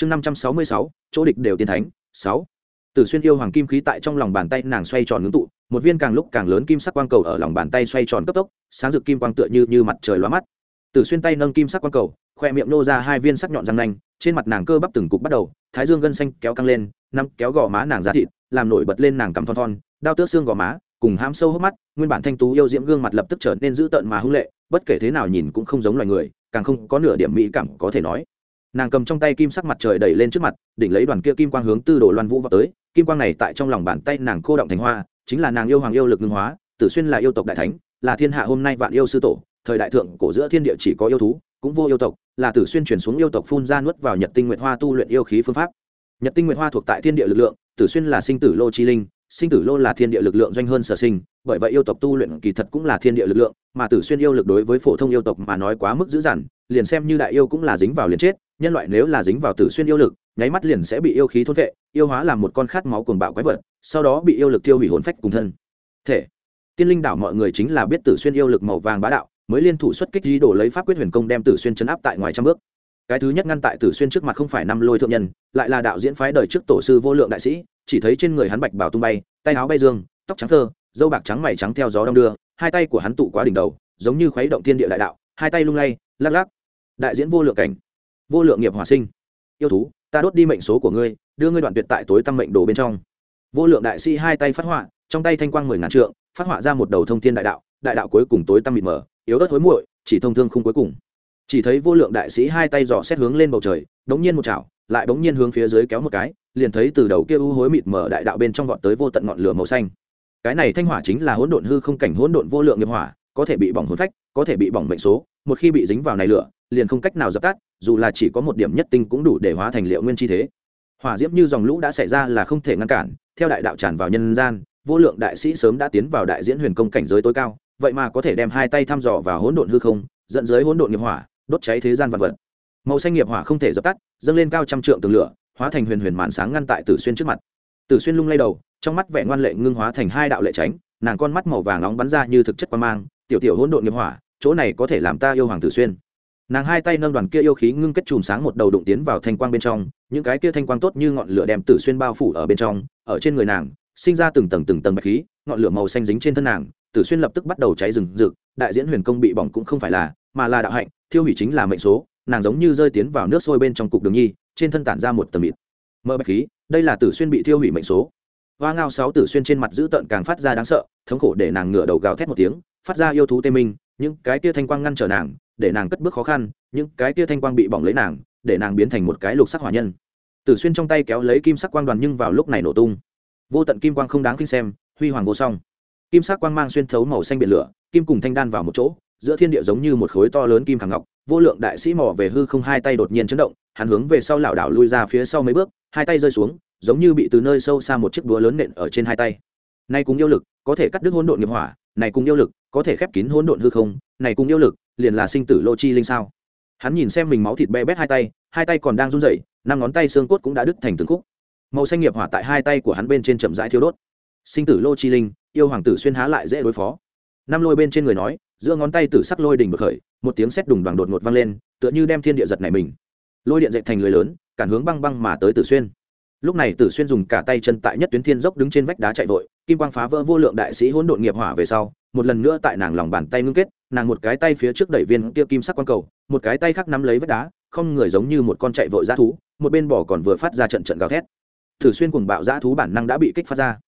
chương năm trăm sáu mươi sáu, chỗ địch đều tiên thánh, sáu. Tử xuyên yêu hoàng kim khí tại trong lòng bàn tay nàng xoay tròn ngưng tụ, một viên càng lúc càng lớn kim sắc quang cầu ở lòng bàn tay xoay tròn cấp tốc, sáng rực kim quang tựa như như mặt trời lóa mắt. Tử xuyên tay nâng kim sắc quang cầu, khoe miệng nô ra hai viên sắc nhọn răng nanh, trên mặt nàng cơ bắp từng cục bắt đầu, thái dương gân xanh kéo căng lên nắm kéo gò má nàng ra thịt, làm nổi bật lên nàng cằm thon thon đao tước xương gò má, cùng hám sâu hốc mắt, nguyên bản thanh tú yêu diễm gương mặt lập tức trở nên dữ tợn mà hung lệ, bất kể thế nào nhìn cũng không giống loài người, càng không có nửa điểm mỹ cảm có thể nói nàng cầm trong tay kim sắc mặt trời đẩy lên trước mặt, đỉnh lấy đoàn kia kim quang hướng tư đồ loan vũ vào tới. Kim quang này tại trong lòng bàn tay nàng cô động thành hoa, chính là nàng yêu hoàng yêu lực ngưng hóa, tử xuyên là yêu tộc đại thánh, là thiên hạ hôm nay vạn yêu sư tổ, thời đại thượng cổ giữa thiên địa chỉ có yêu thú, cũng vô yêu tộc, là tử xuyên chuyển xuống yêu tộc phun ra nuốt vào nhật tinh nguyệt hoa tu luyện yêu khí phương pháp. Nhật tinh nguyệt hoa thuộc tại thiên địa lực lượng, tử xuyên là sinh tử lô chi linh, sinh tử lô là thiên địa lực lượng doanh hơn sở sinh, bởi vậy yêu tộc tu luyện kỳ thật cũng là thiên địa lực lượng, mà tử xuyên yêu lực đối với phổ thông yêu tộc mà nói quá mức dữ dằn, liền xem như đại yêu cũng là dính vào liền chết nhân loại nếu là dính vào tử xuyên yêu lực, nháy mắt liền sẽ bị yêu khí thôn vệ, yêu hóa làm một con khát máu cuồng bạo quái vật, sau đó bị yêu lực tiêu hủy hồn phách cùng thân. Thể, tiên linh đảo mọi người chính là biết tử xuyên yêu lực màu vàng bá đạo, mới liên thủ xuất kích di đổ lấy pháp quyết huyền công đem tử xuyên chấn áp tại ngoài trăm bước. Cái thứ nhất ngăn tại tử xuyên trước mặt không phải năm lôi thượng nhân, lại là đạo diễn phái đời trước tổ sư vô lượng đại sĩ, chỉ thấy trên người hắn bạch bảo tung bay, tay áo bay dương, tóc trắng thơ, dâu bạc trắng mày trắng theo gió đông đưa, hai tay của hắn tụ quá đỉnh đầu, giống như khuấy động thiên địa đại đạo, hai tay lung lay, lắc lắc. Đại diễn vô lượng cảnh vô lượng nghiệp hòa sinh. Yêu thú, ta đốt đi mệnh số của ngươi, đưa ngươi đoạn tuyệt tại tối tâm mệnh đồ bên trong. Vô lượng đại sĩ hai tay phát họa, trong tay thanh quang mười ngàn trượng, phát họa ra một đầu thông thiên đại đạo đại đạo cuối cùng tối tâm mịt mờ, yếu ớt hối muội, chỉ thông thương không cuối cùng. Chỉ thấy vô lượng đại sĩ hai tay dò xét hướng lên bầu trời, đống nhiên một chảo, lại đống nhiên hướng phía dưới kéo một cái, liền thấy từ đầu kia u hối mịt mở đại đạo bên trong vọt tới vô tận ngọn lửa màu xanh. Cái này thanh hỏa chính là hỗn độn hư không cảnh hỗn độn vô lượng nghiệp hỏa, có thể bị bỏng hồn phách, có thể bị bỏng mệnh số, một khi bị dính vào này lửa liền không cách nào dập tắt, dù là chỉ có một điểm nhất tinh cũng đủ để hóa thành liệu nguyên chi thế. Hỏa diễm như dòng lũ đã xảy ra là không thể ngăn cản, theo đại đạo tràn vào nhân gian, vô lượng đại sĩ sớm đã tiến vào đại diễn huyền công cảnh giới tối cao, vậy mà có thể đem hai tay thăm dò vào hỗn độn hư không, dẫn dưới hỗn độn nghiệp hỏa, đốt cháy thế gian vật vật. Màu xanh nghiệp hỏa không thể dập tắt, dâng lên cao trăm trượng tường lửa, hóa thành huyền huyền màn sáng ngăn tại tử xuyên trước mặt. Tử xuyên lung lay đầu, trong mắt vẻ ngoan lệ ngưng hóa thành hai đạo lệ tránh, nàng con mắt màu vàng nóng bắn ra như thực chất quan mang, tiểu tiểu hỗn độn nghiệp hỏa, chỗ này có thể làm ta yêu hoàng tử xuyên nàng hai tay nâng đoàn kia yêu khí ngưng kết chùm sáng một đầu đụng tiến vào thanh quang bên trong, những cái kia thanh quang tốt như ngọn lửa đem tử xuyên bao phủ ở bên trong, ở trên người nàng, sinh ra từng tầng từng tầng bạch khí, ngọn lửa màu xanh dính trên thân nàng, tử xuyên lập tức bắt đầu cháy rừng rực, đại diễn huyền công bị bỏng cũng không phải là, mà là đạo hạnh, thiêu hủy chính là mệnh số, nàng giống như rơi tiến vào nước sôi bên trong cục đường nhi, trên thân tản ra một tầm mịt. Mơ bạch khí, đây là tử xuyên bị thiêu hủy mệnh số. Hoa ngao sáu tử xuyên trên mặt dữ tợn càng phát ra đáng sợ, thống khổ để nàng ngửa đầu gào thét một tiếng, phát ra yêu thú tê minh, những cái kia thanh quang ngăn trở nàng để nàng cất bước khó khăn, những cái tia thanh quang bị bỏng lấy nàng, để nàng biến thành một cái lục sắc hỏa nhân. Tử xuyên trong tay kéo lấy kim sắc quang đoàn nhưng vào lúc này nổ tung. Vô tận kim quang không đáng kinh xem, huy hoàng vô song. Kim sắc quang mang xuyên thấu màu xanh biển lửa, kim cùng thanh đan vào một chỗ, giữa thiên địa giống như một khối to lớn kim khẳng ngọc, vô lượng đại sĩ mỏ về hư không hai tay đột nhiên chấn động, hắn hướng về sau lảo đảo lui ra phía sau mấy bước, hai tay rơi xuống, giống như bị từ nơi sâu xa một chiếc búa lớn nện ở trên hai tay. Nay cùng yêu lực, có thể cắt đứt hỗn độn nghiệp hỏa, này cùng yêu lực, có thể khép kín hỗn độn hư không, này cùng yêu lực liền là sinh tử lô chi linh sao? Hắn nhìn xem mình máu thịt be bét hai tay hai tay còn đang run rẩy, năm ngón tay xương cốt cũng đã đứt thành từng khúc. Màu xanh nghiệp hỏa tại hai tay của hắn bên trên chậm rãi thiêu đốt. Sinh tử lô chi linh, yêu hoàng tử xuyên há lại dễ đối phó. Năm lôi bên trên người nói, giữa ngón tay tử sắc lôi đỉnh bực khởi, một tiếng sét đùng đoàn đột ngột vang lên, tựa như đem thiên địa giật này mình. Lôi điện dậy thành người lớn, cản hướng băng băng mà tới tử xuyên. Lúc này tử xuyên dùng cả tay chân tại nhất tuyến thiên dốc đứng trên vách đá chạy vội, kim quang phá vỡ vô lượng đại sĩ hỗn độn nghiệp hỏa về sau một lần nữa tại nàng lòng bàn tay ngưng kết, nàng một cái tay phía trước đẩy viên kia kim sắc quang cầu, một cái tay khác nắm lấy vách đá, không người giống như một con chạy vội dã thú, một bên bỏ còn vừa phát ra trận trận gào thét. Tử xuyên cùng bạo dã thú bản năng đã bị kích phát ra.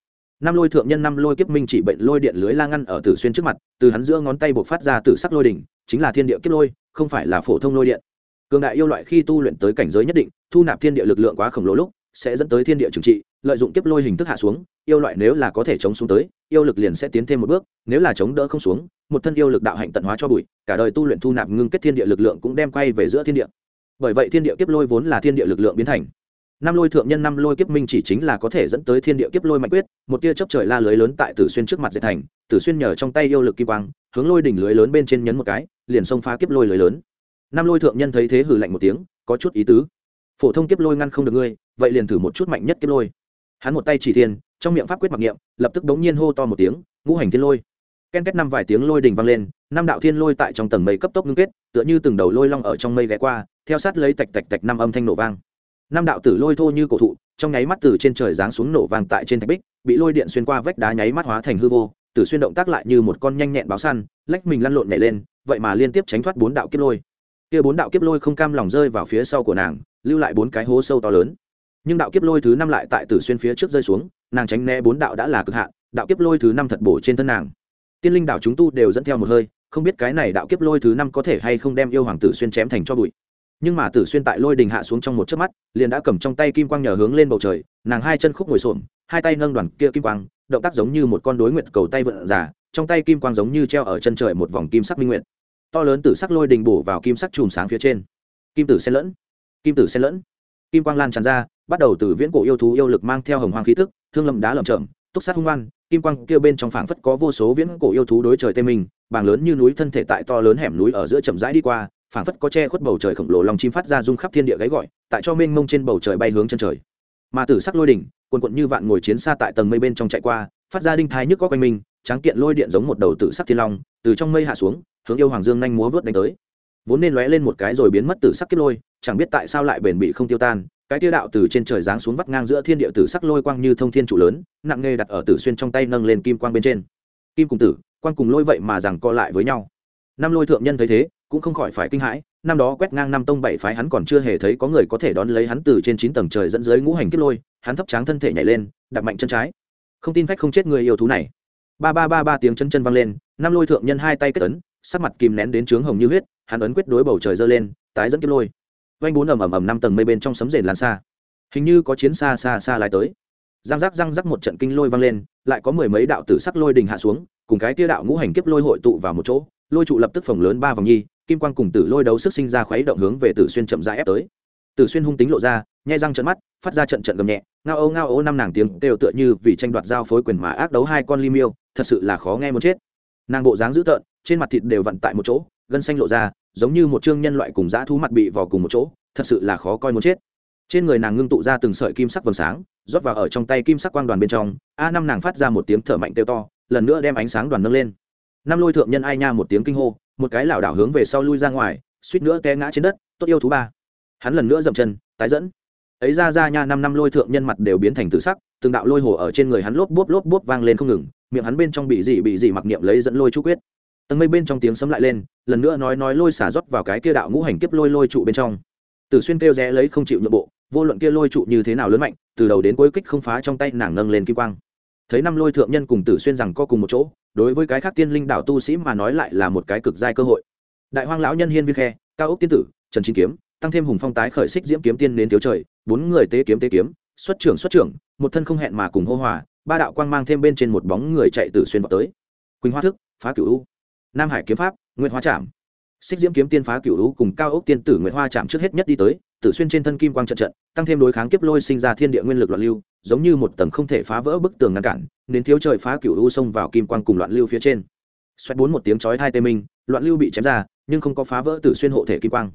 Năm lôi thượng nhân năm lôi kiếp minh chỉ bệnh lôi điện lưới la ngăn ở tử xuyên trước mặt, từ hắn giữa ngón tay buộc phát ra từ sắc lôi đỉnh, chính là thiên địa kiếp lôi, không phải là phổ thông lôi điện. Cường đại yêu loại khi tu luyện tới cảnh giới nhất định, thu nạp thiên địa lực lượng quá khổng lồ lúc, sẽ dẫn tới thiên địa trừng trị lợi dụng kiếp lôi hình thức hạ xuống, yêu loại nếu là có thể chống xuống tới, yêu lực liền sẽ tiến thêm một bước, nếu là chống đỡ không xuống, một thân yêu lực đạo hạnh tận hóa cho bụi, cả đời tu luyện thu nạp ngưng kết thiên địa lực lượng cũng đem quay về giữa thiên địa. Bởi vậy thiên địa kiếp lôi vốn là thiên địa lực lượng biến thành. Năm lôi thượng nhân năm lôi kiếp minh chỉ chính là có thể dẫn tới thiên địa kiếp lôi mạnh quyết, một tia chớp trời la lưới lớn tại tử xuyên trước mặt dệt thành, tử xuyên nhờ trong tay yêu lực kim quang, hướng lôi đỉnh lưới lớn bên trên nhấn một cái, liền xông phá kiếp lôi lưới lớn. Năm lôi thượng nhân thấy thế hử lạnh một tiếng, có chút ý tứ. Phổ thông kiếp lôi ngăn không được ngươi, vậy liền thử một chút mạnh nhất kiếp lôi hắn một tay chỉ thiên, trong miệng pháp quyết mặc niệm, lập tức đống nhiên hô to một tiếng, ngũ hành thiên lôi! Ken kết năm vài tiếng lôi đình vang lên, năm đạo thiên lôi tại trong tầng mây cấp tốc ngưng kết, tựa như từng đầu lôi long ở trong mây ghé qua, theo sát lấy tạch tạch tạch năm âm thanh nổ vang. Năm đạo tử lôi thô như cổ thụ, trong nháy mắt từ trên trời giáng xuống nổ vang tại trên thạch bích, bị lôi điện xuyên qua vách đá nháy mắt hóa thành hư vô, tử xuyên động tác lại như một con nhanh nhẹn báo săn, lách mình lăn lộn nhảy lên, vậy mà liên tiếp tránh thoát bốn đạo kiếp lôi. Kia bốn đạo kiếp lôi không cam lòng rơi vào phía sau của nàng, lưu lại bốn cái hố sâu to lớn nhưng đạo kiếp lôi thứ năm lại tại tử xuyên phía trước rơi xuống, nàng tránh né bốn đạo đã là cực hạn, đạo kiếp lôi thứ năm thật bổ trên thân nàng. Tiên linh đạo chúng tu đều dẫn theo một hơi, không biết cái này đạo kiếp lôi thứ năm có thể hay không đem yêu hoàng tử xuyên chém thành cho bụi. Nhưng mà tử xuyên tại lôi đình hạ xuống trong một chớp mắt, liền đã cầm trong tay kim quang nhờ hướng lên bầu trời, nàng hai chân khúc ngồi xổm, hai tay nâng đoàn kia kim quang, động tác giống như một con đối nguyện cầu tay vận giả trong tay kim quang giống như treo ở chân trời một vòng kim sắc minh nguyện to lớn tử sắc lôi đình bổ vào kim sắc chùm sáng phía trên. Kim tử xen lẫn, kim tử xen lẫn. Kim quang lan tràn ra bắt đầu từ viễn cổ yêu thú yêu lực mang theo hồng hoàng khí tức, thương lâm đá lởm chởm, túc sát hung oan kim quang kia bên trong phảng phất có vô số viễn cổ yêu thú đối trời tê mình, bàng lớn như núi thân thể tại to lớn hẻm núi ở giữa chậm rãi đi qua, phảng phất có che khuất bầu trời khổng lồ lòng chim phát ra rung khắp thiên địa gáy gọi, tại cho mênh mông trên bầu trời bay hướng chân trời. Mà tử sắc lôi đỉnh quần quận như vạn ngồi chiến xa tại tầng mây bên trong chạy qua, phát ra đinh thái nhức có quanh mình, tráng kiện lôi điện giống một đầu tử sắc thiên long, từ trong mây hạ xuống, hướng yêu hoàng dương nhanh múa vớt đánh tới. Vốn nên lóe lên một cái rồi biến mất tử sắc kiếp lôi, chẳng biết tại sao lại bền bị không tiêu tan cái tia đạo từ trên trời giáng xuống vắt ngang giữa thiên địa tử sắc lôi quang như thông thiên trụ lớn, nặng nề đặt ở tử xuyên trong tay nâng lên kim quang bên trên. Kim cùng tử, quang cùng lôi vậy mà rằng co lại với nhau. Năm lôi thượng nhân thấy thế, cũng không khỏi phải kinh hãi, năm đó quét ngang năm tông bảy phái hắn còn chưa hề thấy có người có thể đón lấy hắn từ trên chín tầng trời dẫn dưới ngũ hành kiếp lôi, hắn thấp tráng thân thể nhảy lên đặt mạnh chân trái. Không tin phách không chết người yêu thú này. Ba ba ba ba tiếng chân chân vang lên, năm lôi thượng nhân hai tay kết ấn, sắc mặt kìm nén đến trướng hồng như huyết, hắn ấn quyết đối bầu trời giơ lên, tái dẫn kiếp lôi vanh bốn ầm ầm ầm năm tầng mây bên trong sấm rền lan xa. Hình như có chiến xa xa xa lái tới. Răng rắc răng rắc một trận kinh lôi vang lên lại có mười mấy đạo tử sắc lôi đình hạ xuống cùng cái tia đạo ngũ hành kiếp lôi hội tụ vào một chỗ. Lôi trụ lập tức phồng lớn ba vòng nhi kim quang cùng tử lôi đấu sức sinh ra khuấy động hướng về tử xuyên chậm rãi ép tới. Tử xuyên hung tính lộ ra nhai răng trận mắt phát ra trận trận gầm nhẹ ngao âu ngao âu năm nàng tiếng đều tựa như vì tranh đoạt giao phối quyền mà ác đấu hai con limiu, miêu thật sự là khó nghe muốn chết. Nàng bộ dáng dữ tợn trên mặt thịt đều vặn tại một chỗ gân xanh lộ ra giống như một chương nhân loại cùng dã thú mặt bị vào cùng một chỗ, thật sự là khó coi muốn chết. Trên người nàng ngưng tụ ra từng sợi kim sắc vầng sáng, rót vào ở trong tay kim sắc quang đoàn bên trong, a năm nàng phát ra một tiếng thở mạnh kêu to, lần nữa đem ánh sáng đoàn nâng lên. Năm lôi thượng nhân ai nha một tiếng kinh hô, một cái lảo đảo hướng về sau lui ra ngoài, suýt nữa té ngã trên đất, tốt yêu thú ba. Hắn lần nữa dậm chân, tái dẫn. Ấy ra ra nha năm năm lôi thượng nhân mặt đều biến thành tự sắc, từng đạo lôi hồ ở trên người hắn lốp bốp lốp bốp vang lên không ngừng, miệng hắn bên trong bị gì bị gì mặc niệm lấy dẫn lôi chú quyết tầng mây bên trong tiếng sấm lại lên, lần nữa nói nói lôi xả rót vào cái kia đạo ngũ hành kiếp lôi lôi trụ bên trong. Tử xuyên kêu rẽ lấy không chịu nhượng bộ, vô luận kia lôi trụ như thế nào lớn mạnh, từ đầu đến cuối kích không phá trong tay nàng nâng lên kim quang. Thấy năm lôi thượng nhân cùng tử xuyên rằng co cùng một chỗ, đối với cái khác tiên linh đạo tu sĩ mà nói lại là một cái cực giai cơ hội. Đại hoang lão nhân hiên viên khe, cao ốc tiên tử, trần chính kiếm, tăng thêm hùng phong tái khởi xích diễm kiếm tiên đến thiếu trời, bốn người tế kiếm tế kiếm, xuất trưởng xuất trưởng, một thân không hẹn mà cùng hô hòa, ba đạo quang mang thêm bên trên một bóng người chạy tử xuyên vào tới. Quỳnh hoa thức, phá cửu u nam hải kiếm pháp nguyễn hoa trạm xích diễm kiếm tiên phá cửu u cùng cao ốc tiên tử nguyễn hoa chạm trước hết nhất đi tới, tử xuyên trên thân kim quang trận trận, tăng thêm đối kháng kiếp lôi sinh ra thiên địa nguyên lực loạn lưu, giống như một tầng không thể phá vỡ bức tường ngăn cản, nên thiếu trời phá cửu u xông vào kim quang cùng loạn lưu phía trên. Xoét bốn một tiếng chói thai tê minh, loạn lưu bị chém ra, nhưng không có phá vỡ tử xuyên hộ thể kim quang.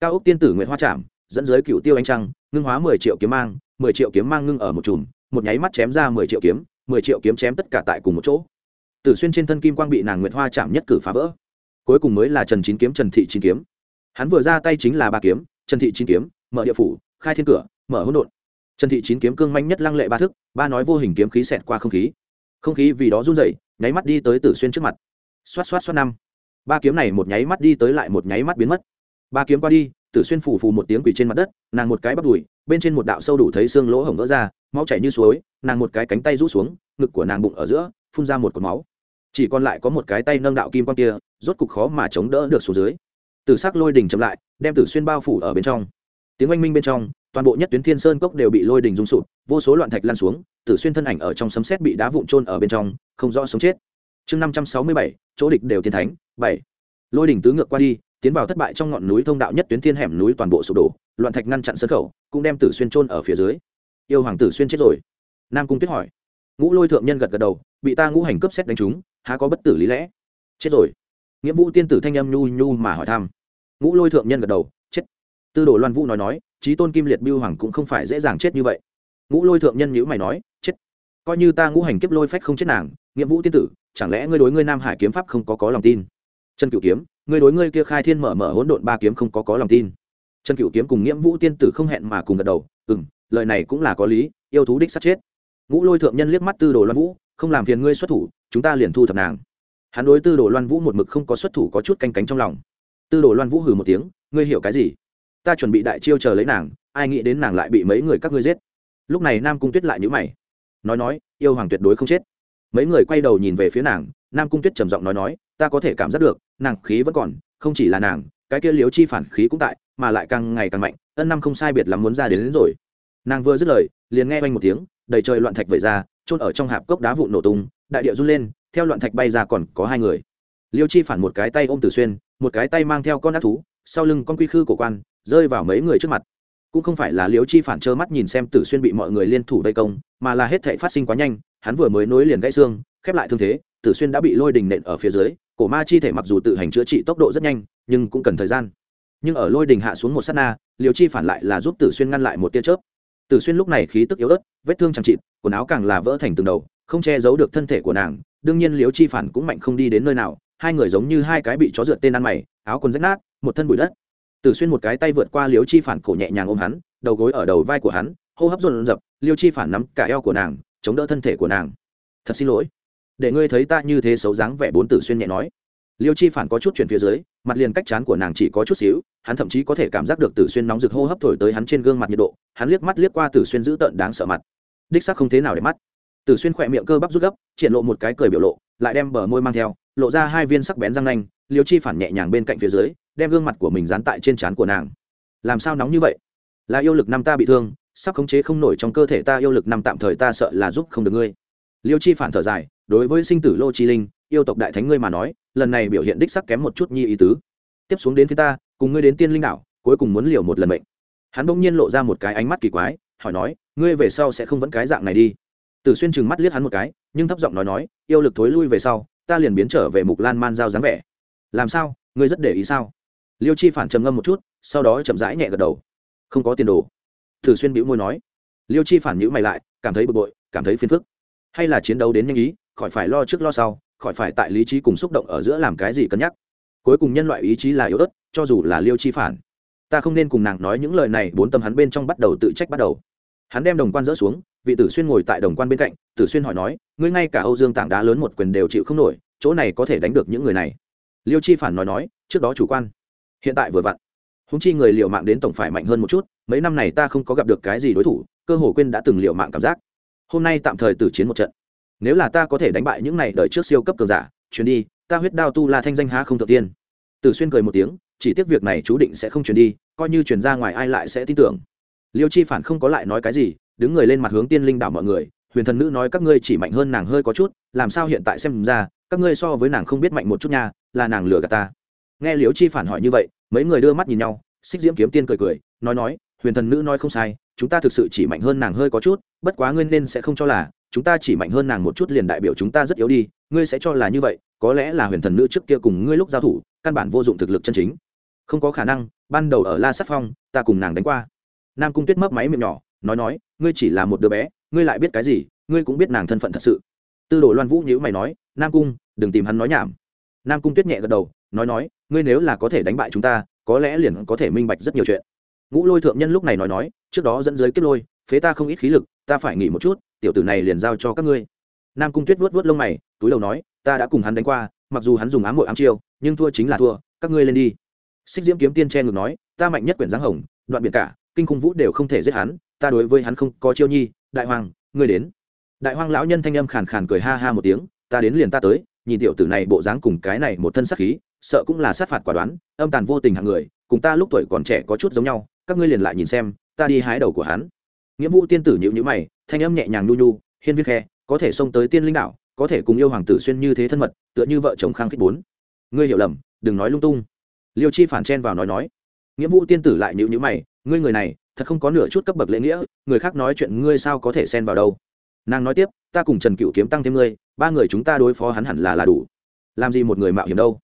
Cao ốc tiên tử nguyễn hoa chạm dẫn giới cựu tiêu ánh trăng, ngưng hóa mười triệu kiếm mang, mười triệu kiếm mang ngưng ở một chùm, một nháy mắt chém ra mười triệu kiếm, mười triệu kiếm chém tất cả tại cùng một chỗ tử xuyên trên thân kim quang bị nàng nguyệt hoa chạm nhất cử phá vỡ. Cuối cùng mới là trần chín kiếm, trần thị chín kiếm. Hắn vừa ra tay chính là ba kiếm, trần thị chín kiếm, mở địa phủ, khai thiên cửa, mở hỗn độn. Trần thị chín kiếm cương manh nhất lăng lệ ba thức, ba nói vô hình kiếm khí xẹt qua không khí. Không khí vì đó run rẩy, nháy mắt đi tới tử xuyên trước mặt. Xoát xoát xoát năm. Ba kiếm này một nháy mắt đi tới lại một nháy mắt biến mất. Ba kiếm qua đi, tử xuyên phủ phù một tiếng quỷ trên mặt đất, nàng một cái bắt đùi, bên trên một đạo sâu đủ thấy xương lỗ hổng vỡ ra, máu chảy như suối, nàng một cái cánh tay rũ xuống, ngực của nàng bụng ở giữa, phun ra một cột máu chỉ còn lại có một cái tay nâng đạo kim quan kia rốt cục khó mà chống đỡ được xuống dưới. Tử sắc lôi đỉnh chậm lại đem tử xuyên bao phủ ở bên trong. Tiếng oanh minh bên trong toàn bộ nhất tuyến thiên sơn cốc đều bị lôi đỉnh rung sụt, vô số loạn thạch lan xuống tử xuyên thân ảnh ở trong sấm xét bị đá vụn trôn ở bên trong không rõ sống chết. Chương năm trăm sáu mươi bảy chỗ địch đều thiên thánh bảy. Lôi đỉnh tứ ngược qua đi tiến vào thất bại trong ngọn núi thông đạo nhất tuyến thiên hẻm núi toàn bộ sụp đổ loạn thạch ngăn chặn sân khẩu cũng đem tử xuyên trôn ở phía dưới. Yêu hoàng tử xuyên chết rồi. Nam cung tuyết hỏi. Ngũ lôi thượng nhân gật gật đầu bị ta ngũ hành cướp xét đánh trúng há có bất tử lý lẽ? Chết rồi. Nghĩa vũ tiên tử thanh âm nhu nhu mà hỏi thăm. Ngũ lôi thượng nhân gật đầu, chết. Tư đồ loan vũ nói nói trí tôn kim liệt biêu hoàng cũng không phải dễ dàng chết như vậy. Ngũ lôi thượng nhân nhữ mày nói, chết. Coi như ta ngũ hành kiếp lôi phách không chết nàng, nghĩa vũ tiên tử, chẳng lẽ ngươi đối ngươi nam hải kiếm pháp không có có lòng tin? Trần cửu kiếm, ngươi đối ngươi kia khai thiên mở mở hỗn độn ba kiếm không có có lòng tin. Trần cửu kiếm cùng nghĩa vũ tiên tử không hẹn mà cùng gật đầu ừ m lời này cũng là có lý, yêu thú đích sát chết. Ngũ lôi thượng nhân liếc mắt tư đồ loan vũ không làm phiền ngươi xuất thủ chúng ta liền thu thập nàng. Hắn đối tư đồ loan vũ một mực không có xuất thủ có chút canh cánh trong lòng. Tư đồ loan vũ hừ một tiếng ngươi hiểu cái gì? Ta chuẩn bị đại chiêu chờ lấy nàng ai nghĩ đến nàng lại bị mấy người các ngươi giết. Lúc này nam cung tuyết lại nhữ mày. Nói nói yêu hoàng tuyệt đối không chết. Mấy người quay đầu nhìn về phía nàng nam cung tuyết trầm giọng nói nói ta có thể cảm giác được nàng khí vẫn còn không chỉ là nàng cái kia liếu chi phản khí cũng tại mà lại càng ngày càng mạnh ân năm không sai biệt lắm muốn ra đến, đến rồi. Nàng vừa dứt lời liền nghe oanh một tiếng đầy trời loạn thạch vẩy ra trôn ở trong hạp cốc đá vụn nổ tung, đại địa run lên, theo loạn thạch bay ra còn có hai người. Liêu chi phản một cái tay ôm tử xuyên, một cái tay mang theo con ác thú, sau lưng con quy khư của quan, rơi vào mấy người trước mặt. Cũng không phải là liêu chi phản trơ mắt nhìn xem tử xuyên bị mọi người liên thủ vây công, mà là hết thệ phát sinh quá nhanh, hắn vừa mới nối liền gãy xương, khép lại thương thế, tử xuyên đã bị lôi đình nện ở phía dưới, cổ ma chi thể mặc dù tự hành chữa trị tốc độ rất nhanh, nhưng cũng cần thời gian. Nhưng ở lôi đình hạ xuống một s á t na liều chi phản lại là giúp tử xuyên ngăn lại một tia chớp tử xuyên lúc này khí tức yếu ớt, vết thương chẳng chịt, quần áo càng là vỡ thành từng đầu, không che giấu được thân thể của nàng. Đương nhiên Liễu chi phản cũng mạnh không đi đến nơi nào, hai người giống như hai cái bị chó rượt tên ăn mày, áo quần rách nát, một thân bụi đất. Tử xuyên một cái tay vượt qua Liễu chi phản cổ nhẹ nhàng ôm hắn, đầu gối ở đầu vai của hắn, hô hấp dồn dập liêu chi phản nắm cả eo của nàng, chống đỡ thân thể của nàng. Thật xin lỗi, để ngươi thấy ta như thế xấu dáng vẻ, bốn tử xuyên nhẹ nói liêu chi phản có chút chuyển phía dưới, mặt liền cách chán của nàng chỉ có chút xíu, hắn thậm chí có thể cảm giác được tử xuyên nóng rực hô hấp thổi tới hắn trên gương mặt nhiệt độ, hắn liếc mắt liếc qua tử xuyên dữ tợn đáng sợ mặt. Đích sắc không thế nào để mắt. Tử xuyên khỏe miệng cơ bắp rút gấp, triển lộ một cái cười biểu lộ, lại đem bờ môi mang theo, lộ ra hai viên sắc bén răng nanh, liêu chi phản nhẹ nhàng bên cạnh phía dưới, đem gương mặt của mình dán tại trên trán của nàng. Làm sao nóng như vậy? Là yêu lực năm ta bị thương, sắp khống chế không nổi trong cơ thể ta yêu lực năm tạm thời ta sợ là giúp không được ngươi. Liêu chi phản thở dài, đối với sinh tử lô chi linh yêu tộc đại thánh ngươi mà nói, lần này biểu hiện đích sắc kém một chút nhi ý tứ. Tiếp xuống đến phía ta, cùng ngươi đến tiên linh đảo, cuối cùng muốn liều một lần mệnh. Hắn bỗng nhiên lộ ra một cái ánh mắt kỳ quái, hỏi nói, ngươi về sau sẽ không vẫn cái dạng này đi. Tử xuyên chừng mắt liếc hắn một cái, nhưng thấp giọng nói nói, yêu lực thối lui về sau, ta liền biến trở về mục lan man giao dáng vẻ. Làm sao, ngươi rất để ý sao? Liêu chi phản trầm ngâm một chút, sau đó chậm rãi nhẹ gật đầu. Không có tiền đồ. Tử xuyên bĩu môi nói. Liêu chi phản nhữ mày lại, cảm thấy bực bội, cảm thấy phiền phức. Hay là chiến đấu đến nhanh ý, khỏi phải lo trước lo sau khỏi phải tại lý trí cùng xúc động ở giữa làm cái gì cân nhắc. Cuối cùng nhân loại ý chí là yếu ớt, cho dù là liêu chi phản. Ta không nên cùng nàng nói những lời này, bốn tâm hắn bên trong bắt đầu tự trách bắt đầu. Hắn đem đồng quan dỡ xuống, vị tử xuyên ngồi tại đồng quan bên cạnh, tử xuyên hỏi nói, ngươi ngay cả âu dương tảng đá lớn một quyền đều chịu không nổi, chỗ này có thể đánh được những người này? Liêu chi phản nói nói, trước đó chủ quan, hiện tại vừa vặn. Húng chi người liệu mạng đến tổng phải mạnh hơn một chút, mấy năm này ta không có gặp được cái gì đối thủ, cơ hồ quên đã từng liệu mạng cảm giác. Hôm nay tạm thời tử chiến một trận nếu là ta có thể đánh bại những này đợi trước siêu cấp cường giả chuyến đi, ta huyết đao tu la thanh danh há không thượng tiên. Từ xuyên cười một tiếng, chỉ tiếc việc này chú định sẽ không chuyển đi, coi như chuyển ra ngoài ai lại sẽ tin tưởng. Liêu chi phản không có lại nói cái gì, đứng người lên mặt hướng tiên linh đảo mọi người, huyền thần nữ nói các ngươi chỉ mạnh hơn nàng hơi có chút, làm sao hiện tại xem ra, các ngươi so với nàng không biết mạnh một chút nha, là nàng lừa gạt ta. Nghe liêu chi phản hỏi như vậy, mấy người đưa mắt nhìn nhau, xích diễm kiếm tiên cười cười, nói nói, huyền thần nữ nói không sai, chúng ta thực sự chỉ mạnh hơn nàng hơi có chút, bất quá ngươi nên sẽ không cho là chúng ta chỉ mạnh hơn nàng một chút liền đại biểu chúng ta rất yếu đi, ngươi sẽ cho là như vậy, có lẽ là huyền thần nữ trước kia cùng ngươi lúc giao thủ, căn bản vô dụng thực lực chân chính. Không có khả năng, ban đầu ở la Sắc phong, ta cùng nàng đánh qua. Nam cung tuyết mấp máy miệng nhỏ, nói nói, ngươi chỉ là một đứa bé, ngươi lại biết cái gì, ngươi cũng biết nàng thân phận thật sự. Tư đồ loan vũ nhữ mày nói, nam cung, đừng tìm hắn nói nhảm. Nam cung tuyết nhẹ gật đầu, nói nói, ngươi nếu là có thể đánh bại chúng ta, có lẽ liền có thể minh bạch rất nhiều chuyện. Ngũ lôi thượng nhân lúc này nói nói, trước đó dẫn dưới kết lôi, phế ta không ít khí lực, ta phải nghỉ một chút tiểu tử này liền giao cho các ngươi. Nam cung tuyết vuốt vuốt lông mày, túi đầu nói, ta đã cùng hắn đánh qua, mặc dù hắn dùng ám mội ám chiêu, nhưng thua chính là thua, các ngươi lên đi. Xích diễm kiếm tiên che ngược nói, ta mạnh nhất quyển giáng hồng, đoạn biển cả, kinh khung vũ đều không thể giết hắn, ta đối với hắn không có chiêu nhi, đại hoàng, ngươi đến. Đại hoàng lão nhân thanh âm khàn khàn cười ha ha một tiếng, ta đến liền ta tới, nhìn tiểu tử này bộ dáng cùng cái này một thân sắc khí, sợ cũng là sát phạt quả đoán, âm tàn vô tình hạng người, cùng ta lúc tuổi còn trẻ có chút giống nhau, các ngươi liền lại nhìn xem, ta đi hái đầu của hắn nghĩa vụ tiên tử nhịu nhữ mày, thanh âm nhẹ nhàng nu nu hiên viên khe, có thể xông tới tiên linh đạo có thể cùng yêu hoàng tử xuyên như thế thân mật, tựa như vợ chồng khang khích bốn. Ngươi hiểu lầm, đừng nói lung tung. Liêu chi phản chen vào nói nói. Nghĩa vụ tiên tử lại nhịu nhữ mày, ngươi người này, thật không có nửa chút cấp bậc lễ nghĩa, người khác nói chuyện ngươi sao có thể xen vào đâu? Nàng nói tiếp, ta cùng trần cựu kiếm tăng thêm ngươi, ba người chúng ta đối phó hắn hẳn là là đủ. Làm gì một người mạo hiểm đâu?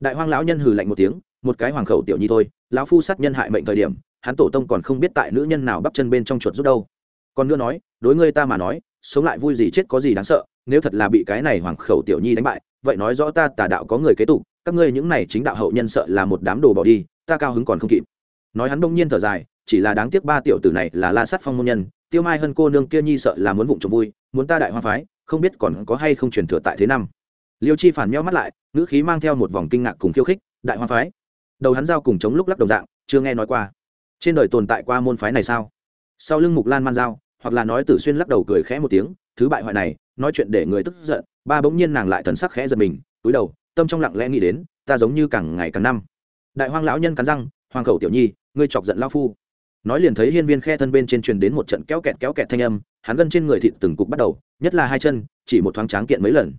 Đại hoang lão nhân hừ lạnh một tiếng, một cái hoàng khẩu tiểu nhi thôi, lão phu sát nhân hại mệnh thời điểm hắn tổ tông còn không biết tại nữ nhân nào bắp chân bên trong chuột rút đâu. Còn nữa nói, đối ngươi ta mà nói, sống lại vui gì chết có gì đáng sợ, nếu thật là bị cái này hoàng khẩu tiểu nhi đánh bại, vậy nói rõ ta tà đạo có người kế tục, các ngươi những này chính đạo hậu nhân sợ là một đám đồ bỏ đi, ta cao hứng còn không kịp. Nói hắn đông nhiên thở dài, chỉ là đáng tiếc ba tiểu tử này là la sát phong môn nhân, tiêu mai hơn cô nương kia nhi sợ là muốn vụng trộm vui, muốn ta đại hoa phái, không biết còn có hay không truyền thừa tại thế năm. Liêu chi phản meo mắt lại, ngữ khí mang theo một vòng kinh ngạc cùng khiêu khích, đại hoa phái. Đầu hắn giao cùng chống lúc lắc đồng dạng, chưa nghe nói qua trên đời tồn tại qua môn phái này sao? Sau lưng mục lan man dao hoặc là nói tử xuyên lắc đầu cười khẽ một tiếng, thứ bại hoại này, nói chuyện để người tức giận, ba bỗng nhiên nàng lại thần sắc khẽ giật mình, túi đầu, tâm trong lặng lẽ nghĩ đến, ta giống như càng ngày càng năm. Đại hoang lão nhân cắn răng, hoàng khẩu tiểu nhi, ngươi chọc giận lao phu. Nói liền thấy hiên viên khe thân bên trên truyền đến một trận kéo kẹt kéo kẹt thanh âm, hắn gân trên người thịt từng cục bắt đầu, nhất là hai chân, chỉ một thoáng tráng kiện mấy lần.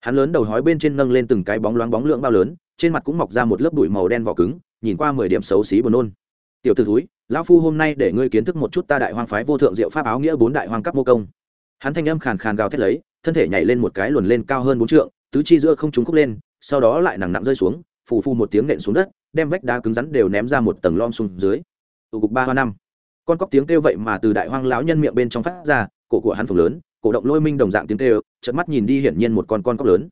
Hắn lớn đầu hói bên trên nâng lên từng cái bóng loáng bóng lượng bao lớn, trên mặt cũng mọc ra một lớp bụi màu đen vỏ cứng, nhìn qua mười điểm xấu xí buồn nôn tiểu t ử thúi, lão phu hôm nay để ngươi kiến thức một chút ta đại hoang phái vô thượng diệu pháp áo nghĩa bốn đại hoang cấp mô công. Hắn thanh âm khàn khàn gào thét lấy, thân thể nhảy lên một cái luồn lên cao hơn bốn trượng, tứ chi giữa không trúng khúc lên, sau đó lại nặng nặng rơi xuống, phù phu một tiếng nện xuống đất, đem vách đá cứng rắn đều ném ra một tầng lom xuống dưới. Tụ cục ba hoa năm. Con cóc tiếng kêu vậy mà từ đại hoang lão nhân miệng bên trong phát ra, cổ của hắn phồng lớn, cổ động lôi minh đồng dạng tiếng kêu trận mắt nhìn đi hiển nhiên một con con cóc lớn.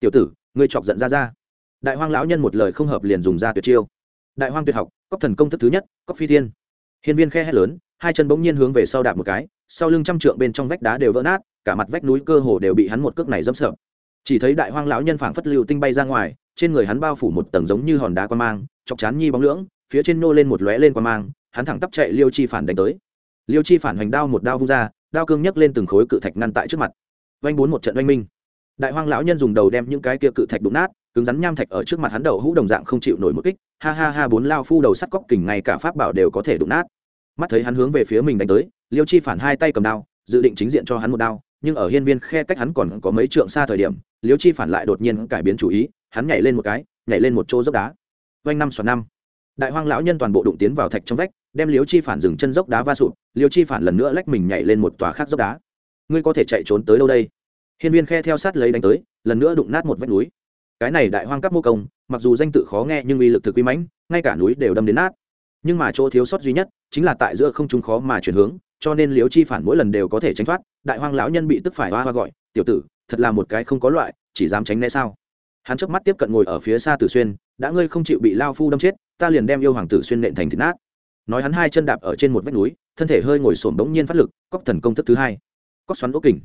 Tiểu tử, ngươi chọc giận ra ra. Đại hoang lão nhân một lời không hợp liền dùng ra tuyệt chiêu đại hoang tuyệt học cóc thần công thức thứ nhất cóc phi thiên. Hiên viên khe hét lớn, hai chân bỗng nhiên hướng về sau đạp một cái, sau lưng trăm trượng bên trong vách đá đều vỡ nát, cả mặt vách núi cơ hồ đều bị hắn một cước này dẫm sợ chỉ thấy đại hoang lão nhân phảng phất lưu tinh bay ra ngoài, trên người hắn bao phủ một tầng giống như hòn đá quan mang, chọc chán nhi bóng lưỡng, phía trên nô lên một lóe lên quan mang, hắn thẳng tắp chạy liêu chi phản đánh tới. Liêu chi phản hoành đao một đao vung ra, đao cương nhấc lên từng khối cự thạch ngăn tại trước mặt. Vanh bốn một trận oanh minh. Đại hoang lão nhân dùng đầu đem những cái kia cự thạch đụng nát cứng rắn nham thạch ở trước mặt hắn đầu hũ đồng dạng không chịu nổi một kích. Ha ha ha, bốn lao phu đầu sắt cóc kình ngay cả pháp bảo đều có thể đụng nát. Mắt thấy hắn hướng về phía mình đánh tới, liêu chi phản hai tay cầm đao, dự định chính diện cho hắn một đao, nhưng ở hiên viên khe cách hắn còn có mấy trượng xa thời điểm, liêu chi phản lại đột nhiên cải biến chủ ý, hắn nhảy lên một cái, nhảy lên một chỗ dốc đá. Vanh năm xoắn năm. Đại hoang lão nhân toàn bộ đụng tiến vào thạch trong vách, đem liêu chi phản dừng chân dốc đá va sụp, liêu chi phản lần nữa lách mình nhảy lên một tòa khác dốc đá. Ngươi có thể chạy trốn tới đâu đây? Hiên viên khe theo sát lấy đánh tới, lần nữa đụng nát một vách núi cái này đại hoang các mô công, mặc dù danh tự khó nghe nhưng uy lực thực quy mãnh, ngay cả núi đều đâm đến nát. Nhưng mà chỗ thiếu sót duy nhất chính là tại giữa không chúng khó mà chuyển hướng, cho nên liếu chi phản mỗi lần đều có thể tránh thoát, đại hoang lão nhân bị tức phải hoa hoa gọi, tiểu tử, thật là một cái không có loại, chỉ dám tránh né sao? Hắn trước mắt tiếp cận ngồi ở phía xa tử xuyên, đã ngươi không chịu bị lao phu đâm chết, ta liền đem yêu hoàng tử xuyên nện thành thịt nát. Nói hắn hai chân đạp ở trên một vách núi, thân thể hơi ngồi sổm bỗng nhiên phát lực cóc thần công thức thứ hai. Cóc xoắn ốc kình.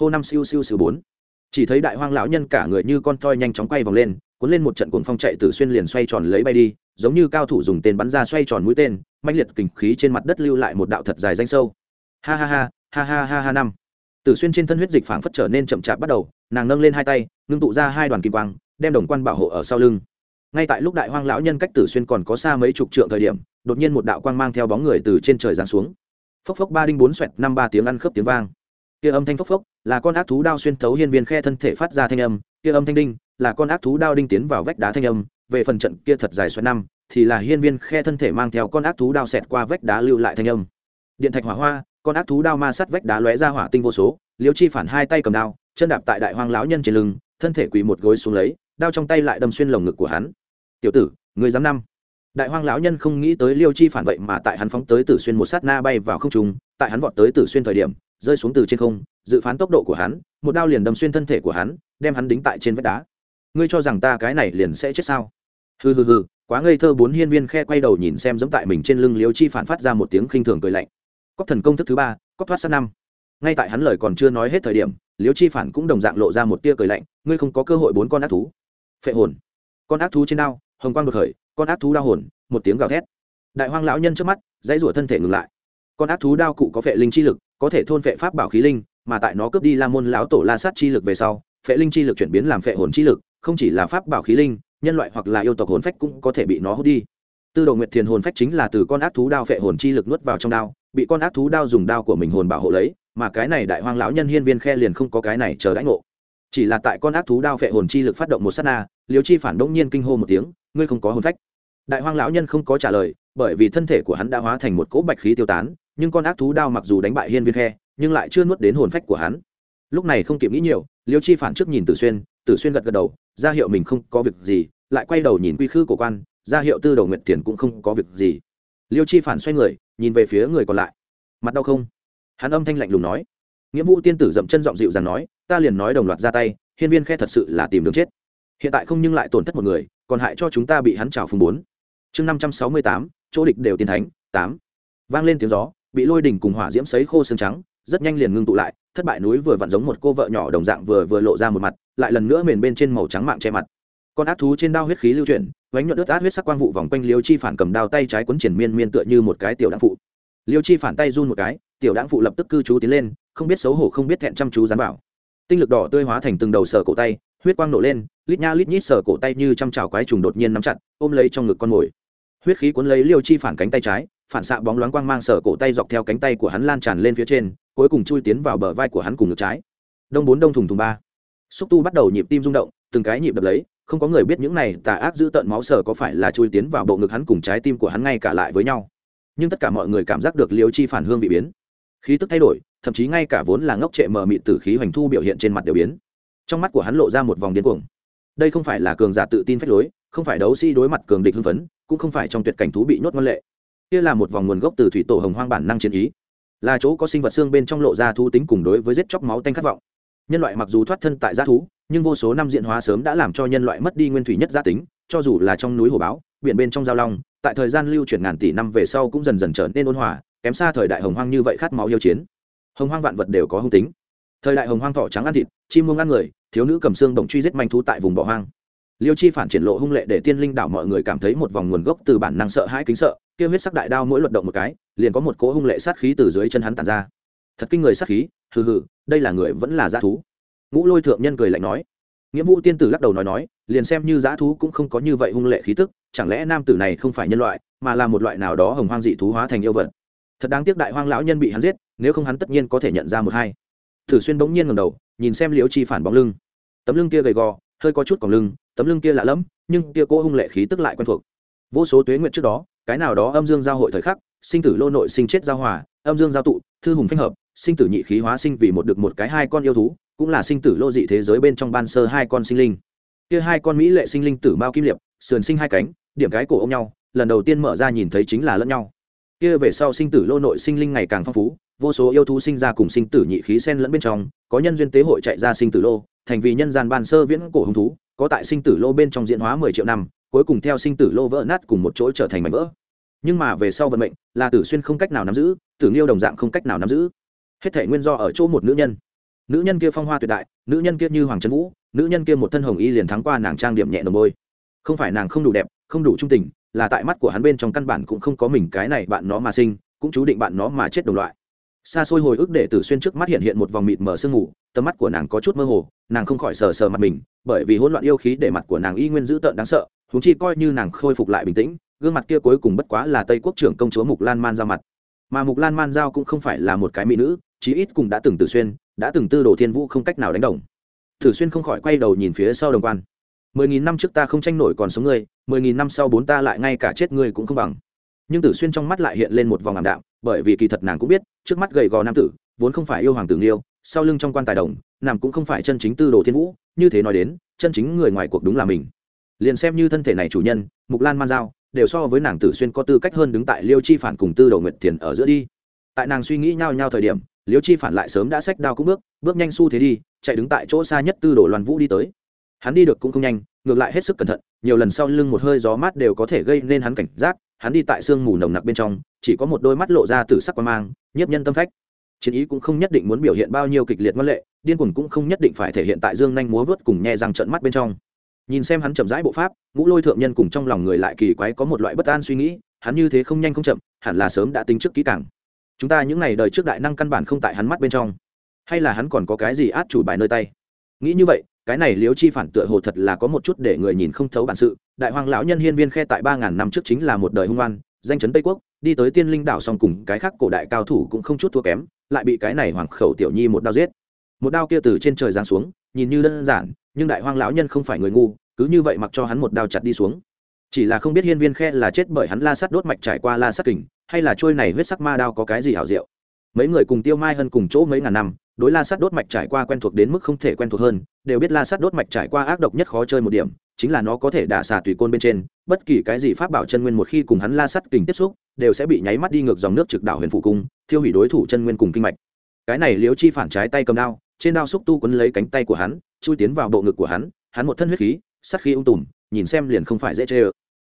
Hô năm siêu siêu siêu bốn chỉ thấy đại hoang lão nhân cả người như con toi nhanh chóng quay vòng lên, cuốn lên một trận cuồng phong chạy từ xuyên liền xoay tròn lấy bay đi, giống như cao thủ dùng tên bắn ra xoay tròn mũi tên mạnh liệt kình khí trên mặt đất lưu lại một đạo thật dài danh sâu. Ha ha ha ha ha ha ha năm. Tử xuyên trên thân huyết dịch phảng phất trở nên chậm chạp bắt đầu, nàng nâng lên hai tay, ngưng tụ ra hai đoàn kim quang, đem đồng quan bảo hộ ở sau lưng. Ngay tại lúc đại hoang lão nhân cách tử xuyên còn có xa mấy chục trượng thời điểm, đột nhiên một đạo quang mang theo bóng người từ trên trời giáng xuống. Phốc phốc ba đinh bốn xoẹt năm ba tiếng ăn khớp tiếng vang. Kia âm thanh phốc phốc là con ác thú đao xuyên thấu hiên viên khe thân thể phát ra thanh âm, kia âm thanh đinh, là con ác thú đao đinh tiến vào vách đá thanh âm, về phần trận kia thật dài xoắn năm, thì là hiên viên khe thân thể mang theo con ác thú đao xẹt qua vách đá lưu lại thanh âm. Điện thạch hỏa hoa, con ác thú đao ma sắt vách đá lóe ra hỏa tinh vô số, liêu chi phản hai tay cầm đao, chân đạp tại đại hoang lão nhân trên lưng, thân thể quỳ một gối xuống lấy, đao trong tay lại đâm xuyên lồng ngực của hắn. Tiểu tử, người dám năm. Đại hoang lão nhân không nghĩ tới liêu chi phản vậy mà tại hắn phóng tới tử xuyên một sát na bay vào không trung, tại hắn vọt tới tử xuyên thời điểm rơi xuống từ trên không, dự phán tốc độ của hắn, một đao liền đâm xuyên thân thể của hắn, đem hắn đính tại trên vách đá. Ngươi cho rằng ta cái này liền sẽ chết sao? Hừ hừ hừ, quá ngây thơ bốn hiên viên khe quay đầu nhìn xem giống tại mình trên lưng liếu chi phản phát ra một tiếng khinh thường cười lạnh. Cóc thần công thức thứ ba cóc thoát sát năm. Ngay tại hắn lời còn chưa nói hết thời điểm liếu chi phản cũng đồng dạng lộ ra một tia cười lạnh, ngươi không có cơ hội bốn con ác thú. Phệ hồn. Con ác thú trên đao, hồng quang đột khởi, con ác thú đao hồn, một tiếng gào thét. Đại hoang lão nhân trước mắt, dãy rủa thân thể ngừng lại. Con ác thú đao cụ có phệ linh chi lực có thể thôn phệ pháp bảo khí linh, mà tại nó cướp đi la môn lão tổ la sát chi lực về sau, phệ linh chi lực chuyển biến làm phệ hồn chi lực, không chỉ là pháp bảo khí linh, nhân loại hoặc là yêu tộc hồn phách cũng có thể bị nó hút đi. Tư đồ nguyệt thiền hồn phách chính là từ con ác thú đao phệ hồn chi lực nuốt vào trong đao, bị con ác thú đao dùng đao của mình hồn bảo hộ lấy, mà cái này đại hoang lão nhân hiên viên khe liền không có cái này chờ đãi ngộ. Chỉ là tại con ác thú đao phệ hồn chi lực phát động một sát na liễu chi phản đống nhiên kinh hô một tiếng, ngươi không có hồn phách. Đại hoang lão nhân không có trả lời bởi vì thân thể của hắn đã hóa thành một cỗ bạch khí tiêu tán, nhưng con ác thú đao mặc dù đánh bại hiên viên khe, nhưng lại chưa nuốt đến hồn phách của hắn. Lúc này không kịp nghĩ nhiều, liêu chi phản trước nhìn tử xuyên tử xuyên gật gật đầu, ra hiệu mình không có việc gì, lại quay đầu nhìn quy khư của quan, ra hiệu tư đầu nguyệt tiền cũng không có việc gì. Liêu chi phản xoay người, nhìn về phía người còn lại. Mặt đau không? Hắn âm thanh lạnh lùng nói. Nghĩa vụ tiên tử dậm chân giọng dịu dàng nói, ta liền nói đồng loạt ra tay, hiên viên khe thật sự là tìm đường chết. Hiện tại không nhưng lại tổn thất một người, còn hại cho chúng ta bị hắn trào phùng bốn. Chương năm trăm sáu mươi tám chỗ địch đều tiên thánh, tám. Vang lên tiếng gió, bị lôi đỉnh cùng hỏa diễm sấy khô xương trắng, rất nhanh liền ngưng tụ lại, thất bại núi vừa vặn giống một cô vợ nhỏ đồng dạng vừa vừa lộ ra một mặt, lại lần nữa mền bên trên màu trắng mạng che mặt. Con ác thú trên đao huyết khí lưu chuyển, vánh nhuận ướt át huyết sắc quang vụ vòng quanh liêu chi phản cầm đao tay trái quấn triển miên miên tựa như một cái tiểu đáng phụ. Liêu chi phản tay run một cái, tiểu đáng phụ lập tức cư trú tiến lên, không biết xấu hổ không biết thẹn chăm chú dán bảo tinh lực đỏ tươi hóa thành từng đầu sở cổ tay, huyết quang nổ lên, lít nha lít nhít sở cổ tay như chăm trào quái trùng đột nhiên nắm chặt, ôm lấy trong ngực con mồi huyết khí cuốn lấy liêu chi phản cánh tay trái, phản xạ bóng loáng quang mang sở cổ tay dọc theo cánh tay của hắn lan tràn lên phía trên, cuối cùng chui tiến vào bờ vai của hắn cùng ngực trái. Đông bốn đông thùng thùng ba. Xúc tu bắt đầu nhịp tim rung động, từng cái nhịp đập lấy, không có người biết những này tà ác giữ tận máu sở có phải là chui tiến vào bộ ngực hắn cùng trái tim của hắn ngay cả lại với nhau. Nhưng tất cả mọi người cảm giác được liêu chi phản hương bị biến. Khí tức thay đổi, thậm chí ngay cả vốn là ngốc trệ mờ mịt tử khí hoành thu biểu hiện trên mặt đều biến. Trong mắt của hắn lộ ra một vòng điên cuồng đây không phải là cường giả tự tin phách lối, không phải đấu sĩ đối mặt cường địch hưng phấn, cũng không phải trong tuyệt cảnh thú bị nhốt ngân lệ. Kia là một vòng nguồn gốc từ thủy tổ hồng hoang bản năng chiến ý. Là chỗ có sinh vật xương bên trong lộ ra thu tính cùng đối với giết chóc máu tanh khát vọng. Nhân loại mặc dù thoát thân tại g thú, nhưng vô số năm diện hóa sớm đã làm cho nhân loại mất đi nguyên thủy nhất gia tính, cho dù là trong núi hồ báo, biển bên trong giao long, tại thời gian lưu chuyển ngàn tỷ năm về sau cũng dần dần trở nên ôn hòa, kém xa thời đại hồng hoang như vậy khát máu yêu chiến. Hồng hoang vạn vật đều có hung tính thời đại hồng hoang thỏ trắng ăn thịt, chim muông ăn người, thiếu nữ cầm xương động truy giết manh thú tại vùng bỏ hoang. Liêu chi phản triển lộ hung lệ để tiên linh đảo mọi người cảm thấy một vòng nguồn gốc từ bản năng sợ hãi kính sợ kia huyết sắc đại đao mỗi luận động một cái, liền có một cỗ hung lệ sát khí từ dưới chân hắn tàn ra. Thật kinh người sát khí, hừ hừ, đây là người vẫn là g thú. Ngũ lôi thượng nhân cười lạnh nói. Nghĩa vụ tiên tử lắc đầu nói nói, liền xem như g thú cũng không có như vậy hung lệ khí tức, chẳng lẽ nam tử này không phải nhân loại, mà là một loại nào đó hồng hoang dị thú hóa thành yêu vật. Thật đáng tiếc đại hoang lão nhân bị hắn giết, nếu không hắn tất nhiên có thể nhận ra một hai thử xuyên bỗng nhiên ngầm đầu, nhìn xem liễu chi phản bóng lưng. Tấm lưng kia gầy gò, hơi có chút còng lưng, tấm lưng kia lạ lẫm, nhưng kia cô hung lệ khí tức lại quen thuộc. Vô số tuế nguyện trước đó, cái nào đó âm dương giao hội thời khắc, sinh tử lô nội sinh chết giao hòa, âm dương giao tụ, thư hùng phanh hợp, sinh tử nhị khí hóa sinh vì một được một cái hai con yêu thú, cũng là sinh tử lô dị thế giới bên trong ban sơ hai con sinh linh. Kia hai con mỹ lệ sinh linh tử mao kim liệp, sườn sinh hai cánh, điểm cái cổ ôm nhau, lần đầu tiên mở ra nhìn thấy chính là lẫn nhau kia về sau sinh tử lô nội sinh linh ngày càng phong phú, vô số yêu thú sinh ra cùng sinh tử nhị khí sen lẫn bên trong, có nhân duyên tế hội chạy ra sinh tử lô, thành vì nhân gian ban sơ viễn cổ hung thú, có tại sinh tử lô bên trong diễn hóa mười triệu năm, cuối cùng theo sinh tử lô vỡ nát cùng một chỗ trở thành mảnh vỡ. Nhưng mà về sau vận mệnh, là tử xuyên không cách nào nắm giữ, tử nghiêu đồng dạng không cách nào nắm giữ. Hết thể nguyên do ở chỗ một nữ nhân. Nữ nhân kia phong hoa tuyệt đại, nữ nhân kia như hoàng trấn vũ, nữ nhân kia một thân hồng y liền thắng qua nàng trang điểm nhẹ nồng bôi. Không phải nàng không đủ đẹp, không đủ trung tình là tại mắt của hắn bên trong căn bản cũng không có mình cái này bạn nó mà sinh, cũng chú định bạn nó mà chết đồng loại. Xa xôi hồi ức để tử xuyên trước mắt hiện hiện một vòng mịt mờ sương mù, tầm mắt của nàng có chút mơ hồ, nàng không khỏi sờ sờ mặt mình, bởi vì hỗn loạn yêu khí để mặt của nàng y nguyên dữ tợn đáng sợ húng chi coi như nàng khôi phục lại bình tĩnh, gương mặt kia cuối cùng bất quá là tây quốc trưởng công chúa mục lan man giao mặt. Mà mục lan man giao cũng không phải là một cái mỹ nữ, chí ít cũng đã từng tử xuyên, đã từng tư đồ thiên vũ không cách nào đánh đồng. Tử xuyên không khỏi quay đầu nhìn phía sau đồng quan mười nghìn năm trước ta không tranh nổi còn sống ngươi, mười nghìn năm sau bốn ta lại ngay cả chết ngươi cũng không bằng. Nhưng tử xuyên trong mắt lại hiện lên một vòng ảm đạm, bởi vì kỳ thật nàng cũng biết, trước mắt gầy gò nam tử, vốn không phải yêu hoàng tử nghiêu, sau lưng trong quan tài đồng, nàng cũng không phải chân chính tư đồ thiên vũ, như thế nói đến, chân chính người ngoài cuộc đúng là mình. Liền xem như thân thể này chủ nhân, mục lan man giao, đều so với nàng tử xuyên có tư cách hơn đứng tại liêu chi phản cùng tư đồ nguyệt thiền ở giữa đi. Tại nàng suy nghĩ nhau nhau thời điểm, liêu chi phản lại sớm đã xách đao cũng bước bước nhanh xu thế đi, chạy đứng tại chỗ xa nhất tư đồ loan vũ đi tới hắn đi được cũng không nhanh, ngược lại hết sức cẩn thận, nhiều lần sau lưng một hơi gió mát đều có thể gây nên hắn cảnh giác, hắn đi tại sương mù nồng nặc bên trong, chỉ có một đôi mắt lộ ra từ sắc quan mang, nhiếp nhân tâm phách. Chiến ý cũng không nhất định muốn biểu hiện bao nhiêu kịch liệt văn lệ, điên cuồng cũng không nhất định phải thể hiện tại dương nhanh múa vớt cùng nhẹ răng trận mắt bên trong. Nhìn xem hắn chậm rãi bộ pháp, ngũ lôi thượng nhân cùng trong lòng người lại kỳ quái có một loại bất an suy nghĩ, hắn như thế không nhanh không chậm, hẳn là sớm đã tính trước kỹ càng. Chúng ta những n à y đời trước đại năng căn bản không tại hắn mắt bên trong. Hay là hắn còn có cái gì át chủ bài nơi tay? Nghĩ như vậy cái này liếu chi phản tựa hồ thật là có một chút để người nhìn không thấu bản sự. Đại hoàng lão nhân hiên viên khe tại ba ngàn năm trước chính là một đời hung oan, danh chấn tây quốc, đi tới tiên linh đảo xong cùng cái khác cổ đại cao thủ cũng không chút thua kém, lại bị cái này hoàng khẩu tiểu nhi một đao giết. Một đao kia từ trên trời giáng xuống, nhìn như đơn giản, nhưng đại hoang lão nhân không phải người ngu, cứ như vậy mặc cho hắn một đao chặt đi xuống. Chỉ là không biết hiên viên khe là chết bởi hắn la sắt đốt mạch trải qua la sắt kình, hay là trôi này huyết sắc ma đao có cái gì hảo diệu. Mấy người cùng tiêu mai hơn cùng chỗ mấy ngàn năm đối la sắt đốt mạch trải qua quen thuộc đến mức không thể quen thuộc hơn, đều biết la sắt đốt mạch trải qua ác độc nhất khó chơi một điểm, chính là nó có thể đả xà tùy côn bên trên, bất kỳ cái gì pháp bảo chân nguyên một khi cùng hắn la sắt kình tiếp xúc, đều sẽ bị nháy mắt đi ngược dòng nước trực đảo huyền phụ cung, thiêu hủy đối thủ chân nguyên cùng kinh mạch. Cái này liếu chi phản trái tay cầm đao, trên đao xúc tu quấn lấy cánh tay của hắn, chui tiến vào bộ ngực của hắn hắn một thân huyết khí sắt khí ung tùm, nhìn xem liền không phải dễ chê ơ.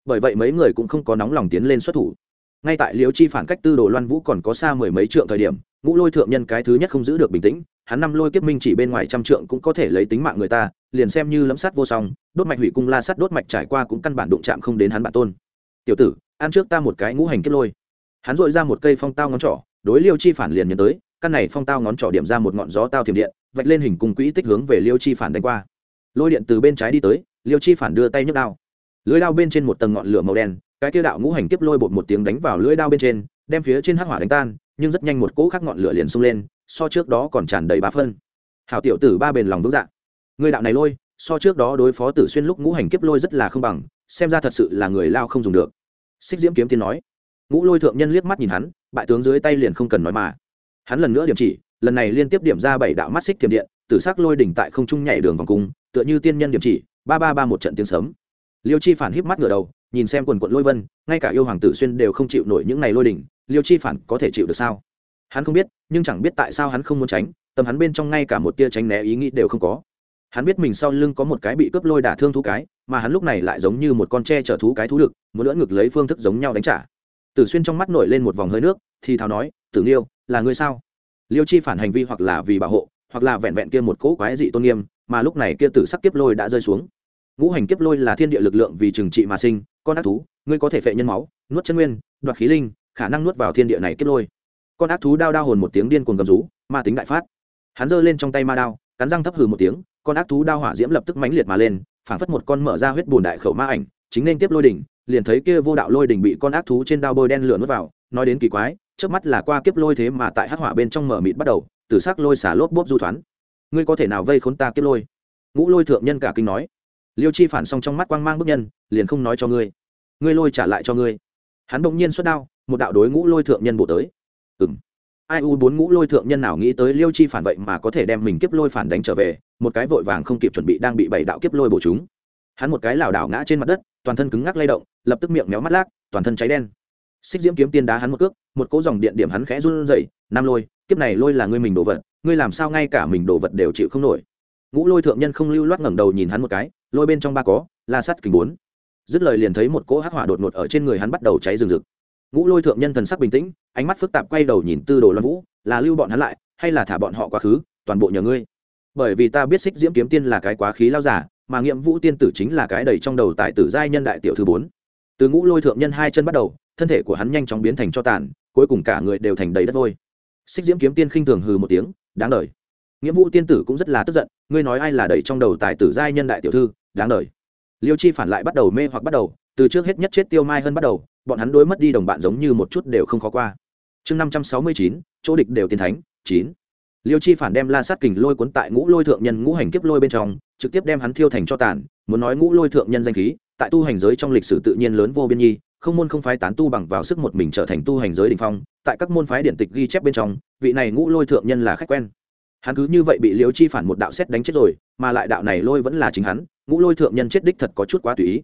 Bởi vậy mấy người cũng không có nóng lòng tiến lên xuất thủ ngay tại liêu chi phản cách tư đồ loan vũ còn có xa mười mấy trượng thời điểm, ngũ lôi thượng nhân cái thứ nhất không giữ được bình tĩnh, hắn năm lôi kiếp minh chỉ bên ngoài trăm trượng cũng có thể lấy tính mạng người ta, liền xem như lấm sắt vô song, đốt mạch hủy cung la sắt đốt mạch trải qua cũng căn bản đụng chạm không đến hắn bản tôn. Tiểu tử, ăn trước ta một cái ngũ hành kiếp lôi. Hắn dội ra một cây phong tao ngón trỏ, đối liêu chi phản liền nhấn tới, căn này phong tao ngón trỏ điểm ra một ngọn gió tao thiểm điện, vạch lên hình cung quỹ tích hướng về liêu chi phản đánh qua. Lôi điện từ bên trái đi tới liêu chi phản đưa tay nhấc đao. Lưới đao bên trên một tầng ngọn lửa màu đen cái tiêu đạo ngũ hành kiếp lôi bột một tiếng đánh vào lưỡi đao bên trên, đem phía trên hắc hỏa đánh tan, nhưng rất nhanh một cỗ khác ngọn lửa liền sung lên, so trước đó còn tràn đầy ba phân. Hảo tiểu tử ba bền lòng vững dạ. Người đạo này lôi, so trước đó đối phó tử xuyên lúc ngũ hành kiếp lôi rất là không bằng, xem ra thật sự là người lao không dùng được. Xích diễm kiếm tiên nói. Ngũ lôi thượng nhân liếc mắt nhìn hắn, bại tướng dưới tay liền không cần nói mà. Hắn lần nữa điểm chỉ, lần này liên tiếp điểm ra bảy đạo mắt xích thiểm điện, tử sắc lôi đỉnh tại không trung nhảy đường vòng cung, tựa như tiên nhân điểm chỉ, ba ba ba một trận tiếng sấm. Liêu chi phản híp mắt ngửa đầu nhìn xem quần quận lôi vân, ngay cả yêu hoàng tử xuyên đều không chịu nổi những ngày lôi đỉnh, liêu chi phản có thể chịu được sao? Hắn không biết, nhưng chẳng biết tại sao hắn không muốn tránh tầm hắn bên trong ngay cả một tia tránh né ý nghĩ đều không có. Hắn biết mình sau lưng có một cái bị cướp lôi đả thương thú cái, mà hắn lúc này lại giống như một con tre chở thú cái thú được muốn lỡ ngược lấy phương thức giống nhau đánh trả. Tử xuyên trong mắt nổi lên một vòng hơi nước, thì thào nói, tử liêu là ngươi sao? Liêu chi phản hành vi hoặc là vì bảo hộ, hoặc là vẹn vẹn kia một cỗ quái dị tôn nghiêm, mà lúc này kia tử sắc kiếp lôi đã rơi xuống. Ngũ hành kiếp lôi là thiên địa lực lượng vì trừng trị mà sinh con ác thú, ngươi có thể phệ nhân máu, nuốt chân nguyên, đoạt khí linh, khả năng nuốt vào thiên địa này kết lôi. Con ác thú đao đao hồn một tiếng điên cuồng gầm rú, ma tính đại phát. Hắn giơ lên trong tay ma đao, cắn răng thấp hừ một tiếng, con ác thú đao hỏa diễm lập tức mãnh liệt mà lên, phảng phất một con mở ra huyết bùn đại khẩu ma ảnh, chính nên tiếp lôi đỉnh, liền thấy kia vô đạo lôi đỉnh bị con ác thú trên đao bôi đen lửa nuốt vào, nói đến kỳ quái trước mắt là qua kiếp lôi thế mà tại hắc hỏa bên trong mở mịt bắt đầu, từ sắc lôi xả lốp bốp du thoán. Ngươi có thể nào vây khốn ta kiếp lôi? Ngũ lôi thượng nhân cả kinh nói liêu chi phản xong trong mắt quang mang bức nhân, liền không nói cho ngươi. Ngươi lôi trả lại cho ngươi. Hắn bỗng nhiên xuất đao, một đạo đối ngũ lôi thượng nhân bổ tới. Ừng ai u bốn ngũ lôi thượng nhân nào nghĩ tới liêu chi phản vậy mà có thể đem mình kiếp lôi phản đánh trở về, một cái vội vàng không kịp chuẩn bị đang bị bảy đạo kiếp lôi bổ chúng. Hắn một cái lảo đảo ngã trên mặt đất, toàn thân cứng ngắc lay động, lập tức miệng méo mắt lác, toàn thân cháy đen. Xích diễm kiếm tiên đá hắn một cước, một cỗ dòng điện điểm hắn khẽ run rẩy, nam lôi, kiếp này lôi là ngươi mình đồ vật, ngươi làm sao ngay cả mình đồ vật đều chịu không nổi ngũ lôi thượng nhân không lưu loát ngẩng đầu nhìn hắn một cái, lôi bên trong ba có, la sắt kình bốn. Dứt lời liền thấy một cỗ hắc hỏa đột ngột ở trên người hắn bắt đầu cháy rừng rực. Ngũ lôi thượng nhân thần sắc bình tĩnh, ánh mắt phức tạp quay đầu nhìn tư đồ loan vũ, là lưu bọn hắn lại, hay là thả bọn họ quá khứ, toàn bộ nhờ ngươi. Bởi vì ta biết xích diễm kiếm tiên là cái quá khí lao giả, mà nghiệm vũ tiên tử chính là cái đầy trong đầu tại tử giai nhân đại tiểu thứ bốn. Từ ngũ lôi thượng nhân hai chân bắt đầu, thân thể của hắn nhanh chóng biến thành cho tàn, cuối cùng cả người đều thành đầy đất vôi. Xích diễm kiếm tiên khinh thường hừ một tiếng, đáng đời nghĩa vụ tiên tử cũng rất là tức giận, ngươi nói ai là đầy trong đầu tài tử giai nhân đại tiểu thư, đáng lời liêu chi phản lại bắt đầu mê hoặc bắt đầu, từ trước hết nhất chết tiêu mai hơn bắt đầu, bọn hắn đối mất đi đồng bạn giống như một chút đều không khó qua. Chương năm trăm sáu mươi chín, chỗ địch đều tiên thánh, chín. Liêu chi phản đem la sát kình lôi cuốn tại ngũ lôi thượng nhân ngũ hành kiếp lôi bên trong, trực tiếp đem hắn thiêu thành cho tàn, muốn nói ngũ lôi thượng nhân danh khí, tại tu hành giới trong lịch sử tự nhiên lớn vô biên nhi, không môn không phái tán tu bằng vào sức một mình trở thành tu hành giới đ ỉ n h phong, tại các môn phái điện tịch ghi chép bên trong, vị này ngũ lôi thượng nhân là khách quen hắn cứ như vậy bị liêu chi phản một đạo xét đánh chết rồi, mà lại đạo này lôi vẫn là chính hắn, ngũ lôi thượng nhân chết đích thật có chút quá tùy ý.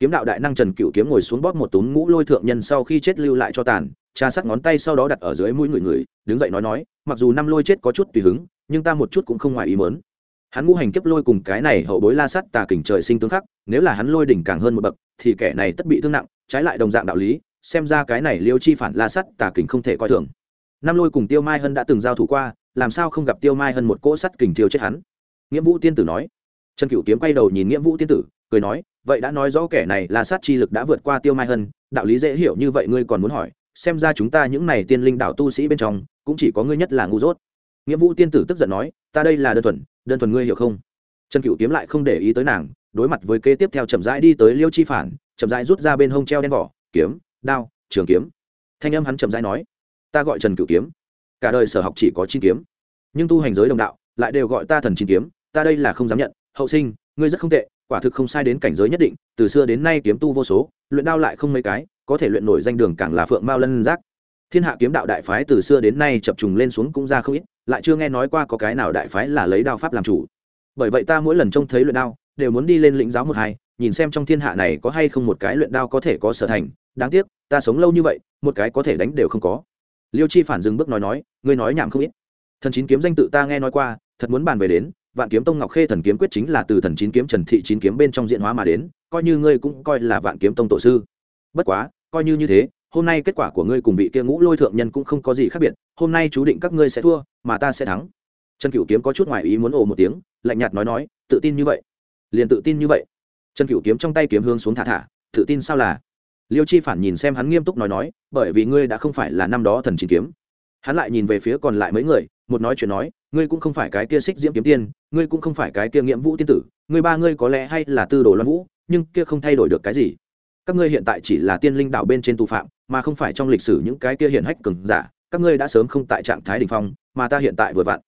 Kiếm đạo đại năng trần cựu kiếm ngồi xuống bóp một túm ngũ lôi thượng nhân sau khi chết lưu lại cho tàn trà sát ngón tay sau đó đặt ở dưới mũi người người, đứng dậy nói nói, mặc dù năm lôi chết có chút tùy hứng, nhưng ta một chút cũng không ngoài ý mớn hắn ngũ hành kiếp lôi cùng cái này hậu bối la sắt tà kình trời sinh tương khắc, nếu là hắn lôi đỉnh càng hơn một bậc, thì kẻ này tất bị thương nặng, trái lại đồng dạng đạo lý, xem ra cái này liêu chi phản la sắt tà kình không thể coi thường. Năm lôi cùng tiêu mai hân đã từng giao thủ qua làm sao không gặp tiêu mai hân một cỗ sắt kình thiêu chết hắn? Nghĩa vũ tiên tử nói. Trần cựu kiếm quay đầu nhìn nghĩa vũ tiên tử, cười nói, vậy đã nói rõ kẻ này là sát chi lực đã vượt qua tiêu mai hân, đạo lý dễ hiểu như vậy ngươi còn muốn hỏi, xem ra chúng ta những này tiên linh đạo tu sĩ bên trong, cũng chỉ có ngươi nhất là ngu dốt. Nghĩa vũ tiên tử tức giận nói, ta đây là đơn thuần đơn thuần ngươi hiểu không? Trần cựu kiếm lại không để ý tới nàng, đối mặt với kế tiếp theo chậm rãi đi tới liêu chi phản, chậm rãi rút ra bên hông treo đen vỏ, kiếm, đao, trường kiếm. Thanh âm hắn chậm rãi nói, ta gọi trần cựu kiếm cả đời sở học chỉ có chín kiếm. Nhưng tu hành giới đồng đạo, lại đều gọi ta thần chín kiếm, ta đây là không dám nhận. Hậu sinh, ngươi rất không tệ, quả thực không sai đến cảnh giới nhất định, từ xưa đến nay kiếm tu vô số, luyện đao lại không mấy cái, có thể luyện nổi danh đường càng là phượng mao lân giác. Thiên hạ kiếm đạo đại phái từ xưa đến nay chập trùng lên xuống cũng ra không ít, lại chưa nghe nói qua có cái nào đại phái là lấy đao pháp làm chủ. Bởi vậy ta mỗi lần trông thấy luyện đao, đều muốn đi lên lĩnh giáo một hai, nhìn xem trong thiên hạ này có hay không một cái luyện đao có thể có sở thành. Đáng tiếc, ta sống lâu như vậy, một cái có thể đánh đều không có liêu chi phản dừng bước nói nói, ngươi nói nhảm không ít. Thần chín kiếm danh tự ta nghe nói qua, thật muốn bàn về đến, vạn kiếm tông ngọc khê thần kiếm quyết chính là từ thần chín kiếm trần thị chín kiếm bên trong diện hóa mà đến, coi như ngươi cũng coi là vạn kiếm tông tổ sư. Bất quá, coi như như thế, hôm nay kết quả của ngươi cùng vị kia ngũ lôi thượng nhân cũng không có gì khác biệt, hôm nay chú định các ngươi sẽ thua, mà ta sẽ thắng. Trần cựu kiếm có chút ngoài ý muốn ồ một tiếng, lạnh nhạt nói nói, tự tin như vậy. Liền tự tin như vậy. Trần cựu kiếm trong tay kiếm hướng xuống thả thả, tự tin sao là? Liêu chi phản nhìn xem hắn nghiêm túc nói nói, bởi vì ngươi đã không phải là năm đó thần chín kiếm. Hắn lại nhìn về phía còn lại mấy người, một nói chuyện nói, ngươi cũng không phải cái kia xích diễm kiếm tiên, ngươi cũng không phải cái kia nghiễm vũ tiên tử, ngươi ba ngươi có lẽ hay là tư đồ loan vũ, nhưng kia không thay đổi được cái gì. Các ngươi hiện tại chỉ là tiên linh đạo bên trên tù phạm, mà không phải trong lịch sử những cái kia hiện hách cường giả, các ngươi đã sớm không tại trạng thái đỉnh phong, mà ta hiện tại vừa vặn.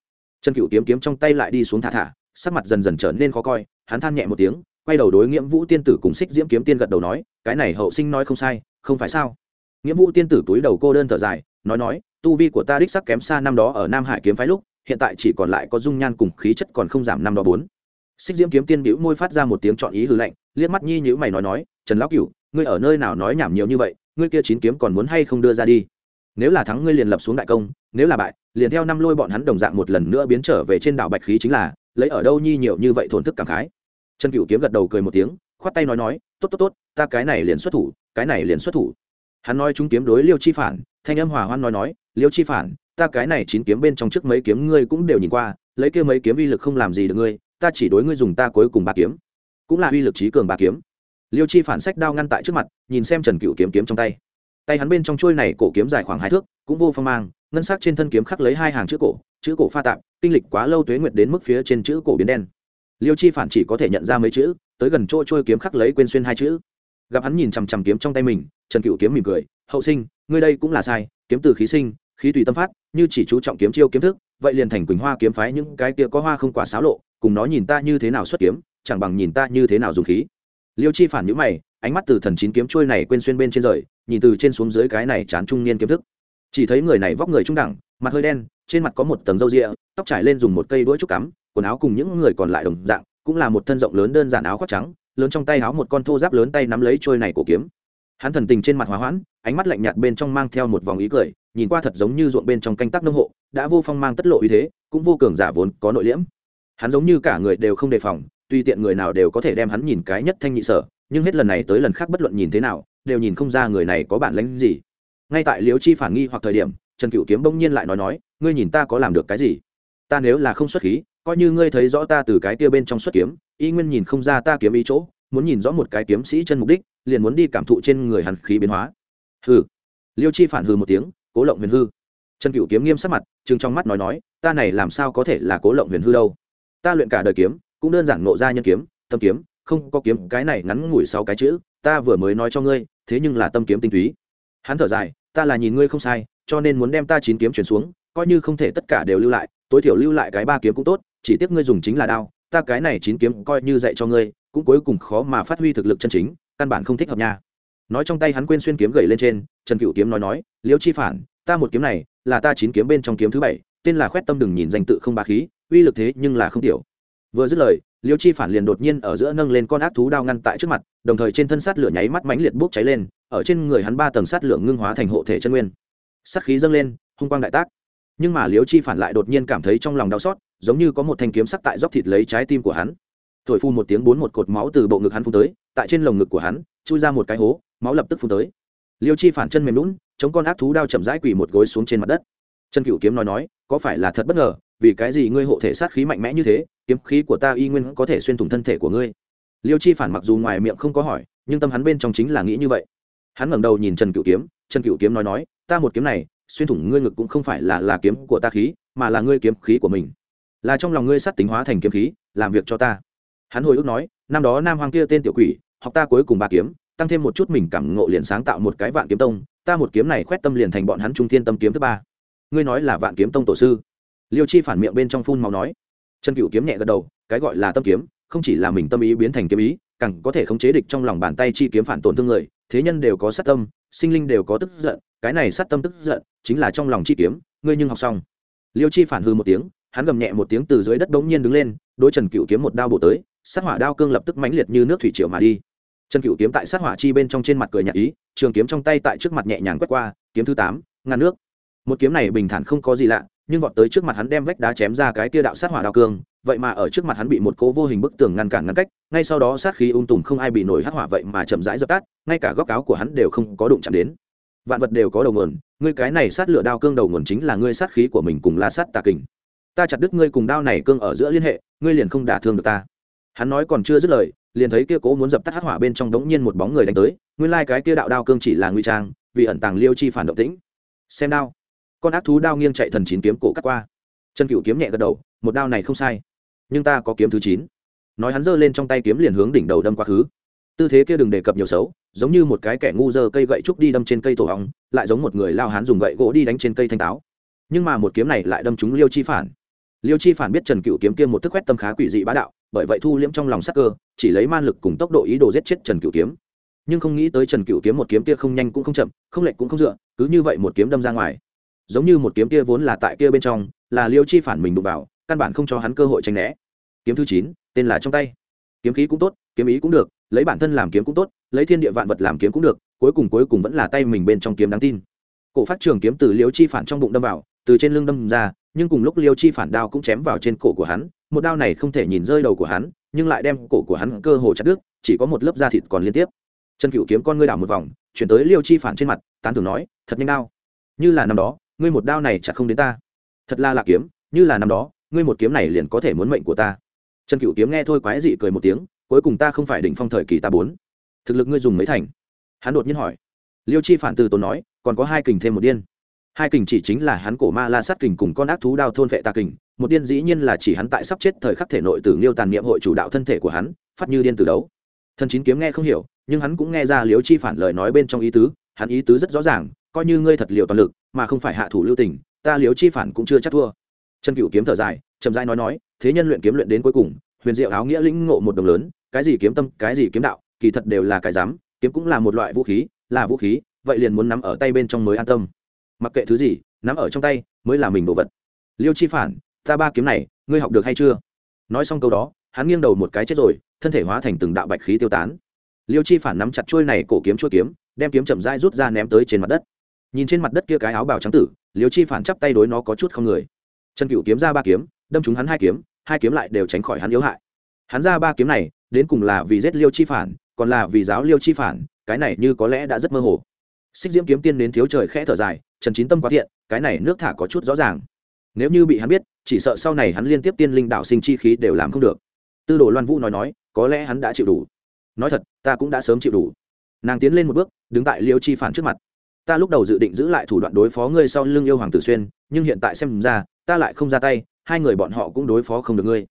Trần cựu kiếm kiếm trong tay lại đi xuống thả thả, sắc mặt dần dần trở nên khó coi, hắn than nhẹ một tiếng quay đầu đối nghiễm vũ tiên tử cùng xích diễm kiếm tiên gật đầu nói, cái này hậu sinh nói không sai, không phải sao? Nghĩa vũ tiên tử túi đầu cô đơn thở dài, nói nói, tu vi của ta đích sắc kém xa năm đó ở nam hải kiếm phái lúc, hiện tại chỉ còn lại có dung nhan cùng khí chất còn không giảm năm đó bốn. Xích diễm kiếm tiên bĩu môi phát ra một tiếng chọn ý hư lạnh, liếc mắt nhi nhữ mày nói nói, trần lão cửu, ngươi ở nơi nào nói nhảm nhiều như vậy, ngươi kia chín kiếm còn muốn hay không đưa ra đi? Nếu là thắng ngươi liền lập xuống đại công, nếu là bại, liền theo năm lôi bọn hắn đồng dạng một lần nữa biến trở về trên đảo bạch khí chính là, lấy ở đâu nhi nhiều như vậy thổn thức cảm khái? Trần cửu kiếm gật đầu cười một tiếng, khoát tay nói nói, tốt tốt tốt, ta cái này liền xuất thủ, cái này liền xuất thủ. Hắn nói chúng kiếm đối liêu chi phản, thanh âm hòa hoan nói nói, liêu chi phản, ta cái này chín kiếm bên trong trước mấy kiếm ngươi cũng đều nhìn qua, lấy kia mấy kiếm uy lực không làm gì được ngươi, ta chỉ đối ngươi dùng ta cuối cùng ba kiếm, cũng là uy lực trí cường ba kiếm. Liêu chi phản sách đao ngăn tại trước mặt, nhìn xem trần cựu kiếm kiếm trong tay. Tay hắn bên trong trôi này cổ kiếm dài khoảng hai thước, cũng vô phong mang, ngân sắc trên thân kiếm khắc lấy hai hàng chữ cổ chữ cổ pha tạp, kinh lịch quá lâu tuế nguyệt đến mức phía trên chữ cổ biến đen liêu chi phản chỉ có thể nhận ra mấy chữ, tới gần trôi trôi kiếm khắc lấy quên xuyên hai chữ. Gặp hắn nhìn chằm chằm kiếm trong tay mình, trần cựu kiếm mỉm cười, hậu sinh, ngươi đây cũng là sai, kiếm từ khí sinh, khí tùy tâm phát, như chỉ chú trọng kiếm chiêu kiếm thức, vậy liền thành quỳnh hoa kiếm phái những cái kia có hoa không quả xáo lộ, cùng nó nhìn ta như thế nào xuất kiếm, chẳng bằng nhìn ta như thế nào dùng khí. Liêu chi phản nhữ mày, ánh mắt từ thần chín kiếm trôi này quên xuyên bên trên rời, nhìn từ trên xuống dưới cái này chán trung niên kiếm thức. Chỉ thấy người này vóc người trung đẳng, mặt hơi đen, trên mặt có một tầng râu rịa tóc trải lên dùng một cây đuôi trúc cắm quần áo cùng những người còn lại đồng dạng, cũng là một thân rộng lớn đơn giản áo khoác trắng, lớn trong tay áo một con thô giáp lớn tay nắm lấy trôi này cổ kiếm. Hắn thần tình trên mặt hóa hoãn, ánh mắt lạnh nhạt bên trong mang theo một vòng ý cười, nhìn qua thật giống như ruộng bên trong canh tác nông hộ, đã vô phong mang tất lộ ý thế, cũng vô cường giả vốn có nội liễm. Hắn giống như cả người đều không đề phòng tuy tiện người nào đều có thể đem hắn nhìn cái nhất thanh nhị sở, nhưng hết lần này tới lần khác bất luận nhìn thế nào, đều nhìn không ra người này có bản lãnh gì. Ngay tại liễu chi phản nghi hoặc thời điểm, trần cựu kiếm bỗng nhiên lại nói nói, ngươi nhìn ta có làm được cái gì? Ta nếu là không xuất khí coi như ngươi thấy rõ ta từ cái kia bên trong xuất kiếm, y nguyên nhìn không ra ta kiếm ý chỗ, muốn nhìn rõ một cái kiếm sĩ chân mục đích, liền muốn đi cảm thụ trên người hàn khí biến hóa. Hừ. Liêu chi phản hừ một tiếng, cố lộng huyền hư. Trần cựu kiếm nghiêm sắc mặt chừng trong mắt nói nói, ta này làm sao có thể là cố lộng huyền hư đâu? Ta luyện cả đời kiếm, cũng đơn giản nộ ra nhân kiếm, tâm kiếm, không có kiếm, cái này ngắn ngủi sáu cái chữ, ta vừa mới nói cho ngươi, thế nhưng là tâm kiếm tinh túy. Hắn thở dài, ta là nhìn ngươi không sai, cho nên muốn đem ta chín kiếm chuyển xuống, coi như không thể tất cả đều lưu lại, tối thiểu lưu lại cái ba kiếm cũng tốt chỉ tiếc ngươi dùng chính là đao, ta cái này chín kiếm coi như dạy cho ngươi, cũng cuối cùng khó mà phát huy thực lực chân chính, căn bản không thích hợp nha. Nói trong tay hắn quên xuyên kiếm gậy lên trên, trần cựu kiếm nói nói, liêu chi phản, ta một kiếm này, là ta chín kiếm bên trong kiếm thứ bảy, tên là khoét tâm đừng nhìn danh tự không ba khí, uy lực thế nhưng là không tiểu. Vừa dứt lời, liêu chi phản liền đột nhiên ở giữa nâng lên con ác thú đao ngăn tại trước mặt, đồng thời trên thân sát lửa nháy mắt mãnh liệt bốc cháy lên, ở trên người hắn ba tầng sát lửa ngưng hóa thành hộ thể chân nguyên. Sát khí dâng lên, hung quang đại tác nhưng mà liêu chi phản lại đột nhiên cảm thấy trong lòng đau xót, giống như có một thanh kiếm sắc tại dốc thịt lấy trái tim của hắn. Thổi phu một tiếng bốn một cột máu từ bộ ngực hắn phun tới, tại trên lồng ngực của hắn, chui ra một cái hố, máu lập tức phun tới. Liêu chi phản chân mềm lún chống con ác thú đao chậm rãi quỳ một gối xuống trên mặt đất. Trần cựu kiếm nói nói, có phải là thật bất ngờ, vì cái gì ngươi hộ thể sát khí mạnh mẽ như thế, kiếm khí của ta y nguyên có thể xuyên thủng thân thể của ngươi? Liêu chi phản mặc dù ngoài miệng không có hỏi, nhưng tâm hắn bên trong chính là nghĩ như vậy. Hắn ngẩng đầu nhìn trần cựu kiếm, trần cựu kiếm nói nói, ta một kiếm này xuyên thủng ngươi ngực cũng không phải là là kiếm của ta khí, mà là ngươi kiếm khí của mình. Là trong lòng ngươi sát tính hóa thành kiếm khí, làm việc cho ta. Hắn hồi ức nói, năm đó nam hoàng kia tên tiểu quỷ, học ta cuối cùng ba kiếm, tăng thêm một chút mình cảm ngộ liền sáng tạo một cái vạn kiếm tông, ta một kiếm này khoét tâm liền thành bọn hắn trung thiên tâm kiếm thứ ba. Ngươi nói là vạn kiếm tông tổ sư? Liêu chi phản miệng bên trong phun màu nói. Trần cựu kiếm nhẹ gật đầu, cái gọi là tâm kiếm, không chỉ là mình tâm ý biến thành kiếm ý, càng có thể khống chế địch trong lòng bàn tay chi kiếm phản tổn thương người, thế nhân đều có sát tâm, sinh linh đều có tức giận cái này sát tâm tức giận chính là trong lòng chi kiếm, ngươi nhưng học xong. Liêu chi phản hư một tiếng, hắn gầm nhẹ một tiếng từ dưới đất bỗng nhiên đứng lên đôi trần cựu kiếm một đao bổ tới, sát hỏa đao cương lập tức mãnh liệt như nước thủy triều mà đi. Trần cựu kiếm tại sát hỏa chi bên trong trên mặt cười nhạt ý, trường kiếm trong tay tại trước mặt nhẹ nhàng quét qua, kiếm thứ tám ngăn nước. Một kiếm này bình thản không có gì lạ, nhưng vọt tới trước mặt hắn đem vách đá chém ra cái tia đạo sát hỏa đao cương, vậy mà ở trước mặt hắn bị một cố vô hình bức tường ngăn cản ngăn cách, ngay sau đó sát khí ung tùm không ai bị nổi hắc hỏa vậy mà chậm rãi dập tắt, ngay cả góc áo của hắn đều không có đụng chạm đến vạn vật đều có đầu nguồn, ngươi cái này sát lửa đao cương đầu nguồn chính là ngươi sát khí của mình cùng la sát tà kình. Ta chặt đứt ngươi cùng đao này cương ở giữa liên hệ, ngươi liền không đả thương được ta. Hắn nói còn chưa dứt lời, liền thấy kia cố muốn dập tắt hắc hỏa bên trong đống nhiên một bóng người đánh tới, nguyên lai cái kia đạo đao cương chỉ là nguy trang, vì ẩn tàng liêu chi phản động tĩnh. Xem đao. Con ác thú đao nghiêng chạy thần chín kiếm cổ cắt qua. Chân cựu kiếm nhẹ gật đầu, một đao này không sai, nhưng ta có kiếm thứ chín. Nói hắn giơ lên trong tay kiếm liền hướng đỉnh đầu đâm quá khứ. Tư thế kia đừng đề cập nhiều xấu giống như một cái kẻ ngu dơ cây gậy trúc đi đâm trên cây tổ hóng, lại giống một người lao hán dùng gậy gỗ đi đánh trên cây thanh táo. Nhưng mà một kiếm này lại đâm trúng liêu chi phản. Liêu chi phản biết trần cựu kiếm kia một thức quét tâm khá quỷ dị bá đạo, bởi vậy thu liễm trong lòng sắc cơ, chỉ lấy man lực cùng tốc độ ý đồ giết chết trần cựu kiếm. Nhưng không nghĩ tới trần cựu kiếm một kiếm kia không nhanh cũng không chậm, không lệch cũng không dựa, cứ như vậy một kiếm đâm ra ngoài. Giống như một kiếm kia vốn là tại kia bên trong, là liêu chi phản mình đụng vào, căn bản không cho hắn cơ hội tranh né. Kiếm thứ chín, tên là trong tay. Kiếm khí cũng tốt, kiếm ý cũng được, lấy bản thân làm kiếm cũng tốt lấy thiên địa vạn vật làm kiếm cũng được, cuối cùng cuối cùng vẫn là tay mình bên trong kiếm đáng tin. Cổ phát trường kiếm từ liêu chi phản trong bụng đâm vào, từ trên lưng đâm ra, nhưng cùng lúc liêu chi phản đao cũng chém vào trên cổ của hắn, một đao này không thể nhìn rơi đầu của hắn, nhưng lại đem cổ của hắn cơ hồ chặt đứt, chỉ có một lớp da thịt còn liên tiếp. Chân cựu kiếm con ngươi đảo một vòng, chuyển tới liêu chi phản trên mặt, tán thường nói, thật nhanh đao. Như là năm đó, ngươi một đao này chặt không đến ta. Thật là lạc kiếm, như là năm đó, ngươi một kiếm này liền có thể muốn mệnh của ta. Chân cựu kiếm nghe thôi quái dị cười một tiếng, cuối cùng ta không phải đỉnh phong thời kỳ ta bốn thực lực ngươi dùng mấy thành? Hắn đột nhiên hỏi. Liêu chi phản từ tốn nói, còn có hai kình thêm một điên. Hai kình chỉ chính là hắn cổ ma la sát kình cùng con ác thú đao thôn vệ tà kình, một điên dĩ nhiên là chỉ hắn tại sắp chết thời khắc thể nội tử nghiêu tàn niệm hội chủ đạo thân thể của hắn, phát như điên từ đấu. Thần chín kiếm nghe không hiểu, nhưng hắn cũng nghe ra liêu chi phản lời nói bên trong ý tứ, hắn ý tứ rất rõ ràng, coi như ngươi thật liều toàn lực, mà không phải hạ thủ lưu tình, ta liêu chi phản cũng chưa chắc thua. Trần cựu kiếm thở dài, chậm rãi nói nói, thế nhân luyện kiếm luyện đến cuối cùng, huyền diệu áo nghĩa lĩnh ngộ một đồng lớn, cái gì kiếm tâm, cái gì kiếm đạo kỳ thật đều là cái dám kiếm cũng là một loại vũ khí, là vũ khí, vậy liền muốn nắm ở tay bên trong mới an tâm. Mặc kệ thứ gì, nắm ở trong tay mới là mình đồ vật. Liêu chi phản, ta ba kiếm này, ngươi học được hay chưa? Nói xong câu đó, hắn nghiêng đầu một cái chết rồi, thân thể hóa thành từng đạo bạch khí tiêu tán. Liêu chi phản nắm chặt trôi này cổ kiếm chuôi kiếm, đem kiếm chậm rãi rút ra ném tới trên mặt đất. Nhìn trên mặt đất kia cái áo bào trắng tử, liêu chi phản chắp tay đối nó có chút không người. Trần cựu kiếm ra ba kiếm, đâm chúng hắn hai kiếm hai kiếm lại đều tránh khỏi hắn yếu hại. Hắn ra ba kiếm này, đến cùng là vì giết liêu chi phản còn là vì giáo liêu chi phản, cái này như có lẽ đã rất mơ hồ. Xích diễm kiếm tiên đến thiếu trời khẽ thở dài, trần chín tâm quá thiện, cái này nước thả có chút rõ ràng. Nếu như bị hắn biết, chỉ sợ sau này hắn liên tiếp tiên linh đạo sinh chi khí đều làm không được. Tư đồ loan vũ nói nói, có lẽ hắn đã chịu đủ. Nói thật, ta cũng đã sớm chịu đủ. Nàng tiến lên một bước, đứng tại liêu chi phản trước mặt. Ta lúc đầu dự định giữ lại thủ đoạn đối phó ngươi sau lưng yêu hoàng tử xuyên, nhưng hiện tại xem ra, ta lại không ra tay, hai người bọn họ cũng đối phó không được ngươi.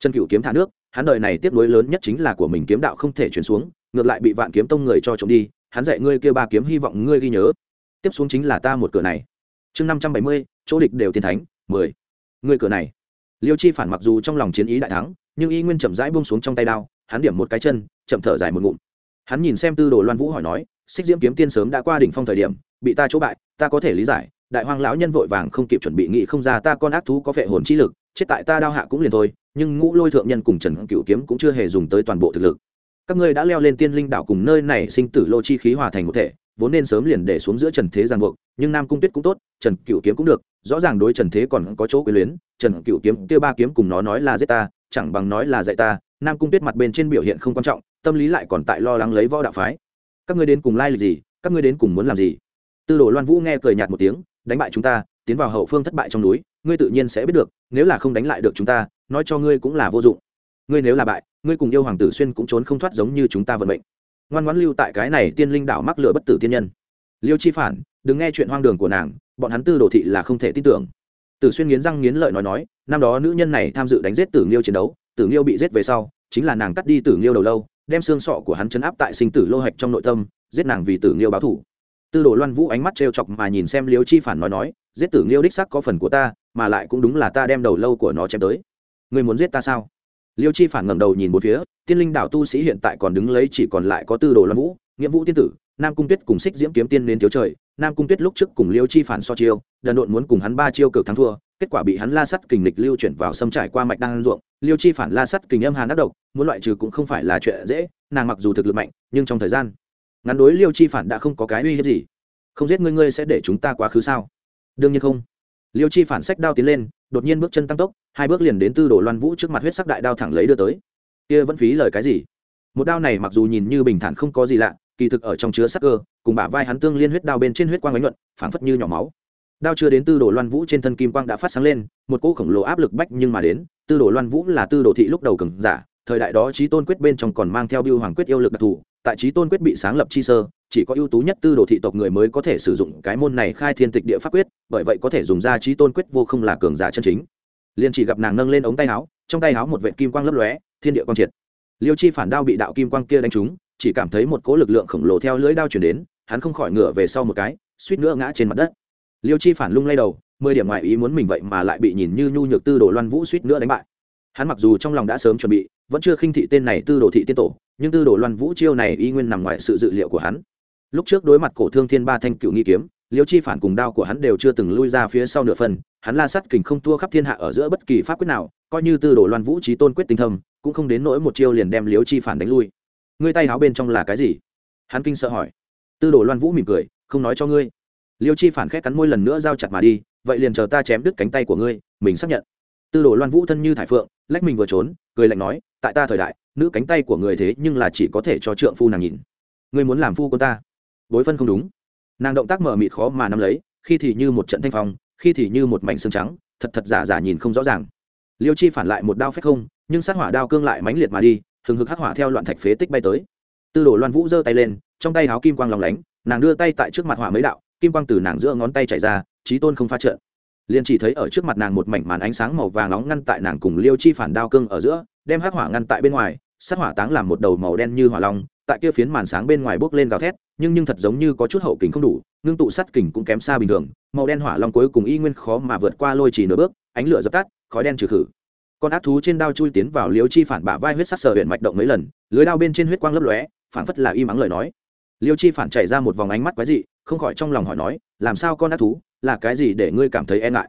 Trần cựu kiếm thả nước hắn đời này tiếp nối lớn nhất chính là của mình kiếm đạo không thể chuyển xuống, ngược lại bị vạn kiếm tông người cho trộm đi, hắn dạy ngươi kêu ba kiếm hy vọng ngươi ghi nhớ. Tiếp xuống chính là ta một cửa này. Chương năm trăm bảy mươi, chỗ địch đều tiên thánh, mười. Ngươi cửa này. Liêu chi phản mặc dù trong lòng chiến ý đại thắng, nhưng y nguyên chậm rãi buông xuống trong tay đao, hắn điểm một cái chân, chậm thở dài một ngụm. Hắn nhìn xem tư đồ loan vũ hỏi nói, xích diễm kiếm tiên sớm đã qua đỉnh phong thời điểm, bị ta chỗ bại, ta có thể lý giải, đại hoang lão nhân vội vàng không kịp chuẩn bị nghị không ra ta con ác thú có vẻ hồn chi lực, chết tại ta đao hạ cũng liền thôi nhưng ngũ lôi thượng nhân cùng trần cựu kiếm cũng chưa hề dùng tới toàn bộ thực lực. Các ngươi đã leo lên tiên linh đảo cùng nơi này sinh tử lô chi khí hòa thành một thể, vốn nên sớm liền để xuống giữa trần thế giang buộc, nhưng nam cung tuyết cũng tốt, trần cựu kiếm cũng được, rõ ràng đối trần thế còn có chỗ quyền luyến, trần cựu kiếm kêu ba kiếm cùng nó nói là giết ta, chẳng bằng nói là dạy ta, nam cung tuyết mặt bên trên biểu hiện không quan trọng, tâm lý lại còn tại lo lắng lấy võ đạo phái. Các ngươi đến cùng lai lịch gì, các ngươi đến cùng muốn làm gì? Tư đồ loan vũ nghe cười nhạt một tiếng, đánh bại chúng ta, tiến vào hậu phương thất bại trong núi, ngươi tự nhiên sẽ biết được, nếu là không đánh lại được chúng ta nói cho ngươi cũng là vô dụng. Ngươi nếu là bại, ngươi cùng yêu hoàng tử xuyên cũng trốn không thoát giống như chúng ta vận mệnh. Ngoan ngoãn lưu tại cái này tiên linh đảo mắc lửa bất tử tiên nhân. Liêu chi phản, đừng nghe chuyện hoang đường của nàng, bọn hắn tư đồ thị là không thể tin tưởng. Tử xuyên nghiến răng nghiến lợi nói nói, năm đó nữ nhân này tham dự đánh giết tử nghiêu chiến đấu, tử nghiêu bị giết về sau, chính là nàng cắt đi tử nghiêu đầu lâu, đem xương sọ của hắn chấn áp tại sinh tử lô hạch trong nội tâm, giết nàng vì tử nghiêu báo thủ tư đồ loan vũ ánh mắt trêu chọc mà nhìn xem liêu chi phản nói nói, giết tử nghiêu đích sắc có phần của ta, mà lại cũng đúng là ta đem đầu lâu của nó chém tới ngươi muốn giết ta sao? Liêu chi phản ngẩng đầu nhìn một phía, tiên linh đảo tu sĩ hiện tại còn đứng lấy chỉ còn lại có tư đồ loan vũ, nghĩa vũ tiên tử, nam cung tuyết cùng xích diễm kiếm tiên đến thiếu trời. Nam cung tuyết lúc trước cùng liêu chi phản so chiêu, đần độn muốn cùng hắn ba chiêu cực thắng thua, kết quả bị hắn la sắt kình lịch lưu chuyển vào xâm trải qua mạch đăng ruộng. Liêu chi phản la sắt kình âm hàn đắc độc, muốn loại trừ cũng không phải là chuyện dễ, nàng mặc dù thực lực mạnh, nhưng trong thời gian ngắn đối liêu chi phản đã không có cái uy hiếp gì. Không giết ngươi ngươi sẽ để chúng ta quá khứ sao? Đương nhiên không. Liêu chi phản sách đao tiến lên đột nhiên bước chân tăng tốc, hai bước liền đến tư đồ loan vũ trước mặt huyết sắc đại đao thẳng lấy đưa tới. Kia vẫn phí lời cái gì? Một đao này mặc dù nhìn như bình thản không có gì lạ, kỳ thực ở trong chứa sắc cơ, cùng bả vai hắn tương liên huyết đao bên trên huyết quang ánh nhuận, phảng phất như nhỏ máu. Đao chưa đến tư đồ loan vũ trên thân kim quang đã phát sáng lên, một cỗ khổng lồ áp lực bách nhưng mà đến, tư đồ loan vũ là tư đồ thị lúc đầu cường giả, thời đại đó trí tôn quyết bên trong còn mang theo biêu hoàng quyết yêu lực đặc thù tại trí tôn quyết bị sáng lập chi sơ, chỉ có ưu tú nhất tư đồ thị tộc người mới có thể sử dụng cái môn này khai thiên tịch địa pháp quyết, bởi vậy có thể dùng ra trí tôn quyết vô không là cường giả chân chính. Liền chỉ gặp nàng nâng lên ống tay áo, trong tay áo một vệ kim quang lấp lóe, thiên địa quang triệt. Liêu chi phản đao bị đạo kim quang kia đánh trúng, chỉ cảm thấy một cỗ lực lượng khổng lồ theo lưỡi đao chuyển đến, hắn không khỏi ngửa về sau một cái, suýt nữa ngã trên mặt đất. Liêu chi phản lung lay đầu, mười điểm ngoại ý muốn mình vậy mà lại bị nhìn như nhu nhược tư đồ loan vũ suýt nữa đánh bại. Hắn mặc dù trong lòng đã sớm chuẩn bị, vẫn chưa khinh thị tên này tư đồ thị tiên tổ nhưng tư đồ loan vũ chiêu này y nguyên nằm ngoài sự dự liệu của hắn. Lúc trước đối mặt cổ thương thiên ba thanh cựu nghi kiếm, liêu chi phản cùng đao của hắn đều chưa từng lui ra phía sau nửa phần, hắn la sắt kình không thua khắp thiên hạ ở giữa bất kỳ pháp quyết nào, coi như tư đồ loan vũ trí tôn quyết tinh thâm, cũng không đến nỗi một chiêu liền đem liêu chi phản đánh lui. Ngươi tay háo bên trong là cái gì? Hắn kinh sợ hỏi. Tư đồ loan vũ mỉm cười, không nói cho ngươi. Liêu chi phản khét cắn môi lần nữa giao chặt mà đi, vậy liền chờ ta chém đứt cánh tay của ngươi, mình xác nhận. Tư đồ loan vũ thân như thải phượng, lách mình vừa trốn, cười lạnh nói, tại ta thời đại nữ cánh tay của người thế nhưng là chỉ có thể cho trượng phu nàng nhìn. Ngươi muốn làm phu con ta? Bối phân không đúng. Nàng động tác mở mịt khó mà nắm lấy, khi thì như một trận thanh phong, khi thì như một mảnh xương trắng, thật thật giả giả nhìn không rõ ràng. Liêu chi phản lại một đao phép không, nhưng sát hỏa đao cương lại mãnh liệt mà đi, hừng hực hắc hỏa theo loạn thạch phế tích bay tới. Tư đồ loan vũ giơ tay lên, trong tay háo kim quang lòng lánh, nàng đưa tay tại trước mặt hỏa mấy đạo, kim quang từ nàng giữa ngón tay chảy ra trí tôn không pha trợn liền chỉ thấy ở trước mặt nàng một mảnh màn ánh sáng màu vàng nóng ngăn tại nàng cùng liêu chi phản đao cương ở giữa đem hắc hỏa ngăn tại bên ngoài, sát hỏa táng làm một đầu màu đen như hỏa long, tại kia phiến màn sáng bên ngoài bốc lên gào thét, nhưng nhưng thật giống như có chút hậu kình không đủ, ngưng tụ sắt kình cũng kém xa bình thường, màu đen hỏa long cuối cùng y nguyên khó mà vượt qua lôi chỉ nửa bước, ánh lửa dập tắt, khói đen trừ khử. Con ác thú trên đao chui tiến vào liêu chi phản bả vai huyết sắc sờ huyện mạch động mấy lần, lưới đao bên trên huyết quang lấp lóe phản phất là y mắng lời nói. Liêu chi phản chảy ra một vòng ánh mắt quái dị, không khỏi trong lòng hỏi nói, làm sao con ác thú, là cái gì để ngươi cảm thấy e ngại?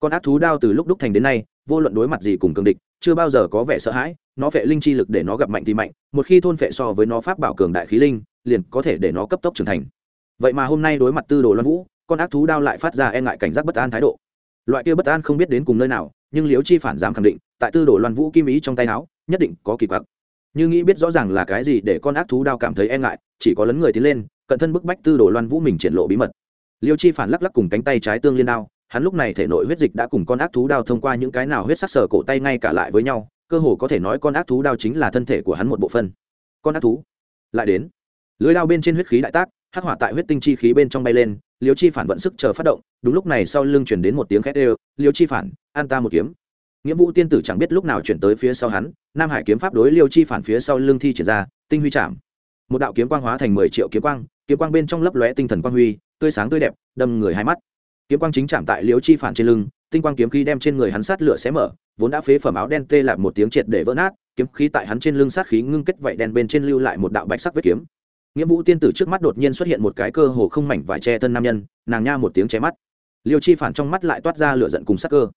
Con ác thú đao từ lúc đúc thành đến nay, vô luận đối mặt gì cùng cường địch chưa bao giờ có vẻ sợ hãi, nó phệ linh chi lực để nó gặp mạnh thì mạnh, một khi thôn phệ so với nó pháp bảo cường đại khí linh, liền có thể để nó cấp tốc trưởng thành. Vậy mà hôm nay đối mặt tư đồ loan vũ, con ác thú đao lại phát ra e ngại cảnh giác bất an thái độ. Loại kia bất an không biết đến cùng nơi nào, nhưng liếu chi phản dám khẳng định, tại tư đồ loan vũ kim ý trong tay áo, nhất định có kỳ quặc. Như nghĩ biết rõ ràng là cái gì để con ác thú đao cảm thấy e ngại, chỉ có lấn người tiến lên, cận thân bức bách tư đồ loan vũ mình triển lộ bí mật. Liêu chi phản lắc lắc cùng cánh tay trái tương liên đao hắn lúc này thể nội huyết dịch đã cùng con ác thú đao thông qua những cái nào huyết sắc sờ cổ tay ngay cả lại với nhau, cơ hồ có thể nói con ác thú đao chính là thân thể của hắn một bộ phân con ác thú lại đến. Lưới đao bên trên huyết khí đại tác, hắc hỏa tại huyết tinh chi khí bên trong bay lên, liêu chi phản vận sức chờ phát động, đúng lúc này sau lưng chuyển đến một tiếng khét đều, liêu chi phản, an ta một kiếm. Nghĩa vụ tiên tử chẳng biết lúc nào chuyển tới phía sau hắn, nam hải kiếm pháp đối liêu chi phản phía sau lưng thi triển ra, tinh huy chạm. Một đạo kiếm quang hóa thành mười triệu kiếm quang kiếm quang bên trong lấp lóe tinh thần quang huy, tươi sáng tươi đẹp, đâm người hai mắt kiếm quang chính chạm tại Liễu chi phản trên lưng, tinh quang kiếm khí đem trên người hắn sát lửa xé mở, vốn đã phế phẩm áo đen tê lạp một tiếng triệt để vỡ nát, kiếm khí tại hắn trên lưng sát khí ngưng kết vậy đen bên trên lưu lại một đạo bạch sắc vết kiếm. Nghĩa vũ tiên tử trước mắt đột nhiên xuất hiện một cái cơ hồ không mảnh vải che thân nam nhân, nàng nha một tiếng che mắt. Liêu chi phản trong mắt lại toát ra lửa giận cùng sắc cơ.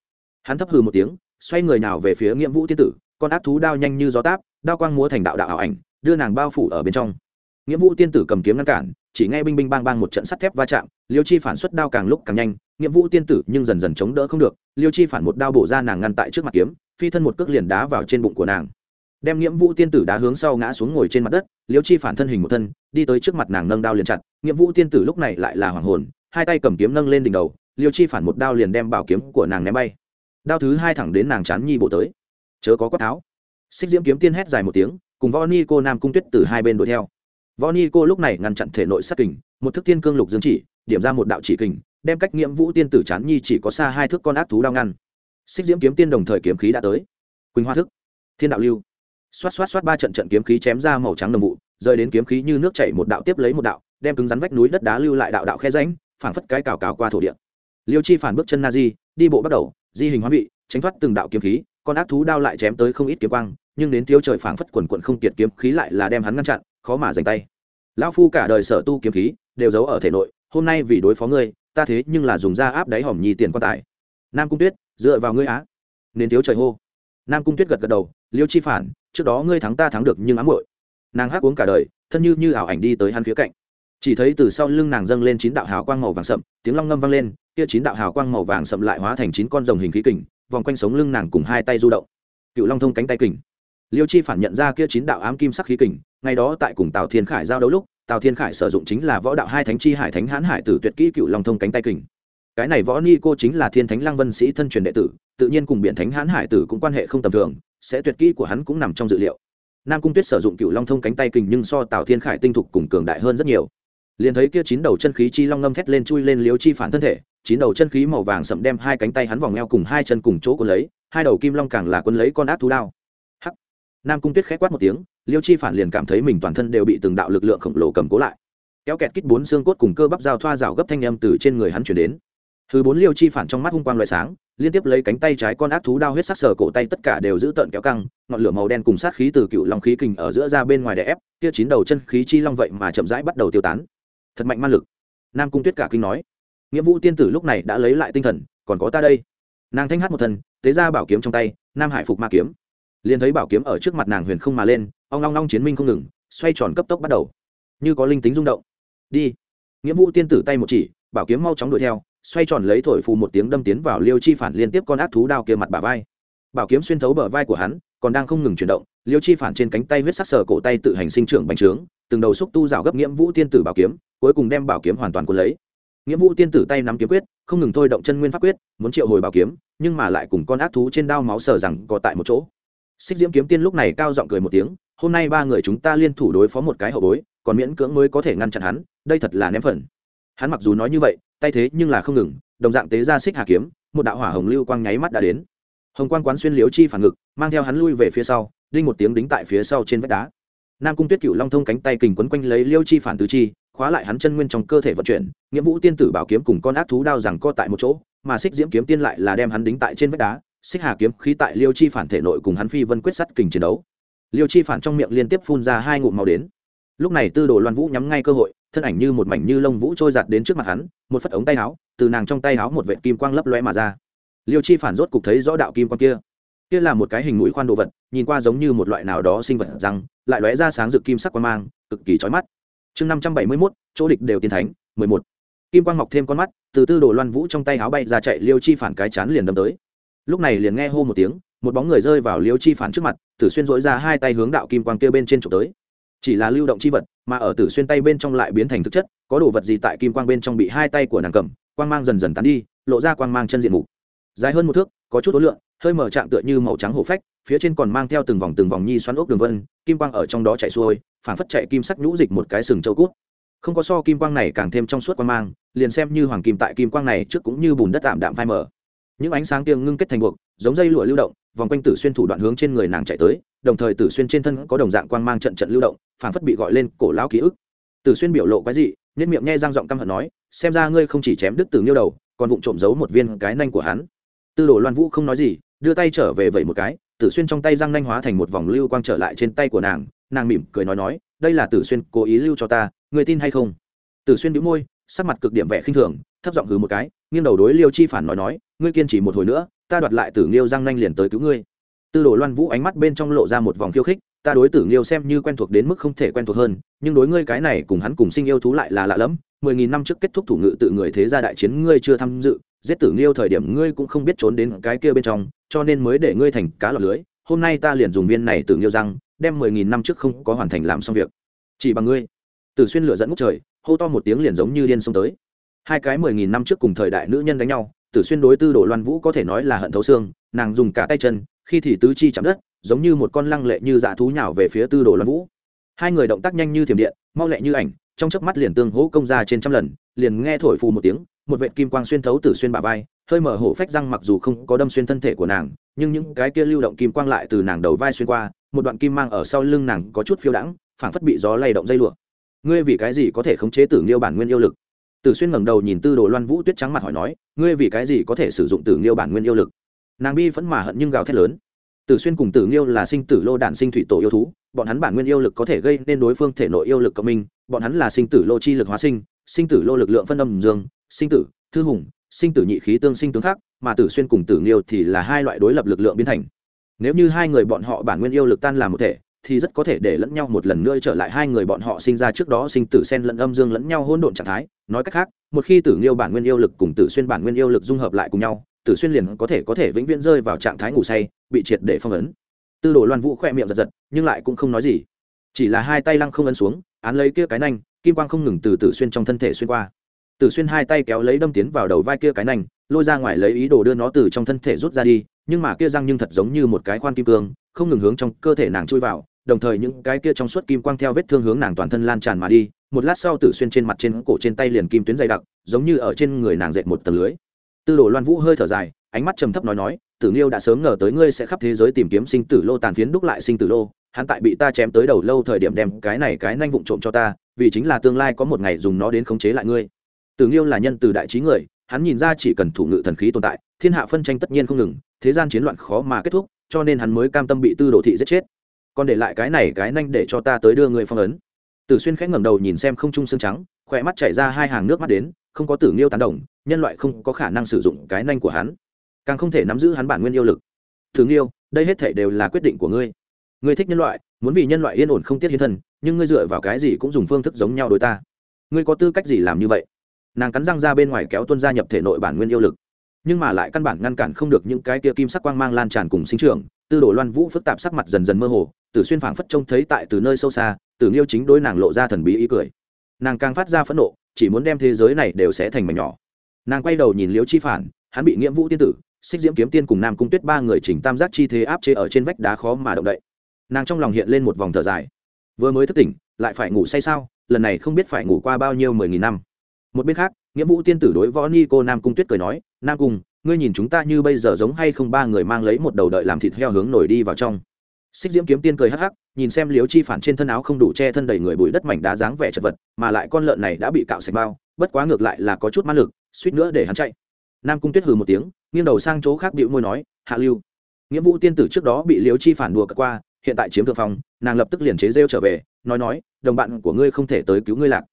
Hắn thấp hừ một tiếng, xoay người nào về phía nghĩa vũ tiên tử, con ác thú đao nhanh như gió táp, đao quang múa thành đạo đạo ảo ảnh, đưa nàng bao phủ ở bên trong nghĩa vũ tiên tử cầm kiếm ngăn cản, chỉ nghe binh binh bang bang một trận sắt thép va chạm, liêu chi phản xuất đao càng lúc càng nhanh, nghĩa vũ tiên tử nhưng dần dần chống đỡ không được, liêu chi phản một đao bổ ra nàng ngăn tại trước mặt kiếm, phi thân một cước liền đá vào trên bụng của nàng. Đem nghĩa vũ tiên tử đá hướng sau ngã xuống ngồi trên mặt đất, liêu chi phản thân hình một thân, đi tới trước mặt nàng nâng đao liền chặt, nghĩa vũ tiên tử lúc này lại là hoàng hồn, hai tay cầm kiếm nâng lên đỉnh đầu, liêu chi phản một đao liền đem bảo kiếm của nàng ném bay. Đao thứ hai thẳng đến nàng chán nhi bộ tới. Chớ có quát tháo. Xích diễm kiếm tiên hét dài một tiếng, cùng võ ni cô nam cung tuyết từ hai bên đuổi theo võ ni cô lúc này ngăn chặn thể nội sát kình, một thức tiên cương lục dương chỉ, điểm ra một đạo chỉ kình, đem cách nghiễm vũ tiên tử chán nhi chỉ có xa hai thước con ác thú đao ngăn. Xích diễm kiếm tiên đồng thời kiếm khí đã tới. Quỳnh hoa thức. Thiên đạo lưu. Xoát xoát xoát ba trận trận kiếm khí chém ra màu trắng đồng vụ, rơi đến kiếm khí như nước chảy một đạo tiếp lấy một đạo, đem cứng rắn vách núi đất đá lưu lại đạo đạo khe ránh phảng phất cái cào cào qua thổ địa. Liêu chi phản bước chân na di, đi bộ bắt đầu, di hình hóa vị, tránh thoát từng đạo kiếm khí, con ác thú đao lại chém tới không ít kiếm quang, nhưng đến thiếu trời phảng phất quần quận không kiệt kiếm khí lại là đem hắn ngăn chặn khó mà giành tay. Lão phu cả đời sở tu kiếm khí, đều giấu ở thể nội, hôm nay vì đối phó ngươi, ta thế nhưng là dùng da áp đáy hòm nhì tiền quan tài. Nam cung tuyết, dựa vào ngươi á. Nên thiếu trời hô. Nam cung tuyết gật gật đầu, liêu chi phản, trước đó ngươi thắng ta thắng được nhưng ám muội. Nàng hắc uống cả đời, thân như như ảo ảnh đi tới hắn phía cạnh. Chỉ thấy từ sau lưng nàng dâng lên chín đạo hào quang màu vàng sậm, tiếng long ngâm vang lên, kia chín đạo hào quang màu vàng sậm lại hóa thành chín con rồng hình khí kình, vòng quanh sống lưng nàng cùng hai tay du động. Cựu long thông cánh tay kình. Liêu chi phản nhận ra kia chín đạo ám kim sắc khí kình ngày đó tại cùng tào thiên khải giao đấu lúc, tào thiên khải sử dụng chính là võ đạo hai thánh chi hải thánh hãn hải tử tuyệt kỹ cựu long thông cánh tay kình. Cái này võ ni cô chính là thiên thánh lăng vân sĩ thân truyền đệ tử, tự nhiên cùng biện thánh hãn hải tử cũng quan hệ không tầm thường, sẽ tuyệt kỹ của hắn cũng nằm trong dự liệu. Nam cung tuyết sử dụng cựu long thông cánh tay kình nhưng so tào thiên khải tinh thục cùng cường đại hơn rất nhiều. Liền thấy kia chín đầu chân khí chi long ngâm thét lên chui lên liếu chi phản thân thể, chín đầu chân khí màu vàng sậm đem hai cánh tay hắn vòng eo cùng hai chân cùng chỗ của lấy, hai đầu kim long càng là quân lấy con ác thú đao. Hắc. Nam cung tuyết khẽ quát một tiếng liêu chi phản liền cảm thấy mình toàn thân đều bị từng đạo lực lượng khổng lồ cầm cố lại. Kéo kẹt kít bốn xương cốt cùng cơ bắp dao thoa rào gấp thanh âm từ trên người hắn chuyển đến. Thứ bốn liêu chi phản trong mắt hung quang loại sáng, liên tiếp lấy cánh tay trái con ác thú đao huyết sắc sờ cổ tay tất cả đều giữ tợn kéo căng, ngọn lửa màu đen cùng sát khí từ cựu long khí kình ở giữa ra bên ngoài đè ép, kia chín đầu chân khí chi long vậy mà chậm rãi bắt đầu tiêu tán. Thật mạnh ma lực. Nam cung tuyết cả kinh nói. Nghĩa vũ tiên tử lúc này đã lấy lại tinh thần, còn có ta đây. Nàng thanh hát một thần, tế ra bảo kiếm trong tay, nam hải phục ma kiếm liền thấy bảo kiếm ở trước mặt nàng huyền không mà lên, ong long long chiến minh không ngừng, xoay tròn cấp tốc bắt đầu. Như có linh tính rung động. Đi. Nghĩa vụ tiên tử tay một chỉ, bảo kiếm mau chóng đuổi theo, xoay tròn lấy thổi phù một tiếng đâm tiến vào liêu chi phản liên tiếp con ác thú đao kia mặt bả vai. Bảo kiếm xuyên thấu bờ vai của hắn, còn đang không ngừng chuyển động, liêu chi phản trên cánh tay huyết sắc sờ cổ tay tự hành sinh trưởng bành trướng, từng đầu xúc tu rào gấp nghiễm vũ tiên tử bảo kiếm, cuối cùng đem bảo kiếm hoàn toàn cuốn lấy. Nghĩa vũ tiên tử tay nắm kiếm quyết, không ngừng thôi động chân nguyên pháp quyết, muốn triệu hồi bảo kiếm, nhưng mà lại cùng con ác thú trên đao máu sờ rằng có tại một chỗ xích diễm kiếm tiên lúc này cao giọng cười một tiếng, hôm nay ba người chúng ta liên thủ đối phó một cái hậu bối, còn miễn cưỡng mới có thể ngăn chặn hắn, đây thật là ném phần. Hắn mặc dù nói như vậy, tay thế nhưng là không ngừng, đồng dạng tế ra xích hà kiếm, một đạo hỏa hồng lưu quang nháy mắt đã đến. Hồng quang quán xuyên liếu chi phản ngực, mang theo hắn lui về phía sau, đinh một tiếng đính tại phía sau trên vách đá. Nam cung tuyết cựu long thông cánh tay kình quấn quanh lấy liêu chi phản tứ chi, khóa lại hắn chân nguyên trong cơ thể vận chuyển, nghĩa vũ tiên tử bảo kiếm cùng con ác thú đao rằng co tại một chỗ, mà xích diễm kiếm tiên lại là đem hắn đính tại trên vách đá xích hà kiếm khí tại liêu chi phản thể nội cùng hắn phi vân quyết sắt kình chiến đấu. Liêu chi phản trong miệng liên tiếp phun ra hai ngụm màu đến. Lúc này tư đồ loan vũ nhắm ngay cơ hội, thân ảnh như một mảnh như lông vũ trôi giạt đến trước mặt hắn, một phất ống tay áo, từ nàng trong tay áo một vệ kim quang lấp loe mà ra. Liêu chi phản rốt cục thấy rõ đạo kim quang kia. Kia là một cái hình mũi khoan đồ vật, nhìn qua giống như một loại nào đó sinh vật răng, lại lóe ra sáng rực kim sắc quang mang, cực kỳ chói mắt. Chương năm trăm bảy mươi mốt, chỗ địch đều tiến thánh, mười một. Kim quang mọc thêm con mắt, từ tư đồ loan vũ trong tay áo bay ra chạy, liêu chi phản cái chán liền đâm tới lúc này liền nghe hô một tiếng, một bóng người rơi vào liêu chi phản trước mặt, tử xuyên dỗi ra hai tay hướng đạo kim quang kia bên trên trục tới. Chỉ là lưu động chi vật, mà ở tử xuyên tay bên trong lại biến thành thực chất, có đồ vật gì tại kim quang bên trong bị hai tay của nàng cầm, quang mang dần dần tán đi, lộ ra quang mang chân diện mục. Dài hơn một thước, có chút ối lượng hơi mở trạng tựa như màu trắng hổ phách, phía trên còn mang theo từng vòng từng vòng nhi xoắn ốc đường vân, kim quang ở trong đó chạy xuôi, phảng phất chạy kim sắc nhũ dịch một cái sừng châu cút. Không có so kim quang này càng thêm trong suốt quang mang, liền xem như hoàng kim tại kim quang này trước cũng như bùn đất tạm đạm phai mở những ánh sáng tiêng ngưng kết thành buộc, giống dây lụa lưu động, vòng quanh tử xuyên thủ đoạn hướng trên người nàng chạy tới, đồng thời tử xuyên trên thân có đồng dạng quang mang trận trận lưu động, phảng phất bị gọi lên cổ lão ký ức. Tử xuyên biểu lộ quái dị, nhất miệng nghe răng giọng căm hận nói, xem ra ngươi không chỉ chém đứt tử nghiêu đầu, còn vụng trộm giấu một viên cái nanh của hắn. Tư đồ loan vũ không nói gì, đưa tay trở về vẩy một cái, tử xuyên trong tay răng nanh hóa thành một vòng lưu quang trở lại trên tay của nàng nàng mỉm cười nói nói, đây là tử xuyên cố ý lưu cho ta người tin hay không? Tử xuyên đĩu môi, sắc mặt cực điểm vẻ khinh thường, thấp giọng hừ một cái nghiêng đầu đối liêu chi phản nói nói, ngươi kiên trì một hồi nữa, ta đoạt lại tử nghiêu răng nanh liền tới cứu ngươi. Tư đồ loan vũ ánh mắt bên trong lộ ra một vòng khiêu khích, ta đối tử nghiêu xem như quen thuộc đến mức không thể quen thuộc hơn, nhưng đối ngươi cái này cùng hắn cùng sinh yêu thú lại là lạ lẫm. Mười nghìn năm trước kết thúc thủ ngự tự người thế gia đại chiến ngươi chưa tham dự, giết tử nghiêu thời điểm ngươi cũng không biết trốn đến cái kia bên trong, cho nên mới để ngươi thành cá lọc lưới. Hôm nay ta liền dùng viên này tử nghiêu răng đem mười nghìn năm trước không có hoàn thành làm xong việc. Chỉ bằng ngươi. Tử xuyên lửa dẫn ngút trời, hô to một tiếng liền giống như điên xông tới hai cái mười nghìn năm trước cùng thời đại nữ nhân đánh nhau, tử xuyên đối tư đồ loan vũ có thể nói là hận thấu xương, nàng dùng cả tay chân, khi thì tứ chi chạm đất, giống như một con lăng lệ như dạ thú nhào về phía tư đồ loan vũ. Hai người động tác nhanh như thiểm điện, mau lẹ như ảnh, trong chớp mắt liền tương hỗ công ra trên trăm lần, liền nghe thổi phù một tiếng, một vệt kim quang xuyên thấu tử xuyên bà vai, hơi mở hổ phách răng mặc dù không có đâm xuyên thân thể của nàng, nhưng những cái kia lưu động kim quang lại từ nàng đầu vai xuyên qua, một đoạn kim mang ở sau lưng nàng có chút phiêu đãng, phảng phất bị gió lay động dây lụa. Ngươi vì cái gì có thể khống chế tử nghiêu bản nguyên yêu lực? Tử xuyên ngẩng đầu nhìn tư đồ loan vũ tuyết trắng mặt hỏi nói, ngươi vì cái gì có thể sử dụng tử nghiêu bản nguyên yêu lực? Nàng bi phẫn mà hận nhưng gào thét lớn. Tử xuyên cùng tử nghiêu là sinh tử lô đản sinh thủy tổ yêu thú, bọn hắn bản nguyên yêu lực có thể gây nên đối phương thể nội yêu lực cộng minh, bọn hắn là sinh tử lô chi lực hóa sinh sinh tử lô lực lượng phân âm dương, sinh tử, thư hùng, sinh tử nhị khí tương sinh tướng khác mà tử xuyên cùng tử nghiêu thì là hai loại đối lập lực lượng biến thành. Nếu như hai người bọn họ bản nguyên yêu lực tan làm một thể, thì rất có thể để lẫn nhau một lần nữa trở lại hai người bọn họ sinh ra trước đó sinh tử sen lẫn âm dương lẫn nhau hỗn độn trạng thái nói cách khác, một khi tử nghiêu bản nguyên yêu lực cùng tử xuyên bản nguyên yêu lực dung hợp lại cùng nhau, tử xuyên liền có thể có thể vĩnh viễn rơi vào trạng thái ngủ say, bị triệt để phong ấn. Tư đồ loan vũ khoe miệng giật giật, nhưng lại cũng không nói gì. Chỉ là hai tay lăng không ấn xuống, án lấy kia cái nanh, kim quang không ngừng từ tử xuyên trong thân thể xuyên qua. Tử xuyên hai tay kéo lấy đâm tiến vào đầu vai kia cái nành lôi ra ngoài lấy ý đồ đưa nó từ trong thân thể rút ra đi, nhưng mà kia răng nhưng thật giống như một cái khoan kim cương, không ngừng hướng trong cơ thể nàng chui vào, đồng thời những cái kia trong suốt kim quang theo vết thương hướng nàng toàn thân lan tràn mà đi một lát sau tử xuyên trên mặt trên cổ trên tay liền kim tuyến dày đặc, giống như ở trên người nàng dệt một tờ lưới. Tư đồ loan vũ hơi thở dài, ánh mắt trầm thấp nói nói, tử nghiêu đã sớm ngờ tới ngươi sẽ khắp thế giới tìm kiếm sinh tử lô tàn phiến đúc lại sinh tử lô, hắn tại bị ta chém tới đầu lâu thời điểm đem cái này cái nanh vụng trộm cho ta, vì chính là tương lai có một ngày dùng nó đến khống chế lại ngươi. Tử nghiêu là nhân từ đại trí người, hắn nhìn ra chỉ cần thủ ngự thần khí tồn tại, thiên hạ phân tranh tất nhiên không ngừng, thế gian chiến loạn khó mà kết thúc, cho nên hắn mới cam tâm bị tư đồ thị giết chết. Còn để lại cái này cái nanh để cho ta tới đưa người phong ấn tử xuyên khẽ ngẩng đầu nhìn xem không trung xương trắng khỏe mắt chảy ra hai hàng nước mắt đến, không có tử nghiêu tán đồng, nhân loại không có khả năng sử dụng cái nanh của hắn. Càng không thể nắm giữ hắn bản nguyên yêu lực. Tử nghiêu, đây hết thể đều là quyết định của ngươi. Ngươi thích nhân loại, muốn vì nhân loại yên ổn không tiết hiến thân, nhưng ngươi dựa vào cái gì cũng dùng phương thức giống nhau đối ta? Ngươi có tư cách gì làm như vậy? Nàng cắn răng ra bên ngoài kéo tuân gia nhập thể nội bản nguyên yêu lực. Nhưng mà lại căn bản ngăn cản không được những cái kia kim sắc quang mang lan tràn cùng sinh trưởng tư đồ loan vũ phức tạp sắc mặt dần dần mơ hồ, tử xuyên phảng phất trông thấy tại từ nơi sâu xa, tử nghiêu chính đối nàng lộ ra thần bí ý cười. Nàng càng phát ra phẫn nộ, chỉ muốn đem thế giới này đều sẽ thành mảnh nhỏ. Nàng quay đầu nhìn liễu chi phản, hắn bị nghiễm vũ tiên tử, xích diễm kiếm tiên cùng nam cung tuyết ba người chỉnh tam giác chi thế áp chế ở trên vách đá khó mà động đậy. Nàng trong lòng hiện lên một vòng thở dài. Vừa mới thức tỉnh, lại phải ngủ say sao, lần này không biết phải ngủ qua bao nhiêu mười nghìn năm. Một bên khác nghĩa vũ tiên tử đối võ ni cô nam cung tuyết cười nói, nam cung ngươi nhìn chúng ta như bây giờ giống hay không ba người mang lấy một đầu đợi làm thịt heo hướng nổi đi vào trong. Xích diễm kiếm tiên cười hắc hắc nhìn xem liếu chi phản trên thân áo không đủ che thân đầy người bụi đất mảnh đá dáng vẻ chật vật mà lại con lợn này đã bị cạo sạch bao bất quá ngược lại là có chút mã lực suýt nữa để hắn chạy. Nam cung tuyết hừ một tiếng nghiêng đầu sang chỗ khác bịu môi nói hạ lưu. Nghĩa vũ tiên tử trước đó bị liếu chi phản đùa cất qua hiện tại chiếm thượng phòng, nàng lập tức liền chế rêu trở về nói nói đồng bạn của ngươi không thể tới cứu ngươi lạc.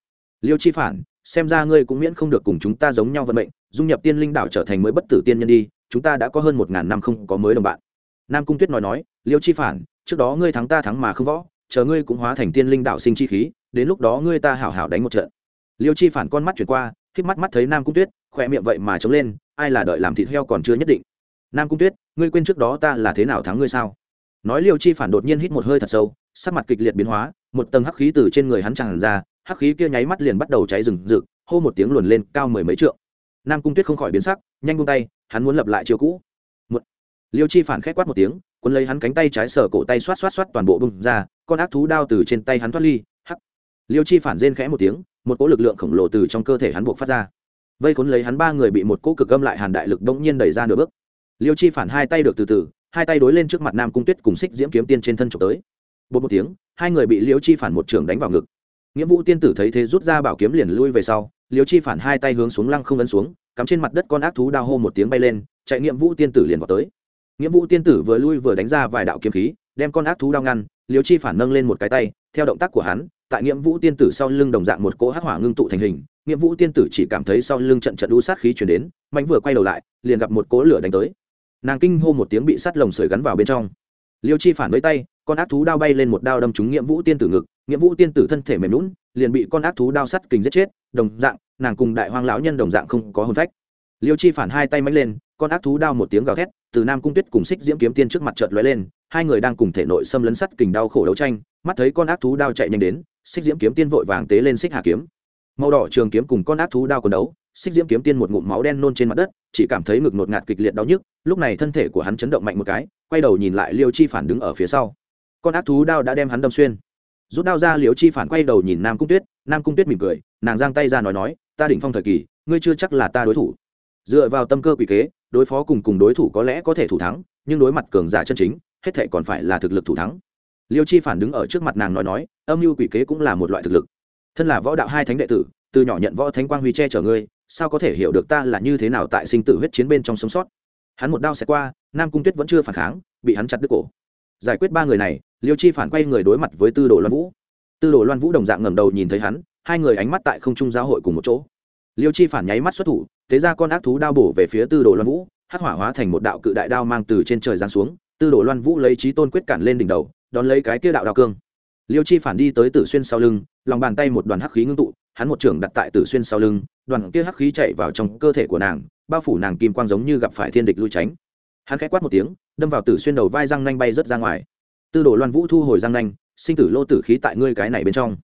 Liêu chi phản xem ra ngươi cũng miễn không được cùng chúng ta giống nhau vận mệnh dung nhập tiên linh đảo trở thành mới bất tử tiên nhân đi, chúng ta đã có hơn một ngàn năm không có mới đồng bạn. Nam cung tuyết nói nói, liêu chi phản, trước đó ngươi thắng ta thắng mà không võ, chờ ngươi cũng hóa thành tiên linh đạo sinh chi khí, đến lúc đó ngươi ta hảo hảo đánh một trận. Liêu chi phản con mắt chuyển qua k mắt mắt thấy nam cung tuyết, khỏe miệng vậy mà chống lên, ai là đợi làm thịt heo còn chưa nhất định? Nam cung tuyết, ngươi quên trước đó ta là thế nào thắng ngươi sao? Nói liêu chi phản đột nhiên hít một hơi thật sâu, sắc mặt kịch liệt biến hóa, một tầng hắc khí từ trên người hắn tràn ra, hắc khí kia nháy mắt liền bắt đầu cháy rừng rực, hô một tiếng luồn lên cao mười mấy trượng nam cung tuyết không khỏi biến sắc, nhanh buông tay, hắn muốn lập lại chiều cũ. Một, liêu chi phản khét quát một tiếng quân lấy hắn cánh tay trái sở cổ tay xoát xoát xoát toàn bộ bung ra, con ác thú đao từ trên tay hắn thoát ly, hắc. Liêu chi phản rên khẽ một tiếng, một cỗ lực lượng khổng lồ từ trong cơ thể hắn buộc phát ra. Vây cuốn lấy hắn ba người bị một cỗ cực âm lại hàn đại lực bỗng nhiên đẩy ra nửa bước. Liêu chi phản hai tay được từ từ, hai tay đối lên trước mặt nam cung tuyết cùng xích diễm kiếm tiên trên thân trộm tới. Bột một tiếng, hai người bị liêu chi phản một trường đánh vào ngực. Nghĩa vũ tiên tử thấy thế rút ra bảo kiếm liền lui về sau liêu chi phản hai tay hướng xuống lăng không ấn xuống, cắm trên mặt đất con ác thú đao hô một tiếng bay lên, chạy nghiệm vũ tiên tử liền vào tới. Nghĩa vũ tiên tử vừa lui vừa đánh ra vài đạo kiếm khí, đem con ác thú đao ngăn, liêu chi phản nâng lên một cái tay, theo động tác của hắn, tại nghĩa vũ tiên tử sau lưng đồng dạng một cỗ hắc hỏa ngưng tụ thành hình nghĩa vũ tiên tử chỉ cảm thấy sau lưng trận trận đu sát khí chuyển đến, mạnh vừa quay đầu lại, liền gặp một cỗ lửa đánh tới. Nàng kinh hô một tiếng bị sắt lồng sưởi gắn vào bên trong. Liêu chi phản với tay, con ác thú đao bay lên một đao đâm trúng nghĩa vũ tiên tử ngực nghĩa vũ tiên tử thân thể mềm lún liền bị con ác thú đao sắt kình giết chết, đồng dạng nàng cùng đại hoang lão nhân đồng dạng không có hồn phách. Liêu chi phản hai tay mạnh lên, con ác thú đao một tiếng gào thét, từ nam cung tuyết cùng xích diễm kiếm tiên trước mặt chợt lóe lên, hai người đang cùng thể nội xâm lấn sắt kình đau khổ đấu tranh, mắt thấy con ác thú đao chạy nhanh đến xích diễm kiếm tiên vội vàng tế lên xích hà kiếm. Màu đỏ trường kiếm cùng con ác thú đao còn đấu xích diễm kiếm tiên một ngụm máu đen nôn trên mặt đất, chỉ cảm thấy ngực ngột ngạt kịch liệt đau nhức, lúc này thân thể của hắn chấn động mạnh một cái, quay đầu nhìn lại liêu chi phản đứng ở phía sau. Con ác thú đao đã đem hắn đâm xuyên. Rút đao ra, liêu chi phản quay đầu nhìn nam cung tuyết, nam cung tuyết mỉm cười, nàng giang tay ra nói nói ta đỉnh phong thời kỳ, ngươi chưa chắc là ta đối thủ. Dựa vào tâm cơ quỷ kế, đối phó cùng cùng đối thủ có lẽ có thể thủ thắng, nhưng đối mặt cường giả chân chính, hết thể còn phải là thực lực thủ thắng. Liêu chi phản đứng ở trước mặt nàng nói nói, âm mưu quỷ kế cũng là một loại thực lực. Thân là võ đạo hai thánh đệ tử, từ nhỏ nhận võ thánh quang huy che chở ngươi, sao có thể hiểu được ta là như thế nào tại sinh tử huyết chiến bên trong sống sót? Hắn một đao xẹt qua, nam cung tuyết vẫn chưa phản kháng, bị hắn chặt đứt cổ. Giải quyết ba người này, liêu chi phản quay người đối mặt với tư đồ loan vũ. Tư đồ loan vũ đồng dạng ngẩng đầu nhìn thấy hắn hai người ánh mắt tại không trung giáo hội cùng một chỗ. Liêu chi phản nháy mắt xuất thủ, thế ra con ác thú đao bổ về phía tư đồ loan vũ, hắc hỏa hóa thành một đạo cự đại đao mang từ trên trời giáng xuống, tư đồ loan vũ lấy trí tôn quyết cản lên đỉnh đầu, đón lấy cái kia đạo đao cương. Liêu chi phản đi tới tử xuyên sau lưng, lòng bàn tay một đoàn hắc khí ngưng tụ, hắn một trưởng đặt tại tử xuyên sau lưng, đoàn kia hắc khí chạy vào trong cơ thể của nàng, bao phủ nàng kim quang giống như gặp phải thiên địch lui tránh. Hắn khẽ quát một tiếng, đâm vào tử xuyên đầu vai răng nanh bay rớt ra ngoài. Tư đồ loan vũ thu hồi răng nanh, sinh tử lô tử khí tại ngươi cái này bên trong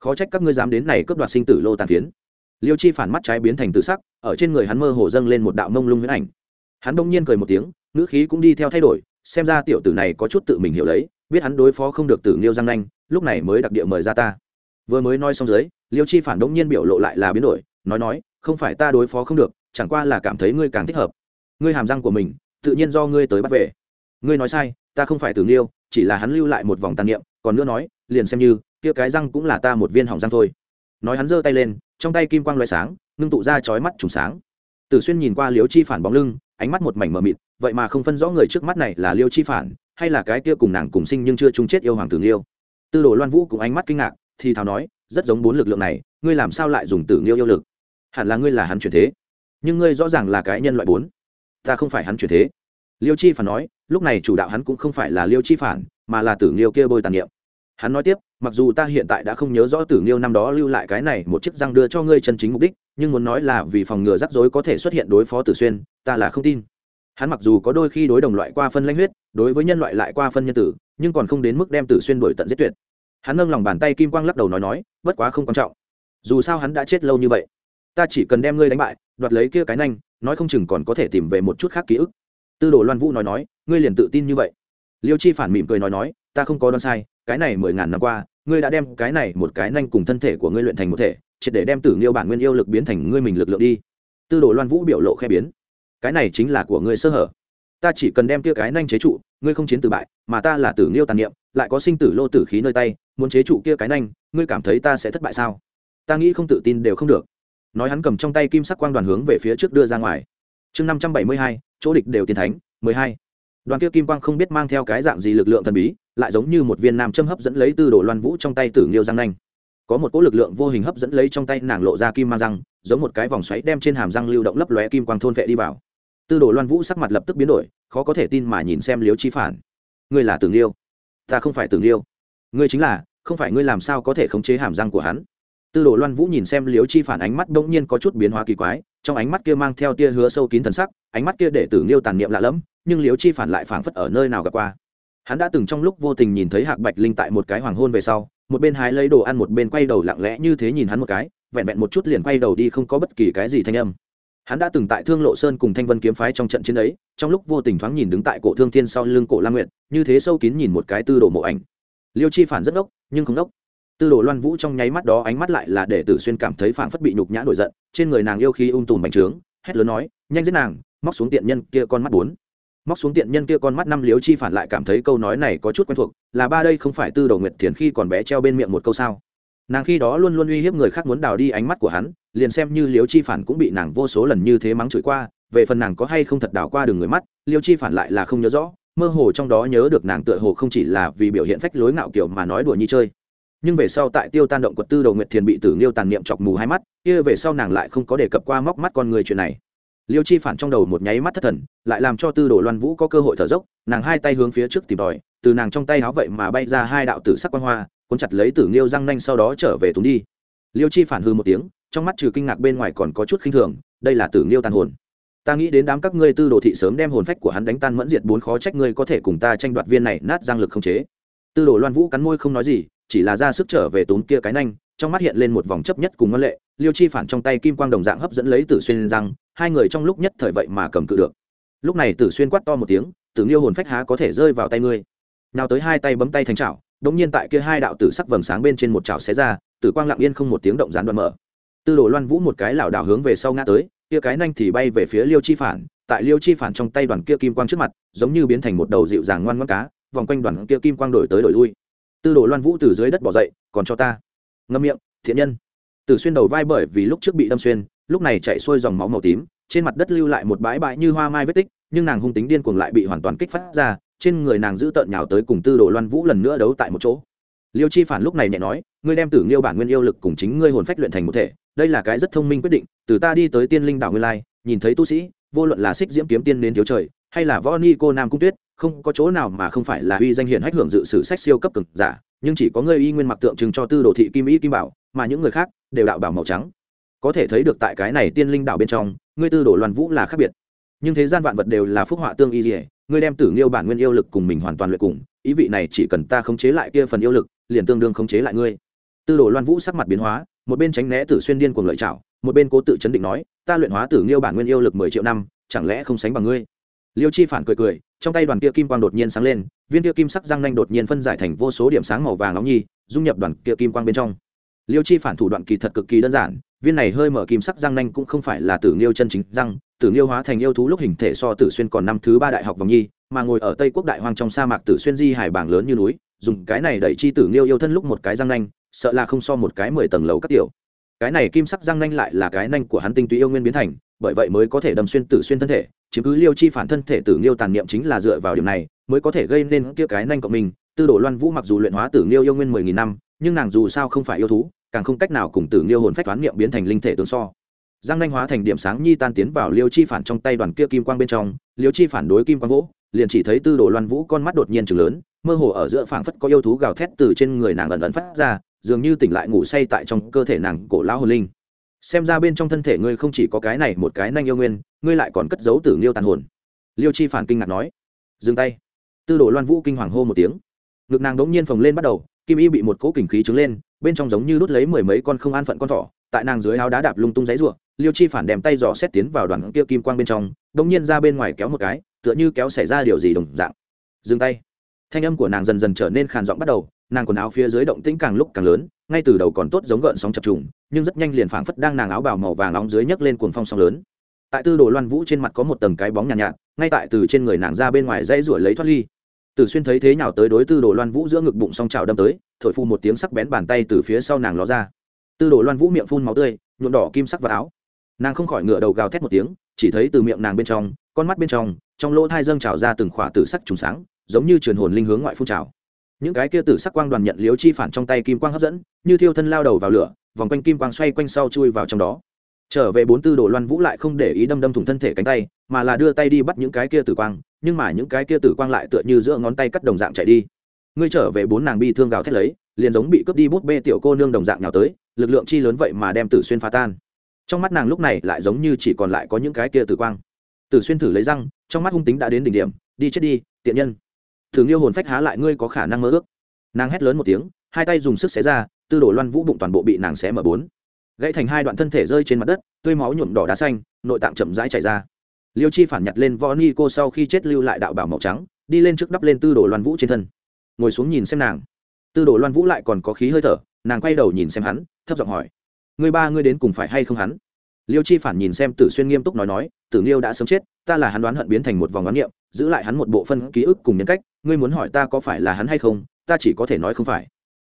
khó trách các ngươi dám đến này cướp đoạt sinh tử lô tàn phiến. Liêu chi phản mắt trái biến thành tự sắc, ở trên người hắn mơ hồ dâng lên một đạo mông lung huyễn ảnh. Hắn đông nhiên cười một tiếng, ngữ khí cũng đi theo thay đổi, xem ra tiểu tử này có chút tự mình hiểu lấy, biết hắn đối phó không được tử nghiêu giang nanh, lúc này mới đặc địa mời ra ta. Vừa mới nói xong dưới, liêu chi phản đông nhiên biểu lộ lại là biến đổi, nói nói, không phải ta đối phó không được, chẳng qua là cảm thấy ngươi càng thích hợp. Ngươi hàm răng của mình, tự nhiên do ngươi tới bắt về. Ngươi nói sai, ta không phải tử nghiêu chỉ là hắn lưu lại một vòng tàn niệm, còn nữa nói, liền xem như kia cái răng cũng là ta một viên hỏng răng thôi. Nói hắn giơ tay lên, trong tay kim quang loại sáng, ngưng tụ ra chói mắt trùng sáng. Tử xuyên nhìn qua liêu chi phản bóng lưng, ánh mắt một mảnh mờ mịt, vậy mà không phân rõ người trước mắt này là liêu chi phản, hay là cái kia cùng nàng cùng sinh nhưng chưa chung chết yêu hoàng tử liêu tư đồ loan vũ cùng ánh mắt kinh ngạc, thì thào nói, rất giống bốn lực lượng này, ngươi làm sao lại dùng tử liêu yêu lực? Hẳn là ngươi là hắn chuyển thế. Nhưng ngươi rõ ràng là cái nhân loại bốn. Ta không phải hắn chuyển thế. Liêu chi phản nói, lúc này chủ đạo hắn cũng không phải là liêu chi phản, mà là tử liêu kia bôi tàn niệm hắn nói tiếp, mặc dù ta hiện tại đã không nhớ rõ tử nghiêu năm đó lưu lại cái này một chiếc răng đưa cho ngươi chân chính mục đích, nhưng muốn nói là vì phòng ngừa rắc rối có thể xuất hiện đối phó tử xuyên, ta là không tin. Hắn mặc dù có đôi khi đối đồng loại qua phân lãnh huyết, đối với nhân loại lại qua phân nhân tử, nhưng còn không đến mức đem tử xuyên đổi tận giết tuyệt. Hắn nâng lòng bàn tay kim quang lắc đầu nói nói, bất quá không quan trọng. Dù sao hắn đã chết lâu như vậy, ta chỉ cần đem ngươi đánh bại, đoạt lấy kia cái nanh, nói không chừng còn có thể tìm về một chút khác ký ức. Tư đồ loan vũ nói nói, ngươi liền tự tin như vậy. Liêu chi phản mỉm cười nói nói, ta không có đoán sai cái này mười ngàn năm qua, ngươi đã đem cái này một cái nanh cùng thân thể của ngươi luyện thành một thể, triệt để đem tử nghiêu bản nguyên yêu lực biến thành ngươi mình lực lượng đi. Tư đồ loan vũ biểu lộ khe biến. Cái này chính là của ngươi sơ hở. Ta chỉ cần đem kia cái nanh chế trụ, ngươi không chiến từ bại, mà ta là tử nghiêu tàn niệm, lại có sinh tử lô tử khí nơi tay, muốn chế trụ kia cái nanh, ngươi cảm thấy ta sẽ thất bại sao? Ta nghĩ không tự tin đều không được. Nói hắn cầm trong tay kim sắc quang đoàn hướng về phía trước đưa ra ngoài. Chương năm trăm bảy mươi hai, chỗ địch đều tiến thánh, mười hai đoàn kia kim quang không biết mang theo cái dạng gì lực lượng thần bí, lại giống như một viên nam châm hấp dẫn lấy Tư đồ loan vũ trong tay tử nghiêu răng nanh. Có một cỗ lực lượng vô hình hấp dẫn lấy trong tay nàng lộ ra kim mang răng, giống một cái vòng xoáy đem trên hàm răng lưu động lấp lóe kim quang thôn vệ đi vào. Tư đồ loan vũ sắc mặt lập tức biến đổi, khó có thể tin mà nhìn xem liếu chi phản. Ngươi là tử liêu ta không phải tử liêu ngươi chính là, không phải ngươi làm sao có thể khống chế hàm răng của hắn? Tư đồ loan vũ nhìn xem liếu chi phản ánh mắt đông nhiên có chút biến hóa kỳ quái trong ánh mắt kia mang theo tia hứa sâu kín thần sắc, ánh mắt kia để tử liêu tàn niệm lạ lẫm, nhưng liếu chi phản lại phảng phất ở nơi nào gặp qua. Hắn đã từng trong lúc vô tình nhìn thấy hạc bạch linh tại một cái hoàng hôn về sau, một bên hái lấy đồ ăn một bên quay đầu lặng lẽ như thế nhìn hắn một cái, vẹn vẹn một chút liền quay đầu đi không có bất kỳ cái gì thanh âm. Hắn đã từng tại thương lộ sơn cùng thanh vân kiếm phái trong trận chiến ấy trong lúc vô tình thoáng nhìn đứng tại cổ thương thiên sau lưng cổ la nguyện như thế sâu kín nhìn một cái tư đồ mộ ảnh. Liêu chi phản rất ốc nhưng không ốc tư đồ loan vũ trong nháy mắt đó ánh mắt lại là để tử xuyên cảm thấy phảng phất bị nhục nhã nổi giận, trên người nàng yêu khi ung um tùm bành trướng, hét lớn nói, nhanh giết nàng, móc xuống tiện nhân kia con mắt bốn. Móc xuống tiện nhân kia con mắt năm liếu chi phản lại cảm thấy câu nói này có chút quen thuộc, là ba đây không phải tư đồ nguyệt thiền khi còn bé treo bên miệng một câu sao? Nàng khi đó luôn luôn uy hiếp người khác muốn đào đi ánh mắt của hắn, liền xem như liếu chi phản cũng bị nàng vô số lần như thế mắng chửi qua, về phần nàng có hay không thật đào qua đường người mắt liêu chi phản lại là không nhớ rõ, mơ hồ trong đó nhớ được nàng tựa hồ không chỉ là vì biểu hiện phách lối ngạo kiểu mà nói đùa nhi chơi nhưng về sau tại tiêu tan động quật tư đầu nguyệt thiền bị tử nghiêu tàn niệm chọc mù hai mắt, kia về sau nàng lại không có đề cập qua móc mắt con người chuyện này. Liêu chi phản trong đầu một nháy mắt thất thần, lại làm cho tư đồ loan vũ có cơ hội thở dốc, nàng hai tay hướng phía trước tìm tòi, từ nàng trong tay háo vậy mà bay ra hai đạo tử sắc quan hoa, cuốn chặt lấy tử nghiêu răng nanh sau đó trở về túng đi. Liêu chi phản hư một tiếng, trong mắt trừ kinh ngạc bên ngoài còn có chút khinh thường, đây là tử nghiêu tàn hồn. Ta nghĩ đến đám các ngươi tư đồ thị sớm đem hồn phách của hắn đánh tan mẫn diệt bốn khó trách ngươi có thể cùng ta tranh đoạt viên này nát giang lực không chế. Tư đồ loan vũ cắn môi không nói gì chỉ là ra sức trở về tốn kia cái nanh, trong mắt hiện lên một vòng chấp nhất cùng ngân lệ, liêu chi phản trong tay kim quang đồng dạng hấp dẫn lấy tử xuyên răng, hai người trong lúc nhất thời vậy mà cầm cự được. Lúc này tử xuyên quát to một tiếng, tử nghiêu hồn phách há có thể rơi vào tay ngươi? Nào tới hai tay bấm tay thành chảo, đống nhiên tại kia hai đạo tử sắc vầng sáng bên trên một chảo xé ra, tử quang lặng yên không một tiếng động gián đoạn mở. Tư đồ loan vũ một cái lảo đảo hướng về sau ngã tới, kia cái nhanh thì bay về phía liêu chi phản, tại liêu chi phản trong tay đoàn kia kim quang trước mặt, giống như biến thành một đầu dịu dàng ngoan ngoãn cá, vòng quanh đoàn kia kim quang đổi tới đổi lui tư đồ loan vũ từ dưới đất bỏ dậy, còn cho ta. Ngâm miệng, thiện nhân. Tử xuyên đầu vai bởi vì lúc trước bị đâm xuyên, lúc này chạy xuôi dòng máu màu tím, trên mặt đất lưu lại một bãi bãi như hoa mai vết tích, nhưng nàng hung tính điên cuồng lại bị hoàn toàn kích phát ra, trên người nàng giữ tợn nhào tới cùng tư đồ loan vũ lần nữa đấu tại một chỗ. Liêu chi phản lúc này nhẹ nói, ngươi đem tử nghiêu bản nguyên yêu lực cùng chính ngươi hồn phách luyện thành một thể, đây là cái rất thông minh quyết định, từ ta đi tới tiên linh đảo nguyên lai, nhìn thấy tu sĩ, vô luận là xích diễm kiếm tiên đến thiếu trời, hay là võ ni cô nam cung tuyết không có chỗ nào mà không phải là uy danh hiển hách hưởng dự sử sách siêu cấp cực giả, nhưng chỉ có ngươi y nguyên mặc tượng trưng cho tư đồ thị kim y kim bảo, mà những người khác đều đạo bảo màu trắng. Có thể thấy được tại cái này tiên linh đảo bên trong, ngươi tư đồ loan vũ là khác biệt. Nhưng thế gian vạn vật đều là phúc họa tương y dỉa ngươi đem tử nghiêu bản nguyên yêu lực cùng mình hoàn toàn luyện cùng, ý vị này chỉ cần ta khống chế lại kia phần yêu lực, liền tương đương khống chế lại ngươi. Tư đồ loan vũ sắc mặt biến hóa, một bên tránh né tử xuyên điên cuồng lợi chảo một bên cố tự chấn định nói, ta luyện hóa tử nghiêu bản nguyên yêu lực mười triệu năm, chẳng lẽ không sánh bằng ngươi? Liêu chi phản cười cười, trong tay đoàn kia kim quang đột nhiên sáng lên, viên kia kim sắc răng nanh đột nhiên phân giải thành vô số điểm sáng màu vàng nóng nhi, dung nhập đoàn kia kim quang bên trong. Liêu chi phản thủ đoạn kỳ thật cực kỳ đơn giản, viên này hơi mở kim sắc răng nanh cũng không phải là tử nghiêu chân chính răng, tử nghiêu hóa thành yêu thú lúc hình thể so tử xuyên còn năm thứ ba đại học vòng nhi, mà ngồi ở tây quốc đại hoang trong sa mạc tử xuyên di hải bảng lớn như núi, dùng cái này đẩy chi tử nghiêu yêu thân lúc một cái răng nanh, sợ là không so một cái mười tầng lầu các tiểu. Cái này kim sắc răng nanh lại là cái nanh của hắn tinh túy yêu nguyên biến thành bởi vậy mới có thể đâm xuyên tử xuyên thân thể, chiếm cứ liêu chi phản thân thể tử nghiêu tàn niệm chính là dựa vào điểm này, mới có thể gây nên kia cái nanh của mình. Tư đồ loan vũ mặc dù luyện hóa tử nghiêu yêu nguyên mười nghìn năm, nhưng nàng dù sao không phải yêu thú, càng không cách nào cùng tử nghiêu hồn phách toán niệm biến thành linh thể tương so. Giang nanh hóa thành điểm sáng nhi tan tiến vào liêu chi phản trong tay đoàn kia kim quang bên trong, liêu chi phản đối kim quang vỗ, liền chỉ thấy tư đồ loan vũ con mắt đột nhiên chừng lớn, mơ hồ ở giữa phảng phất có yêu thú gào thét từ trên người nàng ẩn ẩn phát ra, dường như tỉnh lại ngủ say tại trong cơ thể nàng cổ lão hồn linh xem ra bên trong thân thể ngươi không chỉ có cái này một cái nanh yêu nguyên, ngươi lại còn cất giấu tử liêu tàn hồn. Liêu chi phản kinh ngạc nói. Dừng tay. Tư đồ loan vũ kinh hoàng hô một tiếng. Ngực nàng đống nhiên phồng lên bắt đầu, kim y bị một cỗ kình khí trứng lên, bên trong giống như đút lấy mười mấy con không an phận con thỏ, tại nàng dưới áo đá đạp lung tung giấy ruộng liêu chi phản đem tay dò xét tiến vào đoàn kia kim quang bên trong, đống nhiên ra bên ngoài kéo một cái, tựa như kéo xảy ra điều gì đồng dạng. Dừng tay. Thanh âm của nàng dần dần trở nên khàn giọng bắt đầu nàng quần áo phía dưới động tĩnh càng lúc càng lớn ngay từ đầu còn tốt giống gợn sóng chập trùng nhưng rất nhanh liền phảng phất đang nàng áo bào màu vàng nóng dưới nhấc lên cuồng phong sóng lớn. Tại tư đồ loan vũ trên mặt có một tầng cái bóng nhàn nhạt, nhạt ngay tại từ trên người nàng ra bên ngoài dãy ruổi lấy thoát ly. Tử xuyên thấy thế nhào tới đối tư đồ loan vũ giữa ngực bụng song trào đâm tới thổi phu một tiếng sắc bén bàn tay từ phía sau nàng ló ra. Tư đồ loan vũ miệng phun máu tươi nhuộm đỏ kim sắc vào áo. Nàng không khỏi ngửa đầu gào thét một tiếng chỉ thấy từ miệng nàng bên trong con mắt bên trong trong lỗ thai dâng trào ra từng khỏa tử sắc trùng sáng giống như truyền hồn linh hướng ngoại phun trào những cái kia tử sắc quang đoàn nhận liếu chi phản trong tay kim quang hấp dẫn, như thiêu thân lao đầu vào lửa, vòng quanh kim quang xoay quanh sau chui vào trong đó. Trở về bốn tư đồ loan vũ lại không để ý đâm đâm thủng thân thể cánh tay, mà là đưa tay đi bắt những cái kia tử quang, nhưng mà những cái kia tử quang lại tựa như giữa ngón tay cắt đồng dạng chạy đi. Ngươi trở về bốn nàng bi thương gào thét lấy, liền giống bị cướp đi bút bê tiểu cô nương đồng dạng nào tới, lực lượng chi lớn vậy mà đem tử xuyên phá tan. Trong mắt nàng lúc này lại giống như chỉ còn lại có những cái kia tử quang. Tử xuyên thử lấy răng, trong mắt hung tính đã đến đỉnh điểm, đi chết đi, tiện nhân thường yêu hồn phách há lại ngươi có khả năng mơ ước. Nàng hét lớn một tiếng, hai tay dùng sức xé ra, tư Đồ loan vũ bụng toàn bộ bị nàng xé mở bốn. Gãy thành hai đoạn thân thể rơi trên mặt đất, tươi máu nhuộm đỏ đá xanh, nội tạng chậm rãi chảy ra. Liêu chi phản nhặt lên võ ni cô sau khi chết lưu lại đạo bảo màu trắng, đi lên trước đắp lên tư đồ loan vũ trên thân. Ngồi xuống nhìn xem nàng. Tư đồ loan vũ lại còn có khí hơi thở, nàng quay đầu nhìn xem hắn, thấp giọng hỏi người ba ngươi đến cùng phải hay không hắn? Liêu chi phản nhìn xem tử xuyên nghiêm túc nói nói tử liêu đã sớm chết, ta là hắn đoán hận biến thành một vòng đoán niệm, giữ lại hắn một bộ phân ký ức cùng nhân cách, ngươi muốn hỏi ta có phải là hắn hay không, ta chỉ có thể nói không phải.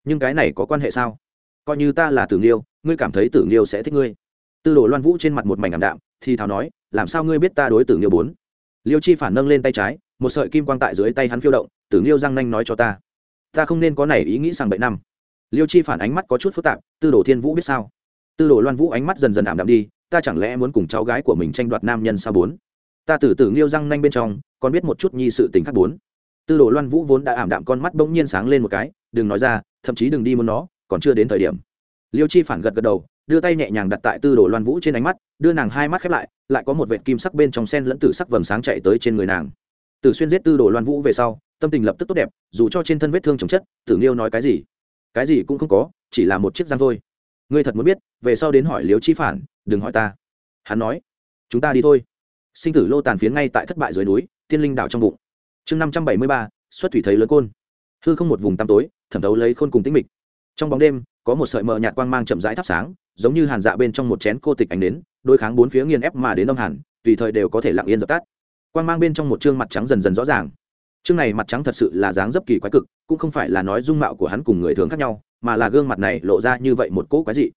Nhưng cái này có quan hệ sao? Coi như ta là tử liêu ngươi cảm thấy tử liêu sẽ thích ngươi. Tư đồ loan vũ trên mặt một mảnh ảm đạm, thì thào nói, làm sao ngươi biết ta đối tử liêu bốn? Liêu chi phản nâng lên tay trái, một sợi kim quang tại dưới tay hắn phiêu động, tử liêu răng nanh nói cho ta ta không nên có này ý nghĩ sang bệnh năm. Liêu chi phản ánh mắt có chút phức tạp, tư đồ thiên vũ biết sao? Tư đồ loan vũ ánh mắt dần dần ảm đạm đi ta chẳng lẽ muốn cùng cháu gái của mình tranh đoạt nam nhân sao bốn? Ta từ tử nghiêu răng nanh bên trong, còn biết một chút nhi sự tình khác bốn. Tư đồ loan vũ vốn đã ảm đạm con mắt bỗng nhiên sáng lên một cái, đừng nói ra, thậm chí đừng đi muốn nó, còn chưa đến thời điểm. Liêu chi phản gật gật đầu, đưa tay nhẹ nhàng đặt tại tư đồ loan vũ trên ánh mắt, đưa nàng hai mắt khép lại lại có một vệt kim sắc bên trong sen lẫn tử sắc vầng sáng chạy tới trên người nàng. Tử xuyên giết tư đồ loan vũ về sau, tâm tình lập tức tốt đẹp, dù cho trên thân vết thương chồng chất, tử nghiêu nói cái gì? Cái gì cũng không có, chỉ là một chiếc răng thôi. Ngươi thật muốn biết, về sau đến hỏi Liêu chi phản đừng hỏi ta. Hắn nói, chúng ta đi thôi. Sinh tử lô tàn phiến ngay tại thất bại dưới núi, tiên linh đảo trong bụng. Chương năm trăm bảy mươi ba, xuất thủy thấy lớn côn. Hư không một vùng tăm tối, thẩm thấu lấy khôn cùng tĩnh mịch. Trong bóng đêm, có một sợi mờ nhạt quang mang chậm rãi thắp sáng, giống như hàn dạ bên trong một chén cô tịch ánh đến đôi kháng bốn phía nghiền ép mà đến âm hàn, tùy thời đều có thể lặng yên dập tắt. Quang mang bên trong một chương mặt trắng dần dần rõ ràng. Chương này mặt trắng thật sự là dáng dấp kỳ quái cực, cũng không phải là nói dung mạo của hắn cùng người thường khác nhau, mà là gương mặt này lộ ra như vậy một cỗ quái dị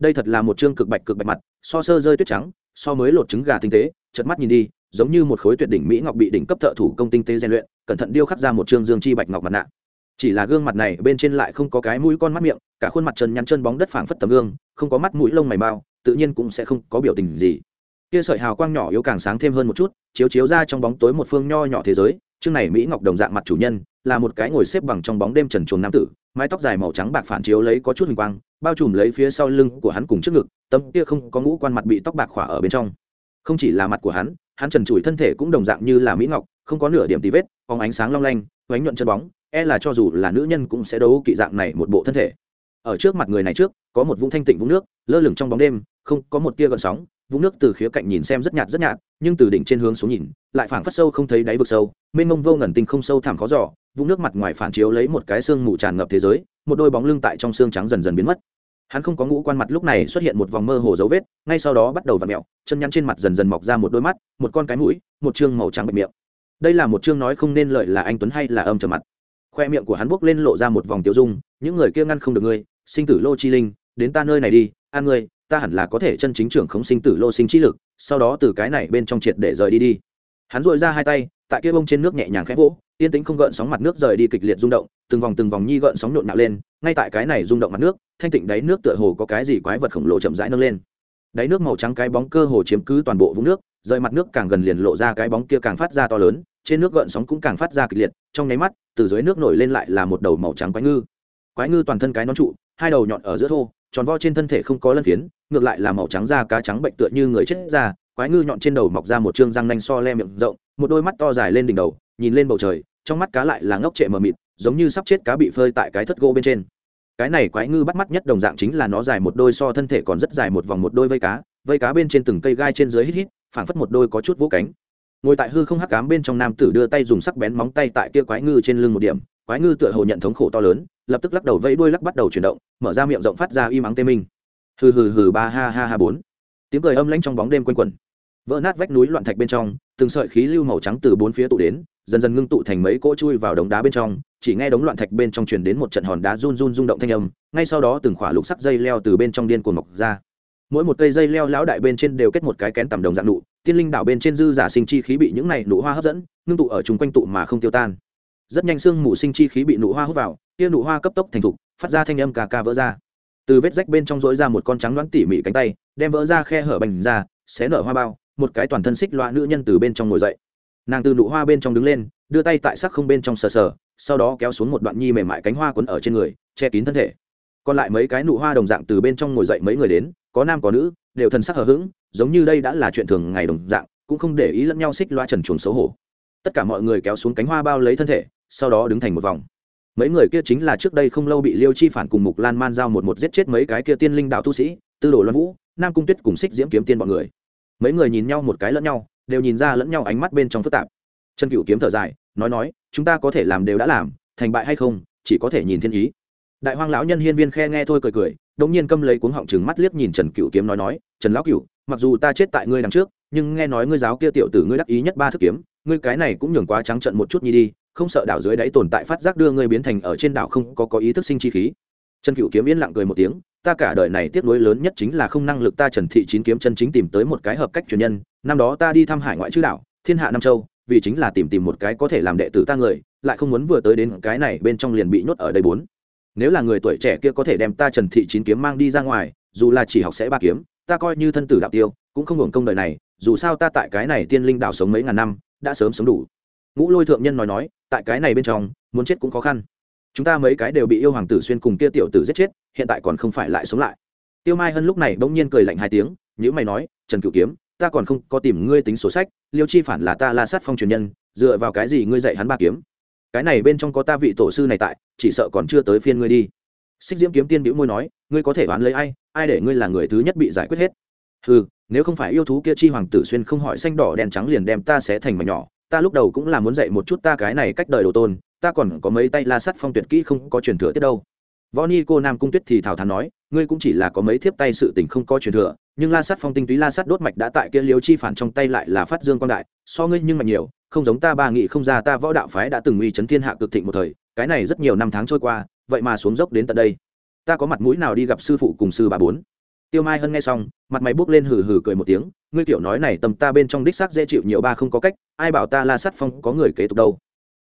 đây thật là một chương cực bạch cực bạch mặt, so sơ rơi tuyết trắng, so mới lột trứng gà tinh tế chật mắt nhìn đi, giống như một khối tuyệt đỉnh mỹ ngọc bị đỉnh cấp thợ thủ công tinh tế rèn luyện, cẩn thận điêu khắc ra một chương dương chi bạch ngọc mặt nạ. Chỉ là gương mặt này bên trên lại không có cái mũi con mắt miệng, cả khuôn mặt trần nhăn chân bóng đất phảng phất tấm gương, không có mắt mũi lông mày bao, tự nhiên cũng sẽ không có biểu tình gì. Kia sợi hào quang nhỏ yếu càng sáng thêm hơn một chút, chiếu chiếu ra trong bóng tối một phương nho nhỏ thế giới chương này mỹ ngọc đồng dạng mặt chủ nhân, là một cái ngồi xếp bằng trong bóng đêm trần truồng nam tử, mái tóc dài màu trắng bạc phản chiếu lấy có chút hình quang, bao trùm lấy phía sau lưng của hắn cùng trước ngực, tấm kia không có ngũ quan mặt bị tóc bạc khỏa ở bên trong. Không chỉ là mặt của hắn hắn trần trụi thân thể cũng đồng dạng như là mỹ ngọc, không có nửa điểm tí vết phóng ánh sáng long lanh, oánh nhuận chân bóng e là cho dù là nữ nhân cũng sẽ đấu kỵ dạng này một bộ thân thể. Ở trước mặt người này trước, có một vũng thanh tịnh vũng nước, lơ lửng trong bóng đêm, không có một tia gợn sóng vũng nước từ khía cạnh nhìn xem rất nhạt rất nhạt, nhưng từ đỉnh trên hướng xuống nhìn, lại phảng phất sâu không thấy đáy vực sâu, mênh mông vô ngẩn tinh không sâu thẳm khó giỏ vũng nước mặt ngoài phản chiếu lấy một cái xương mù tràn ngập thế giới, một đôi bóng lưng tại trong xương trắng dần dần biến mất. Hắn không có ngũ quan mặt lúc này xuất hiện một vòng mơ hồ dấu vết, ngay sau đó bắt đầu v ặ mẹo, chân nhắn trên mặt dần dần mọc ra một đôi mắt, một con cái mũi, một chương màu trắng bệnh miệng. Đây là một chương nói không nên lợi là anh tuấn hay là âm trầm mặt. Khoe miệng của hắn buốc lên lộ ra một vòng tiêu dung, những người kia ngăn không được ngươi, sinh tử lô chi linh, đến ta nơi này đi, an ngươi ta hẳn là có thể chân chính trưởng không sinh tử lô sinh trí lực, sau đó từ cái này bên trong triệt để rời đi đi. Hắn dội ra hai tay, tại kia bông trên nước nhẹ nhàng khẽ vỗ, yên tĩnh không gợn sóng mặt nước rời đi kịch liệt rung động, từng vòng từng vòng nhi gợn sóng nhộn nhạo lên, ngay tại cái này rung động mặt nước, thanh tịnh đáy nước tựa hồ có cái gì quái vật khổng lồ chậm rãi nâng lên. Đáy nước màu trắng cái bóng cơ hồ chiếm cứ toàn bộ vũng nước, rời mặt nước càng gần liền lộ ra cái bóng kia càng phát ra to lớn, trên nước gợn sóng cũng càng phát ra kịch liệt, trong nháy mắt, từ dưới nước nổi lên lại là một đầu màu trắng quái ngư. Quái ngư toàn thân cái nón trụ, hai đầu nhọn ở giữa thô, tròn vo trên thân thể không có lân phiến ngược lại là màu trắng da cá trắng bệnh tựa như người chết da, quái ngư nhọn trên đầu mọc ra một chương răng nanh so le miệng rộng, một đôi mắt to dài lên đỉnh đầu, nhìn lên bầu trời, trong mắt cá lại là ngốc trệ mờ mịt, giống như sắp chết cá bị phơi tại cái thất gỗ bên trên. Cái này quái ngư bắt mắt nhất đồng dạng chính là nó dài một đôi so thân thể còn rất dài một vòng một đôi vây cá vây cá bên trên từng cây gai trên dưới hít hít, phảng phất một đôi có chút vũ cánh. Ngồi tại hư không hắc cám bên trong nam tử đưa tay dùng sắc bén móng tay tại kia quái ngư trên lưng một điểm, quái ngư tựa hồ nhận thống khổ to lớn, lập tức lắc đầu vẫy đuôi lắc bắt đầu chuyển động, mở ra miệng rộng phát ra y mắng tê minh hừ hừ hừ ba ha ha ha bốn. Tiếng cười âm lãnh trong bóng đêm quanh quẩn. Vỡ nát vách núi loạn thạch bên trong, từng sợi khí lưu màu trắng từ bốn phía tụ đến, dần dần ngưng tụ thành mấy cỗ chui vào đống đá bên trong, chỉ nghe đống loạn thạch bên trong truyền đến một trận hòn đá run run rung động thanh âm, ngay sau đó từng khỏa lục sắc dây leo từ bên trong điên cuồng mọc ra. Mỗi một cây dây leo lão đại bên trên đều kết một cái kén tầm đồng dạng nụ, tiên linh đảo bên trên dư giả sinh chi khí bị những này nụ hoa hấp dẫn, ngưng tụ ở chung quanh tụ mà không tiêu tan. Rất nhanh xương mù sinh chi khí bị nụ hoa hút vào, tia nụ hoa cấp tốc thành thục, phát ra thanh âm cà ca vỡ ra từ vết rách bên trong rỗi ra một con trắng đoán tỉ mỉ cánh tay, đem vỡ ra khe hở bành ra, xé nở hoa bao, một cái toàn thân xích loa nữ nhân từ bên trong ngồi dậy. Nàng từ nụ hoa bên trong đứng lên, đưa tay tại sắc không bên trong sờ sờ, sau đó kéo xuống một đoạn nhi mềm mại cánh hoa quấn ở trên người, che kín thân thể. Còn lại mấy cái nụ hoa đồng dạng từ bên trong ngồi dậy mấy người đến, có nam có nữ, đều thần sắc hờ hững, giống như đây đã là chuyện thường ngày đồng dạng, cũng không để ý lẫn nhau xích loa trần chuồng xấu hổ. Tất cả mọi người kéo xuống cánh hoa bao lấy thân thể, sau đó đứng thành một vòng mấy người kia chính là trước đây không lâu bị liêu chi phản cùng mục lan man giao một một giết chết mấy cái kia tiên linh đạo tu sĩ, tư đồ loan vũ, nam cung tuyết cùng xích diễm kiếm tiên bọn người. Mấy người nhìn nhau một cái lẫn nhau, đều nhìn ra lẫn nhau ánh mắt bên trong phức tạp. Trần cựu kiếm thở dài, nói nói, chúng ta có thể làm đều đã làm, thành bại hay không, chỉ có thể nhìn thiên ý. Đại hoang lão nhân hiên viên khe nghe thôi cười cười đống nhiên câm lấy cuống họng chừng mắt liếc nhìn trần cựu kiếm nói nói, trần lão cựu mặc dù ta chết tại ngươi đằng trước, nhưng nghe nói ngươi giáo kia tiểu tử ngươi đắc ý nhất ba thức kiếm, ngươi cái này cũng nhường quá trắng trận một chút nhi đi không sợ đảo dưới đáy tồn tại phát giác đưa ngươi biến thành ở trên đảo không có có ý thức sinh chi khí. Trần cựu kiếm yên lặng cười một tiếng, ta cả đời này tiếc nuối lớn nhất chính là không năng lực ta trần thị chín kiếm chân chính tìm tới một cái hợp cách truyền nhân, năm đó ta đi thăm hải ngoại chữ đảo, thiên hạ nam châu, vì chính là tìm tìm một cái có thể làm đệ tử ta người, lại không muốn vừa tới đến cái này bên trong liền bị nhốt ở đây bốn. Nếu là người tuổi trẻ kia có thể đem ta trần thị chín kiếm mang đi ra ngoài, dù là chỉ học sẽ ba kiếm, ta coi như thân tử đạo tiêu, cũng không hưởng công đời này, dù sao ta tại cái này tiên linh đảo sống mấy ngàn năm, đã sớm sống đủ ngũ lôi thượng nhân nói nói, tại cái này bên trong, muốn chết cũng khó khăn. Chúng ta mấy cái đều bị yêu hoàng tử xuyên cùng kia tiểu tử giết chết, hiện tại còn không phải lại sống lại. Tiêu mai hân lúc này bỗng nhiên cười lạnh hai tiếng nhữ mày nói, trần cửu kiếm, ta còn không có tìm ngươi tính sổ sách, liêu chi phản là ta la sát phong truyền nhân, dựa vào cái gì ngươi dạy hắn ba kiếm? Cái này bên trong có ta vị tổ sư này tại, chỉ sợ còn chưa tới phiên ngươi đi. Xích diễm kiếm tiên bĩu môi nói, ngươi có thể đoán lấy ai ai để ngươi là người thứ nhất bị giải quyết hết? Ừ nếu không phải yêu thú kia chi hoàng tử xuyên không hỏi xanh đỏ đen trắng liền đem ta sẽ thành mà nhỏ ta lúc đầu cũng là muốn dạy một chút ta cái này cách đời đồ tôn, ta còn có mấy tay la sắt phong tuyệt kỹ không có truyền thừa tiếp đâu. Võ ni cô nam cung tuyết thì thảo thắn nói, ngươi cũng chỉ là có mấy thiếp tay sự tình không có truyền thừa, nhưng la sắt phong tinh túy la sắt đốt mạch đã tại kia liếu chi phản trong tay lại là phát dương quan đại, so ngươi nhưng mà nhiều, không giống ta ba nghị không ra ta võ đạo phái đã từng uy chấn thiên hạ cực thịnh một thời, cái này rất nhiều năm tháng trôi qua, vậy mà xuống dốc đến tận đây. Ta có mặt mũi nào đi gặp sư phụ cùng sư bà bốn? Tiêu mai hân nghe xong, mặt mày bốc lên hừ hừ cười một tiếng, ngươi kiểu nói này tầm ta bên trong đích xác dễ chịu nhiều ba không có cách, ai bảo ta la sắt phong có người kế tục đâu?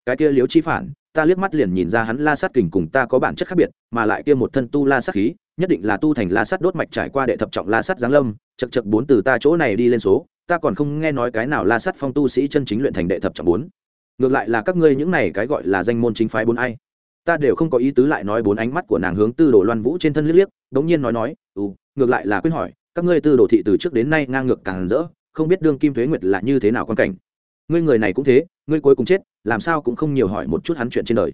Cái kia liếu chi phản, ta liếc mắt liền nhìn ra hắn la sắt kình cùng ta có bản chất khác biệt, mà lại kia một thân tu la sắt khí, nhất định là tu thành la sắt đốt mạch trải qua đệ thập trọng la sắt giáng lâm chật chật bốn từ ta chỗ này đi lên số, ta còn không nghe nói cái nào la sắt phong tu sĩ chân chính luyện thành đệ thập trọng bốn. Ngược lại là các ngươi những này cái gọi là danh môn chính phái bốn ai. Ta đều không có ý tứ lại nói bốn ánh mắt của nàng hướng tư đồ loan vũ trên thân liếc liếc, đống nhiên nói nói ngược lại là quyết hỏi, các ngươi tư đồ thị từ trước đến nay ngang ngược càng rỡ, không biết đương kim thuế nguyệt là như thế nào quan cảnh. Ngươi người này cũng thế, ngươi cuối cùng chết, làm sao cũng không nhiều hỏi một chút hắn chuyện trên đời.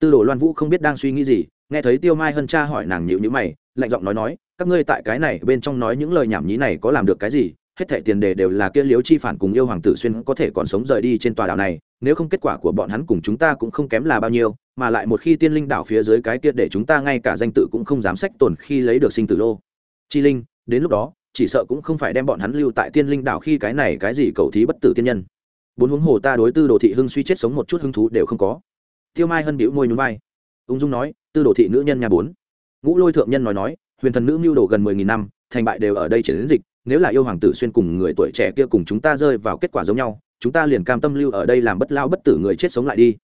Tư đồ loan vũ không biết đang suy nghĩ gì, nghe thấy tiêu mai hân cha hỏi nàng nhịu nhữ mày, lạnh giọng nói nói, các ngươi tại cái này bên trong nói những lời nhảm nhí này có làm được cái gì, hết thảy tiền đề đều là kia liếu chi phản cùng yêu hoàng tử xuyên có thể còn sống rời đi trên tòa đảo này, nếu không kết quả của bọn hắn cùng chúng ta cũng không kém là bao nhiêu, mà lại một khi tiên linh đảo phía dưới cái kia để chúng ta ngay cả danh tự cũng không dám sách tồn khi lấy được sinh tử lô chi linh, đến lúc đó, chỉ sợ cũng không phải đem bọn hắn lưu tại tiên linh đảo khi cái này cái gì cầu thí bất tử tiên nhân. Bốn huống hồ ta đối tư đồ thị hưng suy chết sống một chút hứng thú đều không có. Tiêu mai hân bĩu môi núi vai. Ung dung nói, tư đồ thị nữ nhân nhà bốn. Ngũ lôi thượng nhân nói nói, huyền thần nữ mưu đồ gần mười nghìn năm, thành bại đều ở đây triển đến dịch, nếu là yêu hoàng tử xuyên cùng người tuổi trẻ kia cùng chúng ta rơi vào kết quả giống nhau, chúng ta liền cam tâm lưu ở đây làm bất lao bất tử người chết sống lại đi.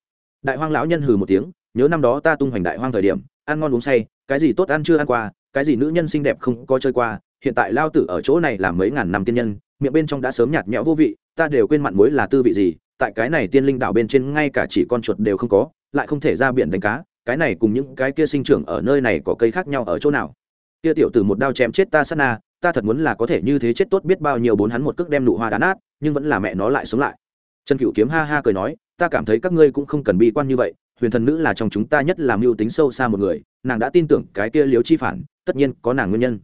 Đại hoang lão nhân hừ một tiếng, nhớ năm đó ta tung hoành đại hoang thời điểm, ăn ngon uống say, cái gì tốt ăn chưa ăn qua cái gì nữ nhân xinh đẹp không có chơi qua, hiện tại lao tử ở chỗ này là mấy ngàn năm tiên nhân, miệng bên trong đã sớm nhạt nhẽo vô vị, ta đều quên mặn muối là tư vị gì, tại cái này tiên linh đảo bên trên ngay cả chỉ con chuột đều không có, lại không thể ra biển đánh cá, cái này cùng những cái kia sinh trưởng ở nơi này có cây khác nhau ở chỗ nào? Kia tiểu tử một đao chém chết ta sát na, ta thật muốn là có thể như thế chết tốt biết bao nhiêu bốn hắn một cước đem nụ hoa đá nát, nhưng vẫn là mẹ nó lại sống lại. Trần cựu kiếm ha ha cười nói, ta cảm thấy các ngươi cũng không cần bi quan như vậy, huyền thần nữ là trong chúng ta nhất là mưu tính sâu xa một người, nàng đã tin tưởng cái kia liếu chi phản tất nhiên có nàng nguyên nhân.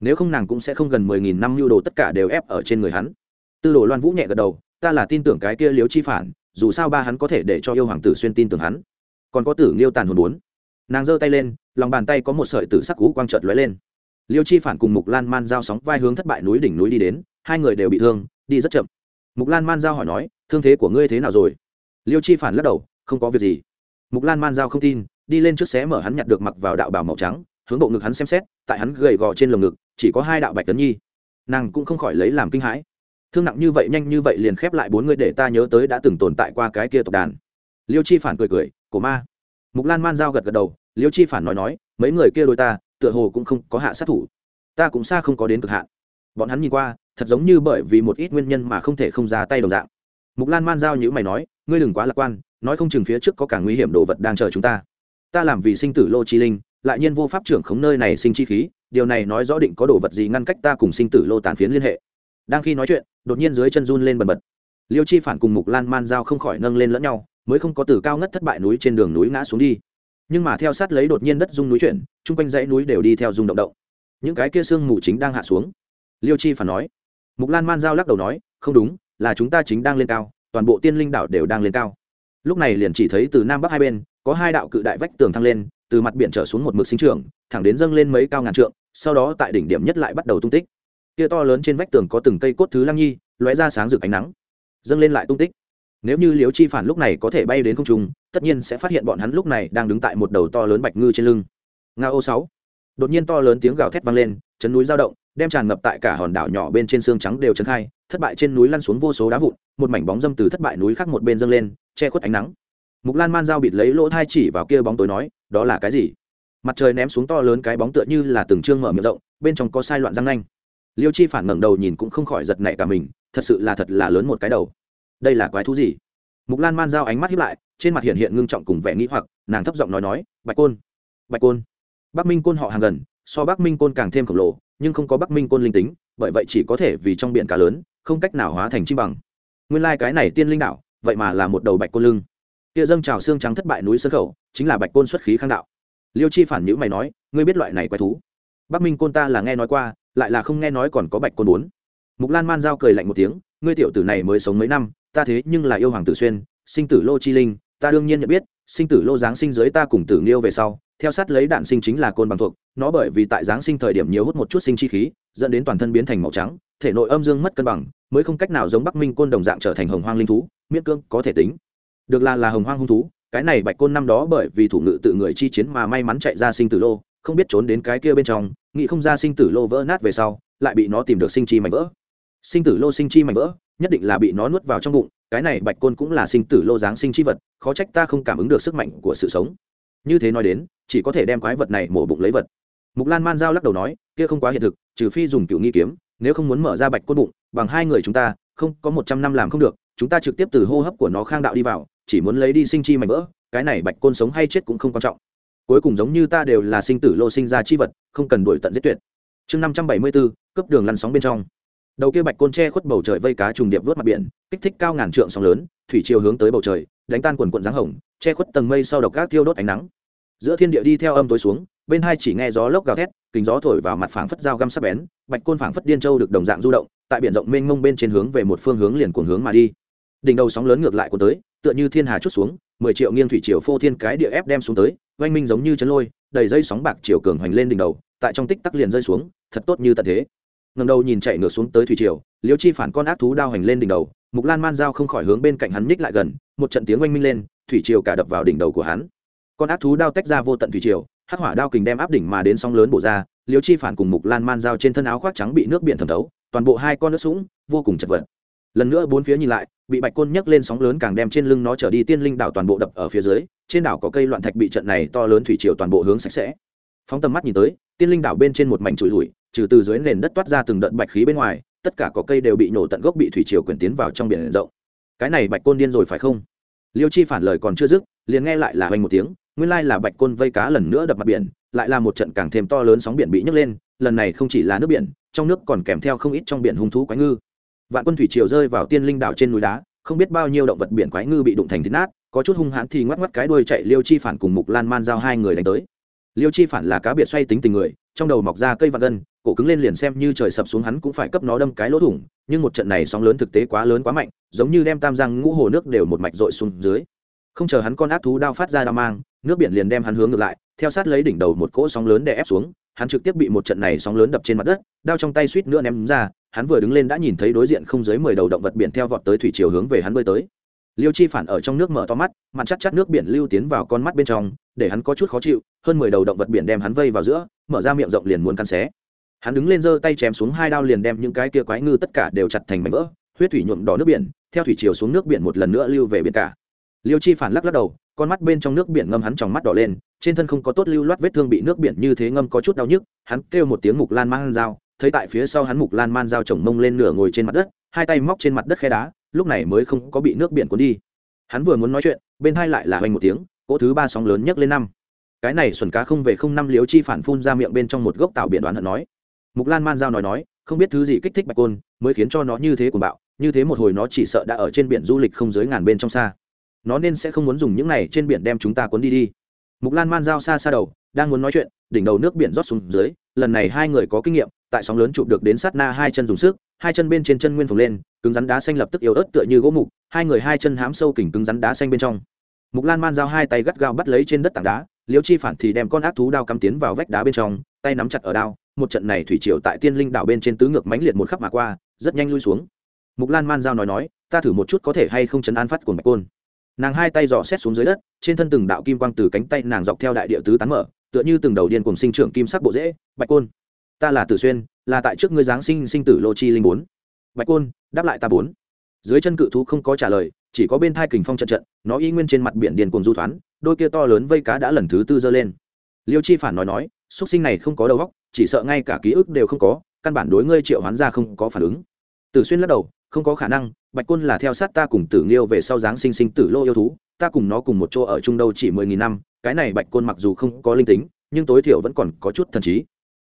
Nếu không nàng cũng sẽ không gần mười nghìn năm mưu đồ tất cả đều ép ở trên người hắn. Tư đồ loan vũ nhẹ gật đầu, ta là tin tưởng cái kia liếu chi phản, dù sao ba hắn có thể để cho yêu hoàng tử xuyên tin tưởng hắn. Còn có tử liêu tàn hồn bốn. Nàng giơ tay lên, lòng bàn tay có một sợi tử sắc cú quang trợt lóe lên. Liêu chi phản cùng mục lan man giao sóng vai hướng thất bại núi đỉnh núi đi đến, hai người đều bị thương, đi rất chậm. Mục lan man giao hỏi nói, thương thế của ngươi thế nào rồi? Liêu chi phản lắc đầu, không có việc gì. Mục lan man giao không tin, đi lên trước xé mở hắn nhặt được mặc vào đạo bào màu trắng hướng bộ ngực hắn xem xét, tại hắn gầy gò trên lồng ngực, chỉ có hai đạo bạch tấn nhi. Nàng cũng không khỏi lấy làm kinh hãi. Thương nặng như vậy, nhanh như vậy liền khép lại bốn người để ta nhớ tới đã từng tồn tại qua cái kia tộc đàn. Liêu chi phản cười cười, cổ ma. Mục lan man giao gật gật đầu, liêu chi phản nói nói, mấy người kia đôi ta, tựa hồ cũng không có hạ sát thủ. Ta cũng xa không có đến cực hạn. Bọn hắn nhìn qua, thật giống như bởi vì một ít nguyên nhân mà không thể không ra tay đồng dạng. Mục lan man giao như mày nói, ngươi đừng quá lạc quan, nói không chừng phía trước có cả nguy hiểm đồ vật đang chờ chúng ta. Ta làm vì sinh tử lô chi linh lại nhiên vô pháp trưởng khống nơi này sinh chi khí, điều này nói rõ định có đồ vật gì ngăn cách ta cùng sinh tử lô tàn phiến liên hệ. Đang khi nói chuyện, đột nhiên dưới chân run lên bần bật. Liêu chi phản cùng mục lan man giao không khỏi nâng lên lẫn nhau, mới không có từ cao ngất thất bại núi trên đường núi ngã xuống đi. Nhưng mà theo sát lấy đột nhiên đất rung núi chuyển, chung quanh dãy núi đều đi theo rung động động. Những cái kia sương mù chính đang hạ xuống. Liêu chi phản nói. Mục lan man giao lắc đầu nói, không đúng, là chúng ta chính đang lên cao, toàn bộ tiên linh đảo đều đang lên cao. Lúc này liền chỉ thấy từ nam bắc hai bên, có hai đạo cự đại vách tường thăng lên từ mặt biển trở xuống một mực sinh trường thẳng đến dâng lên mấy cao ngàn trượng, sau đó tại đỉnh điểm nhất lại bắt đầu tung tích. Kia to lớn trên vách tường có từng cây cốt thứ lăng nhi, lóe ra sáng rực ánh nắng, dâng lên lại tung tích. Nếu như liếu chi phản lúc này có thể bay đến không trung, tất nhiên sẽ phát hiện bọn hắn lúc này đang đứng tại một đầu to lớn bạch ngư trên lưng. Nga ô sáu. Đột nhiên to lớn tiếng gào thét vang lên, chấn núi dao động, đem tràn ngập tại cả hòn đảo nhỏ bên trên xương trắng đều chấn khai, thất bại trên núi lăn xuống vô số đá vụn, một mảnh bóng dâm từ thất bại núi khác một bên dâng lên, che khuất ánh nắng mục lan man dao bịt lấy lỗ thai chỉ vào kia bóng tối nói, đó là cái gì? Mặt trời ném xuống to lớn cái bóng tựa như là từng trương mở miệng rộng, bên trong có sai loạn răng nanh. Liêu chi phản ngẩng đầu nhìn cũng không khỏi giật nảy cả mình, thật sự là thật là lớn một cái đầu. Đây là quái thú gì? Mục lan man giao ánh mắt hiếp lại, trên mặt hiện hiện ngưng trọng cùng vẻ nghĩ hoặc, nàng thấp giọng nói nói, bạch côn bạch côn. Bắc minh côn họ hàng gần, so bắc minh côn càng thêm khổng lồ, nhưng không có bắc minh côn linh tính, bởi vậy chỉ có thể vì trong biển cá lớn, không cách nào hóa thành chim bằng. Nguyên lai、like、cái này tiên linh đạo vậy mà là một đầu bạch côn lưng kia dâng trào xương trắng thất bại núi sân khẩu, chính là bạch côn xuất khí khang đạo. Liêu chi phản nhữ mày nói, ngươi biết loại này quái thú? Bắc minh côn ta là nghe nói qua, lại là không nghe nói còn có bạch côn bốn. Mục lan man giao cười lạnh một tiếng, ngươi tiểu tử này mới sống mấy năm, ta thế nhưng là yêu hoàng tử xuyên, sinh tử lô chi linh, ta đương nhiên nhận biết, sinh tử lô giáng sinh dưới ta cùng tử nghiêu về sau, theo sát lấy đạn sinh chính là côn bằng thuộc, nó bởi vì tại giáng sinh thời điểm nhiều hút một chút sinh chi khí, dẫn đến toàn thân biến thành màu trắng, thể nội âm dương mất cân bằng, mới không cách nào giống bắc minh côn đồng dạng trở thành hồng hoang linh thú, miễn cương có thể tính được là là hồng hoang hung thú, cái này bạch côn năm đó bởi vì thủ ngự tự người chi chiến mà may mắn chạy ra sinh tử lô, không biết trốn đến cái kia bên trong, nghĩ không ra sinh tử lô vỡ nát về sau, lại bị nó tìm được sinh chi mảnh vỡ. Sinh tử lô sinh chi mảnh vỡ, nhất định là bị nó nuốt vào trong bụng, cái này bạch côn cũng là sinh tử lô giáng sinh chi vật, khó trách ta không cảm ứng được sức mạnh của sự sống. Như thế nói đến, chỉ có thể đem quái vật này mổ bụng lấy vật. Mục lan man giao lắc đầu nói, kia không quá hiện thực, trừ phi dùng cựu nghi kiếm, nếu không muốn mở ra bạch côn bụng, bằng hai người chúng ta, không, có một trăm năm làm không được chúng ta trực tiếp từ hô hấp của nó khang đạo đi vào, chỉ muốn lấy đi sinh chi mảnh vỡ, cái này bạch côn sống hay chết cũng không quan trọng. Cuối cùng giống như ta đều là sinh tử lô sinh ra chi vật, không cần đuổi tận giết tuyệt. Chương năm trăm bảy mươi bốn cấp đường lăn sóng bên trong. Đầu kia bạch côn tre khuất bầu trời vây cá trùng điệp vớt mặt biển, kích thích cao ngàn trượng sóng lớn, thủy chiều hướng tới bầu trời, đánh tan quần quận giáng hồng, che khuất tầng mây sau độc gác tiêu đốt ánh nắng. Giữa thiên địa đi theo âm tối xuống, bên hai chỉ nghe gió lốc gào thét, kính gió thổi vào mặt phảng phất dao găm sắc bén, bạch côn phảng phất điên châu được đồng dạng du động, tại biển rộng mênh mông bên trên hướng về một phương hướng liền cuồng hướng mà đi đỉnh đầu sóng lớn ngược lại cuốn tới, tựa như thiên hà chút xuống, mười triệu nghiêng thủy triều phô thiên cái địa ép đem xuống tới, oanh minh giống như chấn lôi, đầy dây sóng bạc chiều cường hoành lên đỉnh đầu, tại trong tích tắc liền rơi xuống, thật tốt như tận thế. Ngầm đầu nhìn chạy ngược xuống tới thủy triều, liêu chi phản con ác thú đao hành lên đỉnh đầu, mục lan man dao không khỏi hướng bên cạnh hắn ních lại gần, một trận tiếng oanh minh lên, thủy triều cả đập vào đỉnh đầu của hắn. Con ác thú đao tách ra vô tận thủy triều, hắc hỏa đao kình đem áp đỉnh mà đến sóng lớn bổ ra, liêu chi phản cùng mục lan man dao trên thân áo khoác trắng bị nước biển thẩm thấu, toàn bộ hai con nước sũng, vô cùng chật vật lần nữa bốn phía nhìn lại, bị bạch côn nhấc lên sóng lớn càng đem trên lưng nó trở đi tiên linh đảo toàn bộ đập ở phía dưới, trên đảo có cây loạn thạch bị trận này to lớn thủy triều toàn bộ hướng sạch sẽ. Phóng tầm mắt nhìn tới, tiên linh đảo bên trên một mảnh trụi lùi, trừ từ dưới nền đất toát ra từng đợt bạch khí bên ngoài, tất cả có cây đều bị nổ tận gốc bị thủy triều quyển tiến vào trong biển rộng. Cái này bạch côn điên rồi phải không? Liêu chi phản lời còn chưa dứt, liền nghe lại là hoành một tiếng, nguyên lai là bạch côn vây cá lần nữa đập mặt biển, lại là một trận càng thêm to lớn sóng biển bị nhấc lên, lần này không chỉ là nước biển, trong nước còn kèm theo không ít trong biển hung thú quái ngư vạn quân thủy triều rơi vào tiên linh đảo trên núi đá, không biết bao nhiêu động vật biển quái ngư bị đụng thành thịt nát, có chút hung hãn thì ngoắc ngoắc cái đuôi chạy liêu chi phản cùng mục lan man giao hai người đánh tới. Liêu chi phản là cá biệt xoay tính tình người, trong đầu mọc ra cây vạn gân, cổ cứng lên liền xem như trời sập xuống hắn cũng phải cấp nó đâm cái lỗ thủng, nhưng một trận này sóng lớn thực tế quá lớn quá mạnh, giống như đem tam giang ngũ hồ nước đều một mạch dội xuống dưới. Không chờ hắn con ác thú đao phát ra đao mang, nước biển liền đem hắn hướng ngược lại, theo sát lấy đỉnh đầu một cỗ sóng lớn đè ép xuống, hắn trực tiếp bị một trận này sóng lớn đập trên mặt đất, đao trong tay suýt nữa ném ra hắn vừa đứng lên đã nhìn thấy đối diện không dưới mười đầu động vật biển theo vọt tới thủy chiều hướng về hắn bơi tới. Liêu chi phản ở trong nước mở to mắt mặt chắc chắc nước biển lưu tiến vào con mắt bên trong, để hắn có chút khó chịu, hơn mười đầu động vật biển đem hắn vây vào giữa, mở ra miệng rộng liền muốn căn xé. Hắn đứng lên giơ tay chém xuống hai đao liền đem những cái kia quái ngư tất cả đều chặt thành mảnh vỡ, huyết thủy nhuộm đỏ nước biển, theo thủy chiều xuống nước biển một lần nữa lưu về biển cả. Liêu chi phản lắc lắc đầu, con mắt bên trong nước biển ngâm hắn trong mắt đỏ lên, trên thân không có tốt lưu loát vết thương bị nước biển như thế ngâm có chút đau nhức, hắn kêu một tiếng mục lan mang dao thấy tại phía sau hắn mục lan man dao chồng mông lên nửa ngồi trên mặt đất, hai tay móc trên mặt đất khe đá, lúc này mới không có bị nước biển cuốn đi. Hắn vừa muốn nói chuyện, bên hai lại là hoành một tiếng, cỗ thứ ba sóng lớn nhấc lên năm. Cái này xuẩn cá không về không năm liếu chi phản phun ra miệng bên trong một gốc tạo biển đoán hận nói. Mục lan man giao nói nói, không biết thứ gì kích thích bạch côn, mới khiến cho nó như thế của bạo, như thế một hồi nó chỉ sợ đã ở trên biển du lịch không dưới ngàn bên trong xa. Nó nên sẽ không muốn dùng những này trên biển đem chúng ta cuốn đi đi. Mục lan man giao xa xa đầu, đang muốn nói chuyện, đỉnh đầu nước biển rót xuống dưới, lần này hai người có kinh nghiệm tại sóng lớn chụp được đến sát na hai chân dùng sức, hai chân bên trên chân nguyên phồng lên, cứng rắn đá xanh lập tức yếu ớt tựa như gỗ mục, hai người hai chân hám sâu kỉnh cứng rắn đá xanh bên trong. Mục lan man giao hai tay gắt gao bắt lấy trên đất tảng đá liêu chi phản thì đem con ác thú đao cắm tiến vào vách đá bên trong, tay nắm chặt ở đao, một trận này thủy triều tại tiên linh đảo bên trên tứ ngược mãnh liệt một khắp mà qua, rất nhanh lui xuống. Mục lan man giao nói nói, ta thử một chút có thể hay không chấn an phát của bạch côn. Nàng hai tay dò xét xuống dưới đất, trên thân từng đạo kim quang từ cánh tay nàng dọc theo đại địa tứ tán mở, tựa như từng đầu điên cùng sinh trưởng kim sắc bộ dễ bạch côn ta là tử xuyên, là tại trước ngươi giáng sinh sinh tử lô chi linh bốn. Bạch côn, đáp lại ta bốn. Dưới chân cự thú không có trả lời, chỉ có bên thai kình phong trận trận, nó y nguyên trên mặt biển điền cồn du thoán đôi kia to lớn vây cá đã lần thứ tư dơ lên. Liêu chi phản nói nói xuất sinh này không có đầu óc, chỉ sợ ngay cả ký ức đều không có, căn bản đối ngươi triệu hoán ra không có phản ứng. Tử xuyên lắc đầu, không có khả năng, bạch côn là theo sát ta cùng tử nghiêu về sau dáng sinh sinh tử lô yêu thú, ta cùng nó cùng một chỗ ở trung đâu chỉ mười nghìn năm, cái này bạch côn mặc dù không có linh tính, nhưng tối thiểu vẫn còn có chút thần trí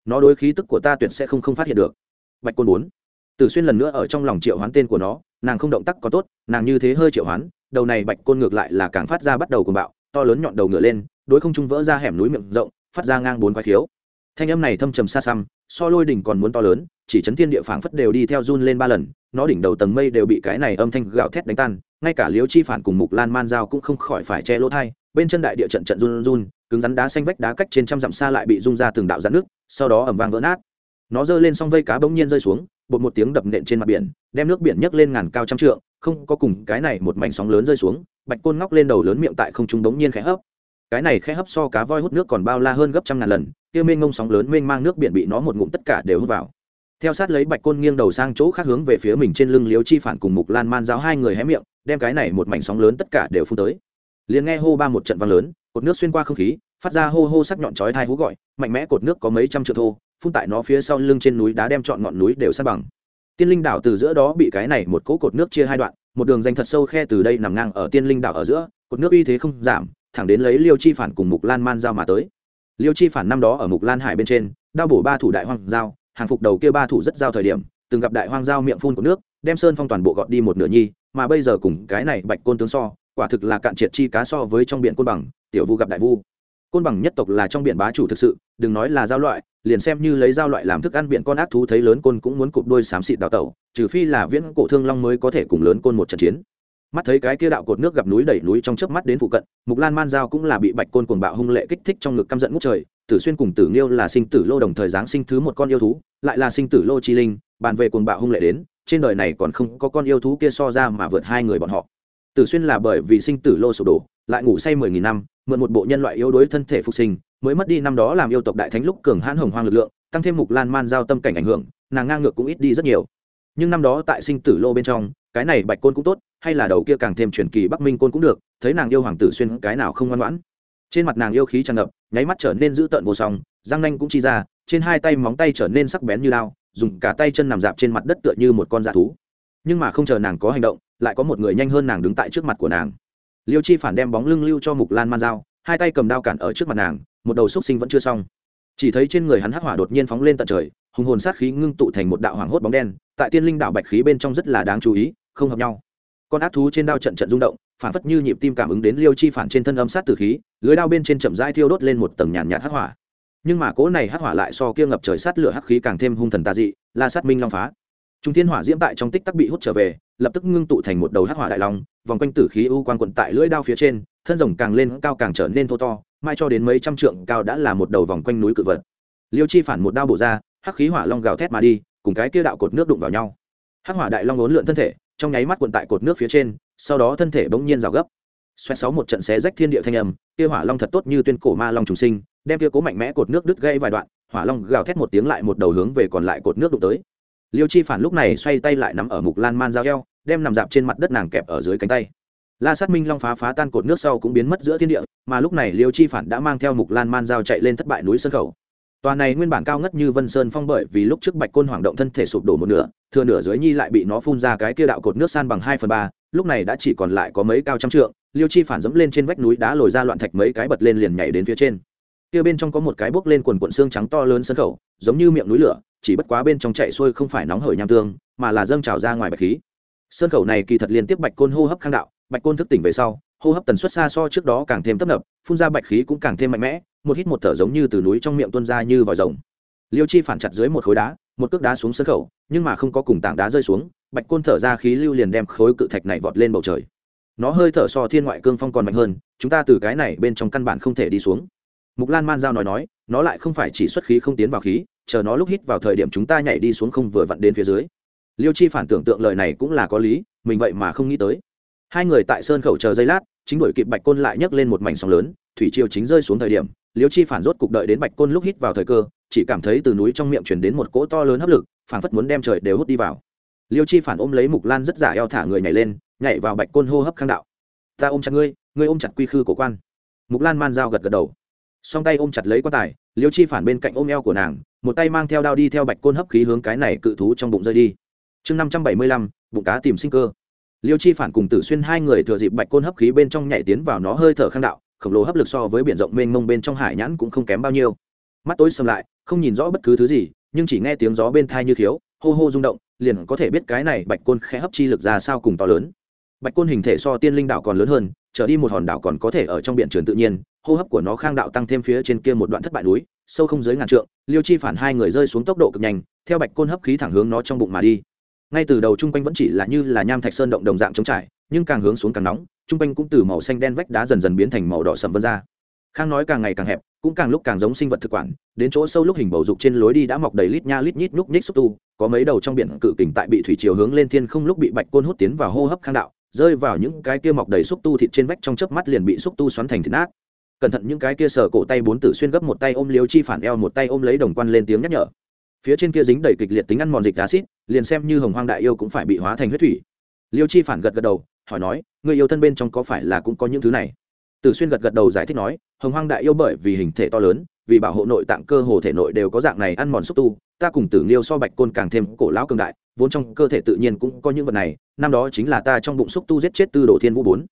nó đối khí tức của ta tuyệt sẽ không không phát hiện được. Bạch côn bốn. Tử xuyên lần nữa ở trong lòng triệu hoán tên của nó, nàng không động tác có tốt, nàng như thế hơi triệu hoán, đầu này bạch côn ngược lại là càng phát ra bắt đầu cùng bạo, to lớn nhọn đầu ngựa lên, đối không trung vỡ ra hẻm núi miệng rộng, phát ra ngang bốn quái khiếu. Thanh âm này thâm trầm xa xăm, so lôi đỉnh còn muốn to lớn, chỉ chấn thiên địa phảng phất đều đi theo run lên ba lần, nó đỉnh đầu tầng mây đều bị cái này âm thanh gạo thét đánh tan, ngay cả liếu chi phản cùng mục lan man dao cũng không khỏi phải che lỗ thai bên chân đại địa trận trận run run, cứng rắn đá xanh vách đá cách trên trăm dặm xa lại bị rung ra từng đạo rắn nước sau đó ẩm vang vỡ nát. Nó giơ lên xong vây cá bỗng nhiên rơi xuống, bột một tiếng đập nện trên mặt biển, đem nước biển nhấc lên ngàn cao trăm trượng, không có cùng cái này một mảnh sóng lớn rơi xuống, bạch côn ngóc lên đầu lớn miệng tại không trung bỗng nhiên khẽ hấp. Cái này khẽ hấp so cá voi hút nước còn bao la hơn gấp trăm ngàn lần, kia mênh ngông sóng lớn mênh mang nước biển bị nó một ngụm tất cả đều hút vào. Theo sát lấy bạch côn nghiêng đầu sang chỗ khác hướng về phía mình trên lưng liếu chi phản cùng mục lan man giáo hai người hé miệng, đem cái này một mảnh sóng lớn tất cả đều phun tới liền nghe hô ba một trận vang lớn, cột nước xuyên qua không khí, phát ra hô hô sắc nhọn chói thai hú gọi, mạnh mẽ cột nước có mấy trăm triệu thô, phun tại nó phía sau lưng trên núi đá đem chọn ngọn núi đều san bằng. Tiên linh đảo từ giữa đó bị cái này một cỗ cột nước chia hai đoạn, một đường danh thật sâu khe từ đây nằm ngang ở tiên linh đảo ở giữa, cột nước uy thế không giảm, thẳng đến lấy liêu chi phản cùng mục lan man giao mà tới. Liêu chi phản năm đó ở mục lan hải bên trên, đao bổ ba thủ đại hoang giao, hàng phục đầu kia ba thủ rất giao thời điểm, từng gặp đại hoang giao miệng phun của nước, đem sơn phong toàn bộ gọt đi một nửa nhi, mà bây giờ cùng cái này bạch côn tướng so quả thực là cạn triệt chi cá so với trong biển côn bằng, tiểu vu gặp đại vu. Côn bằng nhất tộc là trong biển bá chủ thực sự, đừng nói là giao loại, liền xem như lấy giao loại làm thức ăn biển con ác thú thấy lớn côn cũng muốn cụp đôi xám xịt đào tẩu, trừ phi là viễn cổ thương long mới có thể cùng lớn côn một trận chiến. Mắt thấy cái kia đạo cột nước gặp núi đẩy núi trong chớp mắt đến phụ cận, mục lan man giao cũng là bị bạch côn cuồng bạo hung lệ kích thích trong ngực căm giận ngút trời, tử xuyên cùng tử nghiêu là sinh tử lô đồng thời giáng sinh thứ một con yêu thú, lại là sinh tử lô chi linh, bàn về cuồng bạo hung lệ đến, trên đời này còn không có con yêu thú kia so ra mà vượt hai người bọn họ tử xuyên là bởi vì sinh tử lô sụp đổ, lại ngủ say mười nghìn năm, mượn một bộ nhân loại yếu đuối thân thể phục sinh, mới mất đi năm đó làm yêu tộc đại thánh lúc cường hãn hồng hoang lực lượng, tăng thêm mục lan man giao tâm cảnh ảnh hưởng, nàng ngang ngược cũng ít đi rất nhiều. Nhưng năm đó tại sinh tử lô bên trong, cái này bạch côn cũng tốt, hay là đầu kia càng thêm truyền kỳ bắc minh côn cũng được, thấy nàng yêu hoàng tử xuyên cái nào không ngoan ngoãn. Trên mặt nàng yêu khí tràn ngập, nháy mắt trở nên dữ tợn vô song, răng nanh cũng chi ra, trên hai tay móng tay trở nên sắc bén như lao, dùng cả tay chân nằm dạp trên mặt đất tựa như một con dạ thú. Nhưng mà không chờ nàng có hành động lại có một người nhanh hơn nàng đứng tại trước mặt của nàng. Liêu chi phản đem bóng lưng lưu cho mục lan man dao hai tay cầm đao cản ở trước mặt nàng, một đầu xúc sinh vẫn chưa xong. Chỉ thấy trên người hắn hắc hỏa đột nhiên phóng lên tận trời, hùng hồn sát khí ngưng tụ thành một đạo hoàng hốt bóng đen, tại tiên linh đạo bạch khí bên trong rất là đáng chú ý, không hợp nhau. Con ác thú trên đao trận trận rung động, phản phất như nhịp tim cảm ứng đến liêu chi phản trên thân âm sát tử khí, lưới đao bên trên chậm rãi thiêu đốt lên một tầng nhàn nhạt hắc hỏa. Nhưng mà cỗ này hắc hỏa lại so kia ngập trời sát lửa hắc khí càng thêm hung thần tà dị, la sát minh long phá trung thiên hỏa diễm tại trong tích tắc bị hút trở về, lập tức ngưng tụ thành một đầu hắc hỏa đại long, vòng quanh tử khí u quang quận tại lưỡi đao phía trên, thân rồng càng lên cao càng trở nên thô to, mai cho đến mấy trăm trượng cao đã là một đầu vòng quanh núi cự vật. Liêu chi phản một đao bổ ra, hắc khí hỏa long gào thét mà đi, cùng cái kia đạo cột nước đụng vào nhau. Hắc hỏa đại long uốn lượn thân thể, trong nháy mắt quận tại cột nước phía trên, sau đó thân thể bỗng nhiên rào gấp. Xoẹt sáu một trận xé rách thiên địa thanh âm, kia hỏa long thật tốt như tuyên cổ ma long trùng sinh, đem kia cố mạnh mẽ cột nước đứt gãy vài đoạn, hỏa long gào thét một tiếng lại một đầu hướng về còn lại cột nước đụng tới liêu chi phản lúc này xoay tay lại nắm ở mục lan man dao eo, đem nằm dạp trên mặt đất nàng kẹp ở dưới cánh tay. La sát minh long phá phá tan cột nước sau cũng biến mất giữa thiên địa, mà lúc này liêu chi phản đã mang theo mục lan man dao chạy lên thất bại núi sân khẩu. Tòa này nguyên bản cao ngất như vân sơn phong bởi vì lúc trước bạch côn hoàng động thân thể sụp đổ một nửa, thừa nửa dưới nhi lại bị nó phun ra cái kia đạo cột nước san bằng hai phần ba, lúc này đã chỉ còn lại có mấy cao trăm trượng, liêu chi phản dẫm lên trên vách núi đá lồi ra loạn thạch mấy cái bật lên liền nhảy đến phía trên. Kia bên trong có một cái bốc lên quần quận xương trắng to lớn sân khẩu, giống như miệng núi lửa chỉ bất quá bên trong chạy xuôi không phải nóng hởi nham tương, mà là dâng trào ra ngoài bạch khí. Sơn khẩu này kỳ thật liên tiếp bạch côn hô hấp khang đạo, bạch côn thức tỉnh về sau, hô hấp tần suất xa so trước đó càng thêm tấp nập, phun ra bạch khí cũng càng thêm mạnh mẽ, một hít một thở giống như từ núi trong miệng tuôn ra như vòi rồng. Liêu chi phản chặt dưới một khối đá, một cước đá xuống sân khẩu, nhưng mà không có cùng tảng đá rơi xuống, bạch côn thở ra khí lưu liền đem khối cự thạch này vọt lên bầu trời. Nó hơi thở so thiên ngoại cương phong còn mạnh hơn, chúng ta từ cái này bên trong căn bản không thể đi xuống. Mục lan man giao nói nói, nó lại không phải chỉ xuất khí không tiến vào khí chờ nó lúc hít vào thời điểm chúng ta nhảy đi xuống không vừa vặn đến phía dưới. Liêu chi phản tưởng tượng lời này cũng là có lý, mình vậy mà không nghĩ tới. Hai người tại sơn khẩu chờ giây lát, chính đổi kịp bạch côn lại nhấc lên một mảnh sóng lớn, thủy triều chính rơi xuống thời điểm, liêu chi phản rốt cục đợi đến bạch côn lúc hít vào thời cơ, chỉ cảm thấy từ núi trong miệng chuyển đến một cỗ to lớn hấp lực, phản phất muốn đem trời đều hút đi vào. Liêu chi phản ôm lấy mục lan rất giả eo thả người nhảy lên, nhảy vào bạch côn hô hấp khang đạo. Ta ôm chặt ngươi ngươi ôm chặt quy khư cổ quan. Mục lan man dao gật gật đầu. Song tay ôm chặt lấy quan tài, liêu chi phản bên cạnh ôm eo của nàng một tay mang theo đao đi theo bạch côn hấp khí hướng cái này cự thú trong bụng rơi đi. Chương năm trăm bảy mươi lăm, bụng cá tìm sinh cơ. Liêu chi phản cùng tử xuyên hai người thừa dịp bạch côn hấp khí bên trong nhảy tiến vào nó hơi thở khang đạo, khổng lồ hấp lực so với biển rộng mênh mông bên trong hải nhãn cũng không kém bao nhiêu. Mắt tối xâm lại, không nhìn rõ bất cứ thứ gì, nhưng chỉ nghe tiếng gió bên thai như thiếu, hô hô rung động, liền có thể biết cái này bạch côn khẽ hấp chi lực ra sao cùng to lớn. Bạch côn hình thể so tiên linh đảo còn lớn hơn, trở đi một hòn đảo còn có thể ở trong biển trường tự nhiên, hô hấp của nó khang đạo tăng thêm phía trên kia một đoạn thất bại núi sâu không dưới ngàn trượng, liêu chi phản hai người rơi xuống tốc độ cực nhanh, theo bạch côn hấp khí thẳng hướng nó trong bụng mà đi. Ngay từ đầu chung quanh vẫn chỉ là như là nham thạch sơn động đồng dạng trống trải, nhưng càng hướng xuống càng nóng, chung quanh cũng từ màu xanh đen vách đá dần dần biến thành màu đỏ sầm vân ra. Khang nói càng ngày càng hẹp, cũng càng lúc càng giống sinh vật thực quản, đến chỗ sâu lúc hình bầu dục trên lối đi đã mọc đầy lít nha lít nhít nhúc nhích xúc tu, có mấy đầu trong biển cự kình tại bị thủy chiều hướng lên thiên không lúc bị bạch côn hút tiến vào hô hấp khang đạo, rơi vào những cái kia mọc đầy xúc tu thịt trên vách trong chớp mắt liền bị xúc tu xoắn thành thịt nát cẩn thận những cái kia sờ cổ tay bốn tử xuyên gấp một tay ôm liếu chi phản eo một tay ôm lấy đồng quan lên tiếng nhắc nhở. Phía trên kia dính đầy kịch liệt tính ăn mòn dịch acid liền xem như hồng hoang đại yêu cũng phải bị hóa thành huyết thủy. Liêu chi phản gật gật đầu, hỏi nói, người yêu thân bên trong có phải là cũng có những thứ này? Tử xuyên gật gật đầu giải thích nói, hồng hoang đại yêu bởi vì hình thể to lớn, vì bảo hộ nội tạng cơ hồ thể nội đều có dạng này ăn mòn xúc tu, ta cùng tử liêu so bạch côn càng thêm cổ lão cường đại, vốn trong cơ thể tự nhiên cũng có những vật này, năm đó chính là ta trong bụng xúc tu giết chết tư đồ thiên vũ bốn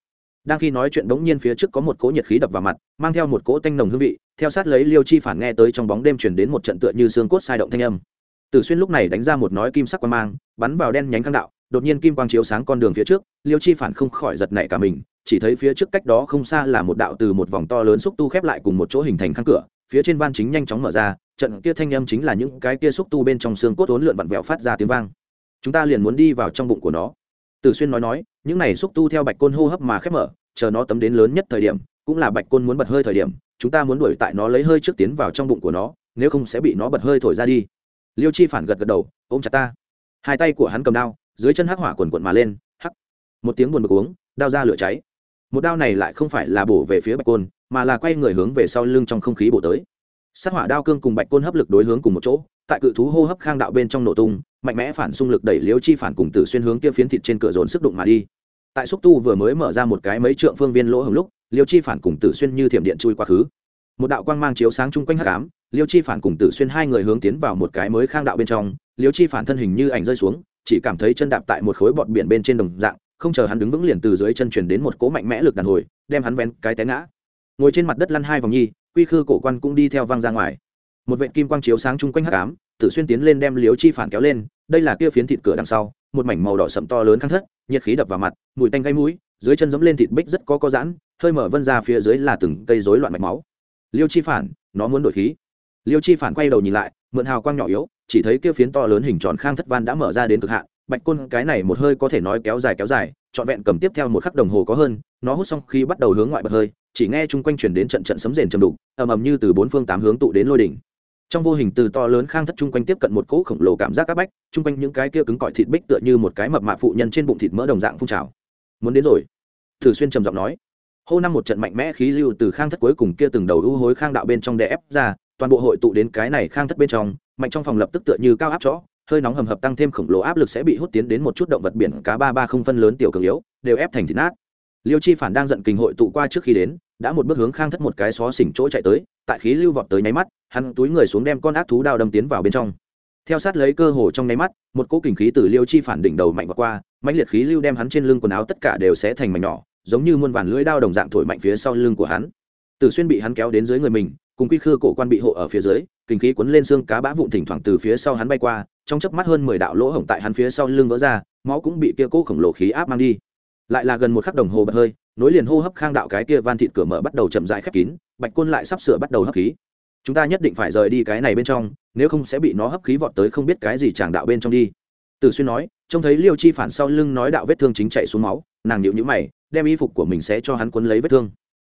đang khi nói chuyện bỗng nhiên phía trước có một cỗ nhiệt khí đập vào mặt, mang theo một cỗ tanh nồng hương vị, theo sát lấy liêu chi phản nghe tới trong bóng đêm chuyển đến một trận tựa như xương cốt sai động thanh âm. Tử xuyên lúc này đánh ra một nói kim sắc quang mang, bắn vào đen nhánh khang đạo, đột nhiên kim quang chiếu sáng con đường phía trước, liêu chi phản không khỏi giật nảy cả mình, chỉ thấy phía trước cách đó không xa là một đạo từ một vòng to lớn xúc tu khép lại cùng một chỗ hình thành khang cửa, phía trên van chính nhanh chóng mở ra, trận kia thanh âm chính là những cái kia xúc tu bên trong xương cốt uốn lượn vặn vẹo phát ra tiếng vang. Chúng ta liền muốn đi vào trong bụng của nó tử xuyên nói nói, những này xúc tu theo bạch côn hô hấp mà khép mở, chờ nó tấm đến lớn nhất thời điểm, cũng là bạch côn muốn bật hơi thời điểm, chúng ta muốn đuổi tại nó lấy hơi trước tiến vào trong bụng của nó, nếu không sẽ bị nó bật hơi thổi ra đi. Liêu chi phản gật gật đầu, ôm chặt ta. Hai tay của hắn cầm đao, dưới chân hắc hỏa quần quận mà lên, hắc. Một tiếng buồn bực uống, đao ra lửa cháy. Một đao này lại không phải là bổ về phía bạch côn, mà là quay người hướng về sau lưng trong không khí bổ tới sát hỏa đao cương cùng bạch côn hấp lực đối hướng cùng một chỗ, tại cự thú hô hấp khang đạo bên trong nổ tung, mạnh mẽ phản xung lực đẩy liêu chi phản cùng tử xuyên hướng kia phiến thịt trên cửa dồn sức đụng mà đi. Tại xúc tu vừa mới mở ra một cái mấy trượng phương viên lỗ hồng lúc liêu chi phản cùng tử xuyên như thiểm điện chui quá khứ. Một đạo quang mang chiếu sáng chung quanh hắc ám liêu chi phản cùng tử xuyên hai người hướng tiến vào một cái mới khang đạo bên trong liêu chi phản thân hình như ảnh rơi xuống, chỉ cảm thấy chân đạp tại một khối bọt biển bên trên đồng dạng, không chờ hắn đứng vững liền từ dưới chân chuyển đến một cỗ mạnh mẽ lực đàn hồi, đem hắn vén cái té ngã. Ngồi trên mặt đất lăn hai vòng nhi quy khư cổ quan cũng đi theo văng ra ngoài. Một vệ kim quang chiếu sáng chung quanh hắc ám, tử xuyên tiến lên đem liếu chi phản kéo lên, đây là kia phiến thịt cửa đằng sau, một mảnh màu đỏ sậm to lớn khăng thất, nhiệt khí đập vào mặt, mùi tanh gây mũi, dưới chân dẫm lên thịt bích rất có có giãn, hơi mở vân ra phía dưới là từng cây rối loạn mạch máu. Liêu chi phản, nó muốn đổi khí. Liêu chi phản quay đầu nhìn lại, mượn hào quang nhỏ yếu, chỉ thấy kia phiến to lớn hình tròn khang thất van đã mở ra đến cực hạn, bạch côn cái này một hơi có thể nói kéo dài kéo dài, trọn vẹn cầm tiếp theo một khắc đồng hồ có hơn, nó hút xong khi bắt đầu hướng ngoại bật hơi chỉ nghe chung quanh chuyển đến trận trận sấm rền trầm đục, ầm ầm như từ bốn phương tám hướng tụ đến lôi đỉnh. Trong vô hình từ to lớn khang thất chung quanh tiếp cận một cỗ khổng lồ cảm giác áp bách, chung quanh những cái kia cứng cỏi thịt bích tựa như một cái mập mạ phụ nhân trên bụng thịt mỡ đồng dạng phun trào. Muốn đến rồi. Thử xuyên trầm giọng nói. Hô năm một trận mạnh mẽ khí lưu từ khang thất cuối cùng kia từng đầu ưu hối khang đạo bên trong đè ép ra, toàn bộ hội tụ đến cái này khang thất bên trong, mạnh trong phòng lập tức tựa như cao áp chó, hơi nóng hầm hập tăng thêm khổng lồ áp lực sẽ bị hút tiến đến một chút động vật biển cá ba ba không phân lớn tiểu cường yếu, đều ép thành thịt nát. Liêu chi phản đang giận kinh hội tụ qua trước khi đến đã một bước hướng khang thất một cái xó xỉnh chỗ chạy tới, tại khí lưu vọt tới nháy mắt, hắn túi người xuống đem con ác thú đao đâm tiến vào bên trong. Theo sát lấy cơ hồ trong nháy mắt, một cỗ kình khí từ liêu chi phản đỉnh đầu mạnh vọt qua, mãnh liệt khí lưu đem hắn trên lưng quần áo tất cả đều sẽ thành mảnh nhỏ, giống như muôn vàn lưỡi đao đồng dạng thổi mạnh phía sau lưng của hắn. Tử xuyên bị hắn kéo đến dưới người mình, cùng quy khư cổ quan bị hộ ở phía dưới, kình khí cuốn lên xương cá bã vụn thỉnh thoảng từ phía sau hắn bay qua, trong chớp mắt hơn mười đạo lỗ hổng tại hắn phía sau lưng vỡ ra, máu cũng bị kia cố khổng lồ khí áp mang đi. Lại là gần một khắc đồng hồ bật hơi nối liền hô hấp khang đạo cái kia van thịt cửa mở bắt đầu chậm rãi khép kín, bạch côn lại sắp sửa bắt đầu hấp khí. Chúng ta nhất định phải rời đi cái này bên trong, nếu không sẽ bị nó hấp khí vọt tới không biết cái gì chàng đạo bên trong đi. Tử xuyên nói, trông thấy liêu chi phản sau lưng nói đạo vết thương chính chạy xuống máu, nàng nhịu nhữ mày, đem y phục của mình sẽ cho hắn quấn lấy vết thương.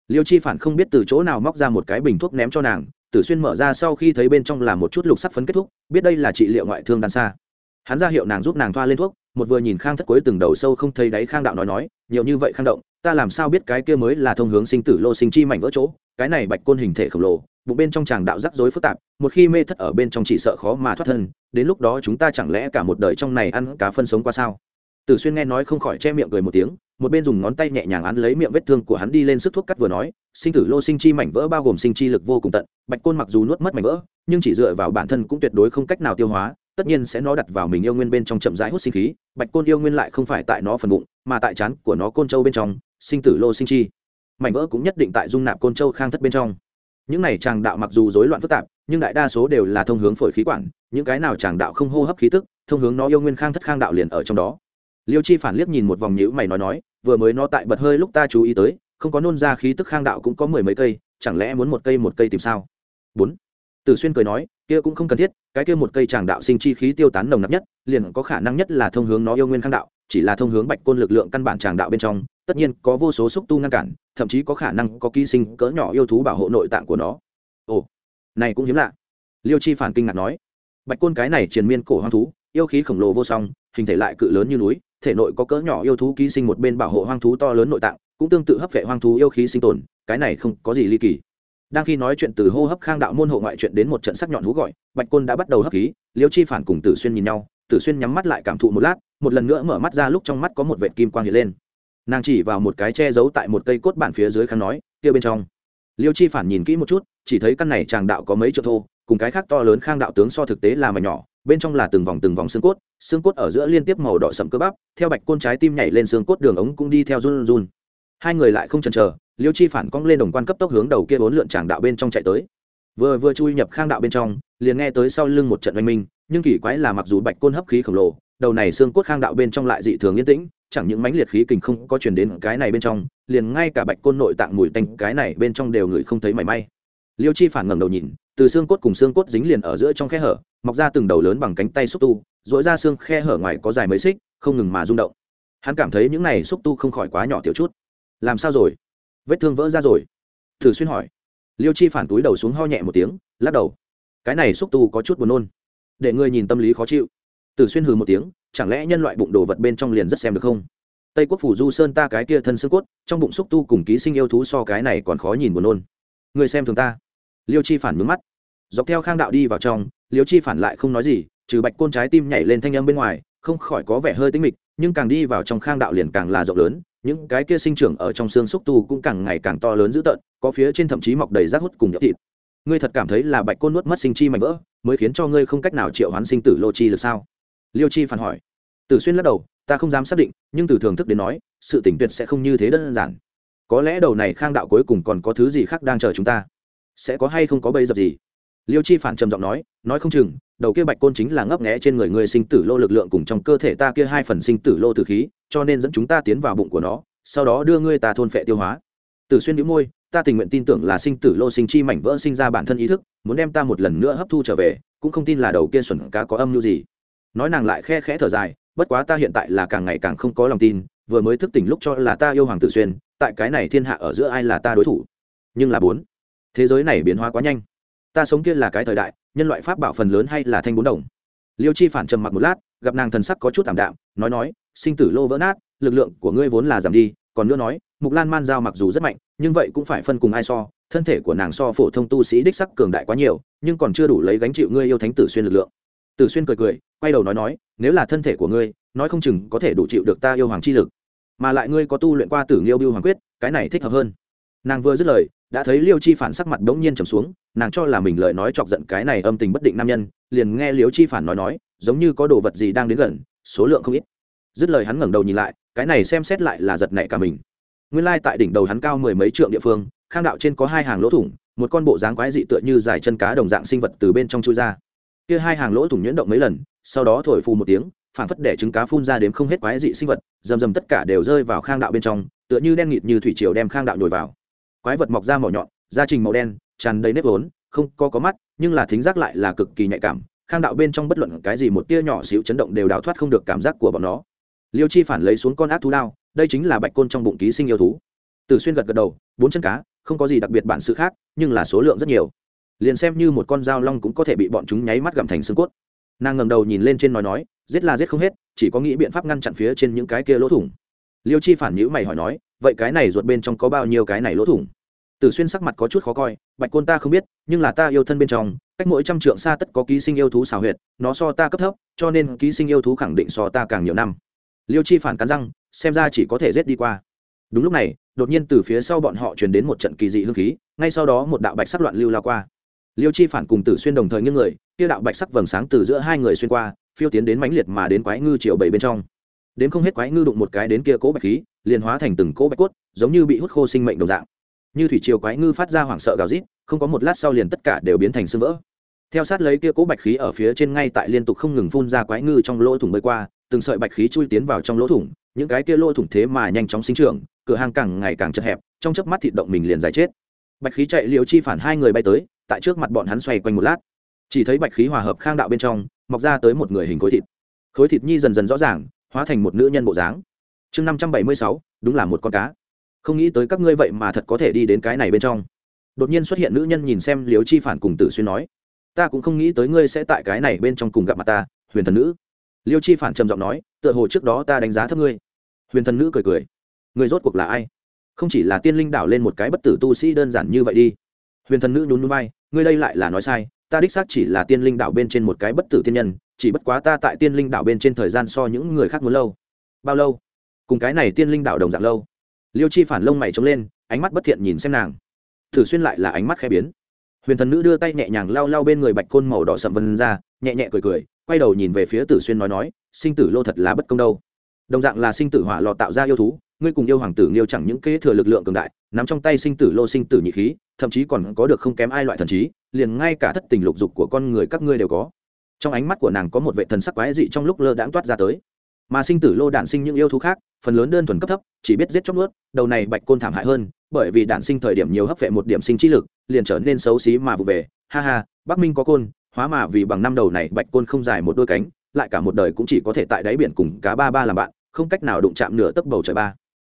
Liêu chi phản không biết từ chỗ nào móc ra một cái bình thuốc ném cho nàng, tử xuyên mở ra sau khi thấy bên trong là một chút lục sắc phấn kết thúc, biết đây là trị liệu ngoại thương đan xa. Hắn ra hiệu nàng giúp nàng thoa lên thuốc, một vừa nhìn khang thất cuối từng đầu sâu không thấy đáy khang đạo nói nói, nhiều như vậy khang động ta làm sao biết cái kia mới là thông hướng sinh tử lô sinh chi mảnh vỡ chỗ, cái này bạch côn hình thể khổng lồ, bụng bên trong chàng đạo rắc rối phức tạp, một khi mê thất ở bên trong chỉ sợ khó mà thoát thân, đến lúc đó chúng ta chẳng lẽ cả một đời trong này ăn cá phân sống qua sao? Tử xuyên nghe nói không khỏi che miệng cười một tiếng, một bên dùng ngón tay nhẹ nhàng án lấy miệng vết thương của hắn đi lên sức thuốc cắt vừa nói, sinh tử lô sinh chi mảnh vỡ bao gồm sinh chi lực vô cùng tận, bạch côn mặc dù nuốt mất mảnh vỡ, nhưng chỉ dựa vào bản thân cũng tuyệt đối không cách nào tiêu hóa, tất nhiên sẽ nó đặt vào mình yêu nguyên bên trong chậm rãi hút sinh khí, bạch côn yêu nguyên lại không phải tại nó phần bụng, mà tại chán của nó côn châu bên trong sinh tử lô sinh chi. Mảnh vỡ cũng nhất định tại dung nạp côn châu khang thất bên trong. Những này tràng đạo mặc dù rối loạn phức tạp, nhưng đại đa số đều là thông hướng phổi khí quản, những cái nào tràng đạo không hô hấp khí tức, thông hướng nó yêu nguyên khang thất khang đạo liền ở trong đó. Liêu chi phản liếc nhìn một vòng nhữ mày nói nói, vừa mới nó tại bật hơi lúc ta chú ý tới, không có nôn ra khí tức khang đạo cũng có mười mấy cây, chẳng lẽ muốn một cây một cây tìm sao? Bốn. Tử xuyên cười nói, kia cũng không cần thiết, cái kia một cây tràng đạo sinh chi khí tiêu tán nồng nặc nhất, liền có khả năng nhất là thông hướng nó yêu nguyên khang đạo chỉ là thông hướng bạch côn lực lượng căn bản tràng đạo bên trong, tất nhiên có vô số xúc tu ngăn cản, thậm chí có khả năng có ký sinh cỡ nhỏ yêu thú bảo hộ nội tạng của nó. Ồ, này cũng hiếm lạ. Liêu chi phản kinh ngạc nói. Bạch côn cái này triền miên cổ hoang thú, yêu khí khổng lồ vô song, hình thể lại cự lớn như núi, thể nội có cỡ nhỏ yêu thú ký sinh một bên bảo hộ hoang thú to lớn nội tạng, cũng tương tự hấp vệ hoang thú yêu khí sinh tồn, cái này không có gì ly kỳ. Đang khi nói chuyện từ hô hấp khang đạo môn hộ ngoại chuyện đến một trận sắc nhọn hú gọi, bạch côn đã bắt đầu hấp khí, liêu chi phản cùng tử xuyên nhìn nhau, tử xuyên nhắm mắt lại cảm thụ một lát một lần nữa mở mắt ra lúc trong mắt có một vệt kim quang hiện lên. Nàng chỉ vào một cái che giấu tại một cây cốt bản phía dưới khăn nói, kia bên trong. Liêu chi phản nhìn kỹ một chút, chỉ thấy căn này tràng đạo có mấy chỗ thô, cùng cái khác to lớn khang đạo tướng so thực tế là mà nhỏ, bên trong là từng vòng từng vòng xương cốt xương cốt ở giữa liên tiếp màu đỏ sậm cơ bắp, theo bạch côn trái tim nhảy lên xương cốt đường ống cũng đi theo run run. Hai người lại không chần chờ, liêu chi phản cong lên đồng quan cấp tốc hướng đầu kia bốn lượn tràng đạo bên trong chạy tới. Vừa vừa chui nhập khang đạo bên trong, liền nghe tới sau lưng một trận oanh minh, nhưng kỳ quái là mặc dù bạch côn hấp khí khổng lồ đầu này xương cốt khang đạo bên trong lại dị thường yên tĩnh, chẳng những mãnh liệt khí kình không có truyền đến cái này bên trong, liền ngay cả bạch côn nội tạng mùi tanh cái này bên trong đều ngửi không thấy mảy may. Liêu chi phản ngẩng đầu nhìn, từ xương cốt cùng xương cốt dính liền ở giữa trong khe hở, mọc ra từng đầu lớn bằng cánh tay xúc tu dỗi ra xương khe hở ngoài có dài mấy xích, không ngừng mà rung động. Hắn cảm thấy những này xúc tu không khỏi quá nhỏ tiểu chút. Làm sao rồi? Vết thương vỡ ra rồi. Thử xuyên hỏi. Liêu chi phản túi đầu xuống ho nhẹ một tiếng, lắc đầu. Cái này xúc tu có chút buồn nôn. Để ngươi nhìn tâm lý khó chịu tử xuyên hừ một tiếng, chẳng lẽ nhân loại bụng đồ vật bên trong liền rất xem được không? Tây quốc phủ du sơn ta cái kia thân xương cốt, trong bụng xúc tu cùng ký sinh yêu thú so cái này còn khó nhìn buồn nôn. Người xem thường ta. Liêu chi phản nhướng mắt. Dọc theo khang đạo đi vào trong, liêu chi phản lại không nói gì, trừ bạch côn trái tim nhảy lên thanh âm bên ngoài, không khỏi có vẻ hơi tinh mịch, nhưng càng đi vào trong khang đạo liền càng là rộng lớn, những cái kia sinh trưởng ở trong xương xúc tu cũng càng ngày càng to lớn dữ tợn, có phía trên thậm chí mọc đầy rác hút cùng nhấp thịt. Ngươi thật cảm thấy là bạch côn nuốt mất sinh chi mạnh vỡ, mới khiến cho ngươi không cách nào triệu hoán sinh tử lô chi được sao? Liêu chi phản hỏi. Tử xuyên lắc đầu, ta không dám xác định, nhưng từ thưởng thức đến nói, sự tỉnh tuyệt sẽ không như thế đơn giản. Có lẽ đầu này khang đạo cuối cùng còn có thứ gì khác đang chờ chúng ta. Sẽ có hay không có bây giờ gì? Liêu chi phản trầm giọng nói nói không chừng, đầu kia bạch côn chính là ngấp nghẽ trên người người sinh tử lô lực lượng cùng trong cơ thể ta kia hai phần sinh tử lô tử khí, cho nên dẫn chúng ta tiến vào bụng của nó, sau đó đưa ngươi ta thôn phệ tiêu hóa. Tử xuyên đĩu môi, ta tình nguyện tin tưởng là sinh tử lô sinh chi mảnh vỡ sinh ra bản thân ý thức, muốn đem ta một lần nữa hấp thu trở về, cũng không tin là đầu kia xuẩn cá có âm mưu gì nói nàng lại khe khẽ thở dài, bất quá ta hiện tại là càng ngày càng không có lòng tin, vừa mới thức tỉnh lúc cho là ta yêu hoàng tử xuyên, tại cái này thiên hạ ở giữa ai là ta đối thủ? Nhưng là bốn. Thế giới này biến hóa quá nhanh. Ta sống kia là cái thời đại, nhân loại pháp bảo phần lớn hay là thanh bốn đồng. Liêu chi phản trầm mặc một lát, gặp nàng thần sắc có chút thảm đạm, nói nói, sinh tử lô vỡ nát, lực lượng của ngươi vốn là giảm đi, còn nữa nói, mục lan man giao mặc dù rất mạnh, nhưng vậy cũng phải phân cùng ai so, thân thể của nàng so phổ thông tu sĩ đích sắc cường đại quá nhiều, nhưng còn chưa đủ lấy gánh chịu ngươi yêu thánh tử xuyên lực lượng tử xuyên cười cười, quay đầu nói nói, nếu là thân thể của ngươi, nói không chừng có thể đủ chịu được ta yêu hoàng chi lực. Mà lại ngươi có tu luyện qua tử nghiêu bưu hoàng quyết, cái này thích hợp hơn. Nàng vừa dứt lời, đã thấy liêu chi phản sắc mặt bỗng nhiên trầm xuống, nàng cho là mình lời nói chọc giận cái này âm tình bất định nam nhân, liền nghe liêu chi phản nói nói, giống như có đồ vật gì đang đến gần, số lượng không ít. Dứt lời hắn ngẩng đầu nhìn lại, cái này xem xét lại là giật nảy cả mình. Nguyên lai tại đỉnh đầu hắn cao mười mấy trượng địa phương, khang đạo trên có hai hàng lỗ thủng, một con bộ dáng quái dị tựa như dài chân cá đồng dạng sinh vật từ bên trong chui ra kia hai hàng lỗ thủng nhuyễn động mấy lần sau đó thổi phù một tiếng phản phất để trứng cá phun ra đếm không hết quái dị sinh vật rầm rầm tất cả đều rơi vào khang đạo bên trong tựa như đen nghịt như thủy triều đem khang đạo nhồi vào. Quái vật mọc ra mỏ nhọn da trình màu đen tràn đầy nếp vốn không có có mắt nhưng là thính giác lại là cực kỳ nhạy cảm khang đạo bên trong bất luận cái gì một tia nhỏ xíu chấn động đều đào thoát không được cảm giác của bọn nó. Liêu chi phản lấy xuống con ác thú lao, đây chính là bạch côn trong bụng ký sinh yêu thú. Từ xuyên gật gật đầu bốn chân cá không có gì đặc biệt bản sự khác nhưng là số lượng rất nhiều liền xem như một con dao long cũng có thể bị bọn chúng nháy mắt gặm thành xương cốt. Nàng ngẩng đầu nhìn lên trên nói nói, giết là giết không hết, chỉ có nghĩ biện pháp ngăn chặn phía trên những cái kia lỗ thủng. Liêu chi phản nhữ mày hỏi nói, vậy cái này ruột bên trong có bao nhiêu cái này lỗ thủng? Tử xuyên sắc mặt có chút khó coi, bạch côn ta không biết, nhưng là ta yêu thân bên trong, cách mỗi trăm trượng xa tất có ký sinh yêu thú xào huyệt, nó so ta cấp thấp, cho nên ký sinh yêu thú khẳng định so ta càng nhiều năm. Liêu chi phản cắn răng, xem ra chỉ có thể rết đi qua. Đúng lúc này, đột nhiên từ phía sau bọn họ truyền đến một trận kỳ dị hương khí, ngay sau đó một đạo bạch sắc loạn lưu lao qua liêu chi phản cùng tử xuyên đồng thời nghiêng người, kia đạo bạch sắc vầng sáng từ giữa hai người xuyên qua, phiêu tiến đến mãnh liệt mà đến quái ngư triệu bảy bên trong. Đến không hết quái ngư đụng một cái đến kia cố bạch khí, liền hóa thành từng cố bạch cốt, giống như bị hút khô sinh mệnh đồng dạng. Như thủy triều quái ngư phát ra hoảng sợ gào rít, không có một lát sau liền tất cả đều biến thành sương vỡ. Theo sát lấy kia cố bạch khí ở phía trên ngay tại liên tục không ngừng phun ra quái ngư trong lỗ thủng bơi qua, từng sợi bạch khí chui tiến vào trong lỗ thủng, những cái kia lỗ thủng thế mà nhanh chóng sinh trưởng, cửa hàng càng ngày càng chật hẹp, trong chớp mắt thịt động mình liền giải chết. Bạch khí chạy liều chi phản hai người bay tới tại trước mặt bọn hắn xoay quanh một lát. Chỉ thấy bạch khí hòa hợp khang đạo bên trong, mọc ra tới một người hình khối thịt. Khối thịt nhi dần dần rõ ràng, hóa thành một nữ nhân bộ dáng. Chương năm trăm bảy mươi sáu, đúng là một con cá. Không nghĩ tới các ngươi vậy mà thật có thể đi đến cái này bên trong. Đột nhiên xuất hiện nữ nhân nhìn xem liếu chi phản cùng tử xuyên nói, ta cũng không nghĩ tới ngươi sẽ tại cái này bên trong cùng gặp mặt ta, huyền thần nữ. Liêu chi phản trầm giọng nói, tựa hồ trước đó ta đánh giá thấp ngươi. Huyền thần nữ cười cười người rốt cuộc là ai? Không chỉ là tiên linh đảo lên một cái bất tử tu sĩ đơn giản như vậy đi. Huyền thần nữ nhún núi bay ngươi đây lại là nói sai, ta đích xác chỉ là tiên linh đảo bên trên một cái bất tử tiên nhân, chỉ bất quá ta tại tiên linh đảo bên trên thời gian so những người khác muốn lâu. Bao lâu? Cùng cái này tiên linh đảo đồng dạng lâu. Liêu chi phản lông mày trống lên, ánh mắt bất thiện nhìn xem nàng. Thử xuyên lại là ánh mắt khẽ biến. Huyền thần nữ đưa tay nhẹ nhàng lau lau bên người bạch côn màu đỏ sậm vân ra, nhẹ nhẹ cười cười, quay đầu nhìn về phía tử xuyên nói nói, sinh tử lô thật là bất công đâu. Đồng dạng là sinh tử hỏa lò tạo ra yêu thú ngươi cùng yêu hoàng tử nghiêu chẳng những kế thừa lực lượng cường đại, nắm trong tay sinh tử lô sinh tử nhị khí, thậm chí còn có được không kém ai loại thần trí, liền ngay cả thất tình lục dục của con người các ngươi đều có. Trong ánh mắt của nàng có một vệ thần sắc quái dị trong lúc lơ đãng toát ra tới. Mà sinh tử lô đản sinh những yêu thú khác, phần lớn đơn thuần cấp thấp, chỉ biết giết chóc nuốt, đầu này bạch côn thảm hại hơn, bởi vì đản sinh thời điểm nhiều hấp vệ một điểm sinh trí lực, liền trở nên xấu xí mà vụ về. Ha ha, bắc minh có côn, hóa mà vì bằng năm đầu này bạch côn không dài một đôi cánh, lại cả một đời cũng chỉ có thể tại đáy biển cùng cá ba ba làm bạn, không cách nào đụng chạm nửa tấc bầu trời ba.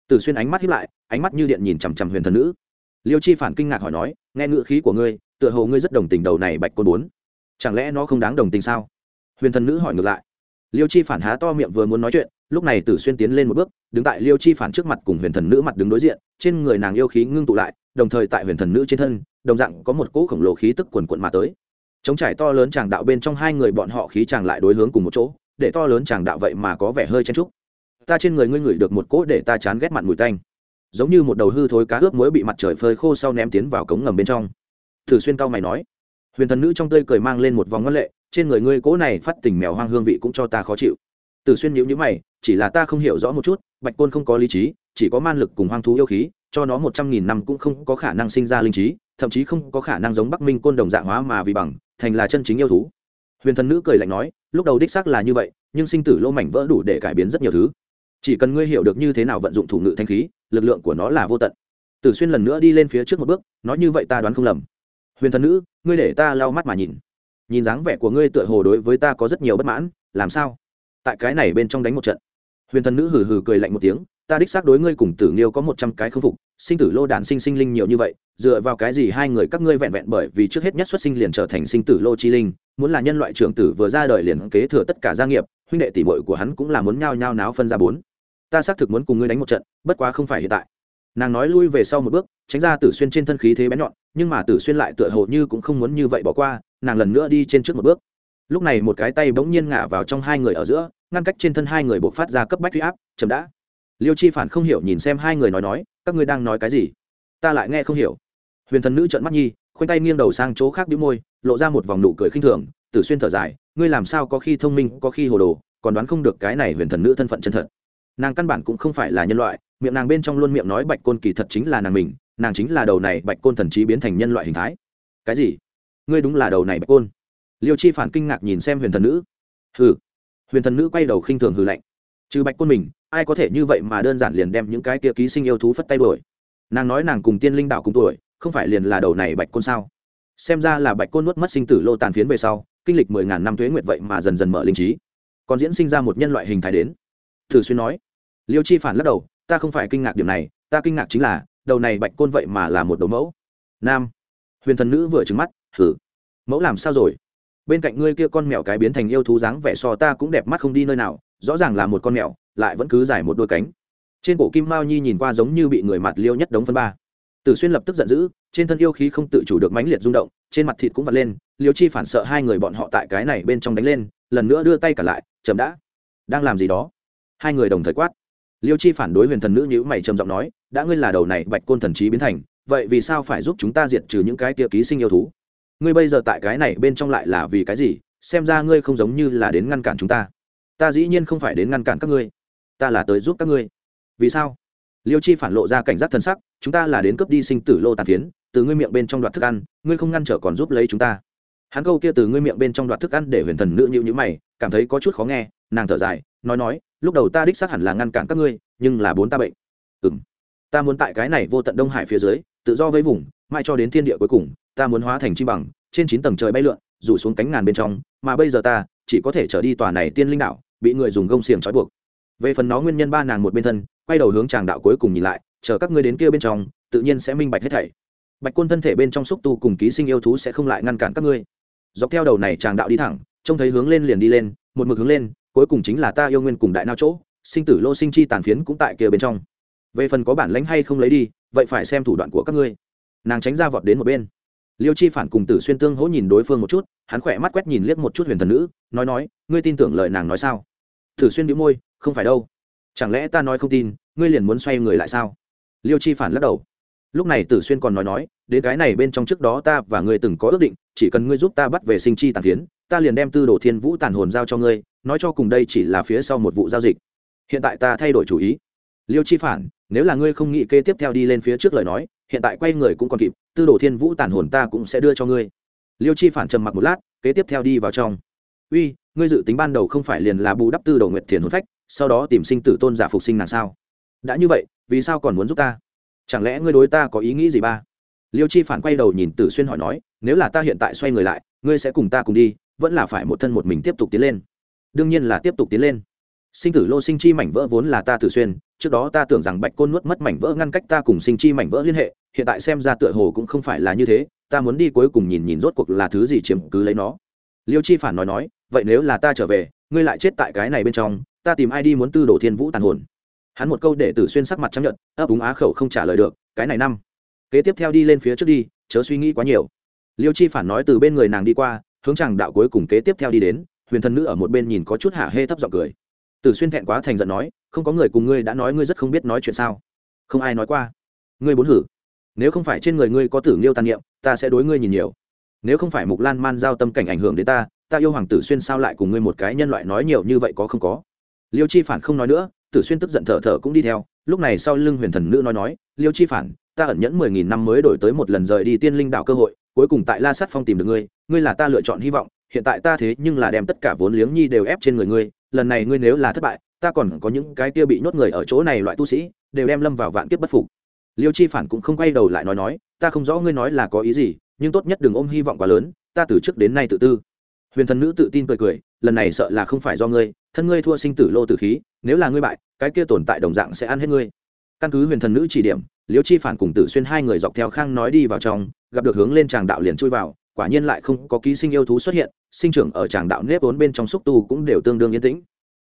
Tử xuyên ánh mắt hiếp lại, ánh mắt như điện nhìn chằm chằm huyền thần nữ. Liêu chi phản kinh ngạc hỏi nói, nghe ngữ khí của ngươi, tựa hồ ngươi rất đồng tình đầu này bạch côn bốn. Chẳng lẽ nó không đáng đồng tình sao? Huyền thần nữ hỏi ngược lại. Liêu chi phản há to miệng vừa muốn nói chuyện, lúc này tử xuyên tiến lên một bước, đứng tại liêu chi phản trước mặt cùng huyền thần nữ mặt đứng đối diện, trên người nàng yêu khí ngưng tụ lại, đồng thời tại huyền thần nữ trên thân, đồng dạng có một cỗ khổng lồ khí tức quần quận mà tới. Chống trải to lớn chàng đạo bên trong hai người bọn họ khí chàng lại đối hướng cùng một chỗ, để to lớn chàng đạo vậy mà có vẻ hơi chen trúc ta trên người ngươi ngửi được một cỗ để ta chán ghét mặn mùi tanh. Giống như một đầu hư thối cá ướp muối bị mặt trời phơi khô sau ném tiến vào cống ngầm bên trong. Thử xuyên cao mày nói. Huyền thần nữ trong tươi cười mang lên một vòng ngân lệ, trên người ngươi cỗ này phát tình mèo hoang hương vị cũng cho ta khó chịu. Tử xuyên nhíu nhíu mày, chỉ là ta không hiểu rõ một chút, bạch côn không có lý trí, chỉ có man lực cùng hoang thú yêu khí, cho nó một trăm nghìn năm cũng không có khả năng sinh ra linh trí, thậm chí không có khả năng giống bắc minh côn đồng dạng hóa mà vì bằng, thành là chân chính yêu thú. Huyền thần nữ cười lạnh nói, lúc đầu đích xác là như vậy, nhưng sinh tử lô mảnh vỡ đủ để cải biến rất nhiều thứ chỉ cần ngươi hiểu được như thế nào vận dụng thủ ngự thanh khí, lực lượng của nó là vô tận. Tử xuyên lần nữa đi lên phía trước một bước, nói như vậy ta đoán không lầm. Huyền thần nữ, ngươi để ta lau mắt mà nhìn. Nhìn dáng vẻ của ngươi tựa hồ đối với ta có rất nhiều bất mãn, làm sao? Tại cái này bên trong đánh một trận. Huyền thần nữ hừ hừ cười lạnh một tiếng, ta đích xác đối ngươi cùng tử nghiêu có một trăm cái k phục, sinh tử lô đàn sinh sinh linh nhiều như vậy, dựa vào cái gì hai người các ngươi vẹn vẹn bởi vì trước hết nhất xuất sinh liền trở thành sinh tử lô chi linh, muốn là nhân loại trưởng tử vừa ra đời liền kế thừa tất cả gia nghiệp, huynh đệ tỷ muội của hắn cũng là muốn nhao nhao náo phân ra bốn ta xác thực muốn cùng ngươi đánh một trận, bất quá không phải hiện tại. Nàng nói lui về sau một bước, tránh ra tử xuyên trên thân khí thế bén nhọn, nhưng mà tử xuyên lại tựa hồ như cũng không muốn như vậy bỏ qua, nàng lần nữa đi trên trước một bước. Lúc này một cái tay bỗng nhiên ngả vào trong hai người ở giữa, ngăn cách trên thân hai người buộc phát ra cấp bách huy áp, chậm đã. Liêu chi phản không hiểu nhìn xem hai người nói nói, các ngươi đang nói cái gì? Ta lại nghe không hiểu. Huyền thần nữ trợn mắt nhi, khoanh tay nghiêng đầu sang chỗ khác đĩu môi, lộ ra một vòng nụ cười khinh thường. Tử xuyên thở dài, ngươi làm sao có khi thông minh, có khi hồ đồ, còn đoán không được cái này huyền thần nữ thân phận chân thật nàng căn bản cũng không phải là nhân loại, miệng nàng bên trong luôn miệng nói bạch côn kỳ thật chính là nàng mình, nàng chính là đầu này bạch côn thần trí biến thành nhân loại hình thái. Cái gì? Ngươi đúng là đầu này bạch côn. Liêu chi phản kinh ngạc nhìn xem huyền thần nữ. Hừ. Huyền thần nữ quay đầu khinh thường hừ lạnh. Trừ bạch côn mình, ai có thể như vậy mà đơn giản liền đem những cái kia ký sinh yêu thú phất tay đổi nàng nói nàng cùng tiên linh đạo cùng tuổi, không phải liền là đầu này bạch côn sao? Xem ra là bạch côn nuốt mất sinh tử lô tàn phiến về sau, kinh lịch mười ngàn năm thuế nguyệt vậy mà dần dần mở linh trí. Còn diễn sinh ra một nhân loại hình thái đến. Thử xuyên nói liêu chi phản lắc đầu, ta không phải kinh ngạc điểm này, ta kinh ngạc chính là, đầu này bạch côn vậy mà là một đầu mẫu. Nam, huyền thần nữ vừa trứng mắt thử mẫu làm sao rồi? Bên cạnh ngươi kia con mèo cái biến thành yêu thú dáng vẻ so ta cũng đẹp mắt không đi nơi nào, rõ ràng là một con mèo, lại vẫn cứ dài một đôi cánh. Trên cổ kim mao nhi nhìn qua giống như bị người mặt liêu nhất đống phân ba. Tử xuyên lập tức giận dữ, trên thân yêu khí không tự chủ được mãnh liệt rung động, trên mặt thịt cũng vật lên, liêu chi phản sợ hai người bọn họ tại cái này bên trong đánh lên, lần nữa đưa tay cả lại, chậm đã, đang làm gì đó? Hai người đồng thời quát liêu chi phản đối huyền thần nữ nhữ mày trầm giọng nói, đã ngươi là đầu này bạch côn thần trí biến thành, vậy vì sao phải giúp chúng ta diệt trừ những cái kia ký sinh yêu thú? Ngươi bây giờ tại cái này bên trong lại là vì cái gì? Xem ra ngươi không giống như là đến ngăn cản chúng ta. Ta dĩ nhiên không phải đến ngăn cản các ngươi. Ta là tới giúp các ngươi. Vì sao? Liêu chi phản lộ ra cảnh giác thân sắc, chúng ta là đến cướp đi sinh tử lô tàn phiến, từ ngươi miệng bên trong đoạt thức ăn, ngươi không ngăn trở còn giúp lấy chúng ta. Hắn câu kia từ ngươi miệng bên trong đoạt thức ăn để huyền thần nữ nhịu nhữ mày, cảm thấy có chút khó nghe, nàng thở dài, nói nói lúc đầu ta đích xác hẳn là ngăn cản các ngươi, nhưng là bốn ta bệnh. Ừng ta muốn tại cái này vô tận đông hải phía dưới, tự do với vùng mai cho đến thiên địa cuối cùng, ta muốn hóa thành chim bằng, trên chín tầng trời bay lượn, rủ xuống cánh ngàn bên trong, mà bây giờ ta chỉ có thể trở đi tòa này tiên linh đạo bị người dùng gông xiềng trói buộc. Về phần nó nguyên nhân ba nàng một bên thân, quay đầu hướng chàng đạo cuối cùng nhìn lại, chờ các ngươi đến kia bên trong, tự nhiên sẽ minh bạch hết thảy. Bạch quân thân thể bên trong xúc tu cùng ký sinh yêu thú sẽ không lại ngăn cản các ngươi. Dọc theo đầu này chàng đạo đi thẳng, trông thấy hướng lên liền đi lên, một mực hướng lên cuối cùng chính là ta yêu nguyên cùng đại nao chỗ, sinh tử lô sinh chi tàn phiến cũng tại kia bên trong. Về phần có bản lãnh hay không lấy đi, vậy phải xem thủ đoạn của các ngươi. Nàng tránh ra vọt đến một bên. Liêu chi phản cùng tử xuyên tương hỗ nhìn đối phương một chút, hắn khỏe mắt quét nhìn liếc một chút huyền thần nữ, nói nói, ngươi tin tưởng lời nàng nói sao? Tử xuyên đĩu môi, không phải đâu. Chẳng lẽ ta nói không tin, ngươi liền muốn xoay người lại sao? Liêu chi phản lắc đầu lúc này tử xuyên còn nói nói, đến cái này bên trong trước đó ta và ngươi từng có ước định, chỉ cần ngươi giúp ta bắt về sinh chi tàn phiến, ta liền đem tư đồ thiên vũ tàn hồn giao cho ngươi, nói cho cùng đây chỉ là phía sau một vụ giao dịch. Hiện tại ta thay đổi chủ ý. Liêu chi phản, nếu là ngươi không nghĩ kê tiếp theo đi lên phía trước lời nói, hiện tại quay người cũng còn kịp, tư đồ thiên vũ tàn hồn ta cũng sẽ đưa cho ngươi. Liêu chi phản trầm mặc một lát, kế tiếp theo đi vào trong. Uy, ngươi dự tính ban đầu không phải liền là bù đắp tư đồ nguyệt thiền hồn phách, sau đó tìm sinh tử tôn giả phục sinh nàng sao? Đã như vậy, vì sao còn muốn giúp ta? Chẳng lẽ ngươi đối ta có ý nghĩ gì ba? Liêu chi phản quay đầu nhìn tử xuyên hỏi nói, nếu là ta hiện tại xoay người lại, ngươi sẽ cùng ta cùng đi, vẫn là phải một thân một mình tiếp tục tiến lên. Đương nhiên là tiếp tục tiến lên. Sinh tử lô sinh chi mảnh vỡ vốn là ta tử xuyên, trước đó ta tưởng rằng bạch côn nuốt mất mảnh vỡ ngăn cách ta cùng sinh chi mảnh vỡ liên hệ, hiện tại xem ra tựa hồ cũng không phải là như thế, ta muốn đi cuối cùng nhìn nhìn rốt cuộc là thứ gì chiếm cứ lấy nó. Liêu chi phản nói nói, vậy nếu là ta trở về, ngươi lại chết tại cái này bên trong, ta tìm ai đi muốn tư đồ thiên vũ tàn hồn hắn một câu để tử xuyên sắc mặt chấp nhận ấp úng á khẩu không trả lời được, cái này năm. Kế tiếp theo đi lên phía trước đi, chớ suy nghĩ quá nhiều. Liêu chi phản nói từ bên người nàng đi qua, hướng chàng đạo cuối cùng kế tiếp theo đi đến, huyền thần nữ ở một bên nhìn có chút hạ hê thấp giọng cười. Tử xuyên thẹn quá thành giận nói, không có người cùng ngươi đã nói ngươi rất không biết nói chuyện sao? Không ai nói qua. Ngươi bốn hử? Nếu không phải trên người ngươi có tử Nghiêu tàn niệm, ta sẽ đối ngươi nhìn nhiều. Nếu không phải mục lan man giao tâm cảnh ảnh hưởng đến ta ta yêu hoàng tử xuyên sao lại cùng ngươi một cái nhân loại nói nhiều như vậy có không có? Liêu chi phản không nói nữa tử xuyên tức giận thở thở cũng đi theo, lúc này sau lưng huyền thần nữ nói nói, liêu chi phản, ta ẩn nhẫn mười nghìn năm mới đổi tới một lần rời đi tiên linh đạo cơ hội, cuối cùng tại la sát phong tìm được ngươi ngươi là ta lựa chọn hy vọng, hiện tại ta thế nhưng là đem tất cả vốn liếng nhi đều ép trên người ngươi, lần này ngươi nếu là thất bại, ta còn có những cái kia bị nhốt người ở chỗ này loại tu sĩ, đều đem lâm vào vạn kiếp bất phục. Liêu chi phản cũng không quay đầu lại nói nói, ta không rõ ngươi nói là có ý gì, nhưng tốt nhất đừng ôm hy vọng quá lớn, ta từ trước đến nay tự tư. Huyền thần nữ tự tin cười cười, lần này sợ là không phải do ngươi, thân ngươi thua sinh tử lô tử khí nếu là ngươi bại, cái kia tồn tại đồng dạng sẽ ăn hết ngươi. Căn cứ huyền thần nữ chỉ điểm, liêu chi phản cùng tử xuyên hai người dọc theo khang nói đi vào trong, gặp được hướng lên tràng đạo liền chui vào, quả nhiên lại không có ký sinh yêu thú xuất hiện, sinh trưởng ở tràng đạo nếp vốn bên trong xúc tu cũng đều tương đương yên tĩnh.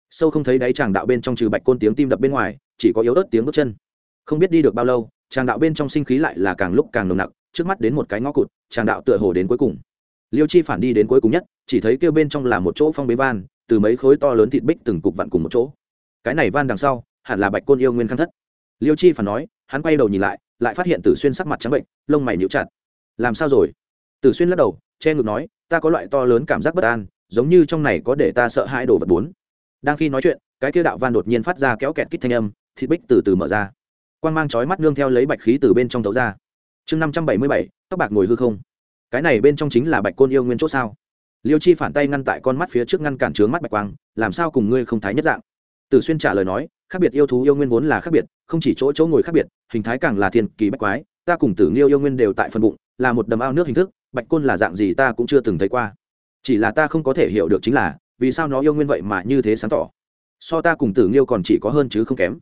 Sâu không thấy đáy tràng đạo bên trong trừ bạch côn tiếng tim đập bên ngoài, chỉ có yếu ớt tiếng bước chân. Không biết đi được bao lâu tràng đạo bên trong sinh khí lại là càng lúc càng nồng nặc, trước mắt đến một cái ngõ cụt tràng đạo tựa hồ đến cuối cùng. Liêu chi phản đi đến cuối cùng nhất, chỉ thấy kêu bên trong là một chỗ phong bế van, từ mấy khối to lớn thịt bích từng cục vặn cùng một chỗ cái này van đằng sau, hẳn là bạch côn yêu nguyên khăn thất. Liêu chi phản nói, hắn quay đầu nhìn lại lại phát hiện tử xuyên sắc mặt trắng bệnh, lông mày nhũ chặt. Làm sao rồi? Tử xuyên lắc đầu, che ngực nói, ta có loại to lớn cảm giác bất an, giống như trong này có để ta sợ hãi đồ vật bốn. Đang khi nói chuyện, cái kia đạo van đột nhiên phát ra kéo kẹt kích thanh âm, thịt bích từ từ mở ra. Quan g mang chói mắt nương theo lấy bạch khí từ bên trong tấu ra. Chương năm trăm bảy mươi bảy, tóc bạc ngồi hư không. Cái này bên trong chính là bạch côn yêu nguyên c h ỗ sao? Liêu chi phản tay ngăn tại con mắt phía trước ngăn cản trướng mắt bạch quang, làm sao cùng ngươi không thái nhất dạng? Tử xuyên trả lời nói, khác biệt yêu thú yêu nguyên vốn là khác biệt, không chỉ chỗ chỗ ngồi khác biệt, hình thái càng là thiên kỳ bách quái, ta cùng tử nghiêu yêu nguyên đều tại phần bụng, là một đầm ao nước hình thức, bạch côn là dạng gì ta cũng chưa từng thấy qua. Chỉ là ta không có thể hiểu được chính là, vì sao nó yêu nguyên vậy mà như thế sáng tỏ. So ta cùng tử nghiêu còn chỉ có hơn chứ không kém.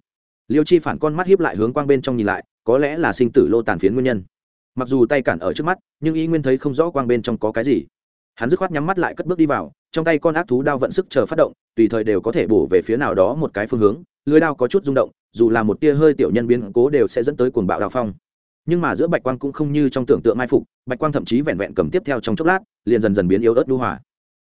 Liêu chi phản con mắt hiếp lại hướng quang bên trong nhìn lại, có lẽ là sinh tử lô tàn phiến nguyên nhân. Mặc dù tay cản ở trước mắt, nhưng y nguyên thấy không rõ quang bên trong có cái gì. Hắn dứt khoát nhắm mắt lại cất bước đi vào trong tay con ác thú đao vận sức chờ phát động, tùy thời đều có thể bổ về phía nào đó một cái phương hướng, lưới đao có chút rung động, dù là một tia hơi tiểu nhân biến cố đều sẽ dẫn tới cuồng bạo đào phong. Nhưng mà giữa bạch quang cũng không như trong tưởng tượng mai phục, bạch quang thậm chí vẹn vẹn cầm tiếp theo trong chốc lát, liền dần dần biến yếu ớt đu hòa.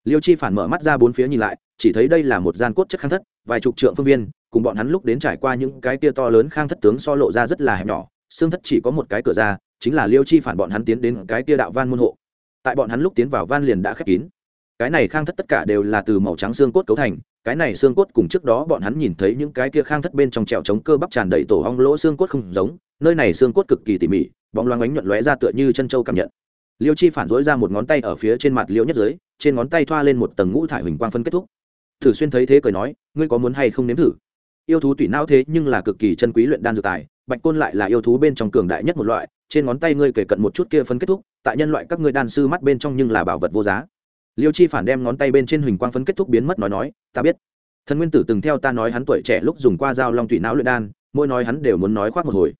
Liêu chi phản mở mắt ra bốn phía nhìn lại, chỉ thấy đây là một gian cốt chất khang thất, vài chục trượng phương viên, cùng bọn hắn lúc đến trải qua những cái tia to lớn khang thất tướng so lộ ra rất là hẹp nhỏ, xương thất chỉ có một cái cửa ra, chính là liêu chi phản bọn hắn tiến đến cái tia đạo van môn hộ. Tại bọn hắn lúc tiến vào van liền đã khép kín cái này khang thất tất cả đều là từ màu trắng xương cốt cấu thành, cái này xương cốt cùng trước đó bọn hắn nhìn thấy những cái kia khang thất bên trong trèo chống cơ bắp tràn đầy tổ hong lỗ xương cốt không giống, nơi này xương cốt cực kỳ tỉ mỉ, bóng loáng ánh nhuận lóe ra tựa như chân trâu cảm nhận. Liêu chi phản dối ra một ngón tay ở phía trên mặt liêu nhất dưới trên ngón tay thoa lên một tầng ngũ thải huỳnh quang phân kết thúc. Thử xuyên thấy thế cười nói, ngươi có muốn hay không nếm thử? Yêu thú tủy não thế nhưng là cực kỳ chân quý luyện đan dược tài, bạch côn lại là yêu thú bên trong cường đại nhất một loại, trên ngón tay ngươi kể cận một chút kia phân kết thúc, tại nhân loại các ngươi đan sư mắt bên trong nhưng là bảo vật vô giá liêu chi phản đem ngón tay bên trên huỳnh quang phấn kết thúc biến mất nói nói, ta biết. Thần nguyên tử từng theo ta nói hắn tuổi trẻ lúc dùng qua dao long thủy não luyện đan, mỗi nói hắn đều muốn nói khoác một hồi.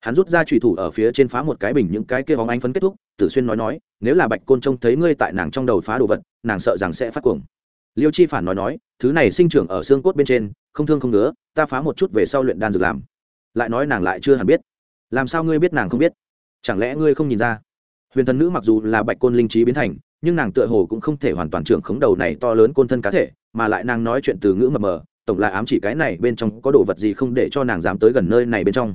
Hắn rút ra trùy thủ ở phía trên phá một cái bình những cái kia bóng anh phấn kết thúc, tử xuyên nói nói, nếu là bạch côn trông thấy ngươi tại nàng trong đầu phá đồ vật, nàng sợ rằng sẽ phát cuồng. Liêu chi phản nói nói, thứ này sinh trưởng ở xương cốt bên trên, không thương không ngứa, ta phá một chút về sau luyện đan dược làm. Lại nói nàng lại chưa hẳn biết. Làm sao ngươi biết nàng không biết? Chẳng lẽ ngươi không nhìn ra? Huyền thần nữ mặc dù là bạch côn linh trí biến thành nhưng nàng tựa hồ cũng không thể hoàn toàn trưởng khống đầu này to lớn côn thân cá thể, mà lại nàng nói chuyện từ ngữ mập mờ, tổng là ám chỉ cái này bên trong có đồ vật gì không để cho nàng dám tới gần nơi này bên trong.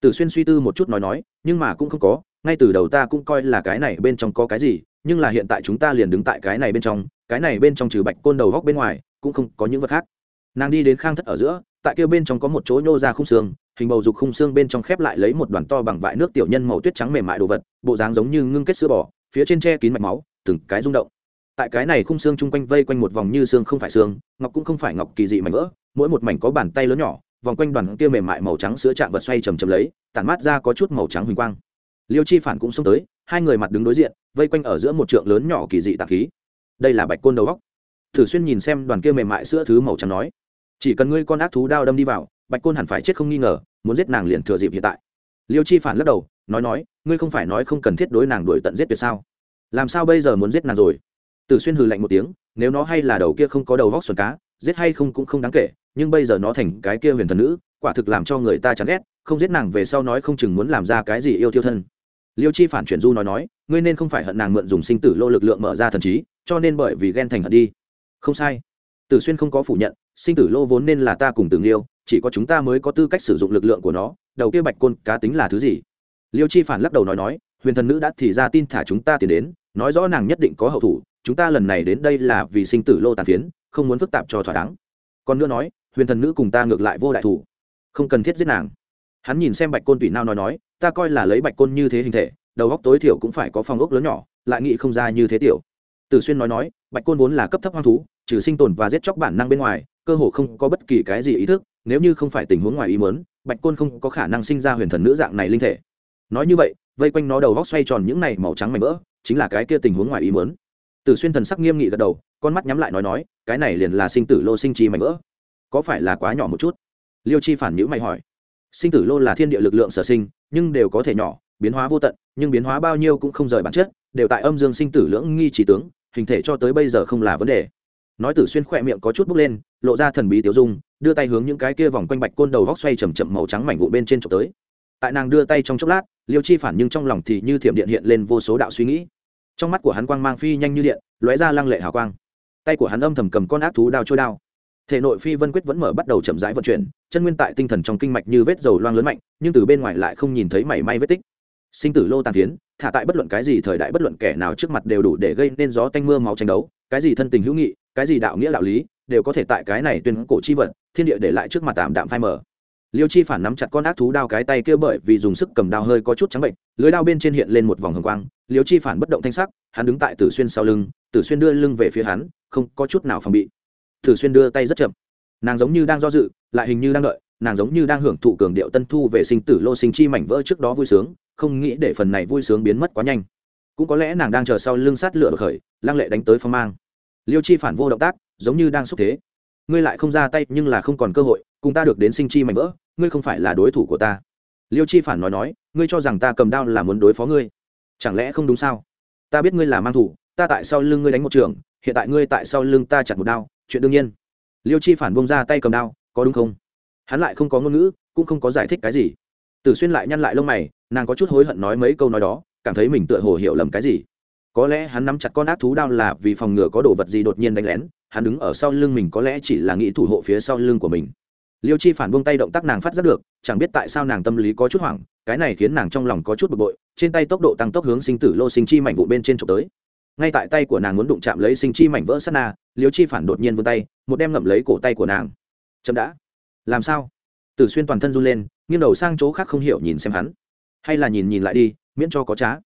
Tử xuyên suy tư một chút nói nói, nhưng mà cũng không có, ngay từ đầu ta cũng coi là cái này bên trong có cái gì, nhưng là hiện tại chúng ta liền đứng tại cái này bên trong, cái này bên trong trừ bạch côn đầu góc bên ngoài, cũng không có những vật khác. Nàng đi đến khang thất ở giữa, tại kia bên trong có một chỗ nhô ra khung xương, hình bầu dục khung xương bên trong khép lại lấy một đoàn to bằng vại nước tiểu nhân màu tuyết trắng mềm mại đồ vật, bộ dáng giống như ngưng kết sữa bò, phía trên tre kín mạch máu từng cái rung động. Tại cái này khung xương chung quanh vây quanh một vòng như xương không phải xương, ngọc cũng không phải ngọc kỳ dị mảnh vỡ, mỗi một mảnh có bàn tay lớn nhỏ, vòng quanh đoàn kia mềm mại màu trắng sữa chạm vật xoay chầm chầm lấy, tản mát ra có chút màu trắng huỳnh quang. Liêu chi phản cũng xông tới, hai người mặt đứng đối diện, vây quanh ở giữa một trượng lớn nhỏ kỳ dị tạc khí. Đây là bạch côn đầu góc. Thử xuyên nhìn xem đoàn kia mềm mại sữa thứ màu trắng nói, chỉ cần ngươi con ác thú đao đâm đi vào, bạch côn hẳn phải chết không nghi ngờ, muốn giết nàng liền thừa dịp hiện tại. Liêu chi phản lắc đầu, nói nói, ngươi không phải nói không cần thiết đối nàng đuổi tận giết tuyệt sao? Làm sao bây giờ muốn giết nàng rồi? Tử xuyên hừ lạnh một tiếng, nếu nó hay là đầu kia không có đầu vóc xuẩn cá, giết hay không cũng không đáng kể, nhưng bây giờ nó thành cái kia huyền thần nữ, quả thực làm cho người ta chán ghét, không giết nàng về sau nói không chừng muốn làm ra cái gì yêu tiêu thân. Liêu chi phản chuyển du nói nói, ngươi nên không phải hận nàng mượn dùng sinh tử lô lực lượng mở ra thần trí, cho nên bởi vì ghen thành hận đi. Không sai. Tử xuyên không có phủ nhận, sinh tử lô vốn nên là ta cùng tưởng liêu chỉ có chúng ta mới có tư cách sử dụng lực lượng của nó, đầu kia bạch côn cá tính là thứ gì? Liêu chi phản lắc đầu nói nói, huyền thần nữ đã thì ra tin thả chúng ta tiền đến nói rõ nàng nhất định có hậu thủ, chúng ta lần này đến đây là vì sinh tử lô tàn phiến, không muốn phức tạp cho thỏa đáng. Còn nữa nói, huyền thần nữ cùng ta ngược lại vô đại thủ. Không cần thiết giết nàng. Hắn nhìn xem bạch côn tùy nao nói nói, ta coi là lấy bạch côn như thế hình thể, đầu góc tối thiểu cũng phải có phong ốc lớn nhỏ, lại nghĩ không ra như thế tiểu. Tử xuyên nói nói, bạch côn vốn là cấp thấp hoang thú, trừ sinh tồn và giết chóc bản năng bên ngoài, cơ hồ không có bất kỳ cái gì ý thức, nếu như không phải tình huống ngoài ý mớn bạch côn không có khả năng sinh ra huyền thần nữ dạng này linh thể nói như vậy, vây quanh nó đầu góc xoay tròn những này màu trắng mảnh vỡ, chính là cái kia tình huống ngoài ý mớn tử xuyên thần sắc nghiêm nghị gật đầu, con mắt nhắm lại nói nói, cái này liền là sinh tử lô sinh chi mảnh vỡ. Có phải là quá nhỏ một chút? Liêu chi phản nhữ mày hỏi. Sinh tử lô là thiên địa lực lượng sở sinh, nhưng đều có thể nhỏ, biến hóa vô tận, nhưng biến hóa bao nhiêu cũng không rời bản chất, đều tại âm dương sinh tử lưỡng nghi trí tướng, hình thể cho tới bây giờ không là vấn đề. Nói tử xuyên khỏe miệng có chút bốc lên, lộ ra thần bí tiểu dung, đưa tay hướng những cái kia vòng quanh bạch côn đầu vóc xoay chầm chậm màu trắng mảnh vụ bên trên trộm tới tại nàng đưa tay trong chốc lát, liêu chi phản nhưng trong lòng thì như thiểm điện hiện lên vô số đạo suy nghĩ. Trong mắt của hắn quang mang phi nhanh như điện, lóe ra lăng lệ hào quang. Tay của hắn âm thầm cầm con ác thú đao trôi đao. Thể nội phi vân quyết vẫn mở bắt đầu chậm rãi vận chuyển, chân nguyên tại tinh thần trong kinh mạch như vết dầu loang lớn mạnh, nhưng từ bên ngoài lại không nhìn thấy mảy may vết tích. Sinh tử lô tàn tiến thả tại bất luận cái gì thời đại bất luận kẻ nào trước mặt đều đủ để gây nên gió tanh mưa máu tranh đấu, cái gì thân tình hữu nghị, cái gì đạo nghĩa đạo lý, đều có thể tại cái này tuyên cổ chi vật, thiên địa để lại trước mặt tạm đạm phai mở liêu chi phản nắm chặt con ác thú đao cái tay kia bởi vì dùng sức cầm đao hơi có chút trắng bệnh, lưới đao bên trên hiện lên một vòng hồng quang, liêu chi phản bất động thanh sắc, hắn đứng tại tử xuyên sau lưng, tử xuyên đưa lưng về phía hắn, không có chút nào phòng bị. Tử xuyên đưa tay rất chậm. Nàng giống như đang do dự, lại hình như đang đợi, nàng giống như đang hưởng thụ cường điệu tân thu về sinh tử lô sinh chi mảnh vỡ trước đó vui sướng, không nghĩ để phần này vui sướng biến mất quá nhanh. Cũng có lẽ nàng đang chờ sau lưng sát lửa khởi, lăng lệ đánh tới phong mang. Liêu chi phản vô động tác, giống như đang xúc thế. Ngươi lại không ra tay nhưng là không còn cơ hội, cùng ta được đến sinh chi mảnh vỡ ngươi không phải là đối thủ của ta. Liêu chi phản nói nói, ngươi cho rằng ta cầm đao là muốn đối phó ngươi. Chẳng lẽ không đúng sao? Ta biết ngươi là mang thủ, ta tại sau lưng ngươi đánh một trường, hiện tại ngươi tại sau lưng ta chặt một đao, chuyện đương nhiên. Liêu chi phản bông ra tay cầm đao, có đúng không? Hắn lại không có ngôn ngữ, cũng không có giải thích cái gì. Tử xuyên lại nhăn lại lông mày, nàng có chút hối hận nói mấy câu nói đó, cảm thấy mình tựa hồ hiểu lầm cái gì. Có lẽ hắn nắm chặt con ác thú đao là vì phòng ngừa có đồ vật gì đột nhiên đánh lén, hắn đứng ở sau lưng mình có lẽ chỉ là nghĩ thủ hộ phía sau lưng của mình liêu chi phản buông tay động tác nàng phát giác được, chẳng biết tại sao nàng tâm lý có chút hoảng, cái này khiến nàng trong lòng có chút bực bội, trên tay tốc độ tăng tốc hướng sinh tử lô sinh chi mảnh vụ bên trên trộm tới. Ngay tại tay của nàng muốn đụng chạm lấy sinh chi mảnh vỡ sát na, liêu chi phản đột nhiên vươn tay, một đem ngậm lấy cổ tay của nàng. Chậm đã. Làm sao? Tử xuyên toàn thân run lên, nghiêng đầu sang chỗ khác không hiểu nhìn xem hắn. Hay là nhìn nhìn lại đi, miễn cho có trá.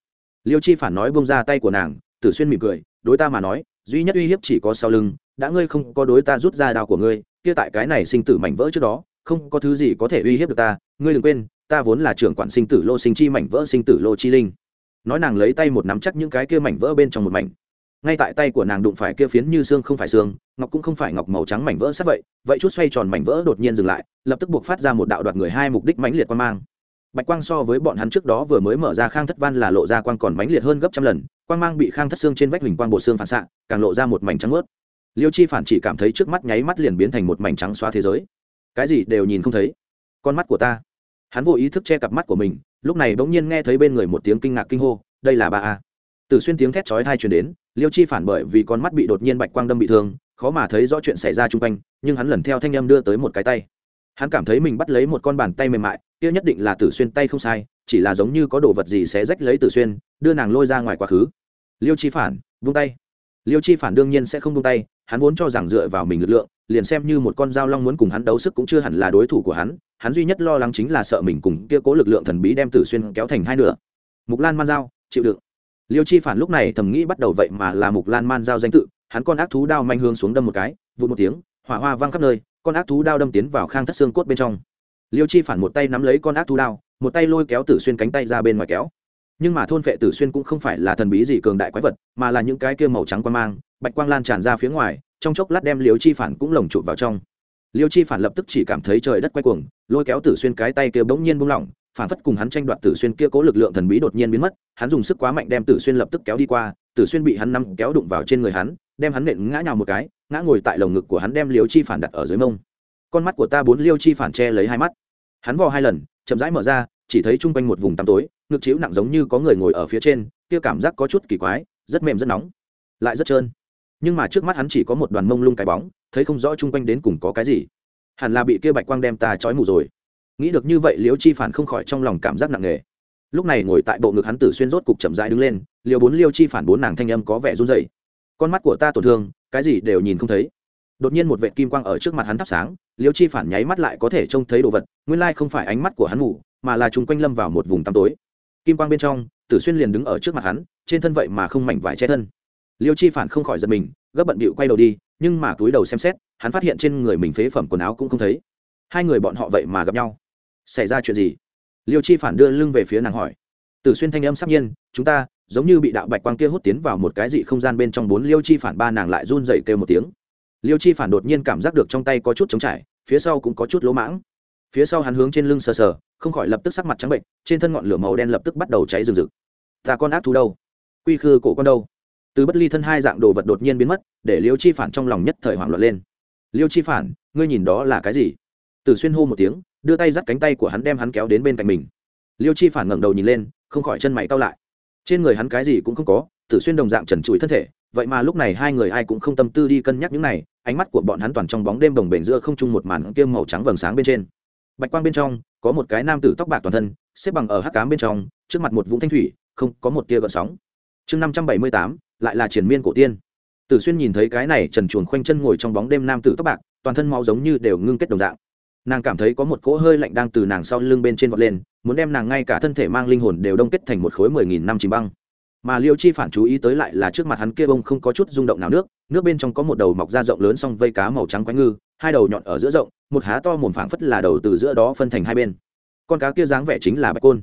Liêu chi phản nói bông ra tay của nàng, tử xuyên mỉm cười, đối ta mà nói, duy nhất uy hiếp chỉ có sau lưng, đã ngươi không có đối ta rút ra đao của ngươi kia tại cái này sinh tử mảnh vỡ trước đó, không có thứ gì có thể uy hiếp được ta. Ngươi đừng quên, ta vốn là trưởng quản sinh tử lô sinh chi mảnh vỡ sinh tử lô chi linh. Nói nàng lấy tay một nắm chắc những cái kia mảnh vỡ bên trong một mảnh. Ngay tại tay của nàng đụng phải kia phiến như xương không phải xương, ngọc cũng không phải ngọc màu trắng mảnh vỡ sát vậy vậy chút xoay tròn mảnh vỡ đột nhiên dừng lại, lập tức buộc phát ra một đạo đoạt người hai mục đích mãnh liệt quan mang. Bạch quang so với bọn hắn trước đó vừa mới mở ra khang thất văn là lộ ra quang còn mãnh liệt hơn gấp trăm lần, quang mang bị khang thất xương trên vách hình quang bộ xương phản xạ, càng lộ ra một mảnh trắng ướt liêu chi phản chỉ cảm thấy trước mắt nháy mắt liền biến thành một mảnh trắng xóa thế giới. Cái gì đều nhìn không thấy. Con mắt của ta. Hắn vô ý thức che cặp mắt của mình, lúc này bỗng nhiên nghe thấy bên người một tiếng kinh ngạc kinh hô, đây là ba a. Từ xuyên tiếng thét chói thai truyền đến, liêu chi phản bởi vì con mắt bị đột nhiên bạch quang đâm bị thương, khó mà thấy rõ chuyện xảy ra chung quanh, nhưng hắn lần theo thanh âm đưa tới một cái tay. Hắn cảm thấy mình bắt lấy một con bàn tay mềm mại, kia nhất định là tử xuyên tay không sai, chỉ là giống như có đồ vật gì sẽ rách lấy tử xuyên, đưa nàng lôi ra ngoài quá khứ. Liêu chi phản vung tay liêu chi phản đương nhiên sẽ không buông tay, hắn vốn cho rằng dựa vào mình lực lượng, liền xem như một con dao long muốn cùng hắn đấu sức cũng chưa hẳn là đối thủ của hắn hắn duy nhất lo lắng chính là sợ mình cùng kia cố lực lượng thần bí đem tử xuyên kéo thành hai nửa. Mục lan man dao chịu đựng. Liêu chi phản lúc này thầm nghĩ bắt đầu vậy mà là mục lan man dao danh tự, hắn con ác thú đao manh hướng xuống đâm một cái, vụt một tiếng, hỏa hoa văng khắp nơi, con ác thú đao đâm tiến vào khang thất xương cốt bên trong. Liêu chi phản một tay nắm lấy con ác thú đao, một tay lôi kéo tử xuyên cánh tay ra bên ngoài kéo nhưng mà thôn vệ tử xuyên cũng không phải là thần bí gì cường đại quái vật, mà là những cái kia màu trắng quang mang, bạch quang lan tràn ra phía ngoài, trong chốc lát đem liêu chi phản cũng lồng chụp vào trong. Liêu chi phản lập tức chỉ cảm thấy trời đất quay cuồng, lôi kéo tử xuyên cái tay kia bỗng nhiên buông lỏng, phản phất cùng hắn tranh đoạt tử xuyên kia cố lực lượng thần bí đột nhiên biến mất, hắn dùng sức quá mạnh đem tử xuyên lập tức kéo đi qua, tử xuyên bị hắn nắm kéo đụng vào trên người hắn, đem hắn nện ngã nhào một cái, ngã ngồi tại lồng ngực của hắn đem liêu chi phản đặt ở dưới mông. Con mắt của ta bốn liêu chi phản che lấy hai mắt. Hắn vò hai lần, chậm rãi mở ra, chỉ thấy chung quanh một vùng tăm tối ngực chiếu nặng giống như có người ngồi ở phía trên kia cảm giác có chút kỳ quái rất mềm rất nóng lại rất trơn. Nhưng mà trước mắt hắn chỉ có một đoàn mông lung cái bóng thấy không rõ chung quanh đến cùng có cái gì. Hẳn là bị kia bạch quang đem ta trói mù rồi. Nghĩ được như vậy liêu chi phản không khỏi trong lòng cảm giác nặng nề. Lúc này ngồi tại bộ ngực hắn tử xuyên rốt cục chậm rãi đứng lên liều bốn liêu chi phản bốn nàng thanh âm có vẻ run rẩy. Con mắt của ta tổn thương cái gì đều nhìn không thấy. Đột nhiên một vệ kim quang ở trước mặt hắn thắp sáng liêu chi phản nháy mắt lại có thể trông thấy đồ vật nguyên lai không phải ánh mắt của hắn ngủ, mà là chúng quanh lâm vào một vùng tăm tối kim quang bên trong, tử xuyên liền đứng ở trước mặt hắn, trên thân vậy mà không mảnh vải che thân. Liêu chi phản không khỏi giật mình, gấp bận bịu quay đầu đi, nhưng mà túi đầu xem xét, hắn phát hiện trên người mình phế phẩm quần áo cũng không thấy. Hai người bọn họ vậy mà gặp nhau. Xảy ra chuyện gì? Liêu chi phản đưa lưng về phía nàng hỏi. Tử xuyên thanh âm sắp nhiên, chúng ta, giống như bị đạo bạch quang kia hút tiến vào một cái dị không gian bên trong bốn. Liêu chi phản ba nàng lại run dậy kêu một tiếng. Liêu chi phản đột nhiên cảm giác được trong tay có chút trống trải, phía sau cũng có chút lỗ mãng phía sau hắn hướng trên lưng sờ sờ, không khỏi lập tức sắc mặt trắng bệnh trên thân ngọn lửa màu đen lập tức bắt đầu cháy rừng rực. Ta con ác thú đâu? Quy khư cổ con đâu? Từ bất ly thân hai dạng đồ vật đột nhiên biến mất, để liêu chi phản trong lòng nhất thời hoảng loạn lên. Liêu chi phản, ngươi nhìn đó là cái gì? Từ xuyên hô một tiếng, đưa tay dắt cánh tay của hắn đem hắn kéo đến bên cạnh mình. Liêu chi phản ngẩng đầu nhìn lên, không khỏi chân mày cao lại. Trên người hắn cái gì cũng không có tử xuyên đồng dạng trần trụi thân thể, vậy mà lúc này hai người ai cũng không tâm tư đi cân nhắc những này, ánh mắt của bọn hắn toàn trong bóng đêm đồng bể giữa không chung một màn kiêm màu trắng vầng sáng bên trên bạch quang bên trong, có một cái nam tử tóc bạc toàn thân, xếp bằng ở hắc cám bên trong, trước mặt một vũng thanh thủy, không, có một tia gợn sóng. Chương năm trăm bảy mươi tám, lại là triển miên cổ tiên. Tử xuyên nhìn thấy cái này trần chuồn khoanh chân ngồi trong bóng đêm nam tử tóc bạc, toàn thân máu giống như đều ngưng kết đồng dạng. Nàng cảm thấy có một cỗ hơi lạnh đang từ nàng sau lưng bên trên vọt lên, muốn đem nàng ngay cả thân thể mang linh hồn đều đông kết thành một khối mười nghìn năm chìm băng. Mà liêu chi phản chú ý tới lại là trước mặt hắn kia bông không có chút rung động nào nước nước bên trong có một đầu mọc da rộng lớn song vây cá màu trắng quánh ngư hai đầu nhọn ở giữa rộng, một há to mồm phảng phất là đầu từ giữa đó phân thành hai bên. Con cá kia dáng vẻ chính là bạch côn.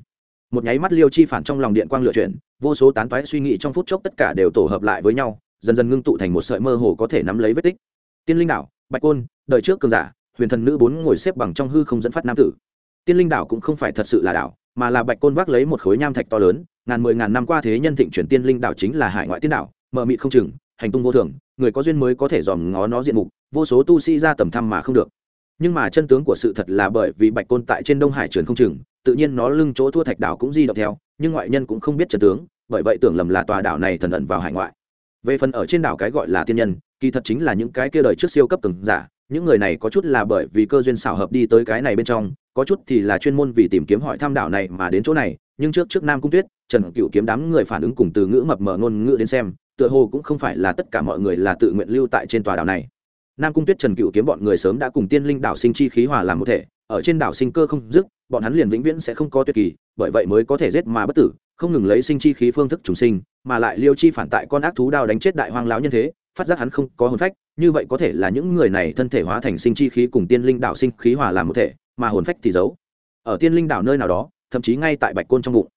Một nháy mắt liêu chi phản trong lòng điện quang lựa chuyển, vô số tán toái suy nghĩ trong phút chốc tất cả đều tổ hợp lại với nhau, dần dần ngưng tụ thành một sợi mơ hồ có thể nắm lấy vết tích. Tiên linh đảo, bạch côn, đời trước cường giả, huyền thần nữ bốn ngồi xếp bằng trong hư không dẫn phát nam tử. Tiên linh đảo cũng không phải thật sự là đảo, mà là bạch côn vác lấy một khối nham thạch to lớn, ngàn mười ngàn năm qua thế nhân thịnh chuyển tiên linh đảo chính là hải ngoại tiên đảo, mờ mịt không chừng, hành tung vô thường, người có duyên mới có thể dòm ngó nó diện mục vô số tu sĩ ra tầm thăm mà không được. Nhưng mà chân tướng của sự thật là bởi vì bạch côn tại trên đông hải trường không chừng, tự nhiên nó lưng chỗ thua thạch đảo cũng di động theo, nhưng ngoại nhân cũng không biết chân tướng, bởi vậy tưởng lầm là tòa đảo này thần ẩn vào hải ngoại. Về phần ở trên đảo cái gọi là tiên nhân, kỳ thật chính là những cái kia đời trước siêu cấp từng giả, những người này có chút là bởi vì cơ duyên xảo hợp đi tới cái này bên trong, có chút thì là chuyên môn vì tìm kiếm hỏi tham đảo này mà đến chỗ này, nhưng trước trước nam cung tuyết, trần cựu kiếm đám người phản ứng cùng từ ngữ mập mờ ngôn ngữ đến xem, tựa hồ cũng không phải là tất cả mọi người là tự nguyện lưu tại trên tòa đảo này nam cung tuyết trần cựu kiếm bọn người sớm đã cùng tiên linh đảo sinh chi khí hòa làm một thể, ở trên đảo sinh cơ không dứt, bọn hắn liền vĩnh viễn sẽ không có tuyệt kỳ, bởi vậy mới có thể giết mà bất tử, không ngừng lấy sinh chi khí phương thức trùng sinh, mà lại liêu chi phản tại con ác thú đao đánh chết đại hoang lão nhân thế, phát giác hắn không có hồn phách, như vậy có thể là những người này thân thể hóa thành sinh chi khí cùng tiên linh đảo sinh khí hòa làm một thể, mà hồn phách thì giấu. Ở tiên linh đảo nơi nào đó, thậm chí ngay tại bạch côn trong bụng.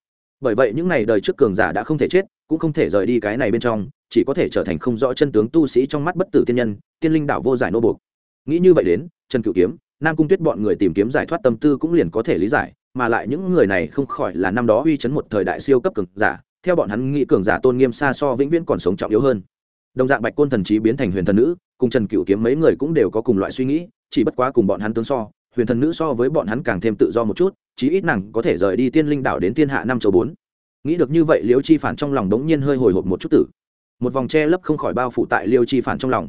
Bởi vậy những n à y đời trước cường giả đã không thể chết cũng không thể rời đi cái này bên trong, chỉ có thể trở thành không rõ chân tướng tu sĩ trong mắt bất tử tiên nhân, tiên linh đảo vô giải nô buộc. Nghĩ như vậy đến, trần cựu kiếm, nam cung tuyết bọn người tìm kiếm giải thoát tâm tư cũng liền có thể lý giải, mà lại những người này không khỏi là năm đó uy chấn một thời đại siêu cấp cường giả, theo bọn hắn nghĩ cường giả tôn nghiêm xa so vĩnh viễn còn sống trọng yếu hơn. Đồng dạng bạch côn thần trí biến thành huyền thần nữ, cùng trần cựu kiếm mấy người cũng đều có cùng loại suy nghĩ, chỉ bất quá cùng bọn hắn tướng so, huyền thần nữ so với bọn hắn càng thêm tự do một chút, chí ít nàng có thể rời đi tiên linh đảo đến thiên hạ năm châu bốn nghĩ được như vậy liêu chi phản trong lòng đống nhiên hơi hồi hộp một chút tử. Một vòng che lấp không khỏi bao phủ tại liêu chi phản trong lòng.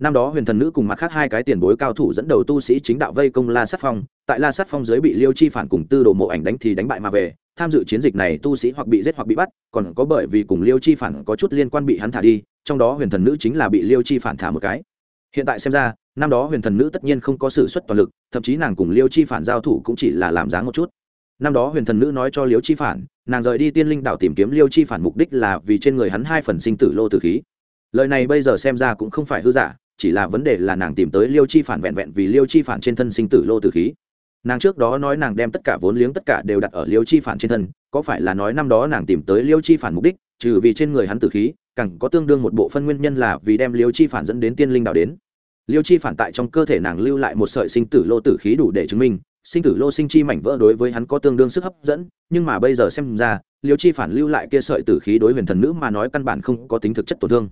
Năm đó huyền thần nữ cùng mặt khác hai cái tiền bối cao thủ dẫn đầu tu sĩ chính đạo vây công la sát phong, tại la sát phong dưới bị liêu chi phản cùng tư đồ mộ ảnh đánh thì đánh bại mà về, tham dự chiến dịch này tu sĩ hoặc bị giết hoặc bị bắt, còn có bởi vì cùng liêu chi phản có chút liên quan bị hắn thả đi, trong đó huyền thần nữ chính là bị liêu chi phản thả một cái. Hiện tại xem ra, năm đó huyền thần nữ tất nhiên không có sự xuất toàn lực, thậm chí nàng cùng liêu chi phản giao thủ cũng chỉ là làm dáng một chút năm đó huyền thần nữ nói cho liêu chi phản, nàng rời đi tiên linh đảo tìm kiếm liêu chi phản mục đích là vì trên người hắn hai phần sinh tử lô tử khí. Lời này bây giờ xem ra cũng không phải hư giả, chỉ là vấn đề là nàng tìm tới liêu chi phản vẹn vẹn vì liêu chi phản trên thân sinh tử lô tử khí. Nàng trước đó nói nàng đem tất cả vốn liếng tất cả đều đặt ở liêu chi phản trên thân, có phải là nói năm đó nàng tìm tới liêu chi phản mục đích, trừ vì trên người hắn tử khí, càng có tương đương một bộ phân nguyên nhân là vì đem liêu chi phản dẫn đến tiên linh đảo đến. Liêu chi phản tại trong cơ thể nàng lưu lại một sợi sinh tử lô tử khí đủ để chứng minh sinh tử lô sinh chi mảnh vỡ đối với hắn có tương đương sức hấp dẫn, nhưng mà bây giờ xem ra, liêu chi phản lưu lại kia sợi tử khí đối huyền thần nữ mà nói căn bản không có tính thực chất tổn thương.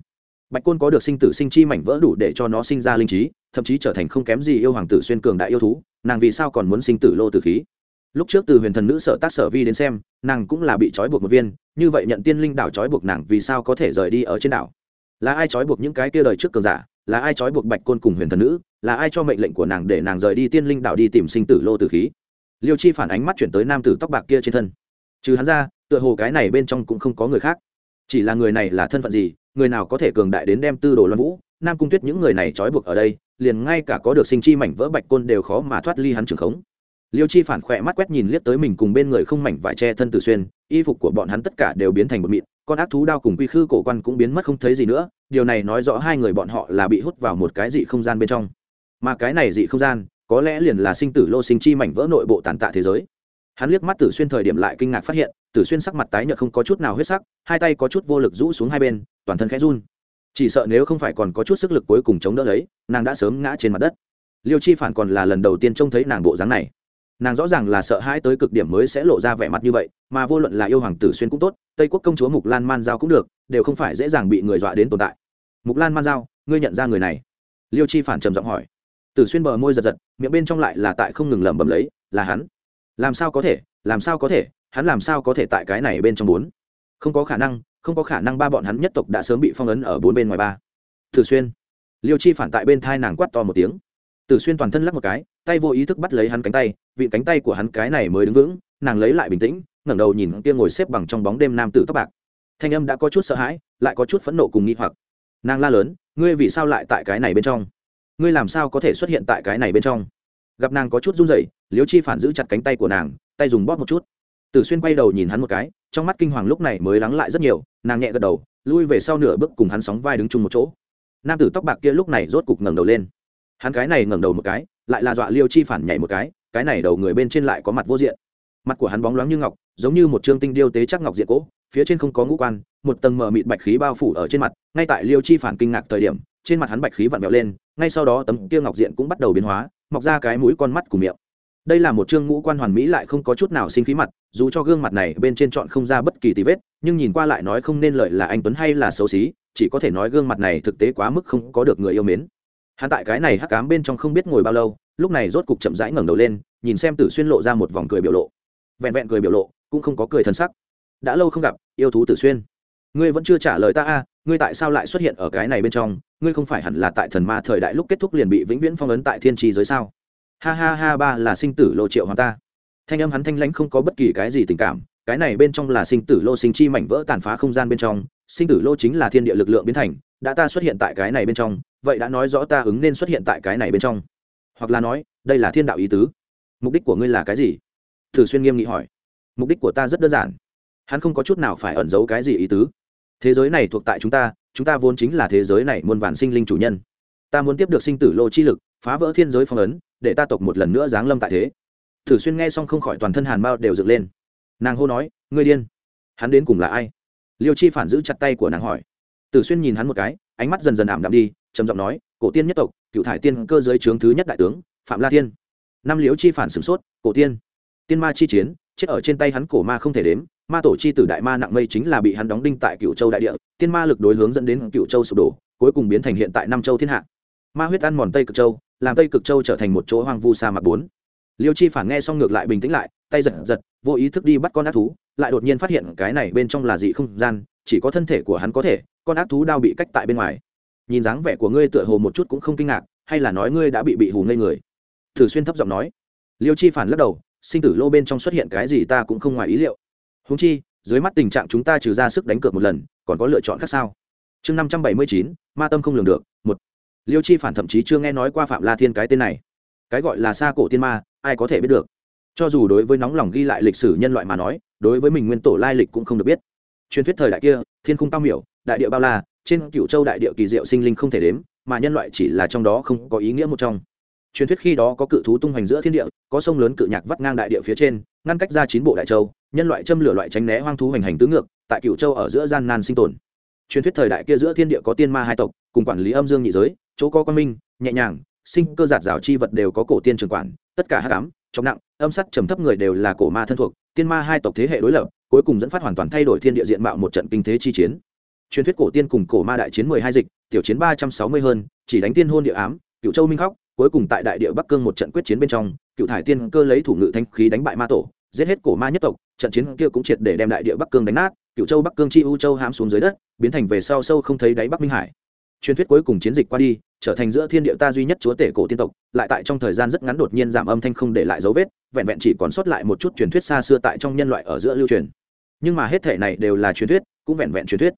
Bạch côn có được sinh tử sinh chi mảnh vỡ đủ để cho nó sinh ra linh trí, thậm chí trở thành không kém gì yêu hoàng tử xuyên cường đại yêu thú, nàng vì sao còn muốn sinh tử lô tử khí? Lúc trước từ huyền thần nữ sợ tác sở vi đến xem, nàng cũng là bị trói buộc một viên, như vậy nhận tiên linh đảo trói buộc nàng vì sao có thể rời đi ở trên đảo? Là ai trói buộc những cái kia đời trước cường giả? Là ai trói buộc bạch côn cùng huyền thần nữ, là ai cho mệnh lệnh của nàng để nàng rời đi tiên linh đảo đi tìm sinh tử lô tử khí? Liêu chi phản ánh mắt chuyển tới nam tử tóc bạc kia trên thân. Trừ hắn ra, tựa hồ cái này bên trong cũng không có người khác. Chỉ là người này là thân phận gì, người nào có thể cường đại đến đem tư đồ loan vũ, nam cung tuyết những người này trói buộc ở đây, liền ngay cả có được sinh chi mảnh vỡ bạch côn đều khó mà thoát ly hắn trường khống liêu chi phản khỏe mắt quét nhìn liếc tới mình cùng bên người không mảnh vải che thân tử xuyên, y phục của bọn hắn tất cả đều biến thành một mịn, con ác thú đao cùng quy khư cổ quan cũng biến mất không thấy gì nữa, điều này nói rõ hai người bọn họ là bị hút vào một cái dị không gian bên trong. Mà cái này dị không gian, có lẽ liền là sinh tử lô sinh chi mảnh vỡ nội bộ tàn tạ thế giới. Hắn liếc mắt tử xuyên thời điểm lại kinh ngạc phát hiện, tử xuyên sắc mặt tái nhợt không có chút nào huyết sắc, hai tay có chút vô lực rũ xuống hai bên, toàn thân khẽ run. Chỉ sợ nếu không phải còn có chút sức lực cuối cùng chống đỡ lấy, nàng đã sớm ngã trên mặt đất. Liêu chi phản còn là lần đầu tiên trông thấy nàng bộ dáng này nàng rõ ràng là sợ hãi tới cực điểm mới sẽ lộ ra vẻ mặt như vậy, mà vô luận là yêu hoàng tử xuyên cũng tốt, tây quốc công chúa mục lan man giao cũng được, đều không phải dễ dàng bị người dọa đến tồn tại. Mục lan man giao, ngươi nhận ra người này? Liêu chi phản trầm giọng hỏi. Tử xuyên bờ môi giật giật, miệng bên trong lại là tại không ngừng lẩm bẩm lấy, là hắn. Làm sao có thể, làm sao có thể, hắn làm sao có thể tại cái này bên trong bốn? Không có khả năng, không có khả năng ba bọn hắn nhất tộc đã sớm bị phong ấn ở bốn bên ngoài ba. Tử xuyên. Liêu chi phản tại bên thai nàng quát to một tiếng tử xuyên toàn thân lắc một cái, tay vô ý thức bắt lấy hắn cánh tay, vị cánh tay của hắn cái này mới đứng vững, nàng lấy lại bình tĩnh, ngẩng đầu nhìn kia ngồi xếp bằng trong bóng đêm nam tử tóc bạc. Thanh âm đã có chút sợ hãi, lại có chút phẫn nộ cùng nghi hoặc. Nàng la lớn, ngươi vì sao lại tại cái này bên trong? Ngươi làm sao có thể xuất hiện tại cái này bên trong? Gặp nàng có chút run rẩy, Liễu chi phản giữ chặt cánh tay của nàng, tay dùng bóp một chút. Tử xuyên quay đầu nhìn hắn một cái, trong mắt kinh hoàng lúc này mới lắng lại rất nhiều, nàng nhẹ gật đầu, lui về sau nửa bước cùng hắn sóng vai đứng chung một chỗ. Nam tử tóc bạc kia lúc này rốt cục ngẩng đầu lên hắn cái này ngẩng đầu một cái, lại là dọa liêu chi phản nhảy một cái cái này đầu người bên trên lại có mặt vô diện. Mặt của hắn bóng loáng như ngọc, giống như một trương tinh điêu tế chắc ngọc diện cỗ, phía trên không có ngũ quan, một tầng mờ mịt bạch khí bao phủ ở trên mặt, ngay tại liêu chi phản kinh ngạc thời điểm, trên mặt hắn bạch khí vặn vẹo lên, ngay sau đó tấm kia ngọc diện cũng bắt đầu biến hóa, mọc ra cái mũi con mắt cùng miệng. Đây là một chương ngũ quan hoàn mỹ lại không có chút nào sinh khí mặt, dù cho gương mặt này bên trên chọn không ra bất kỳ tí vết, nhưng nhìn qua lại nói không nên lợi là anh tuấn hay là xấu xí, chỉ có thể nói gương mặt này thực tế quá mức không có được người yêu mến hắn tại cái này hắc cám bên trong không biết ngồi bao lâu, lúc này rốt cục chậm rãi ngẩng đầu lên, nhìn xem tử xuyên lộ ra một vòng cười biểu lộ. Vẹn vẹn cười biểu lộ, cũng không có cười thân sắc. Đã lâu không gặp, yêu thú tử xuyên. Ngươi vẫn chưa trả lời ta a, ngươi tại sao lại xuất hiện ở cái này bên trong? Ngươi không phải hẳn là tại thần ma thời đại lúc kết thúc liền bị vĩnh viễn phong ấn tại thiên trì giới sao? Ha ha ha, ba là sinh tử lô triệu hoàng ta. Thanh âm hắn thanh lãnh không có bất kỳ cái gì tình cảm, cái này bên trong là sinh tử lô sinh chi mảnh vỡ tàn phá không gian bên trong, sinh tử lô chính là thiên địa lực lượng biến thành, đã ta xuất hiện tại cái này bên trong vậy đã nói rõ ta ứng nên xuất hiện tại cái này bên trong. Hoặc là nói, đây là thiên đạo ý tứ. Mục đích của ngươi là cái gì? Thử xuyên nghiêm nghị hỏi. Mục đích của ta rất đơn giản. Hắn không có chút nào phải ẩn giấu cái gì ý tứ. Thế giới này thuộc tại chúng ta chúng ta vốn chính là thế giới này muôn vàn sinh linh chủ nhân. Ta muốn tiếp được sinh tử lô chi lực, phá vỡ thiên giới phong ấn, để ta tộc một lần nữa giáng lâm tại thế. Thử xuyên nghe xong không khỏi toàn thân hàn mao đều dựng lên. Nàng hô nói, ngươi điên. Hắn đến cùng là ai? Liêu chi phản giữ chặt tay của nàng hỏi. Tử xuyên nhìn hắn một cái, ánh mắt dần dần ảm đạm đi trầm giọng nói, cổ tiên nhất tộc cựu thải tiên cơ giới trướng thứ nhất đại tướng, phạm la thiên. Năm liễu chi phản sửng sốt, cổ tiên tiên ma chi chiến, chết ở trên tay hắn cổ ma không thể đếm, ma tổ chi tử đại ma nặng mây chính là bị hắn đóng đinh tại cựu châu đại địa, tiên ma lực đối hướng dẫn đến cựu châu sụp đổ, cuối cùng biến thành hiện tại năm châu thiên hạ. Ma huyết ăn mòn tây cực châu, làm tây cực châu trở thành một chỗ hoang vu sa mạc bốn. Liêu chi phản nghe xong ngược lại bình tĩnh lại, tay giật giật, vô ý thức đi bắt con ác thú, lại đột nhiên phát hiện cái này bên trong là dị không gian, chỉ có thân thể của hắn có thể, con ác thú đao bị cách tại bên ngoài nhìn dáng vẻ của ngươi tựa hồ một chút cũng không kinh ngạc, hay là nói ngươi đã bị bị hù ngây người? Thử xuyên thấp giọng nói. Liêu chi phản lắc đầu, sinh tử lô bên trong xuất hiện cái gì ta cũng không ngoài ý liệu. Húng chi, dưới mắt tình trạng chúng ta trừ ra sức đánh cược một lần, còn có lựa chọn khác sao? Chương năm trăm bảy mươi chín, ma tâm không lường được, một. Liêu chi phản thậm chí chưa nghe nói qua phạm la thiên cái tên này. Cái gọi là xa cổ tiên ma, ai có thể biết được? Cho dù đối với nóng lòng ghi lại lịch sử nhân loại mà nói, đối với mình nguyên tổ lai lịch cũng không được biết. Truyền thuyết thời đại kia, thiên cung cao miểu, đại địa bao la trên cựu châu đại địa kỳ diệu sinh linh không thể đếm, mà nhân loại chỉ là trong đó không có ý nghĩa một trong. Truyền thuyết khi đó có cự thú tung hoành giữa thiên địa, có sông lớn cự nhạc vắt ngang đại địa phía trên, ngăn cách ra chín bộ đại châu, nhân loại châm lửa loại tránh né hoang thú hoành hành tứ ngược, tại cựu châu ở giữa gian nan sinh tồn. Truyền thuyết thời đại kia giữa thiên địa có tiên ma hai tộc, cùng quản lý âm dương nhị giới, chỗ có quan minh, nhẹ nhàng, sinh cơ giạt rào chi vật đều có cổ tiên trường quản, tất cả hắc ám, trọng nặng, âm sắt trầm thấp người đều là cổ ma thân thuộc, tiên ma hai tộc thế hệ đối lập, cuối cùng dẫn phát hoàn toàn thay đổi thiên địa diện mạo một trận kinh thế chi chiến truyền thuyết cổ tiên cùng cổ ma đại chiến mười hai dịch, tiểu chiến ba trăm sáu mươi hơn, chỉ đánh tiên hôn địa ám, cựu châu minh khóc, cuối cùng tại đại địa bắc cương một trận quyết chiến bên trong, cựu thải tiên cơ lấy thủ ngự thanh khí đánh bại ma tổ, giết hết cổ ma nhất tộc, trận chiến kia cũng triệt để đem đại địa bắc cương đánh nát, cựu châu bắc cương chi u châu hãm xuống dưới đất, biến thành về sau sâu không thấy đáy bắc minh hải. Truyền thuyết cuối cùng chiến dịch qua đi, trở thành giữa thiên địa ta duy nhất chúa tể cổ tiên tộc, lại tại trong thời gian rất ngắn đột nhiên giảm âm thanh không để lại dấu vết, vẹn vẹn chỉ còn sót lại một chút truyền thuyết xa xưa tại trong nhân loại ở giữa lưu truyền. Nhưng mà hết thể này đều là truyền thuyết, cũng vẹn vẹn truyền thuyết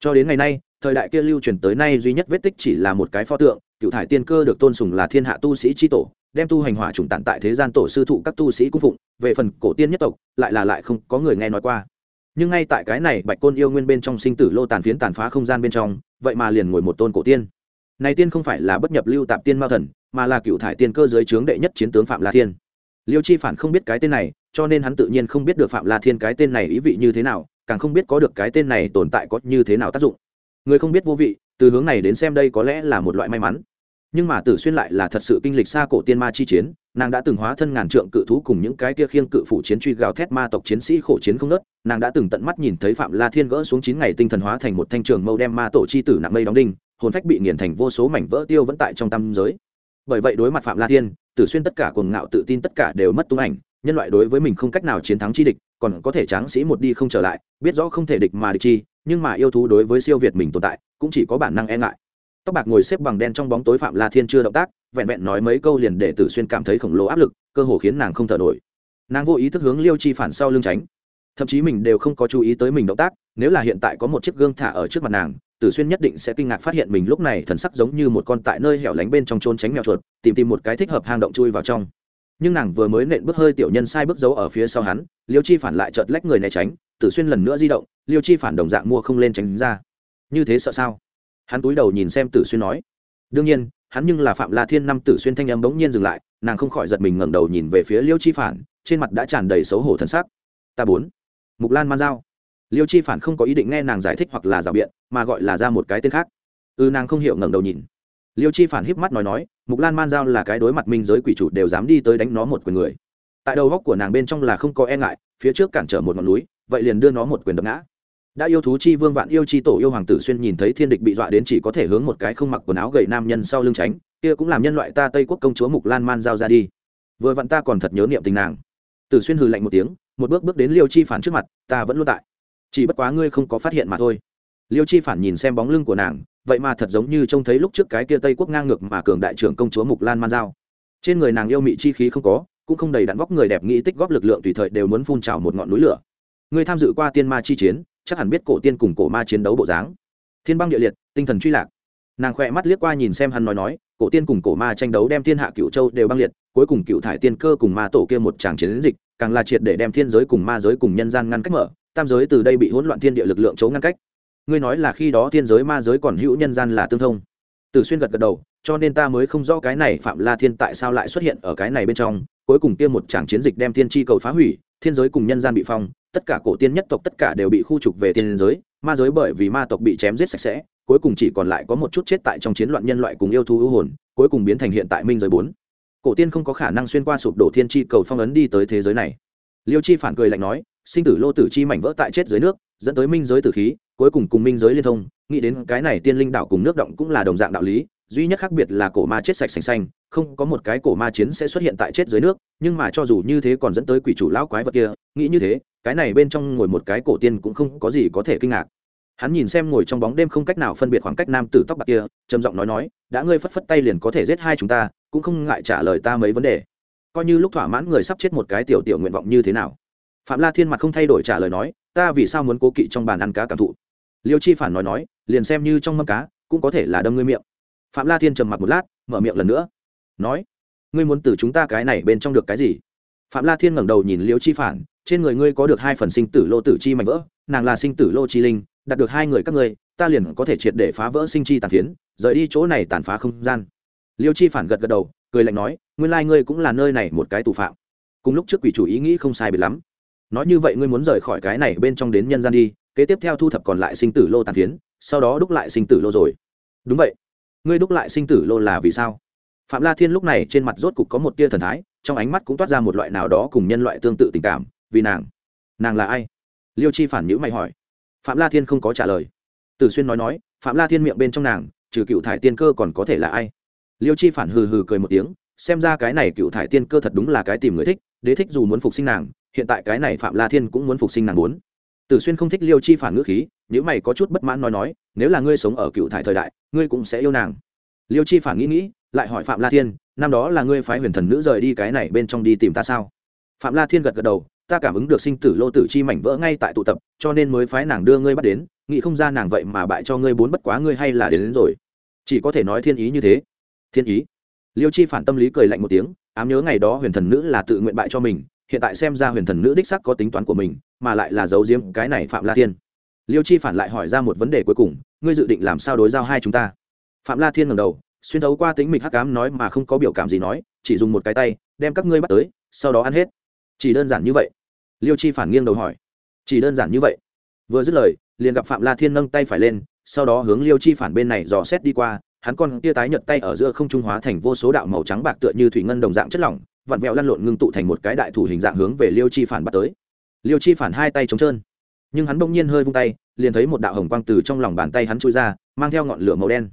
cho đến ngày nay, thời đại kia lưu truyền tới nay duy nhất vết tích chỉ là một cái pho tượng, cựu thải tiên cơ được tôn sùng là thiên hạ tu sĩ tri tổ, đem tu hành hỏa trùng tản tại thế gian tổ sư thụ các tu sĩ cung phụng, về phần cổ tiên nhất tộc, lại là lại không có người nghe nói qua. Nhưng ngay tại cái này bạch côn yêu nguyên bên trong sinh tử lô tàn phiến tàn phá không gian bên trong, vậy mà liền ngồi một tôn cổ tiên. Này tiên không phải là bất nhập lưu tạp tiên mao thần, mà là cựu thải tiên cơ dưới trướng đệ nhất chiến tướng phạm la thiên. Liêu chi phản không biết cái tên này, cho nên hắn tự nhiên không biết được phạm la thiên cái tên này ý vị như thế nào càng không biết có được cái tên này tồn tại có như thế nào tác dụng. Người không biết vô vị, từ hướng này đến xem đây có lẽ là một loại may mắn. Nhưng mà tử xuyên lại là thật sự kinh lịch xa cổ tiên ma chi chiến, nàng đã từng hóa thân ngàn trượng cự thú cùng những cái kia khiêng cự phủ chiến truy gào thét ma tộc chiến sĩ khổ chiến không nớt nàng đã từng tận mắt nhìn thấy phạm la thiên gỡ xuống chín ngày tinh thần hóa thành một thanh trường mâu đem ma tổ chi tử nặng mây đóng đinh, hồn phách bị nghiền thành vô số mảnh vỡ tiêu vẫn tại trong tâm giới. Bởi vậy đối mặt phạm la thiên, tử xuyên tất cả cuồng ngạo tự tin tất cả đều mất tung ảnh, nhân loại đối với mình không cách nào chiến thắng chi địch còn có thể tráng sĩ một đi không trở lại, biết rõ không thể địch mà địch chi, nhưng mà yêu thú đối với siêu việt mình tồn tại, cũng chỉ có bản năng e ngại. Tóc bạc ngồi xếp bằng đen trong bóng tối phạm la thiên chưa động tác, vẹn vẹn nói mấy câu liền để tử xuyên cảm thấy khổng lồ áp lực, cơ hồ khiến nàng không thở nổi. Nàng vô ý thức hướng liêu chi phản sau lưng tránh. Thậm chí mình đều không có chú ý tới mình động tác, nếu là hiện tại có một chiếc gương thả ở trước mặt nàng, tử xuyên nhất định sẽ kinh ngạc phát hiện mình lúc này thần sắc giống như một con tại nơi hẻo lánh bên trong trốn tránh mèo chuột, tìm tìm một cái thích hợp hang động chui vào trong nhưng nàng vừa mới nện bước hơi tiểu nhân sai bước giấu ở phía sau hắn liêu chi phản lại chợt lách người né tránh tử xuyên lần nữa di động liêu chi phản đồng dạng mua không lên tránh ra. Như thế sợ sao? Hắn túi đầu nhìn xem tử xuyên nói. Đương nhiên hắn nhưng là phạm la thiên năm tử xuyên thanh âm bỗng nhiên dừng lại nàng không khỏi giật mình ngẩng đầu nhìn về phía liêu chi phản trên mặt đã tràn đầy xấu hổ thân sắc. Ta bốn. Mục lan man giao. Liêu chi phản không có ý định nghe nàng giải thích hoặc là rào biện mà gọi là ra một cái tên khác. Ư ừ, nàng không hiểu ngẩng đầu nhìn liêu chi phản híp mắt nói nói, mục lan man giao là cái đối mặt minh giới quỷ chủ đều dám đi tới đánh nó một quyền người. Tại đầu góc của nàng bên trong là không có e ngại, phía trước cản trở một ngọn núi, vậy liền đưa nó một quyền đập ngã. Đã yêu thú chi vương vạn yêu chi tổ yêu hoàng tử xuyên nhìn thấy thiên địch bị dọa đến chỉ có thể hướng một cái không mặc quần áo gầy nam nhân sau lưng tránh, kia cũng làm nhân loại ta tây quốc công chúa mục lan man giao ra đi. Vừa vặn ta còn thật nhớ niệm tình nàng. Tử xuyên hừ lạnh một tiếng, một bước bước đến liêu chi phản trước mặt, ta vẫn luôn tại. Chỉ bất quá ngươi không có phát hiện mà thôi. Liêu chi phản nhìn xem bóng lưng của nàng vậy mà thật giống như trông thấy lúc trước cái kia tây quốc ngang ngược mà cường đại trưởng công chúa mục lan man giao. Trên người nàng yêu mị chi khí không có, cũng không đầy đặn vóc người đẹp nghĩ tích góp lực lượng tùy thời đều muốn phun trào một ngọn núi lửa. Người tham dự qua tiên ma chi chiến, chắc hẳn biết cổ tiên cùng cổ ma chiến đấu bộ dáng. Thiên băng địa liệt, tinh thần truy lạc. Nàng khỏe mắt liếc qua nhìn xem hắn nói nói, cổ tiên cùng cổ ma tranh đấu đem thiên hạ cựu châu đều băng liệt, cuối cùng cựu thải tiên cơ cùng ma tổ kia một tràng chiến dịch, càng là triệt để đem thiên giới cùng ma giới cùng nhân gian ngăn cách mở, tam giới từ đây bị hỗn loạn thiên địa lực lượng chấu ngăn cách ngươi nói là khi đó thiên giới ma giới còn hữu nhân gian là tương thông. Từ xuyên gật gật đầu, cho nên ta mới không rõ cái này phạm la thiên tại sao lại xuất hiện ở cái này bên trong, cuối cùng kia một tràng chiến dịch đem thiên tri cầu phá hủy, thiên giới cùng nhân gian bị phong, tất cả cổ tiên nhất tộc tất cả đều bị khu trục về tiên giới, ma giới bởi vì ma tộc bị chém giết sạch sẽ, cuối cùng chỉ còn lại có một chút chết tại trong chiến loạn nhân loại cùng yêu thú ưu hồn, cuối cùng biến thành hiện tại minh giới bốn. Cổ tiên không có khả năng xuyên qua sụp đổ thiên tri cầu phong ấn đi tới thế giới này. Liêu chi phản cười lạnh nói, sinh tử lô tử chi mảnh vỡ tại chết dưới nước, dẫn tới minh giới tử khí cuối cùng cùng minh giới liên thông, nghĩ đến cái này tiên linh đạo cùng nước động cũng là đồng dạng đạo lý, duy nhất khác biệt là cổ ma chết sạch sành xanh, không có một cái cổ ma chiến sẽ xuất hiện tại chết dưới nước, nhưng mà cho dù như thế còn dẫn tới quỷ chủ lão quái vật kia, nghĩ như thế, cái này bên trong ngồi một cái cổ tiên cũng không có gì có thể kinh ngạc. Hắn nhìn xem ngồi trong bóng đêm không cách nào phân biệt khoảng cách nam tử tóc bạc kia, trầm giọng nói nói, đã ngươi phất phất tay liền có thể giết hai chúng ta, cũng không ngại trả lời ta mấy vấn đề. Coi như lúc thỏa mãn người sắp chết một cái tiểu tiểu nguyện vọng như thế nào. Phạm la thiên mặt không thay đổi trả lời nói, ta vì sao muốn cố kỵ trong bàn ăn cá cảm thụ? Liêu chi phản nói nói, liền xem như trong mâm cá, cũng có thể là đâm ngươi miệng. Phạm la thiên trầm mặt một lát, mở miệng lần nữa. Nói, ngươi muốn từ chúng ta cái này bên trong được cái gì? Phạm la thiên ngẩng đầu nhìn liêu chi phản, trên người ngươi có được hai phần sinh tử lô tử chi mạnh vỡ, nàng là sinh tử lô chi linh, đạt được hai người các ngươi, ta liền có thể triệt để phá vỡ sinh chi tàn phiến, rời đi chỗ này tàn phá không gian. Liêu chi phản gật gật đầu, cười lạnh nói, nguyên lai ngươi cũng là nơi này một cái tù phạm. Cùng lúc trước quỷ chủ ý nghĩ không sai biệt lắm. Nói như vậy ngươi muốn rời khỏi cái này bên trong đến nhân gian đi kế tiếp theo thu thập còn lại sinh tử lô tàn phiến, sau đó đúc lại sinh tử lô rồi. Đúng vậy. Ngươi đúc lại sinh tử lô là vì sao? Phạm la thiên lúc này trên mặt rốt cục có một tia thần thái, trong ánh mắt cũng toát ra một loại nào đó cùng nhân loại tương tự tình cảm, vì nàng. Nàng là ai? Liêu chi phản nhữ mày hỏi. Phạm la thiên không có trả lời. Tử xuyên nói nói, phạm la thiên miệng bên trong nàng, trừ cựu thải tiên cơ còn có thể là ai? Liêu chi phản hừ hừ cười một tiếng, xem ra cái này cựu thải tiên cơ thật đúng là cái tìm người thích, đế thích dù muốn phục sinh nàng, hiện tại cái này phạm la thiên cũng muốn phục sinh nàng muốn tử xuyên không thích liêu chi phản ngữ khí nếu mày có chút bất mãn nói nói nếu là ngươi sống ở cựu thải thời đại ngươi cũng sẽ yêu nàng. Liêu chi phản nghĩ nghĩ lại hỏi phạm la thiên năm đó là ngươi phái huyền thần nữ rời đi cái này bên trong đi tìm ta sao? Phạm la thiên gật gật đầu ta cảm ứng được sinh tử lô tử chi mảnh vỡ ngay tại tụ tập cho nên mới phái nàng đưa ngươi bắt đến nghĩ không ra nàng vậy mà bại cho ngươi bốn bất quá ngươi hay là đến, đến rồi. Chỉ có thể nói thiên ý như thế. Thiên ý? Liêu chi phản tâm lý cười lạnh một tiếng ám nhớ ngày đó huyền thần nữ là tự nguyện bại cho mình hiện tại xem ra huyền thần nữ đích sắc có tính toán của mình, mà lại là giấu diếm cái này phạm la thiên. Liêu chi phản lại hỏi ra một vấn đề cuối cùng, ngươi dự định làm sao đối giao hai chúng ta? Phạm la thiên ngầm đầu, xuyên thấu qua tính mịch hắc cám nói mà không có biểu cảm gì nói, chỉ dùng một cái tay, đem các ngươi bắt tới, sau đó ăn hết. Chỉ đơn giản như vậy. Liêu chi phản nghiêng đầu hỏi. Chỉ đơn giản như vậy. Vừa dứt lời, liền gặp phạm la thiên nâng tay phải lên, sau đó hướng liêu chi phản bên này dò xét đi qua, hắn con tia tái nhợt tay ở giữa không trung hóa thành vô số đạo màu trắng bạc tựa như thủy ngân đồng dạng chất lỏng vặn vẹo lăn lộn ngưng tụ thành một cái đại thủ hình dạng hướng về liêu chi phản bắt tới. Liêu chi phản hai tay trống trơn, nhưng hắn bỗng nhiên hơi vung tay, liền thấy một đạo hồng quang từ trong lòng bàn tay hắn trôi ra, mang theo ngọn lửa màu đen.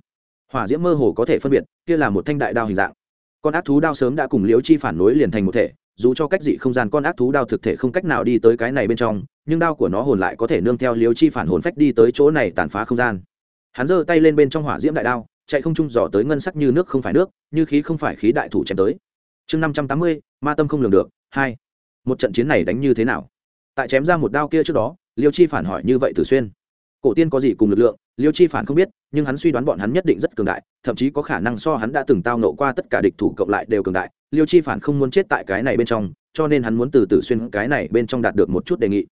Hỏa diễm mơ hồ có thể phân biệt, kia là một thanh đại đao hình dạng. Con ác thú đao sớm đã cùng liêu chi phản nối liền thành một thể, dù cho cách dị không gian con ác thú đao thực thể không cách nào đi tới cái này bên trong, nhưng đao của nó hồn lại có thể nương theo liêu chi phản hồn phách đi tới chỗ này tàn phá không gian. Hắn giơ tay lên bên trong hỏa diễm đại đao, chạy không trung dò tới ngân sắc như nước không phải nước, như khí không phải khí đại thủ chém tới chương năm trăm tám mươi, ma tâm không lường được, hai. Một trận chiến này đánh như thế nào? Tại chém ra một đao kia trước đó, liêu chi phản hỏi như vậy từ xuyên. Cổ tiên có gì cùng lực lượng? Liêu chi phản không biết, nhưng hắn suy đoán bọn hắn nhất định rất cường đại, thậm chí có khả năng so hắn đã từng tao nộ qua tất cả địch thủ cộng lại đều cường đại. Liêu chi phản không muốn chết tại cái này bên trong, cho nên hắn muốn từ tử xuyên cái này bên trong đạt được một chút đề nghị.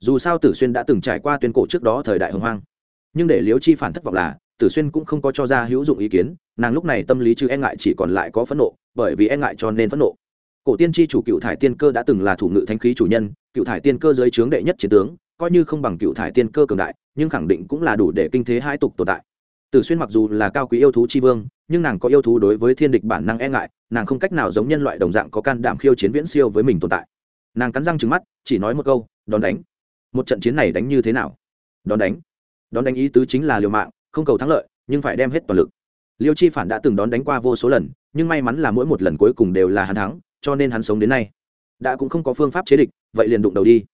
Dù sao tử xuyên đã từng trải qua tuyên cổ trước đó thời đại hồng hoang. Nhưng để liêu chi phản thất vọng là, tử xuyên cũng không có cho ra hữu dụng ý kiến nàng lúc này tâm lý chứ e ngại chỉ còn lại có phẫn nộ, bởi vì e ngại cho nên phẫn nộ. Cổ tiên tri chủ cựu thải tiên cơ đã từng là thủ ngự thanh khí chủ nhân, cựu thải tiên cơ dưới trướng đệ nhất chiến tướng, coi như không bằng cựu thải tiên cơ cường đại, nhưng khẳng định cũng là đủ để kinh thế hai tục tồn tại. Tử xuyên mặc dù là cao quý yêu thú tri vương, nhưng nàng có yêu thú đối với thiên địch bản năng e ngại, nàng không cách nào giống nhân loại đồng dạng có can đảm khiêu chiến viễn siêu với mình tồn tại. Nàng cắn răng trứng mắt, chỉ nói một câu, đón đánh. Một trận chiến này đánh như thế nào? Đón đánh. Đón đánh ý tứ chính là liều mạng, không cầu thắng lợi, nhưng phải đem hết toàn lực liêu chi phản đã từng đón đánh qua vô số lần, nhưng may mắn là mỗi một lần cuối cùng đều là hắn thắng, cho nên hắn sống đến nay đã cũng không có phương pháp chế địch, vậy liền đụng đầu đi.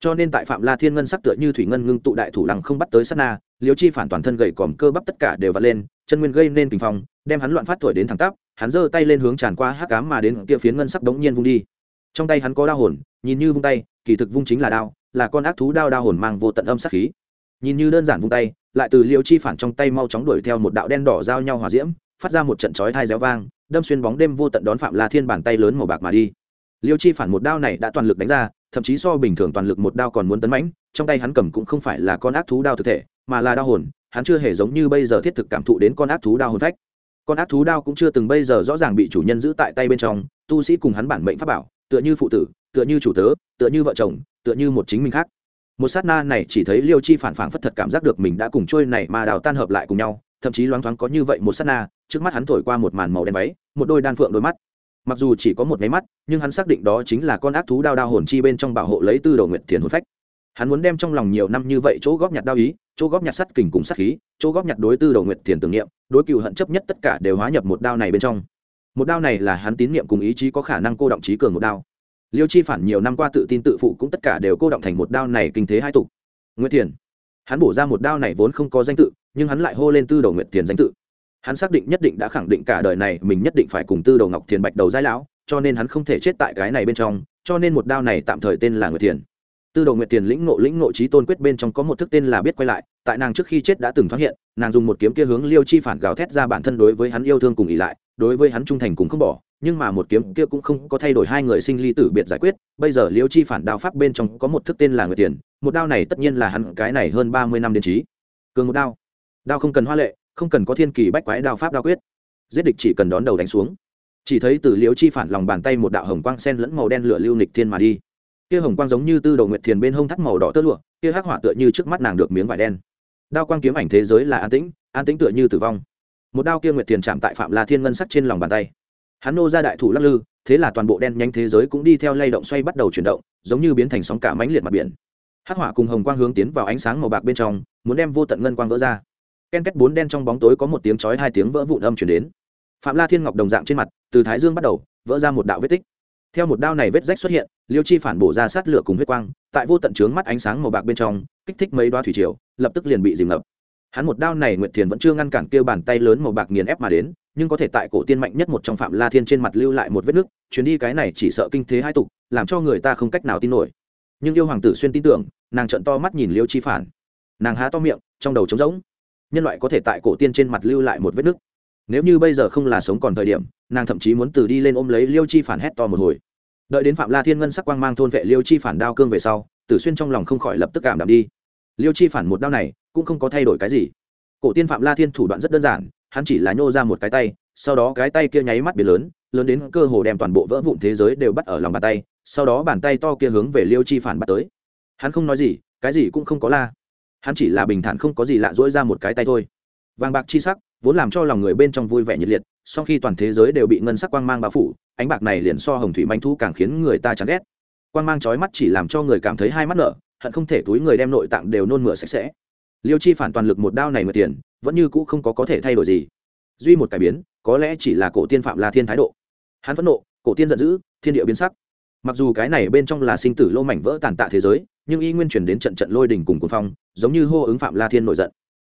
Cho nên tại phạm la thiên ngân sắc tựa như thủy ngân ngưng tụ đại thủ lăng không bắt tới sát na, liêu chi phản toàn thân gầy còm cơ bắp tất cả đều vặt lên, chân nguyên gây nên kinh phong, đem hắn loạn phát thổi đến thẳng tắp, hắn giơ tay lên hướng tràn qua hắc cám mà đến kia phiến ngân sắc đống nhiên vung đi. Trong tay hắn có đao hồn, nhìn như vung tay, kỳ thực vung chính là đao, là con ác thú đao đao hồn mang vô tận âm sắc khí. Nhìn như đơn giản vung tay lại từ liêu chi phản trong tay mau chóng đuổi theo một đạo đen đỏ giao nhau hòa diễm, phát ra một trận chói thai réo vang, đâm xuyên bóng đêm vô tận đón phạm la thiên bàn tay lớn màu bạc mà đi. Liêu chi phản một đao này đã toàn lực đánh ra, thậm chí so bình thường toàn lực một đao còn muốn tấn mãnh, trong tay hắn cầm cũng không phải là con ác thú đao thực thể, mà là đao hồn, hắn chưa hề giống như bây giờ thiết thực cảm thụ đến con ác thú đao hồn phách. Con ác thú đao cũng chưa từng bây giờ rõ ràng bị chủ nhân giữ tại tay bên trong, tu sĩ cùng hắn bản mệnh pháp bảo, tựa như phụ tử, tựa như chủ tớ, tựa như vợ chồng, tựa như một chính mình khác một sát na này chỉ thấy liêu chi phản phản phất thật cảm giác được mình đã cùng trôi này mà đào tan hợp lại cùng nhau, thậm chí loáng thoáng có như vậy một sát na, trước mắt hắn thổi qua một màn màu đen váy, một đôi đan phượng đôi mắt. Mặc dù chỉ có một máy mắt, nhưng hắn xác định đó chính là con ác thú đao đao hồn chi bên trong bảo hộ lấy tư đầu nguyện thiền hồn phách. Hắn muốn đem trong lòng nhiều năm như vậy chỗ góp nhặt đao ý, chỗ góp nhặt sắt kình cùng sắt khí, chỗ góp nhặt đối tư đầu nguyện thiền tưởng niệm, đối cựu hận chấp nhất tất cả đều hóa nhập một đao này bên trong. Một đao này là hắn tín niệm cùng ý chí có khả năng cô động trí cường một đao liêu chi phản nhiều năm qua tự tin tự phụ cũng tất cả đều cô động thành một đao này kinh thế hai tục nguyễn thiền. Hắn bổ ra một đao này vốn không có danh tự, nhưng hắn lại hô lên tư đầu nguyện thiền danh tự. Hắn xác định nhất định đã khẳng định cả đời này mình nhất định phải cùng tư đầu ngọc thiền bạch đầu giai lão, cho nên hắn không thể chết tại cái này bên trong, cho nên một đao này tạm thời tên là nguyệt thiền. Tư đầu nguyệt thiền lĩnh ngộ lĩnh ngộ trí tôn quyết bên trong có một thức tên là biết quay lại, tại nàng trước khi chết đã từng thoát hiện, nàng dùng một kiếm kia hướng liêu chi phản gào thét ra bản thân đối với hắn yêu thương cùng ỉ lại, đối với hắn trung thành cùng không bỏ nhưng mà một kiếm kia cũng không có thay đổi hai người sinh ly tử biệt giải quyết. Bây giờ liêu chi phản đao pháp bên trong có một thức tên là người tiền, một đao này tất nhiên là hắn cái này hơn ba mươi năm đến trí. Cường một đao. Đao không cần hoa lệ, không cần có thiên kỳ bách quái đao pháp đao quyết. Giết địch chỉ cần đón đầu đánh xuống. Chỉ thấy từ liêu chi phản lòng bàn tay một đạo hồng quang sen lẫn màu đen lửa lưu nịch thiên mà đi. Kia hồng quang giống như tư đầu nguyệt thiền bên hông thắt màu đỏ tơ lụa, kia hắc hỏa tựa như trước mắt nàng được miếng vải đen. Đao quang kiếm ảnh thế giới là an tĩnh an tĩnh tựa như tử vong. Một đao kia nguyệt thiền chạm tại phạm la thiên ngân sắc trên lòng bàn tay hắn nô ra đại thủ lắc lư, thế là toàn bộ đen nhanh thế giới cũng đi theo lay động xoay bắt đầu chuyển động, giống như biến thành sóng cả mãnh liệt mặt biển. Hắc hỏa cùng hồng quang hướng tiến vào ánh sáng màu bạc bên trong, muốn đem vô tận ngân quang vỡ ra. Ken kết bốn đen trong bóng tối có một tiếng chói hai tiếng vỡ vụn âm chuyển đến. Phạm la thiên ngọc đồng dạng trên mặt, từ thái dương bắt đầu, vỡ ra một đạo vết tích. Theo một đao này vết rách xuất hiện, liêu chi phản bổ ra sát lửa cùng huyết quang, tại vô tận trướng mắt ánh sáng màu bạc bên trong, kích thích mấy đoá thủy triều, lập tức liền bị dìm ngập hắn một đao này nguyệt thiền vẫn chưa ngăn cản kêu bàn tay lớn màu bạc nghiền ép mà đến, nhưng có thể tại cổ tiên mạnh nhất một trong phạm la thiên trên mặt lưu lại một vết nứt chuyến đi cái này chỉ sợ kinh thế hai tục, làm cho người ta không cách nào tin nổi. Nhưng yêu hoàng tử xuyên tin tưởng, nàng trận to mắt nhìn liêu chi phản. Nàng há to miệng, trong đầu trống rỗng. Nhân loại có thể tại cổ tiên trên mặt lưu lại một vết nứt nếu như bây giờ không là sống còn thời điểm, nàng thậm chí muốn từ đi lên ôm lấy liêu chi phản hét to một hồi. Đợi đến phạm la thiên ngân sắc quang mang thôn vệ liêu chi phản đao cương về sau, tử xuyên trong lòng không khỏi lập tức cảm đạm đi liêu chi phản một đao này, cũng không có thay đổi cái gì. Cổ tiên phạm la thiên thủ đoạn rất đơn giản, hắn chỉ là nhô ra một cái tay, sau đó cái tay kia nháy mắt biển lớn lớn đến cơ hồ đem toàn bộ vỡ vụn thế giới đều bắt ở lòng bàn tay, sau đó bàn tay to kia hướng về liêu chi phản bắt tới. Hắn không nói gì, cái gì cũng không có la. Hắn chỉ là bình thản không có gì lạ dỗi ra một cái tay thôi. Vàng bạc chi sắc, vốn làm cho lòng người bên trong vui vẻ nhiệt liệt sau khi toàn thế giới đều bị ngân sắc quang mang bao phủ, ánh bạc này liền so hồng thủy manh thu càng khiến người ta chán ghét. Quang mang chói mắt chỉ làm cho người cảm thấy hai mắt nở hận không thể túi người đem nội tạng đều nôn mửa sạch sẽ. Liêu chi phản toàn lực một đao này mượn tiền, vẫn như cũ không có có thể thay đổi gì. Duy một cải biến, có lẽ chỉ là cổ tiên phạm la thiên thái độ. Hắn phẫn nộ, cổ tiên giận dữ, thiên địa biến sắc. Mặc dù cái này bên trong là sinh tử lô mảnh vỡ tàn tạ thế giới, nhưng y nguyên truyền đến trận trận lôi đình cùng cuồng phong, giống như hô ứng phạm la thiên nổi giận.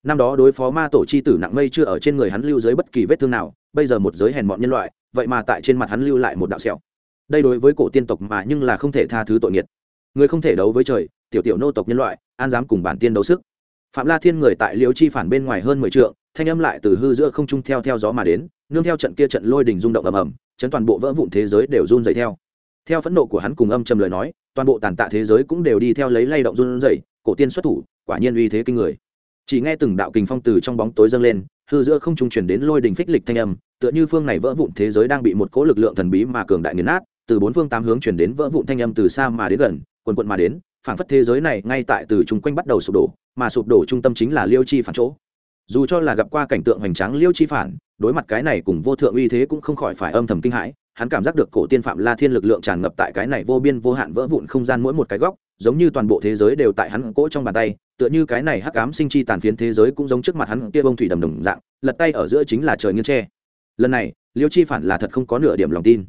Năm đó đối phó ma tổ chi tử nặng mây chưa ở trên người hắn lưu dưới bất kỳ vết thương nào, bây giờ một giới hèn mọn nhân loại, vậy mà tại trên mặt hắn lưu lại một đạo sẹo. Đây đối với cổ tiên tộc mà nhưng là không thể tha thứ tội nghiệt. Người không thể đấu với trời tiểu tiểu nô tộc nhân loại, an dám cùng bản tiên đấu sức. Phạm la thiên người tại liễu chi phản bên ngoài hơn mười trượng, thanh âm lại từ hư giữa không trung theo theo gió mà đến, nương theo trận kia trận lôi đình rung động ầm ầm, chấn toàn bộ vỡ vụn thế giới đều run dày theo. Theo phẫn nộ của hắn cùng âm trầm lời nói, toàn bộ tàn tạ thế giới cũng đều đi theo lấy lay động run dày cổ tiên xuất thủ, quả nhiên uy thế kinh người. Chỉ nghe từng đạo kình phong từ trong bóng tối dâng lên, hư giữa không trung chuyển đến lôi đình phích lịch thanh âm, tựa như phương này vỡ vụn thế giới đang bị một cỗ lực lượng thần bí mà cường đại nghiền nát, từ bốn phương tám hướng chuyển đến vỡ vụn thanh âm từ xa mà đến gần, quần quận mà đến phản phất thế giới này ngay tại từ chung quanh bắt đầu sụp đổ, mà sụp đổ trung tâm chính là liêu chi phản chỗ. Dù cho là gặp qua cảnh tượng hoành tráng liêu chi phản, đối mặt cái này cùng vô thượng uy thế cũng không khỏi phải âm thầm kinh hãi, hắn cảm giác được cổ tiên phạm la thiên lực lượng tràn ngập tại cái này vô biên vô hạn vỡ vụn không gian mỗi một cái góc, giống như toàn bộ thế giới đều tại hắn cỗ trong bàn tay, tựa như cái này hắc ám sinh chi tàn phiến thế giới cũng giống trước mặt hắn kia bông thủy đầm đồng dạng, lật tay ở giữa chính là trời nghiêng tre. Lần này, liêu chi phản là thật không có nửa điểm lòng tin.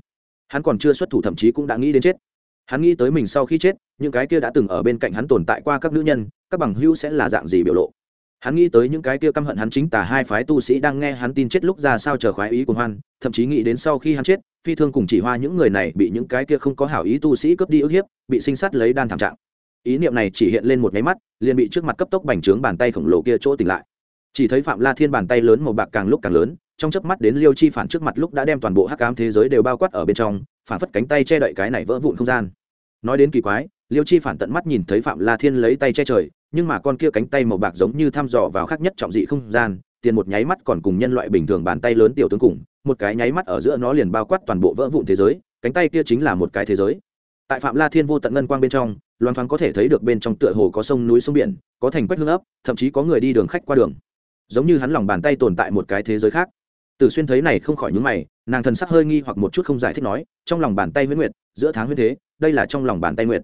Hắn còn chưa xuất thủ thậm chí cũng đã nghĩ đến chết hắn nghĩ tới mình sau khi chết, những cái kia đã từng ở bên cạnh hắn tồn tại qua các nữ nhân, các bằng hữu sẽ là dạng gì biểu lộ? Hắn nghĩ tới những cái kia căm hận hắn chính tả hai phái tu sĩ đang nghe hắn tin chết lúc ra sao chờ khoái ý của hoan, thậm chí nghĩ đến sau khi hắn chết, phi thương cùng chỉ hoa những người này bị những cái kia không có hảo ý tu sĩ cướp đi ức hiếp, bị sinh sát lấy đan thảm trạng. Ý niệm này chỉ hiện lên một nháy mắt, liền bị trước mặt cấp tốc bành trướng bàn tay khổng lồ kia chỗ tỉnh lại. Chỉ thấy phạm la thiên bàn tay lớn màu bạc càng lúc càng lớn, trong chớp mắt đến liêu chi phản trước mặt lúc đã đem toàn bộ hắc ám thế giới đều bao quát ở bên trong phản phất cánh tay che đậy cái này vỡ vụn không gian. Nói đến kỳ quái, liêu chi phản tận mắt nhìn thấy phạm la thiên lấy tay che trời, nhưng mà con kia cánh tay màu bạc giống như thăm dò vào khác nhất trọng dị không gian, tiền một nháy mắt còn cùng nhân loại bình thường bàn tay lớn tiểu tướng cùng, một cái nháy mắt ở giữa nó liền bao quát toàn bộ vỡ vụn thế giới, cánh tay kia chính là một cái thế giới. Tại phạm la thiên vô tận ngân quang bên trong, loan thoáng có thể thấy được bên trong tựa hồ có sông núi sông biển, có thành quách hương ấp, thậm chí có người đi đường khách qua đường. Giống như hắn lòng bàn tay tồn tại một cái thế giới khác. Từ xuyên thấy này không khỏi nhúng mày nàng thần sắc hơi nghi hoặc một chút không giải thích nói, trong lòng bàn tay huyết nguyệt, giữa tháng huyết thế, đây là trong lòng bàn tay nguyệt.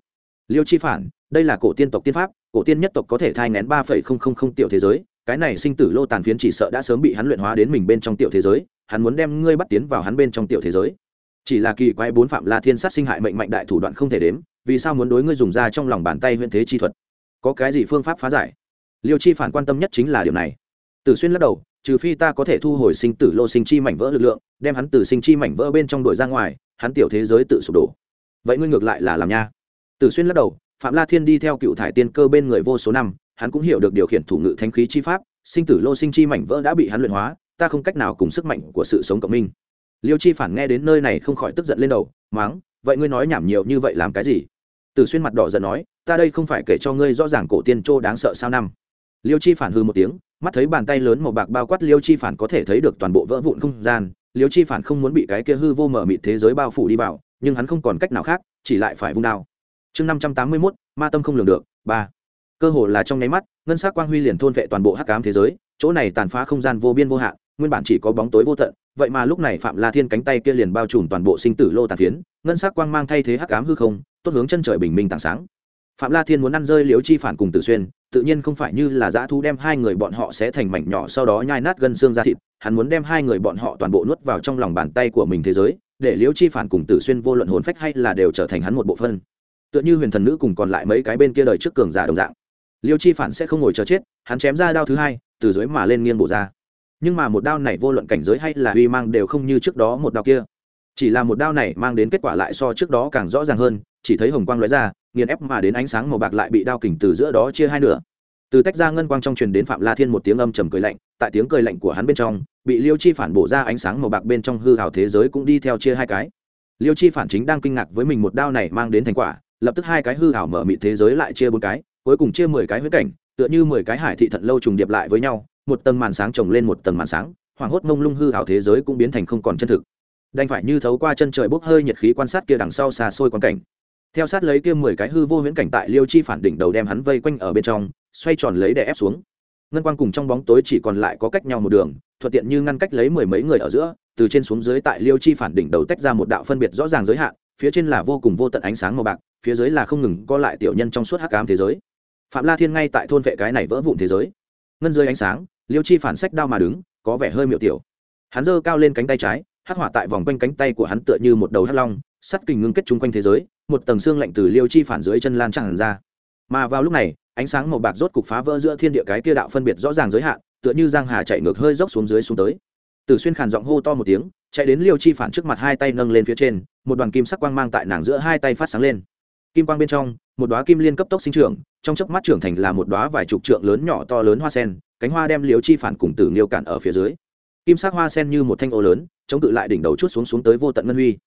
Liêu chi phản, đây là cổ tiên tộc tiên pháp, cổ tiên nhất tộc có thể thai ngén ba phẩy không không không tiểu thế giới, cái này sinh tử lô tàn phiến chỉ sợ đã sớm bị hắn luyện hóa đến mình bên trong tiểu thế giới, hắn muốn đem ngươi bắt tiến vào hắn bên trong tiểu thế giới. Chỉ là kỳ quái bốn phạm la thiên sát sinh hại mệnh mạnh đại thủ đoạn không thể đếm, vì sao muốn đối ngươi dùng ra trong lòng bàn tay huyện thế chi thuật? Có cái gì phương pháp phá giải? Liêu chi phản quan tâm nhất chính là điều này. Tử xuyên lắc đầu trừ phi ta có thể thu hồi sinh tử lô sinh chi mảnh vỡ lực lượng, đem hắn từ sinh chi mảnh vỡ bên trong đuổi ra ngoài, hắn tiểu thế giới tự sụp đổ. Vậy ngươi ngược lại là làm nha. Tử xuyên lắc đầu, phạm la thiên đi theo cựu thải tiên cơ bên người vô số năm, hắn cũng hiểu được điều khiển thủ ngự thanh khí chi pháp, sinh tử lô sinh chi mảnh vỡ đã bị hắn luyện hóa, ta không cách nào cùng sức mạnh của sự sống cộng minh. Liêu chi phản nghe đến nơi này không khỏi tức giận lên đầu, máng, vậy ngươi nói nhảm nhiều như vậy làm cái gì? Tử xuyên mặt đỏ giận nói, ta đây không phải kể cho ngươi rõ ràng cổ tiên trô đáng sợ sao năm liêu chi phản hư một tiếng, mắt thấy bàn tay lớn màu bạc bao quát liêu chi phản có thể thấy được toàn bộ vỡ vụn không gian. Liêu chi phản không muốn bị cái kia hư vô mở mịt thế giới bao phủ đi vào, nhưng hắn không còn cách nào khác, chỉ lại phải vung đao. Chương năm trăm tám mươi mốt, ma tâm không lường được, ba. Cơ hồ là trong nháy mắt, ngân s á c quang huy liền thôn vệ toàn bộ hắc cám thế giới, chỗ này tàn phá không gian vô biên vô hạn, nguyên bản chỉ có bóng tối vô tận, vậy mà lúc này phạm la thiên cánh tay kia liền bao trùm toàn bộ sinh tử lô tàn phiến, ngân s á c quang mang thay thế hắc cám hư không, tốt hướng chân trời bình minh tảng sáng phạm la thiên muốn ăn rơi Liễu chi phản cùng tử xuyên, tự nhiên không phải như là dã thu đem hai người bọn họ sẽ thành mảnh nhỏ sau đó nhai nát gân xương ra thịt, hắn muốn đem hai người bọn họ toàn bộ nuốt vào trong lòng bàn tay của mình thế giới, để liễu chi phản cùng tử xuyên vô luận hồn phách hay là đều trở thành hắn một bộ phân tựa như huyền thần nữ cùng còn lại mấy cái bên kia đời trước cường giả đồng dạng. Liêu chi phản sẽ không ngồi chờ chết, hắn chém ra đao thứ hai, từ dưới mà lên nghiêng bổ ra. Nhưng mà một đao này vô luận cảnh giới hay là uy mang đều không như trước đó một đao kia. Chỉ là một đao này mang đến kết quả lại so trước đó càng rõ ràng hơn, chỉ thấy hồng quang lóe ra nghiền ép mà đến ánh sáng màu bạc lại bị đao kình từ giữa đó chia hai nửa. Từ tách ra ngân quang trong truyền đến phạm la thiên một tiếng âm trầm cười lạnh, tại tiếng cười lạnh của hắn bên trong, bị liêu chi phản bổ ra ánh sáng màu bạc bên trong hư hào thế giới cũng đi theo chia hai cái. Liêu chi phản chính đang kinh ngạc với mình một đao này mang đến thành quả, lập tức hai cái hư ảo mở mịt thế giới lại chia bốn cái, cuối cùng chia mười cái huyết cảnh, tựa như mười cái hải thị thận lâu trùng điệp lại với nhau, một tầng màn sáng chồng lên một tầng màn sáng hoảng hốt mông lung hư ảo thế giới cũng biến thành không còn chân thực. Đành phải như thấu qua chân trời bốc hơi nhiệt khí quan sát kia đằng sau xa xôi quan cảnh theo sát lấy kia mười cái hư vô huyễn cảnh tại liêu chi phản đỉnh đầu đem hắn vây quanh ở bên trong, xoay tròn lấy để ép xuống. Ngân quang cùng trong bóng tối chỉ còn lại có cách nhau một đường, thuận tiện như ngăn cách lấy mười mấy người ở giữa, từ trên xuống dưới tại liêu chi phản đỉnh đầu tách ra một đạo phân biệt rõ ràng giới hạn, phía trên là vô cùng vô tận ánh sáng màu bạc, phía dưới là không ngừng co lại tiểu nhân trong suốt hắc ám thế giới. Phạm la thiên ngay tại thôn vệ cái này vỡ vụn thế giới. Ngân dưới ánh sáng, liêu chi phản sách đao mà đứng, có vẻ hơi miệu tiểu. Hắn giơ cao lên cánh tay trái, hắc hỏa tại vòng quanh cánh tay của hắn tựa như một đầu hắc long, sắt kình ngưng kết chung quanh thế giới một tầng xương lạnh từ liêu chi phản dưới chân lan tràn ra mà vào lúc này ánh sáng màu bạc rốt cục phá vỡ giữa thiên địa cái kia đạo phân biệt rõ ràng giới hạn tựa như giang hà chạy ngược hơi dốc xuống dưới xuống tới Tử Xuyên khàn giọng hô to một tiếng, chạy đến Liêu Chi Phản trước mặt hai tay nâng lên phía trên, một đoàn kim sắc quang mang tại nàng giữa hai tay phát sáng lên. Kim quang bên trong, một đóa kim liên cấp tốc sinh trưởng, trong chớp mắt trưởng thành là một đóa vài chục trượng lớn nhỏ to lớn hoa sen, cánh hoa đem Liêu Chi Phản cùng Tử Liêu cản ở phía dưới. Kim sắc hoa sen như một thanh ô lớn, chống tự lại đỉnh đầu chuốt xuống xuống tới vô tận ngân huy.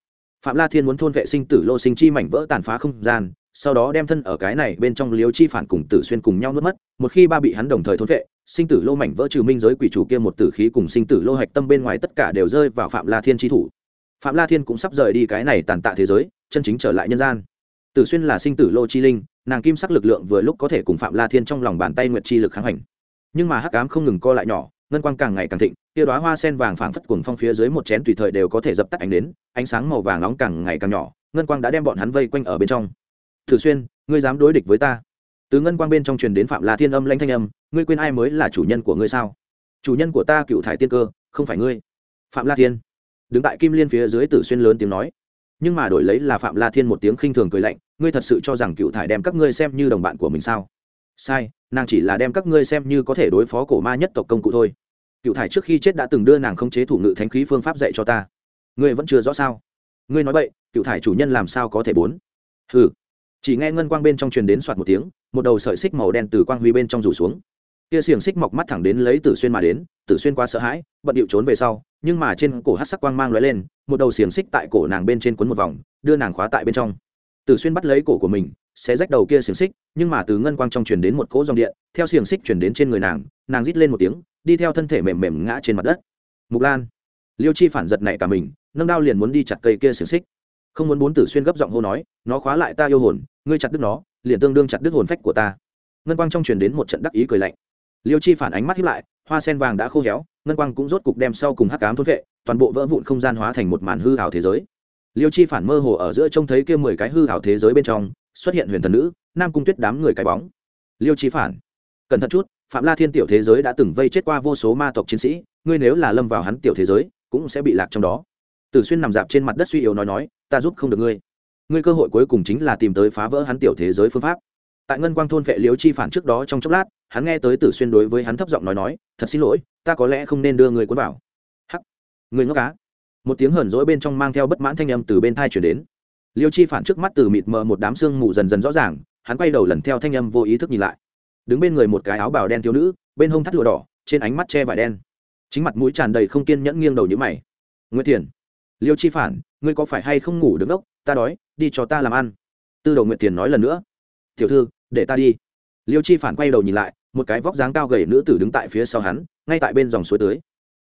Phạm La Thiên muốn thôn vệ sinh tử lô sinh chi mảnh vỡ tàn phá không gian, sau đó đem thân ở cái này bên trong liếu Chi Phản cùng Tử Xuyên cùng nhau nuốt mất, một khi ba bị hắn đồng thời thôn vệ, sinh tử lô mảnh vỡ trừ minh giới quỷ chủ kia một tử khí cùng sinh tử lô hạch tâm bên ngoài tất cả đều rơi vào phạm la thiên chi thủ. Phạm la thiên cũng sắp rời đi cái này tàn tạ thế giới chân chính trở lại nhân gian. Tử xuyên là sinh tử lô chi linh nàng kim sắc lực lượng vừa lúc có thể cùng phạm la thiên trong lòng bàn tay nguyệt chi lực kháng hành nhưng mà hắc ám không ngừng co lại nhỏ ngân quang càng ngày càng thịnh, tia đoá hoa sen vàng phảng phất cuồng phong phía dưới một chén tùy thời đều có thể dập tắt ánh đến, ánh sáng màu vàng nóng càng ngày càng nhỏ, ngân quang đã đem bọn hắn vây quanh ở bên trong. Thử xuyên, ngươi dám đối địch với ta? Từ ngân quang bên trong truyền đến phạm la thiên âm lanh thanh âm, ngươi quên ai mới là chủ nhân của ngươi sao? Chủ nhân của ta cựu thải tiên cơ, không phải ngươi. Phạm la thiên đứng tại kim liên phía dưới tử xuyên lớn tiếng nói. Nhưng mà đổi lấy là phạm la thiên một tiếng khinh thường cười lạnh, ngươi thật sự cho rằng cựu thải đem các ngươi xem như đồng bạn của mình sao? Sai, nàng chỉ là đem các ngươi xem như có thể đối phó cổ ma nhất tộc công cụ thôi cựu thải trước khi chết đã từng đưa nàng không chế thủ ngự thánh khí phương pháp dạy cho ta. Ngươi vẫn chưa rõ sao? Ngươi nói vậy cựu thải chủ nhân làm sao có thể bốn? Ừ chỉ nghe ngân quang bên trong truyền đến soạt một tiếng, một đầu sợi xích màu đen từ quang huy bên trong rủ xuống. Kia xiềng xích mọc mắt thẳng đến lấy tử xuyên mà đến, tử xuyên quá sợ hãi, bận điệu trốn về sau, nhưng mà trên cổ hát sắc quang mang lóe lên, một đầu xiềng xích tại cổ nàng bên trên quấn một vòng, đưa nàng khóa tại bên trong. Tử xuyên bắt lấy cổ của mình sẽ rách đầu kia xiềng xích, nhưng mà từ ngân quang trong truyền đến một cỗ dòng điện, theo xiềng xích truyền đến trên người nàng nàng rít lên một tiếng đi theo thân thể mềm mềm ngã trên mặt đất. Mục lan, liêu chi phản giật này cả mình, nâng đao liền muốn đi chặt cây kia xiềng xích. Không muốn bốn tử xuyên gấp giọng hô nói, nó khóa lại ta yêu hồn, ngươi chặt đứt nó, liền tương đương chặt đứt hồn phách của ta. Ngân quang trong truyền đến một trận đắc ý cười lạnh. Liêu chi phản ánh mắt hiếp lại, hoa sen vàng đã khô héo, ngân quang cũng rốt cục đem sau cùng hắc cám thốt vệ, toàn bộ vỡ vụn không gian hóa thành một màn hư hào thế giới. Liêu chi phản mơ hồ ở giữa trông thấy kia mười cái hư hào thế giới bên trong, xuất hiện huyền thần nữ, nam cung tuyết đám người cái bóng. Liêu chi phản, cẩn thận chút phạm la thiên tiểu thế giới đã từng vây chết qua vô số ma tộc chiến sĩ, ngươi nếu là lâm vào hắn tiểu thế giới, cũng sẽ bị lạc trong đó. Tử xuyên nằm dạp trên mặt đất suy yếu nói nói, ta giúp không được ngươi. Ngươi cơ hội cuối cùng chính là tìm tới phá vỡ hắn tiểu thế giới phương pháp. Tại ngân quang thôn vệ liếu chi phản trước đó trong chốc lát, hắn nghe tới tử xuyên đối với hắn thấp giọng nói nói, thật xin lỗi, ta có lẽ không nên đưa người cuốn vào. Hắc. Người ngốc cá một tiếng hờn rỗi bên trong mang theo bất mãn thanh âm từ bên thai chuyển đến. Liêu chi phản trước mắt từ mịt mờ một đám xương mù dần dần rõ ràng, hắn quay đầu lần theo thanh âm vô ý thức nhìn lại đứng bên người một cái áo bào đen thiếu nữ, bên hông thắt lụa đỏ, trên ánh mắt che vải đen. Chính mặt mũi tràn đầy không kiên nhẫn nghiêng đầu như mày. Nguyễn thiền liêu chi phản, ngươi có phải hay không ngủ đứng ốc ta đói, đi cho ta làm ăn. Tư đầu nguyệt Thiền nói lần nữa. Tiểu thư, để ta đi. Liêu chi phản quay đầu nhìn lại, một cái vóc dáng cao gầy nữ tử đứng tại phía sau hắn, ngay tại bên dòng suối tưới.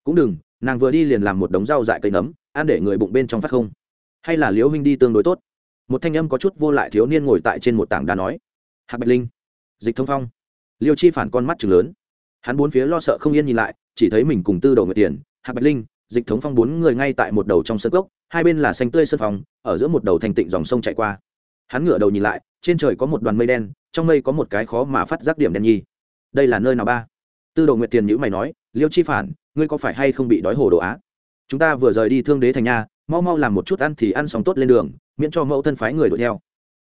Cũng đừng, nàng vừa đi liền làm một đống rau dại cây nấm, ăn để người bụng bên trong phát không. Hay là liễu huynh đi tương đối tốt. Một thanh âm có chút vô lại thiếu niên ngồi tại trên một tảng đá nói. Hạc bạch linh, dịch thông phong liêu chi phản con mắt chừng lớn. Hắn bốn phía lo sợ không yên nhìn lại, chỉ thấy mình cùng tư đầu người tiền, hạc bạch linh, dịch thống phong bốn người ngay tại một đầu trong sân gốc hai bên là xanh tươi sân phòng, ở giữa một đầu thành tịnh dòng sông chạy qua. Hắn ngửa đầu nhìn lại, trên trời có một đoàn mây đen, trong mây có một cái khó mà phát giác điểm đen nhi. Đây là nơi nào ba? Tư đồ nguyệt tiền nhữ mày nói, liêu chi phản, ngươi có phải hay không bị đói hồ đồ á? Chúng ta vừa rời đi thương đế thành nha, mau mau làm một chút ăn thì ăn xong tốt lên đường, miễn cho mẫu thân phái người đuổi theo.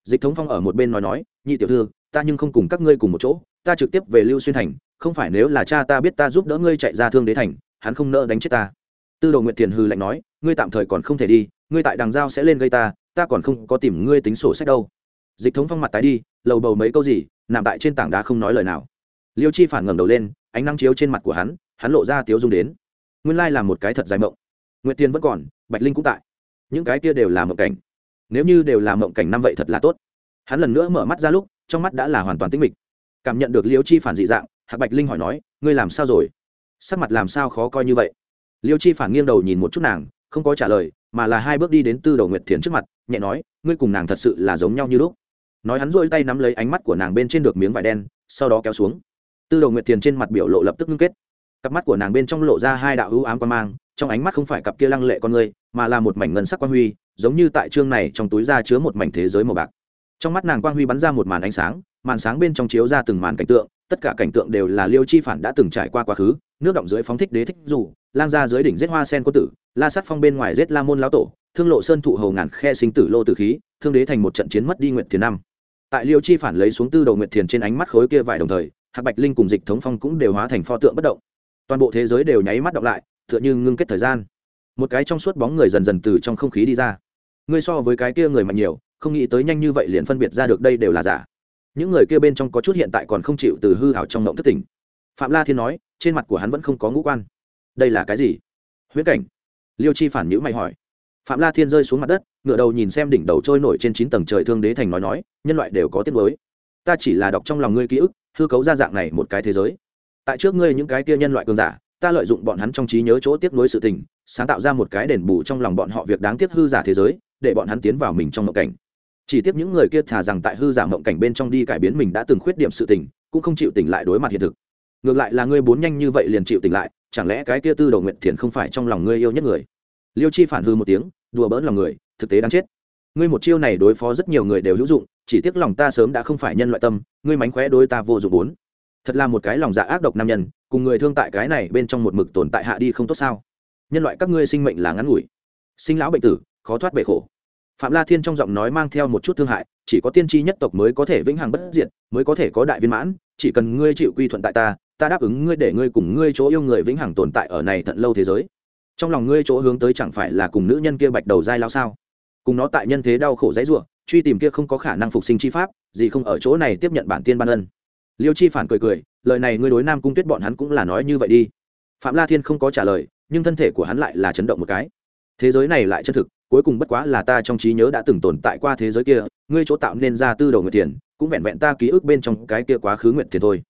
Dịch thống phong ở một bên nói nói, nhị tiểu thư ta nhưng không cùng các ngươi cùng một chỗ, ta trực tiếp về lưu xuyên thành, không phải nếu là cha ta biết ta giúp đỡ ngươi chạy ra thương đế thành, hắn không nỡ đánh chết ta. Tư đồ nguyệt tiền hư lạnh nói, ngươi tạm thời còn không thể đi, ngươi tại đằng giao sẽ lên gây ta ta còn không có tìm ngươi tính sổ sách đâu. Dịch thống phong mặt tái đi, lầu bầu mấy câu gì, nằm tại trên tảng đá không nói lời nào. Liêu chi phản ngẩng đầu lên, ánh nắng chiếu trên mặt của hắn hắn lộ ra tiếu dung đến. Nguyên lai là một cái thật dài mộng. Nguyệt tiên vẫn còn, bạch linh cũng tại. Những cái kia đều là mộng cảnh. Nếu như đều là mộng cảnh năm vậy thật là tốt. Hắn lần nữa mở mắt ra lúc trong mắt đã là hoàn toàn tĩnh mịch. Cảm nhận được liêu chi phản dị dạng, hạc bạch linh hỏi nói, ngươi làm sao rồi? Sắc mặt làm sao khó coi như vậy? Liêu chi phản nghiêng đầu nhìn một chút nàng, không có trả lời, mà là hai bước đi đến tư đầu nguyệt thiền trước mặt, nhẹ nói, ngươi cùng nàng thật sự là giống nhau như lúc. Nói hắn rôi tay nắm lấy ánh mắt của nàng bên trên được miếng vải đen, sau đó kéo xuống. Tư đầu nguyệt thiền trên mặt biểu lộ lập tức ngưng kết. Cặp mắt của nàng bên trong lộ ra hai đạo hữu ám quan mang, trong ánh mắt không phải cặp kia lăng lệ con người, mà là một mảnh ngân sắc quang huy, giống như tại chương này trong túi da chứa một mảnh thế giới màu bạc trong mắt nàng quang huy bắn ra một màn ánh sáng, màn sáng bên trong chiếu ra từng màn cảnh tượng, tất cả cảnh tượng đều là liêu chi phản đã từng trải qua quá khứ, nước động dưới phóng thích đế thích dù, lang ra dưới đỉnh giết hoa sen quân tử, la sát phong bên ngoài giết la môn lão tổ, thương lộ sơn thụ hầu ngàn khe sinh tử lô tử khí, thương đế thành một trận chiến mất đi nguyện thiền năm. Tại liêu chi phản lấy xuống tư đầu nguyệt thiền trên ánh mắt khối kia vải đồng thời, hạc bạch linh cùng dịch thống phong cũng đều hóa thành pho tượng bất động. Toàn bộ thế giới đều nháy mắt động lại, tựa như ngưng kết thời gian. Một cái trong suốt bóng người dần dần từ trong không khí đi ra. Ngươi so với cái kia người mạnh nhiều không nghĩ tới nhanh như vậy liền phân biệt ra được đây đều là giả. Những người kia bên trong có chút hiện tại còn không chịu từ hư hảo trong mộng thất tỉnh phạm la thiên nói, trên mặt của hắn vẫn không có ngũ quan. Đây là cái gì? Huyễn cảnh. Liêu chi phản nhữ mày hỏi. Phạm la thiên rơi xuống mặt đất ngựa đầu nhìn xem đỉnh đầu trôi nổi trên chín tầng trời thương đế thành nói nói, nhân loại đều có tiết mới ta chỉ là đọc trong lòng ngươi ký ức, hư cấu ra dạng này một cái thế giới. Tại trước ngươi những cái kia nhân loại cường giả, ta lợi dụng bọn hắn trong trí nhớ chỗ tiếc nuối sự tình, sáng tạo ra một cái đền bù trong lòng bọn họ việc đáng tiếc hư giả thế giới, để bọn hắn tiến vào mình trong mộng cảnh chỉ tiếc những người kia thà rằng tại hư giả mộng cảnh bên trong đi cải biến mình đã từng khuyết điểm sự tình, cũng không chịu tỉnh lại đối mặt hiện thực. Ngược lại là ngươi bốn nhanh như vậy liền chịu tỉnh lại, chẳng lẽ cái kia tư đầu nguyện thiền không phải trong lòng ngươi yêu nhất người? Liêu chi phản hư một tiếng, đùa bỡn lòng người, thực tế đáng chết. Ngươi một chiêu này đối phó rất nhiều người đều hữu dụng, chỉ tiếc lòng ta sớm đã không phải nhân loại tâm, ngươi mánh khóe đối ta vô dụng bốn. Thật là một cái lòng dạ ác độc nam nhân, cùng người thương tại cái này bên trong một mực tồn tại hạ đi không tốt sao? Nhân loại các ngươi sinh mệnh là ngắn ngủi. Sinh lão bệnh tử, khó thoát bể khổ phạm la thiên trong giọng nói mang theo một chút thương hại, chỉ có tiên tri nhất tộc mới có thể vĩnh hằng bất diệt, mới có thể có đại viên mãn, chỉ cần ngươi chịu quy thuận tại ta ta đáp ứng ngươi để ngươi cùng ngươi chỗ yêu người vĩnh hằng tồn tại ở này thận lâu thế giới. Trong lòng ngươi chỗ hướng tới chẳng phải là cùng nữ nhân kia bạch đầu dai lao sao? Cùng nó tại nhân thế đau khổ dãy ruộng truy tìm kia không có khả năng phục sinh chi pháp, gì không ở chỗ này tiếp nhận bản tiên ban ân. Liêu chi phản cười cười, lời này ngươi đối nam cung tuyết bọn hắn cũng là nói như vậy đi. Phạm la thiên không có trả lời, nhưng thân thể của hắn lại là chấn động một cái. Thế giới này lại chân thực cuối cùng bất quá là ta trong trí nhớ đã từng tồn tại qua thế giới kia, ngươi chỗ tạo nên ra tư đầu nguyệt tiền cũng vẹn vẹn ta ký ức bên trong cái kia quá khứ nguyệt tiền thôi.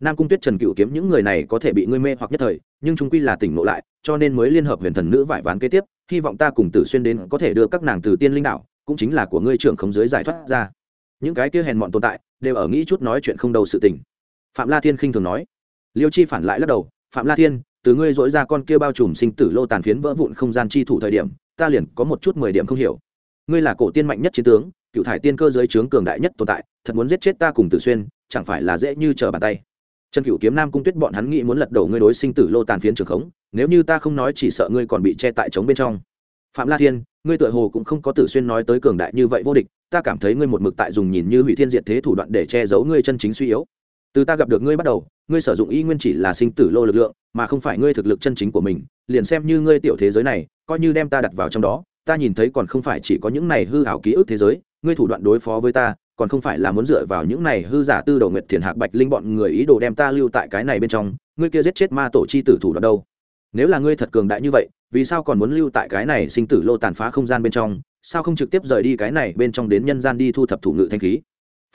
Nam cung tuyết trần cựu kiếm những người này có thể bị ngươi mê hoặc nhất thời, nhưng chúng quy là tỉnh ngộ lại, cho nên mới liên hợp huyền thần nữ vải ván kế tiếp, hy vọng ta cùng tử xuyên đến có thể đưa các nàng từ tiên linh đạo, cũng chính là của ngươi trưởng khống dưới giải thoát ra. Những cái kia hèn mọn tồn tại, đều ở nghĩ chút nói chuyện không đầu sự tình. Phạm la thiên khinh thường nói. Liêu chi phản lại lắc đầu. Phạm la thiên, từ ngươi dỗi ra con kia bao trùm sinh tử lô tàn phiến vỡ vụn không gian chi thủ thời điểm ta liền có một chút mười điểm không hiểu. Ngươi là cổ tiên mạnh nhất chiến tướng, cựu thải tiên cơ giới trướng cường đại nhất tồn tại, thật muốn giết chết ta cùng tử xuyên, chẳng phải là dễ như trở bàn tay. Trần cựu kiếm nam cung tuyết bọn hắn nghĩ muốn lật đổ ngươi đối sinh tử lô tàn phiến trường khống, nếu như ta không nói chỉ sợ ngươi còn bị che tại trống bên trong. Phạm la thiên, ngươi tựa hồ cũng không có tử xuyên nói tới cường đại như vậy vô địch, ta cảm thấy ngươi một mực tại dùng nhìn như hủy thiên diệt thế thủ đoạn để che giấu ngươi chân chính suy yếu từ ta gặp được ngươi bắt đầu, ngươi sử dụng y nguyên chỉ là sinh tử lô lực lượng, mà không phải ngươi thực lực chân chính của mình, liền xem như ngươi tiểu thế giới này, coi như đem ta đặt vào trong đó, ta nhìn thấy còn không phải chỉ có những này hư hảo ký ức thế giới, ngươi thủ đoạn đối phó với ta, còn không phải là muốn dựa vào những này hư giả tư đầu nguyệt thiền hạc bạch linh bọn người ý đồ đem ta lưu tại cái này bên trong, ngươi kia giết chết ma tổ chi tử thủ đoạn đâu? Nếu là ngươi thật cường đại như vậy, vì sao còn muốn lưu tại cái này sinh tử lô tàn phá không gian bên trong, sao không trực tiếp rời đi cái này bên trong đến nhân gian đi thu thập thủ ngự thanh khí?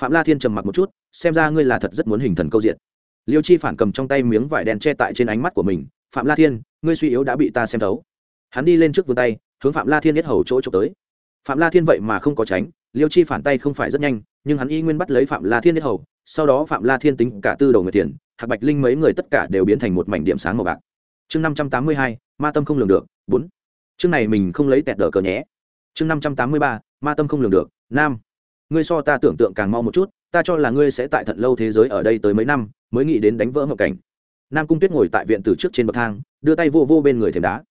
Phạm la thiên trầm mặc một chút xem ra ngươi là thật rất muốn hình thần câu diện. Liêu chi phản cầm trong tay miếng vải đen che tại trên ánh mắt của mình, phạm la thiên, ngươi suy yếu đã bị ta xem thấu. Hắn đi lên trước vươn tay, hướng phạm la thiên nhất hầu chỗ trộm tới. Phạm la thiên vậy mà không có tránh, liêu chi phản tay không phải rất nhanh, nhưng hắn y nguyên bắt lấy phạm la thiên nhất hầu, sau đó phạm la thiên tính cả tư đầu người tiền, hạc bạch linh mấy người tất cả đều biến thành một mảnh điểm sáng màu bạc. Chương năm trăm tám mươi hai, ma tâm không lường được, bốn. Chương này mình không lấy tẹt đờ cờ nhé. Chương năm trăm tám mươi ba, ma tâm không lường được nam ngươi so ta tưởng tượng càng mau một chút ta cho là ngươi sẽ tại thận lâu thế giới ở đây tới mấy năm, mới nghĩ đến đánh vỡ mộng cảnh. Nam cung tuyết ngồi tại viện từ trước trên bậc thang, đưa tay vô vô bên người thềm đá.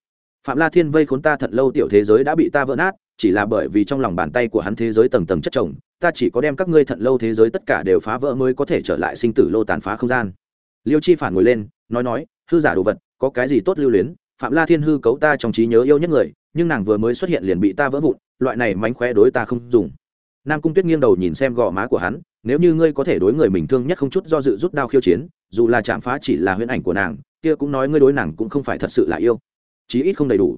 Phạm la thiên vây khốn ta thận lâu tiểu thế giới đã bị ta vỡ nát, chỉ là bởi vì trong lòng bàn tay của hắn thế giới tầng tầng chất chồng, ta chỉ có đem các ngươi thận lâu thế giới tất cả đều phá vỡ mới có thể trở lại sinh tử lô tàn phá không gian. Liêu chi phản ngồi lên, nói nói, hư giả đồ vật, có cái gì tốt lưu luyến? Phạm la thiên hư cấu ta trong trí nhớ yêu nhất người, nhưng nàng vừa mới xuất hiện liền bị ta vỡ vụn, loại này mánh khóe đối ta không dùng. Nam cung tuyết nghiêng đầu nhìn xem gò má của hắn nếu như ngươi có thể đối người mình thương nhất không chút do dự rút đao khiêu chiến, dù là chạm phá chỉ là huyễn ảnh của nàng, kia cũng nói ngươi đối nàng cũng không phải thật sự là yêu. Chí ít không đầy đủ.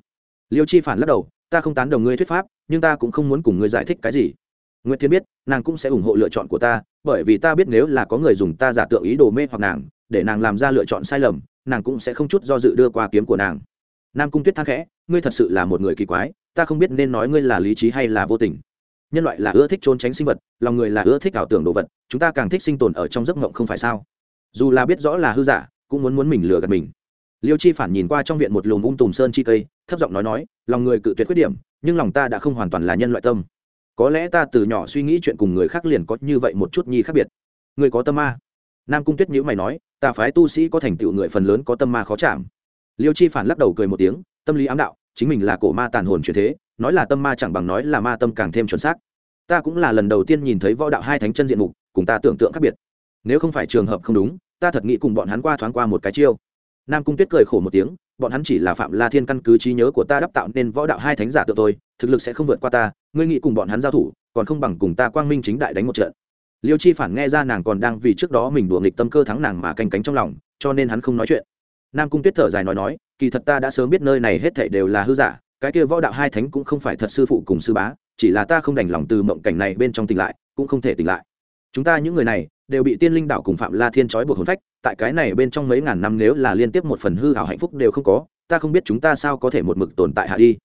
Liêu chi phản lắc đầu, ta không tán đồng ngươi thuyết pháp, nhưng ta cũng không muốn cùng ngươi giải thích cái gì. Nguyễn thiên biết, nàng cũng sẽ ủng hộ lựa chọn của ta, bởi vì ta biết nếu là có người dùng ta giả tượng ý đồ mê hoặc nàng, để nàng làm ra lựa chọn sai lầm, nàng cũng sẽ không chút do dự đưa qua kiếm của nàng. Nam cung tuyết thang khẽ, ngươi thật sự là một người kỳ quái, ta không biết nên nói ngươi là lý trí hay là vô tình nhân loại là ưa thích trốn tránh sinh vật, lòng người là ưa thích ảo tưởng đồ vật, chúng ta càng thích sinh tồn ở trong giấc mộng không phải sao? Dù là biết rõ là hư giả, cũng muốn muốn mình lừa gạt mình. Liêu chi phản nhìn qua trong viện một lùm ung tùm sơn chi cây, thấp giọng nói nói, lòng người cự tuyệt khuyết điểm, nhưng lòng ta đã không hoàn toàn là nhân loại tâm. Có lẽ ta từ nhỏ suy nghĩ chuyện cùng người khác liền có như vậy một chút nhi khác biệt. Người có tâm ma. Nam cung tuyết nhữ mày nói, ta phái tu sĩ có thành tựu người phần lớn có tâm ma khó chạm. Liêu chi phản lắc đầu cười một tiếng, tâm lý ám đạo, chính mình là cổ ma tàn hồn truyền thế nói là tâm ma chẳng bằng nói là ma tâm càng thêm chuẩn xác. Ta cũng là lần đầu tiên nhìn thấy võ đạo hai thánh chân diện mục, cùng ta tưởng tượng khác biệt. Nếu không phải trường hợp không đúng, ta thật nghĩ cùng bọn hắn qua thoáng qua một cái chiêu. Nam cung tuyết cười khổ một tiếng, bọn hắn chỉ là phạm la thiên căn cứ trí nhớ của ta đắp tạo nên võ đạo hai thánh giả tự tôi, thực lực sẽ không vượt qua ta, ngươi nghĩ cùng bọn hắn giao thủ, còn không bằng cùng ta quang minh chính đại đánh một trận. Liêu chi phản nghe ra nàng còn đang vì trước đó mình đùa nghịch tâm cơ thắng nàng mà canh cánh trong lòng, cho nên hắn không nói chuyện. Nam cung tuyết thở dài nói nói, kỳ thật ta đã sớm biết nơi này hết thảy đều là hư giả cái kia võ đạo hai thánh cũng không phải thật sư phụ cùng sư bá, chỉ là ta không đành lòng từ mộng cảnh này bên trong tỉnh lại, cũng không thể tỉnh lại. Chúng ta những người này đều bị tiên linh đạo cùng phạm la thiên trói buộc hồn phách, tại cái này bên trong mấy ngàn năm nếu là liên tiếp một phần hư hảo hạnh phúc đều không có, ta không biết chúng ta sao có thể một mực tồn tại hạ đi.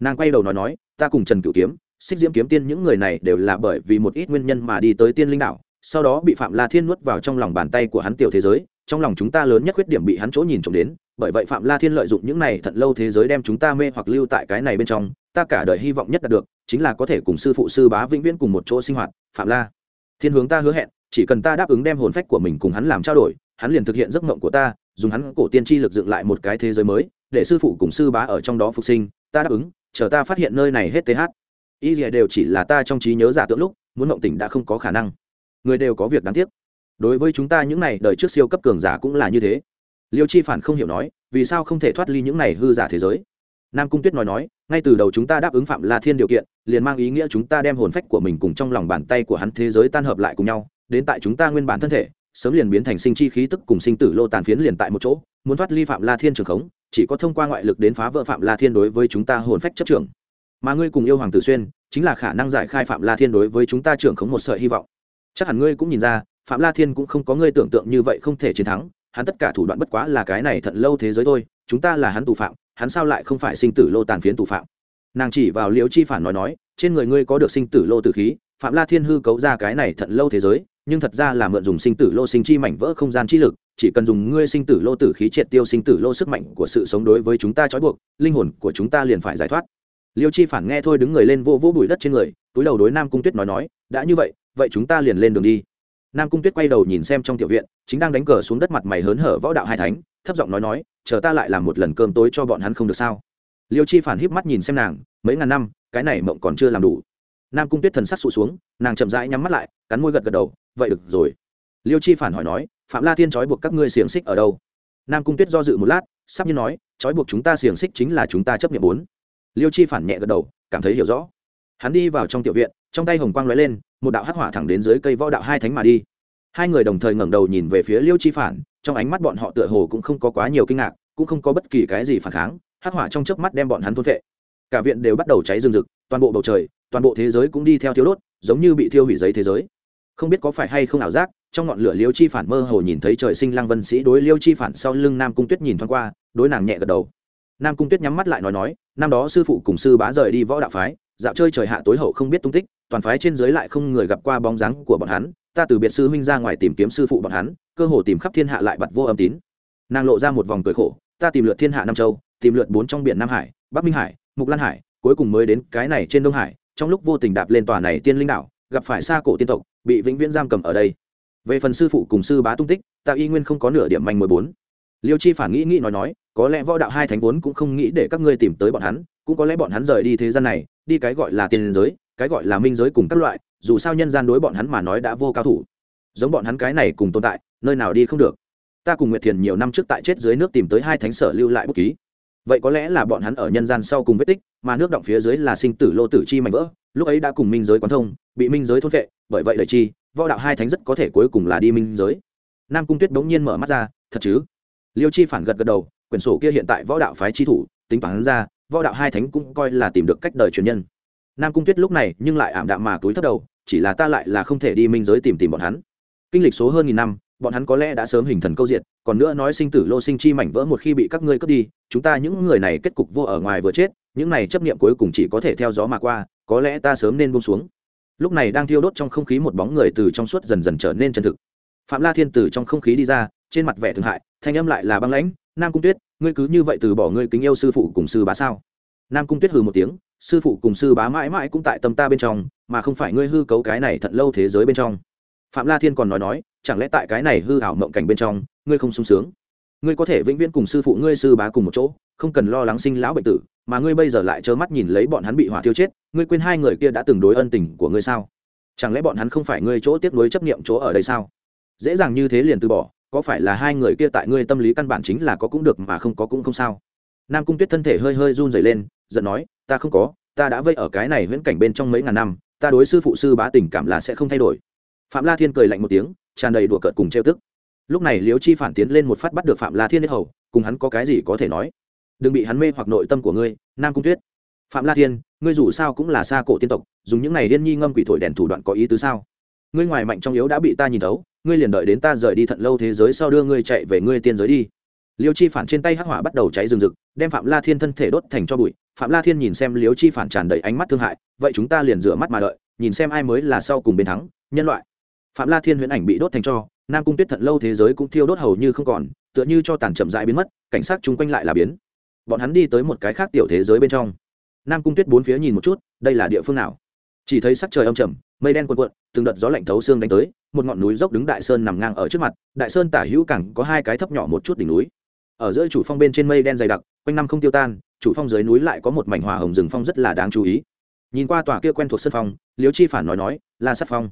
Nàng quay đầu nói nói, ta cùng trần cửu kiếm, xích diễm kiếm tiên những người này đều là bởi vì một ít nguyên nhân mà đi tới tiên linh đạo, sau đó bị phạm la thiên nuốt vào trong lòng bàn tay của hắn tiểu thế giới, trong lòng chúng ta lớn nhất khuyết điểm bị hắn chỗ nhìn trộm đến bởi vậy phạm la thiên lợi dụng những này thận lâu thế giới đem chúng ta mê hoặc lưu tại cái này bên trong, ta cả đời hy vọng nhất đạt được, chính là có thể cùng sư phụ sư bá vĩnh viễn cùng một chỗ sinh hoạt, phạm la. Thiên hướng ta hứa hẹn, chỉ cần ta đáp ứng đem hồn phách của mình cùng hắn làm trao đổi, hắn liền thực hiện giấc mộng của ta, dùng hắn cổ tiên tri lực dựng lại một cái thế giới mới, để sư phụ cùng sư bá ở trong đó phục sinh, ta đáp ứng, chờ ta phát hiện nơi này hết th y gì đều chỉ là ta trong trí nhớ giả tượng lúc, muốn mộng tỉnh đã không có khả năng. Người đều có việc đáng tiếc. Đối với chúng ta những này đời trước siêu cấp cường giả cũng là như thế liêu chi phản không hiểu nói, vì sao không thể thoát ly những này hư giả thế giới? Nam cung tuyết nói nói, ngay từ đầu chúng ta đáp ứng phạm la thiên điều kiện, liền mang ý nghĩa chúng ta đem hồn phách của mình cùng trong lòng bàn tay của hắn thế giới tan hợp lại cùng nhau. Đến tại chúng ta nguyên bản thân thể, sớm liền biến thành sinh chi khí tức cùng sinh tử lô tàn phiến liền tại một chỗ, muốn thoát ly phạm la thiên trường khống, chỉ có thông qua ngoại lực đến phá vỡ phạm la thiên đối với chúng ta hồn phách chấp trưởng. Mà ngươi cùng yêu hoàng tử xuyên, chính là khả năng giải khai phạm la thiên đối với chúng ta trưởng khống một sợi hy vọng. Chắc hẳn ngươi cũng nhìn ra, phạm la thiên cũng không có ngươi tưởng tượng như vậy không thể chiến thắng hắn tất cả thủ đoạn bất quá là cái này thận lâu thế giới thôi, chúng ta là hắn tù phạm, hắn sao lại không phải sinh tử lô tàn phiến tù phạm? Nàng chỉ vào liễu chi phản nói nói, trên người ngươi có được sinh tử lô tử khí, phạm la thiên hư cấu ra cái này thận lâu thế giới, nhưng thật ra là mượn dùng sinh tử lô sinh chi mảnh vỡ không gian chi lực, chỉ cần dùng ngươi sinh tử lô tử khí triệt tiêu sinh tử lô sức mạnh của sự sống đối với chúng ta trói buộc, linh hồn của chúng ta liền phải giải thoát. Liêu chi phản nghe thôi đứng người lên vô vô bụi đất trên người, túi đầu đối nam cung tuyết nói nói, đã như vậy vậy chúng ta liền lên đường đi nam cung tuyết quay đầu nhìn xem trong tiểu viện, chính đang đánh cờ xuống đất mặt mày hớn hở võ đạo hai thánh, thấp giọng nói nói, chờ ta lại làm một lần cơm tối cho bọn hắn không được sao? Liêu chi phản híp mắt nhìn xem nàng, mấy ngàn năm, cái này mộng còn chưa làm đủ. Nam cung tuyết thần sắc sụ xuống, nàng chậm rãi nhắm mắt lại, cắn môi gật gật đầu, vậy được rồi. Liêu chi phản hỏi nói, phạm la thiên trói buộc các ngươi xiềng xích ở đâu? Nam cung tuyết do dự một lát, sắp như nói, trói buộc chúng ta xiềng xích chính là chúng ta chấp nhận bốn. Liêu chi phản nhẹ gật đầu, cảm thấy hiểu rõ hắn đi vào trong tiểu viện, trong tay hồng quang lóe lên, một đạo hắc hỏa thẳng đến dưới cây võ đạo hai thánh mà đi. Hai người đồng thời ngẩng đầu nhìn về phía liêu chi phản, trong ánh mắt bọn họ tựa hồ cũng không có quá nhiều kinh ngạc, cũng không có bất kỳ cái gì phản kháng, hắc hỏa trong chớp mắt đem bọn hắn thôn vệ cả viện đều bắt đầu cháy rừng rực, toàn bộ bầu trời, toàn bộ thế giới cũng đi theo thiếu đốt, giống như bị thiêu hủy giấy thế giới. Không biết có phải hay không ảo giác, trong ngọn lửa liêu chi phản mơ hồ nhìn thấy trời sinh lăng vân sĩ đối liêu chi phản sau lưng nam cung tuyết nhìn thoáng qua, đối nàng nhẹ gật đầu. Nam cung tuyết nhắm mắt lại nói nói, năm đó sư phụ cùng sư bá rời đi võ đạo phái dạo chơi trời hạ tối hậu không biết tung tích, toàn phái trên dưới lại không người gặp qua bóng dáng của bọn hắn, ta từ biệt sư huynh ra ngoài tìm kiếm sư phụ bọn hắn, cơ hồ tìm khắp thiên hạ lại bật vô âm tín. Nàng lộ ra một vòng cười khổ, ta tìm lượt thiên hạ nam châu, tìm lượt bốn trong biển nam hải, bắc minh hải, mục lan hải, cuối cùng mới đến cái này trên đông hải, trong lúc vô tình đạp lên tòa này tiên linh đảo, gặp phải xa cổ tiên tộc, bị vĩnh viễn giam cầm ở đây. Về phần sư phụ cùng sư bá tung tích, ta y nguyên không có nửa điểm manh mười bốn. Liêu chi phản nghĩ nghĩ nói nói, có lẽ võ đạo hai thánh vốn cũng không nghĩ để các ngươi tìm tới bọn hắn, cũng có lẽ bọn hắn rời đi thế gian này đi cái gọi là tiền giới, cái gọi là minh giới cùng các loại, dù sao nhân gian đối bọn hắn mà nói đã vô cao thủ. Giống bọn hắn cái này cùng tồn tại, nơi nào đi không được. Ta cùng nguyệt thiền nhiều năm trước tại chết dưới nước tìm tới hai thánh sở lưu lại bút ký. Vậy có lẽ là bọn hắn ở nhân gian sau cùng vết tích, mà nước động phía dưới là sinh tử lô tử chi mạnh vỡ, lúc ấy đã cùng minh giới quán thông, bị minh giới thôn vệ bởi vậy đời chi, võ đạo hai thánh rất có thể cuối cùng là đi minh giới. Nam cung tuyết bỗng nhiên mở mắt ra, thật chứ? Liêu chi phản gật gật đầu, quyển sổ kia hiện tại võ đạo phái chi thủ, tính toán ra võ đạo hai thánh cũng coi là tìm được cách đời truyền nhân. Nam cung tuyết lúc này nhưng lại ảm đạm mà túi thất đầu, chỉ là ta lại là không thể đi minh giới tìm tìm bọn hắn. Kinh lịch số hơn nghìn năm, bọn hắn có lẽ đã sớm hình thần câu diệt, còn nữa nói sinh tử lô sinh chi mảnh vỡ một khi bị các ngươi cướp đi, chúng ta những người này kết cục vô ở ngoài vừa chết, những này chấp niệm cuối cùng chỉ có thể theo gió mà qua, có lẽ ta sớm nên buông xuống. Lúc này đang thiêu đốt trong không khí một bóng người từ trong suốt dần dần trở nên chân thực. Phạm la thiên từ trong không khí đi ra, trên mặt vẻ thương hại, thanh âm lại là băng lãnh nam cung tuyết, ngươi cứ như vậy từ bỏ ngươi kính yêu sư phụ cùng sư bá sao? Nam cung tuyết hừ một tiếng, sư phụ cùng sư bá mãi mãi cũng tại tâm ta bên trong, mà không phải ngươi hư cấu cái này thật lâu thế giới bên trong. Phạm la thiên còn nói nói, chẳng lẽ tại cái này hư ảo mộng cảnh bên trong, ngươi không sung sướng? Ngươi có thể vĩnh viễn cùng sư phụ ngươi sư bá cùng một chỗ, không cần lo lắng sinh lão bệnh tử, mà ngươi bây giờ lại trơ mắt nhìn lấy bọn hắn bị hỏa thiêu chết, ngươi quên hai người kia đã từng đối ân tình của ngươi sao? Chẳng lẽ bọn hắn không phải ngươi chỗ tiếp nối chấp niệm chỗ ở đây sao? Dễ dàng như thế liền từ bỏ có phải là hai người kia tại ngươi tâm lý căn bản chính là có cũng được mà không có cũng không sao? Nam cung tuyết thân thể hơi hơi run rẩy lên, giận nói, ta không có, ta đã vây ở cái này viễn cảnh bên trong mấy ngàn năm, ta đối sư phụ sư bá tình cảm là sẽ không thay đổi. Phạm la thiên cười lạnh một tiếng, tràn đầy đùa cợt cùng trêu tức. Lúc này liễu chi phản tiến lên một phát bắt được phạm la thiên hết hầu, cùng hắn có cái gì có thể nói? Đừng bị hắn mê hoặc nội tâm của ngươi, nam cung tuyết. Phạm la thiên, ngươi dù sao cũng là xa cổ tiên tộc, dùng những này liên nhi ngâm quỷ thổi đèn thủ đoạn có ý tứ sao? Ngươi ngoài mạnh trong yếu đã bị ta nhìn thấu, ngươi liền đợi đến ta rời đi thận lâu thế giới sau đưa ngươi chạy về ngươi tiên giới đi. Liêu chi phản trên tay hắc hỏa bắt đầu cháy rừng rực, đem phạm la thiên thân thể đốt thành cho bụi. Phạm la thiên nhìn xem liêu chi phản tràn đầy ánh mắt thương hại, vậy chúng ta liền rửa mắt mà đợi, nhìn xem ai mới là sau cùng bên thắng, nhân loại. Phạm la thiên huyễn ảnh bị đốt thành cho, nam cung tuyết thận lâu thế giới cũng thiêu đốt hầu như không còn, tựa như cho tàn chậm rãi biến mất, cảnh sát chung quanh lại là biến. Bọn hắn đi tới một cái khác tiểu thế giới bên trong. Nam cung tuyết bốn phía nhìn một chút, đây là địa phương nào? Chỉ thấy sắc trời âm trầm mây đen cuộn cuộn, từng đợt gió lạnh thấu xương đánh tới, một ngọn núi dốc đứng đại sơn nằm ngang ở trước mặt, đại sơn tả hữu cẳng có hai cái thấp nhỏ một chút đỉnh núi. Ở giữa chủ phong bên trên mây đen dày đặc, quanh năm không tiêu tan, chủ phong dưới núi lại có một mảnh hỏa hồng rừng phong rất là đáng chú ý. Nhìn qua tòa kia quen thuộc sân phong liếu chi phản nói nói, la sát phong,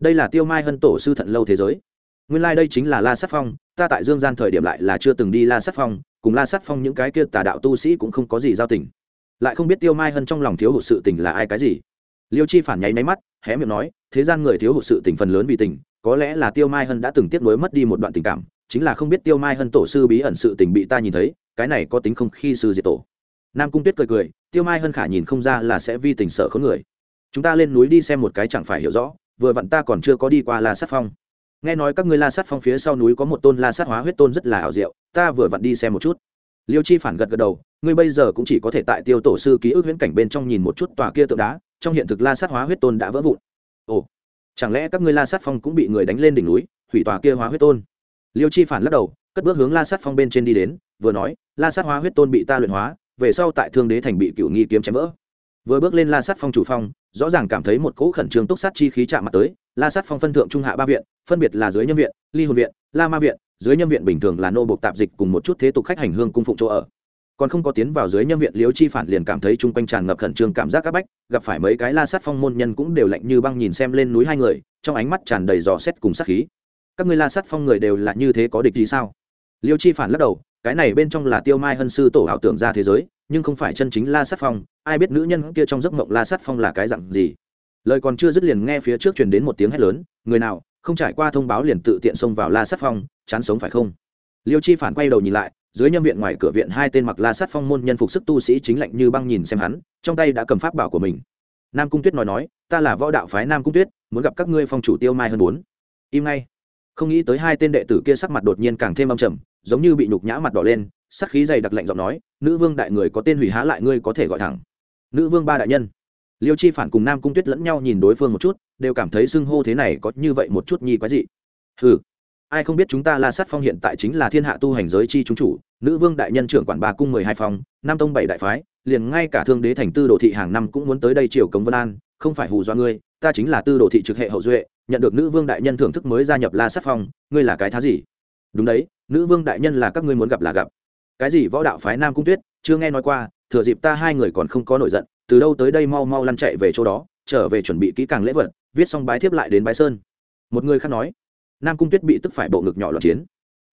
đây là tiêu mai hân tổ sư thận lâu thế giới. Nguyên lai、like、đây chính là la sát phong, ta tại dương gian thời điểm lại là chưa từng đi la sát phong, cùng la sát phong những cái kia tà đạo tu sĩ cũng không có gì giao tình. Lại không biết tiêu mai hân trong lòng thiếu hụt sự tình là ai cái gì liêu chi phản nháy máy mắt, hé miệng nói, thế gian người thiếu hụt sự tình phần lớn vì tình, có lẽ là tiêu mai hân đã từng tiếp nối mất đi một đoạn tình cảm, chính là không biết tiêu mai hân tổ sư bí ẩn sự tình bị ta nhìn thấy, cái này có tính không khi sư diệt tổ. Nam cung tuyết cười cười, tiêu mai hân khả nhìn không ra là sẽ vi tình sợ khốn người. Chúng ta lên núi đi xem một cái chẳng phải hiểu rõ, vừa vặn ta còn chưa có đi qua la sát phong. Nghe nói các ngươi la sát phong phía sau núi có một tôn la sát hóa huyết tôn rất là ảo diệu, ta vừa vặn đi xem một chút. Liêu chi phản gật gật đầu, ngươi bây giờ cũng chỉ có thể tại tiêu tổ sư ký ức huyễn cảnh bên trong nhìn một chút tòa kia tượng đá trong hiện thực la sát hóa huyết tôn đã vỡ vụn. Ồ, chẳng lẽ các ngươi la sát phong cũng bị người đánh lên đỉnh núi, hủy tòa kia hóa huyết tôn? Liêu chi phản lắc đầu, cất bước hướng la sát phong bên trên đi đến, vừa nói, la sát hóa huyết tôn bị ta luyện hóa, về sau tại thương đế thành bị cựu nghi kiếm chém vỡ. Vừa bước lên la sát phong chủ phong, rõ ràng cảm thấy một cỗ khẩn trương túc sát chi khí chạm mặt tới, la sát phong phân thượng trung hạ ba viện, phân biệt là dưới nhân viện, ly hồn viện, la ma viện, dưới nhân viện bình thường là nô bộc tạp dịch cùng một chút thế tục khách hành hương cung phụng chỗ ở còn không có tiến vào dưới nhân viện liếu chi phản liền cảm thấy chung quanh tràn ngập khẩn trương cảm giác áp bách, gặp phải mấy cái la sát phong môn nhân cũng đều lạnh như băng nhìn xem lên núi hai người, trong ánh mắt tràn đầy dò xét cùng sát khí. Các ngươi la sát phong người đều là như thế có địch gì sao? Liêu chi phản lắc đầu, cái này bên trong là tiêu mai hân sư tổ ảo tưởng ra thế giới, nhưng không phải chân chính la sát phong, ai biết nữ nhân kia trong giấc mộng la sát phong là cái dặn gì? Lời còn chưa dứt liền nghe phía trước truyền đến một tiếng hét lớn, người nào, không trải qua thông báo liền tự tiện xông vào la sát phong, chán sống phải không? Liêu chi phản quay đầu nhìn lại dưới nhâm viện ngoài cửa viện hai tên mặc la sát phong môn nhân phục sức tu sĩ chính lạnh như băng nhìn xem hắn, trong tay đã cầm pháp bảo của mình. Nam cung tuyết nói nói, ta là võ đạo phái nam cung tuyết, muốn gặp các ngươi phong chủ tiêu mai hơn bốn im ngay. Không nghĩ tới hai tên đệ tử kia sắc mặt đột nhiên càng thêm âm trầm, giống như bị nhục nhã mặt đỏ lên, sắc khí dày đặc lạnh giọng nói, nữ vương đại người có tên hủy há lại ngươi có thể gọi thẳng. Nữ vương ba đại nhân. Liêu chi phản cùng nam cung tuyết lẫn nhau nhìn đối phương một chút, đều cảm thấy xưng hô thế này có như vậy một chút nhi quái dị. Ừ ai không biết chúng ta la sát phong hiện tại chính là thiên hạ tu hành giới chi chúng chủ, nữ vương đại nhân trưởng quản ba cung mười hai phong, nam tông bảy đại phái, liền ngay cả thương đế thành tư đồ thị hàng năm cũng muốn tới đây triều cống vân an, không phải hù do ngươi, ta chính là tư đồ thị trực hệ hậu duệ, nhận được nữ vương đại nhân thưởng thức mới gia nhập la sát phong, ngươi là cái thá gì? Đúng đấy, nữ vương đại nhân là các ngươi muốn gặp là gặp. Cái gì võ đạo phái nam cung tuyết, chưa nghe nói qua, thừa dịp ta hai người còn không có nổi giận, từ đâu tới đây mau mau lăn chạy về chỗ đó, trở về chuẩn bị kỹ càng lễ vật, viết xong bái thiếp lại đến bái sơn. Một người khác nói nam cung tuyết bị tức phải bộ ngực nhỏ loạn chiến.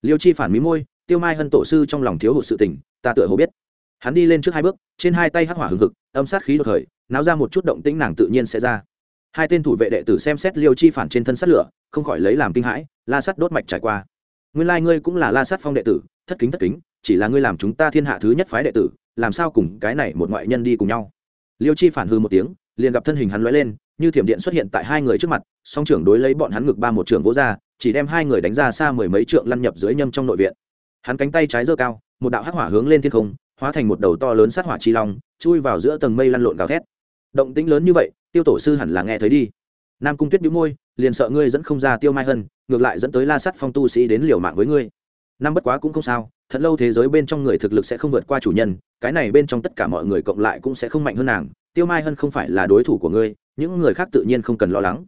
Liêu chi phản mí môi, tiêu mai hân tổ sư trong lòng thiếu hụt sự tình, ta tựa hồ biết. Hắn đi lên trước hai bước, trên hai tay hắc hỏa hừng hực, âm sát khí đột khởi, náo ra một chút động tĩnh nàng tự nhiên sẽ ra. Hai tên thủ vệ đệ tử xem xét liêu chi phản trên thân sắt lửa, không khỏi lấy làm kinh hãi, la sắt đốt mạch trải qua. Nguyên lai ngươi cũng là la sắt phong đệ tử, thất kính thất kính, chỉ là ngươi làm chúng ta thiên hạ thứ nhất phái đệ tử, làm sao cùng cái này một ngoại nhân đi cùng nhau? Liêu chi phản hư một tiếng, liền gặp thân hình hắn lóe lên như thiểm điện xuất hiện tại hai người trước mặt, song trưởng đối lấy bọn hắn ngực ba một trưởng vỗ ra, chỉ đem hai người đánh ra xa mười mấy trượng lăn nhập dưới nhâm trong nội viện. Hắn cánh tay trái giơ cao, một đạo hắc hỏa hướng lên thiên không, hóa thành một đầu to lớn sát hỏa chi long, chui vào giữa tầng mây lăn lộn gào thét. Động tĩnh lớn như vậy, tiêu tổ sư hẳn là nghe thấy đi. Nam cung tuyết bĩu môi, liền sợ ngươi dẫn không ra tiêu mai hân, ngược lại dẫn tới la sắt phong tu sĩ đến liều mạng với ngươi. Năm bất quá cũng không sao, thật lâu thế giới bên trong người thực lực sẽ không vượt qua chủ nhân, cái này bên trong tất cả mọi người cộng lại cũng sẽ không mạnh hơn nàng. Tiêu mai hân không phải là đối thủ của ngươi những người khác tự nhiên không cần lo lắng.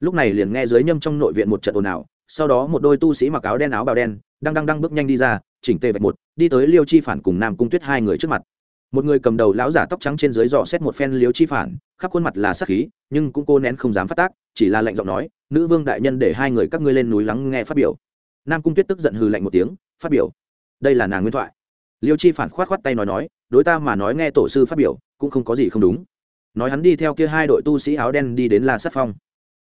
Lúc này liền nghe dưới nhâm trong nội viện một trận ồn ào, sau đó một đôi tu sĩ mặc áo đen áo bào đen, đang đang đang bước nhanh đi ra, chỉnh tề vạch một, đi tới liêu chi phản cùng nam cung tuyết hai người trước mặt. Một người cầm đầu lão giả tóc trắng trên dưới dò xét một phen liêu chi phản, khắp khuôn mặt là sắc khí, nhưng cũng cô nén không dám phát tác, chỉ là lệnh giọng nói, nữ vương đại nhân để hai người các ngươi lên núi lắng nghe phát biểu. Nam cung tuyết tức giận hừ lạnh một tiếng, phát biểu? Đây là nàng nguyên thoại. Liêu chi phản khoát khoát tay nói nói, đối ta mà nói nghe tổ sư phát biểu, cũng không có gì không đúng nói hắn đi theo kia hai đội tu sĩ áo đen đi đến la sát phong.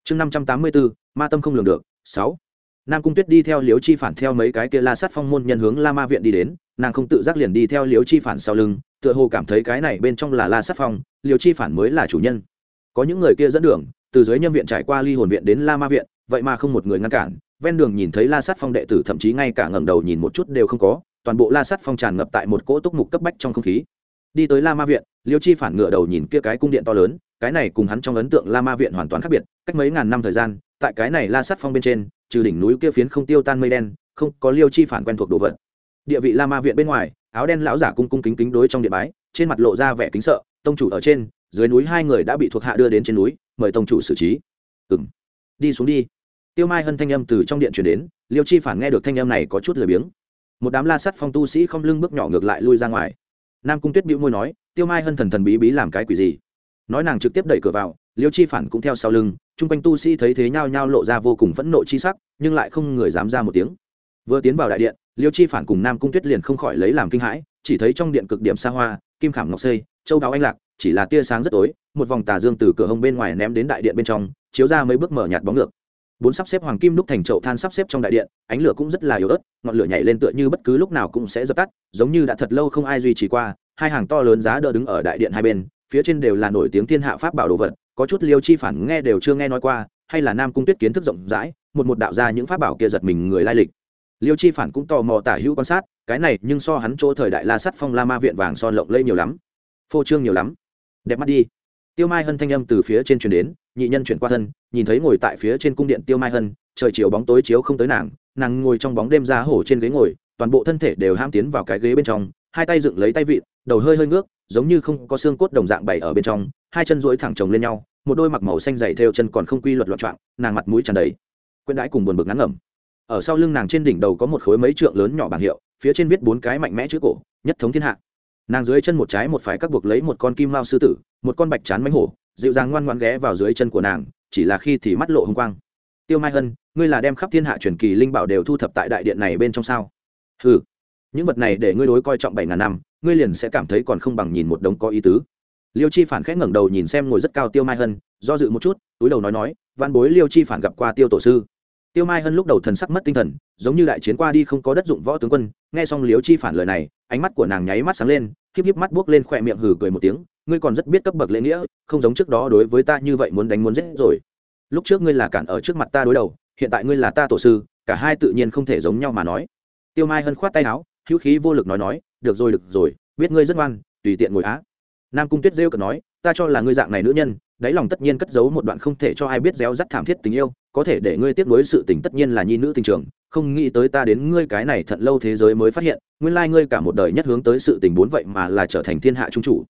Chương năm trăm tám mươi bốn, ma tâm không lường được, sáu. Nam cung tuyết đi theo liếu chi phản theo mấy cái kia la sát phong môn nhân hướng la ma viện đi đến, nàng không tự giác liền đi theo liếu chi phản sau lưng, tựa hồ cảm thấy cái này bên trong là la sát phong liếu chi phản mới là chủ nhân. Có những người kia dẫn đường, từ dưới nhân viện trải qua ly hồn viện đến la ma viện, vậy mà không một người ngăn cản, ven đường nhìn thấy la sát phong đệ tử thậm chí ngay cả ngẩng đầu nhìn một chút đều không có, toàn bộ la sát phong tràn ngập tại một cỗ túc mục cấp bách trong không khí đi tới la ma viện, liêu chi phản ngựa đầu nhìn kia cái cung điện to lớn, cái này cùng hắn trong ấn tượng la ma viện hoàn toàn khác biệt, cách mấy ngàn năm thời gian, tại cái này la sát phong bên trên, trừ đỉnh núi kia phiến không tiêu tan mây đen, không có liêu chi phản quen thuộc đồ vật. Địa vị la ma viện bên ngoài, áo đen lão giả cung cung kính kính đối trong điện bái, trên mặt lộ ra vẻ kính sợ, tông chủ ở trên, dưới núi hai người đã bị thuộc hạ đưa đến trên núi, mời tông chủ xử trí. Ừng đi xuống đi. Tiêu mai hân thanh âm từ trong điện chuyển đến, liêu chi phản nghe được thanh âm này có chút lười biếng. Một đám la sắt phong tu sĩ không lưng bước nhỏ ngược lại lui ra ngoài nam cung tuyết bĩu môi nói, tiêu mai hân thần thần bí bí làm cái quỷ gì? Nói nàng trực tiếp đẩy cửa vào, liêu chi phản cũng theo sau lưng, chung quanh tu sĩ thấy thế nhao nhao lộ ra vô cùng phẫn nộ chi sắc, nhưng lại không người dám ra một tiếng. Vừa tiến vào đại điện, liêu chi phản cùng nam cung tuyết liền không khỏi lấy làm kinh hãi, chỉ thấy trong điện cực điểm xa hoa, kim khảm ngọc xây châu đáo anh lạc, chỉ là tia sáng rất tối, một vòng tà dương từ cửa hông bên ngoài ném đến đại điện bên trong, chiếu ra mấy bước mở nhạt bóng ngược bốn sắp xếp hoàng kim đúc thành chậu than sắp xếp trong đại điện, ánh lửa cũng rất là yếu ớt, ngọn lửa nhảy lên tựa như bất cứ lúc nào cũng sẽ dập tắt, giống như đã thật lâu không ai duy trì qua, hai hàng to lớn giá đỡ đứng ở đại điện hai bên, phía trên đều là nổi tiếng thiên hạ pháp bảo đồ vật, có chút liêu chi phản nghe đều chưa nghe nói qua, hay là nam cung tuyết kiến thức rộng rãi, một một đạo ra những pháp bảo kia giật mình người lai lịch. Liêu chi phản cũng tò mò tả hữu quan sát, cái này nhưng so hắn chỗ thời đại la sắt phong la ma viện vàng son lộng lây nhiều lắm. Phô trương nhiều lắm. Đẹp mắt đi. Tiêu mai hân thanh âm từ phía trên truyền đến nhị nhân chuyển qua thân, nhìn thấy ngồi tại phía trên cung điện tiêu mai hân, trời chiều bóng tối chiếu không tới nàng nàng ngồi trong bóng đêm ra hổ trên ghế ngồi, toàn bộ thân thể đều ham tiến vào cái ghế bên trong, hai tay dựng lấy tay vịn, đầu hơi hơi ngước, giống như không có xương cốt đồng dạng bày ở bên trong, hai chân duỗi thẳng chồng lên nhau, một đôi mặc màu xanh dày theo chân còn không quy luật loạn trọng nàng mặt mũi tràn đầy. Quyên đãi cùng buồn bực ngắn ngẩm. Ở sau lưng nàng trên đỉnh đầu có một khối mấy trượng lớn nhỏ bảng hiệu, phía trên viết bốn cái mạnh mẽ chữ cổ, nhất thống thiên hạ. Nàng dưới chân một trái một phải các buộc lấy một con kim mao sư tử, một con bạch chán mánh hổ dịu dàng ngoan ngoan ghé vào dưới chân của nàng, chỉ là khi thì mắt lộ hung quang. Tiêu mai hân, ngươi là đem khắp thiên hạ truyền kỳ linh bảo đều thu thập tại đại điện này bên trong sao? Ừ những vật này để ngươi đối coi trọng bảy ngàn năm, ngươi liền sẽ cảm thấy còn không bằng nhìn một đống có ý tứ. Liêu chi phản khẽ ngẩng đầu nhìn xem ngồi rất cao tiêu mai hân, do dự một chút, túi đầu nói nói văn bối liêu chi phản gặp qua tiêu tổ sư. Tiêu mai hân lúc đầu thần sắc mất tinh thần, giống như đại chiến qua đi không có đất dụng võ tướng quân, nghe xong Liêu chi phản lời này, ánh mắt của nàng nháy mắt sáng lên híp híp mắt buốc lên khỏe miệng hừ cười một tiếng ngươi còn rất biết cấp bậc lễ nghĩa, không giống trước đó đối với ta như vậy muốn đánh muốn giết rồi. Lúc trước ngươi là cản ở trước mặt ta đối đầu, hiện tại ngươi là ta tổ sư, cả hai tự nhiên không thể giống nhau mà nói. Tiêu mai hân khoát tay áo, hữu khí vô lực nói nói, được rồi được rồi, biết ngươi rất ngoan, tùy tiện ngồi á. Nam cung tuyết rêu cần nói, ta cho là ngươi dạng này nữ nhân, đáy lòng tất nhiên cất giấu một đoạn không thể cho ai biết réo rắt thảm thiết tình yêu, có thể để ngươi tiếp nối sự tình tất nhiên là nhi nữ tình trường, không nghĩ tới ta đến ngươi cái này thận lâu thế giới mới phát hiện, nguyên lai ngươi cả một đời nhất hướng tới sự tình bốn vậy mà là trở thành thiên hạ trung chủ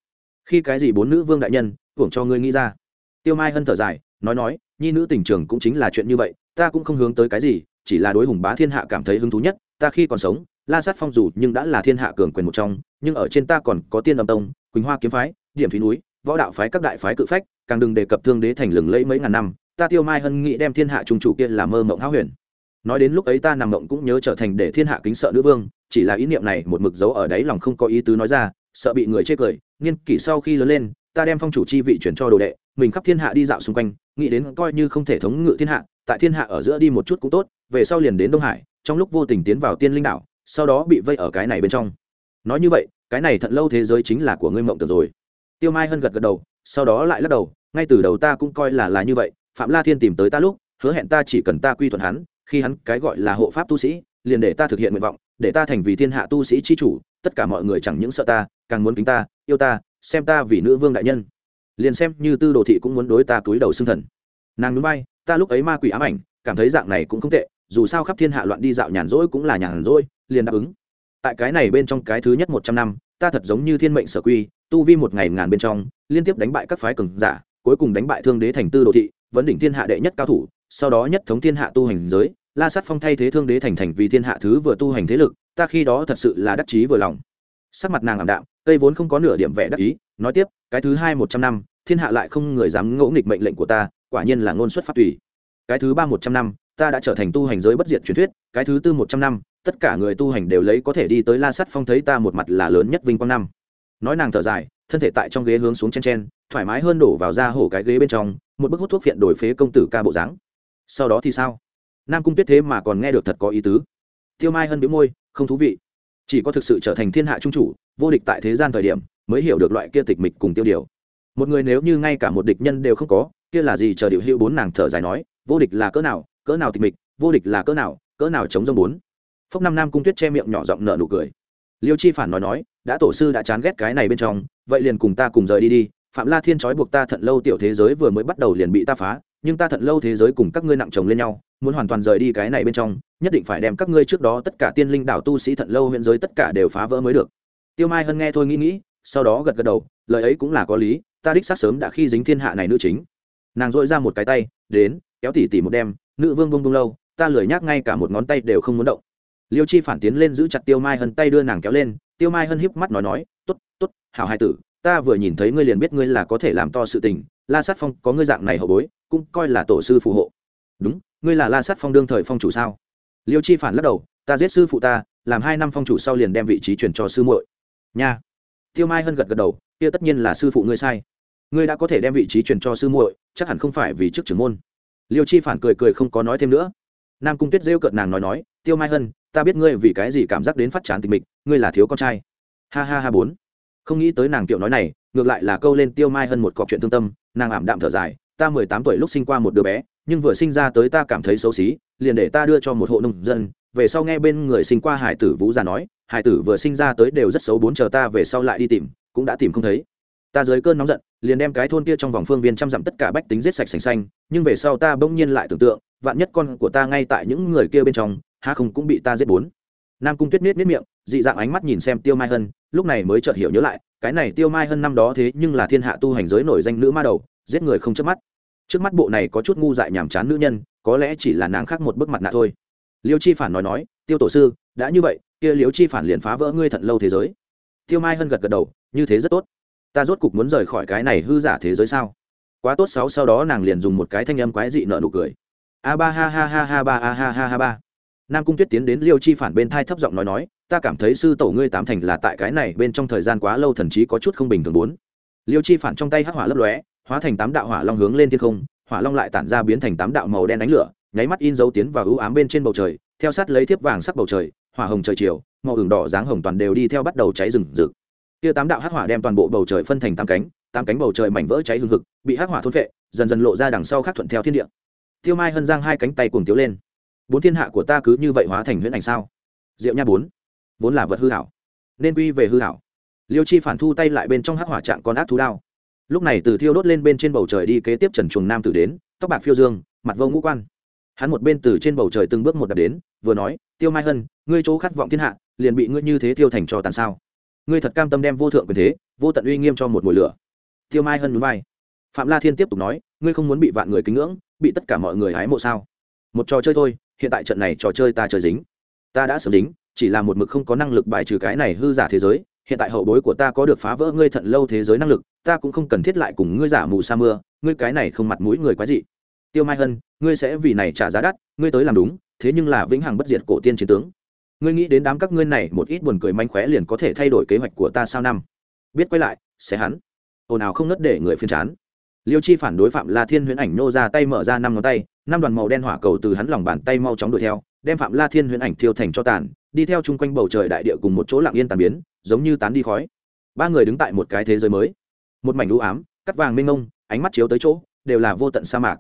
khi cái gì bốn nữ vương đại nhân, hưởng cho ngươi nghĩ ra. Tiêu mai hân thở dài, nói nói, nhi nữ tình trường cũng chính là chuyện như vậy, ta cũng không hướng tới cái gì, chỉ là đối hùng bá thiên hạ cảm thấy hứng thú nhất, ta khi còn sống, la sát phong dù nhưng đã là thiên hạ cường quyền một trong, nhưng ở trên ta còn có tiên âm tông, quỳnh hoa kiếm phái, điểm thúy núi, võ đạo phái các đại phái cự phách, càng đừng đề cập thương đế thành lừng lẫy mấy ngàn năm, ta tiêu mai hân nghĩ đem thiên hạ trung chủ kia làm mơ mộng háo huyền. Nói đến lúc ấy ta nằm mộng cũng nhớ trở thành để thiên hạ kính sợ nữ vương, chỉ là ý niệm này một mực dấu ở đáy lòng không có ý tứ nói ra, sợ bị người chê cười niên kỷ sau khi lớn lên, ta đem phong chủ chi vị chuyển cho đồ đệ, mình khắp thiên hạ đi dạo xung quanh, nghĩ đến coi như không thể thống ngự thiên hạ, tại thiên hạ ở giữa đi một chút cũng tốt, về sau liền đến đông hải, trong lúc vô tình tiến vào tiên linh đảo, sau đó bị vây ở cái này bên trong. Nói như vậy, cái này thật lâu thế giới chính là của ngươi mộng tưởng rồi. Tiêu mai hân gật gật đầu, sau đó lại lắc đầu, ngay từ đầu ta cũng coi là là như vậy, phạm la thiên tìm tới ta lúc, hứa hẹn ta chỉ cần ta quy thuận hắn, khi hắn cái gọi là hộ pháp tu sĩ, liền để ta thực hiện nguyện vọng, để ta thành vì thiên hạ tu sĩ chi chủ tất cả mọi người chẳng những sợ ta, càng muốn kính ta, yêu ta, xem ta vì nữ vương đại nhân. Liền xem như tư đồ thị cũng muốn đối ta túi đầu xưng thần. Nàng núi bay ta lúc ấy ma quỷ ám ảnh, cảm thấy dạng này cũng không tệ, dù sao khắp thiên hạ loạn đi dạo nhàn rỗi cũng là nhàn rỗi, liền đáp ứng. Tại cái này bên trong cái thứ nhất một trăm năm, ta thật giống như thiên mệnh sở quy, tu vi một ngày ngàn bên trong, liên tiếp đánh bại các phái cường giả, cuối cùng đánh bại thương đế thành tư đồ thị, vấn đỉnh thiên hạ đệ nhất cao thủ, sau đó nhất thống thiên hạ tu hành giới la sát phong thay thế thương đế thành thành vì thiên hạ thứ vừa tu hành thế lực, ta khi đó thật sự là đắc chí vừa lòng. Sắc mặt nàng ảm đạm, cây vốn không có nửa điểm vẻ đắc ý, nói tiếp, cái thứ hai một trăm năm, thiên hạ lại không người dám ngỗ nghịch mệnh lệnh của ta, quả nhiên là ngôn xuất phát tùy. Cái thứ ba một trăm năm, ta đã trở thành tu hành giới bất diệt truyền thuyết, cái thứ tư một trăm năm, tất cả người tu hành đều lấy có thể đi tới la sắt phong thấy ta một mặt là lớn nhất vinh quang năm. Nói nàng thở dài, thân thể tại trong ghế hướng xuống chen chen, thoải mái hơn đổ vào ra hổ cái ghế bên trong, một bức hút thuốc phiện đổi phế công tử ca bộ dáng. Sau đó thì sao? Nam cung tuyết thế mà còn nghe được thật có ý tứ. Tiêu mai hân biếu môi, không thú vị. Chỉ có thực sự trở thành thiên hạ trung chủ, vô địch tại thế gian thời điểm, mới hiểu được loại kia tịch mịch cùng tiêu điều. Một người nếu như ngay cả một địch nhân đều không có, kia là gì chờ điệu hữu bốn nàng thở dài nói, vô địch là cỡ nào cỡ nào tịch mịch, vô địch là cỡ nào cỡ nào chống dông bốn. Phốc năm nam cung tuyết che miệng nhỏ giọng nở nụ cười. Liêu chi phản nói nói, đã tổ sư đã chán ghét cái này bên trong, vậy liền cùng ta cùng rời đi đi, phạm la thiên trói buộc ta thận lâu tiểu thế giới vừa mới bắt đầu liền bị ta phá, nhưng ta thận lâu thế giới cùng các ngươi nặng chồng lên nhau muốn hoàn toàn rời đi cái này bên trong, nhất định phải đem các ngươi trước đó tất cả tiên linh đảo tu sĩ thận lâu huyện giới tất cả đều phá vỡ mới được. Tiêu mai hân nghe thôi nghĩ nghĩ, sau đó gật gật đầu, lời ấy cũng là có lý, ta đích xác sớm đã khi dính thiên hạ này nữ chính. Nàng dội ra một cái tay, đến, kéo tỉ tỉ một đêm, nữ vương bông bông lâu, ta lười nhác ngay cả một ngón tay đều không muốn động. Liêu chi phản tiến lên giữ chặt tiêu mai hân tay đưa nàng kéo lên, tiêu mai hân híp mắt nói nói t ố t t ố t hảo hai tử, ta vừa nhìn thấy ngươi liền biết ngươi là có thể làm to sự tình, la sát phong có ngươi dạng này hậu bối, cũng coi là tổ sư phù hộ. Đúng ngươi là la sát phong đương thời phong chủ sao? Liêu chi phản lắc đầu ta giết sư phụ ta làm hai năm phong chủ sau liền đem vị trí chuyển cho sư muội. Nha. Tiêu mai hân gật gật đầu kia tất nhiên là sư phụ ngươi sai. Ngươi đã có thể đem vị trí chuyển cho sư muội chắc hẳn không phải vì chức trưởng môn. Liêu chi phản cười cười không có nói thêm nữa. Nam cung tuyết rêu cợt nàng nói nói tiêu mai hân ta biết ngươi vì cái gì cảm giác đến phát trán tình mình, ngươi là thiếu con trai. Ha ha ha bốn. Không nghĩ tới nàng tiểu nói này ngược lại là câu lên tiêu mai hân một cọc chuyện thương tâm nàng ảm đạm thở dài ta mười tám tuổi lúc sinh qua một đứa bé nhưng vừa sinh ra tới ta cảm thấy xấu xí, liền để ta đưa cho một hộ nông dân. Về sau nghe bên người sinh qua hải tử vũ già nói, hải tử vừa sinh ra tới đều rất xấu, bốn chờ ta về sau lại đi tìm, cũng đã tìm không thấy. Ta dưới cơn nóng giận, liền đem cái thôn kia trong vòng phương viên trăm dặm tất cả bách tính giết sạch sành xanh, nhưng về sau ta bỗng nhiên lại tưởng tượng, vạn nhất con của ta ngay tại những người kia bên trong ha không cũng bị ta giết bốn. Nam cung tuyết miết miết miệng, dị dạng ánh mắt nhìn xem tiêu mai hân, lúc này mới chợt hiểu nhớ lại, cái này tiêu mai hân năm đó thế nhưng là thiên hạ tu hành giới nổi danh nữ ma đầu, giết người không chớp mắt trước mắt bộ này có chút ngu dại nhàm chán nữ nhân, có lẽ chỉ là nàng khác một bức mặt nạ thôi. Liêu chi phản nói nói, tiêu tổ sư, đã như vậy, kia liêu chi phản liền phá vỡ ngươi thận lâu thế giới. Tiêu mai hân gật gật đầu, như thế rất tốt. Ta rốt cục muốn rời khỏi cái này hư giả thế giới sao? Quá tốt sáu, sau đó nàng liền dùng một cái thanh âm quái dị nợ nụ cười. A ba ha ha ha ha ba, a ha ha ha ba. Nam cung tuyết tiến đến liêu chi phản bên thai thấp giọng nói nói, ta cảm thấy sư tổ ngươi tám thành là tại cái này bên trong thời gian quá lâu thần chí có chút không bình thường bốn. Liêu chi phản trong tay hắc hỏa lấp lóe hóa thành tám đạo hỏa long hướng lên thiên không, hỏa long lại tản ra biến thành tám đạo màu đen ánh lửa, nháy mắt in dấu tiến vào ưu ám bên trên bầu trời, theo sát lấy thiếp vàng sắc bầu trời, hỏa hồng trời chiều, màu ửng đỏ dáng hồng toàn đều đi theo bắt đầu cháy rừng rực. Kia tám đạo hắc hỏa đem toàn bộ bầu trời phân thành tám cánh tám cánh bầu trời mảnh vỡ cháy hừng hực, bị hắc hỏa thôn vệ dần dần lộ ra đằng sau khác thuận theo thiên địa. Tiêu mai hân giang hai cánh tay cuồng tiếu lên. Bốn thiên hạ của ta cứ như vậy hóa thành huyễn ảnh sao? Diệu nha bốn. Vốn là vật hư hảo, nên quy về hư hảo. Liêu chi phản thu tay lại bên trong hắc hỏa trạng con ác thú đao lúc này từ thiêu đốt lên bên trên bầu trời đi kế tiếp trần chuồng nam tử đến, tóc bạc phiêu dương, mặt vô ngũ quan. Hắn một bên từ trên bầu trời từng bước một đập đến, vừa nói, tiêu mai hân, ngươi chỗ khát vọng thiên hạ, liền bị ngươi như thế tiêu thành cho tàn sao? Ngươi thật cam tâm đem vô thượng quyền thế, vô tận uy nghiêm cho một mùi lửa. Tiêu mai hân núi vai. Phạm la thiên tiếp tục nói, ngươi không muốn bị vạn người kính ngưỡng, bị tất cả mọi người hái mộ sao? Một trò chơi thôi, hiện tại trận này trò chơi ta chơi dính. Ta đã sớm dính, chỉ là một mực không có năng lực bài trừ cái này hư giả thế giới hiện tại hậu bối của ta có được phá vỡ ngươi thận lâu thế giới năng lực, ta cũng không cần thiết lại cùng ngươi giả mù sa mưa, ngươi cái này không mặt mũi người quái dị. Tiêu mai hân, ngươi sẽ vì này trả giá đắt, ngươi tới làm đúng, thế nhưng là vĩnh hằng bất diệt cổ tiên chiến tướng. Ngươi nghĩ đến đám các ngươi này, một ít buồn cười manh khóe liền có thể thay đổi kế hoạch của ta sao năm? Biết quay lại, sẽ hắn. Ồn ào không nớt để người phiên chán. Liêu chi phản đối phạm la thiên huyễn ảnh nô ra tay mở ra năm ngón tay, năm đoàn màu đen hỏa cầu từ hắn lòng bàn tay mau chóng đuổi theo, đem phạm la thiên huyễn ảnh thiêu thành cho tàn, đi theo chung quanh bầu trời đại địa cùng một chỗ lặng yên tàn biến giống như tán đi khói. Ba người đứng tại một cái thế giới mới. Một mảnh u ám, cắt vàng mênh mông, ánh mắt chiếu tới chỗ, đều là vô tận sa mạc.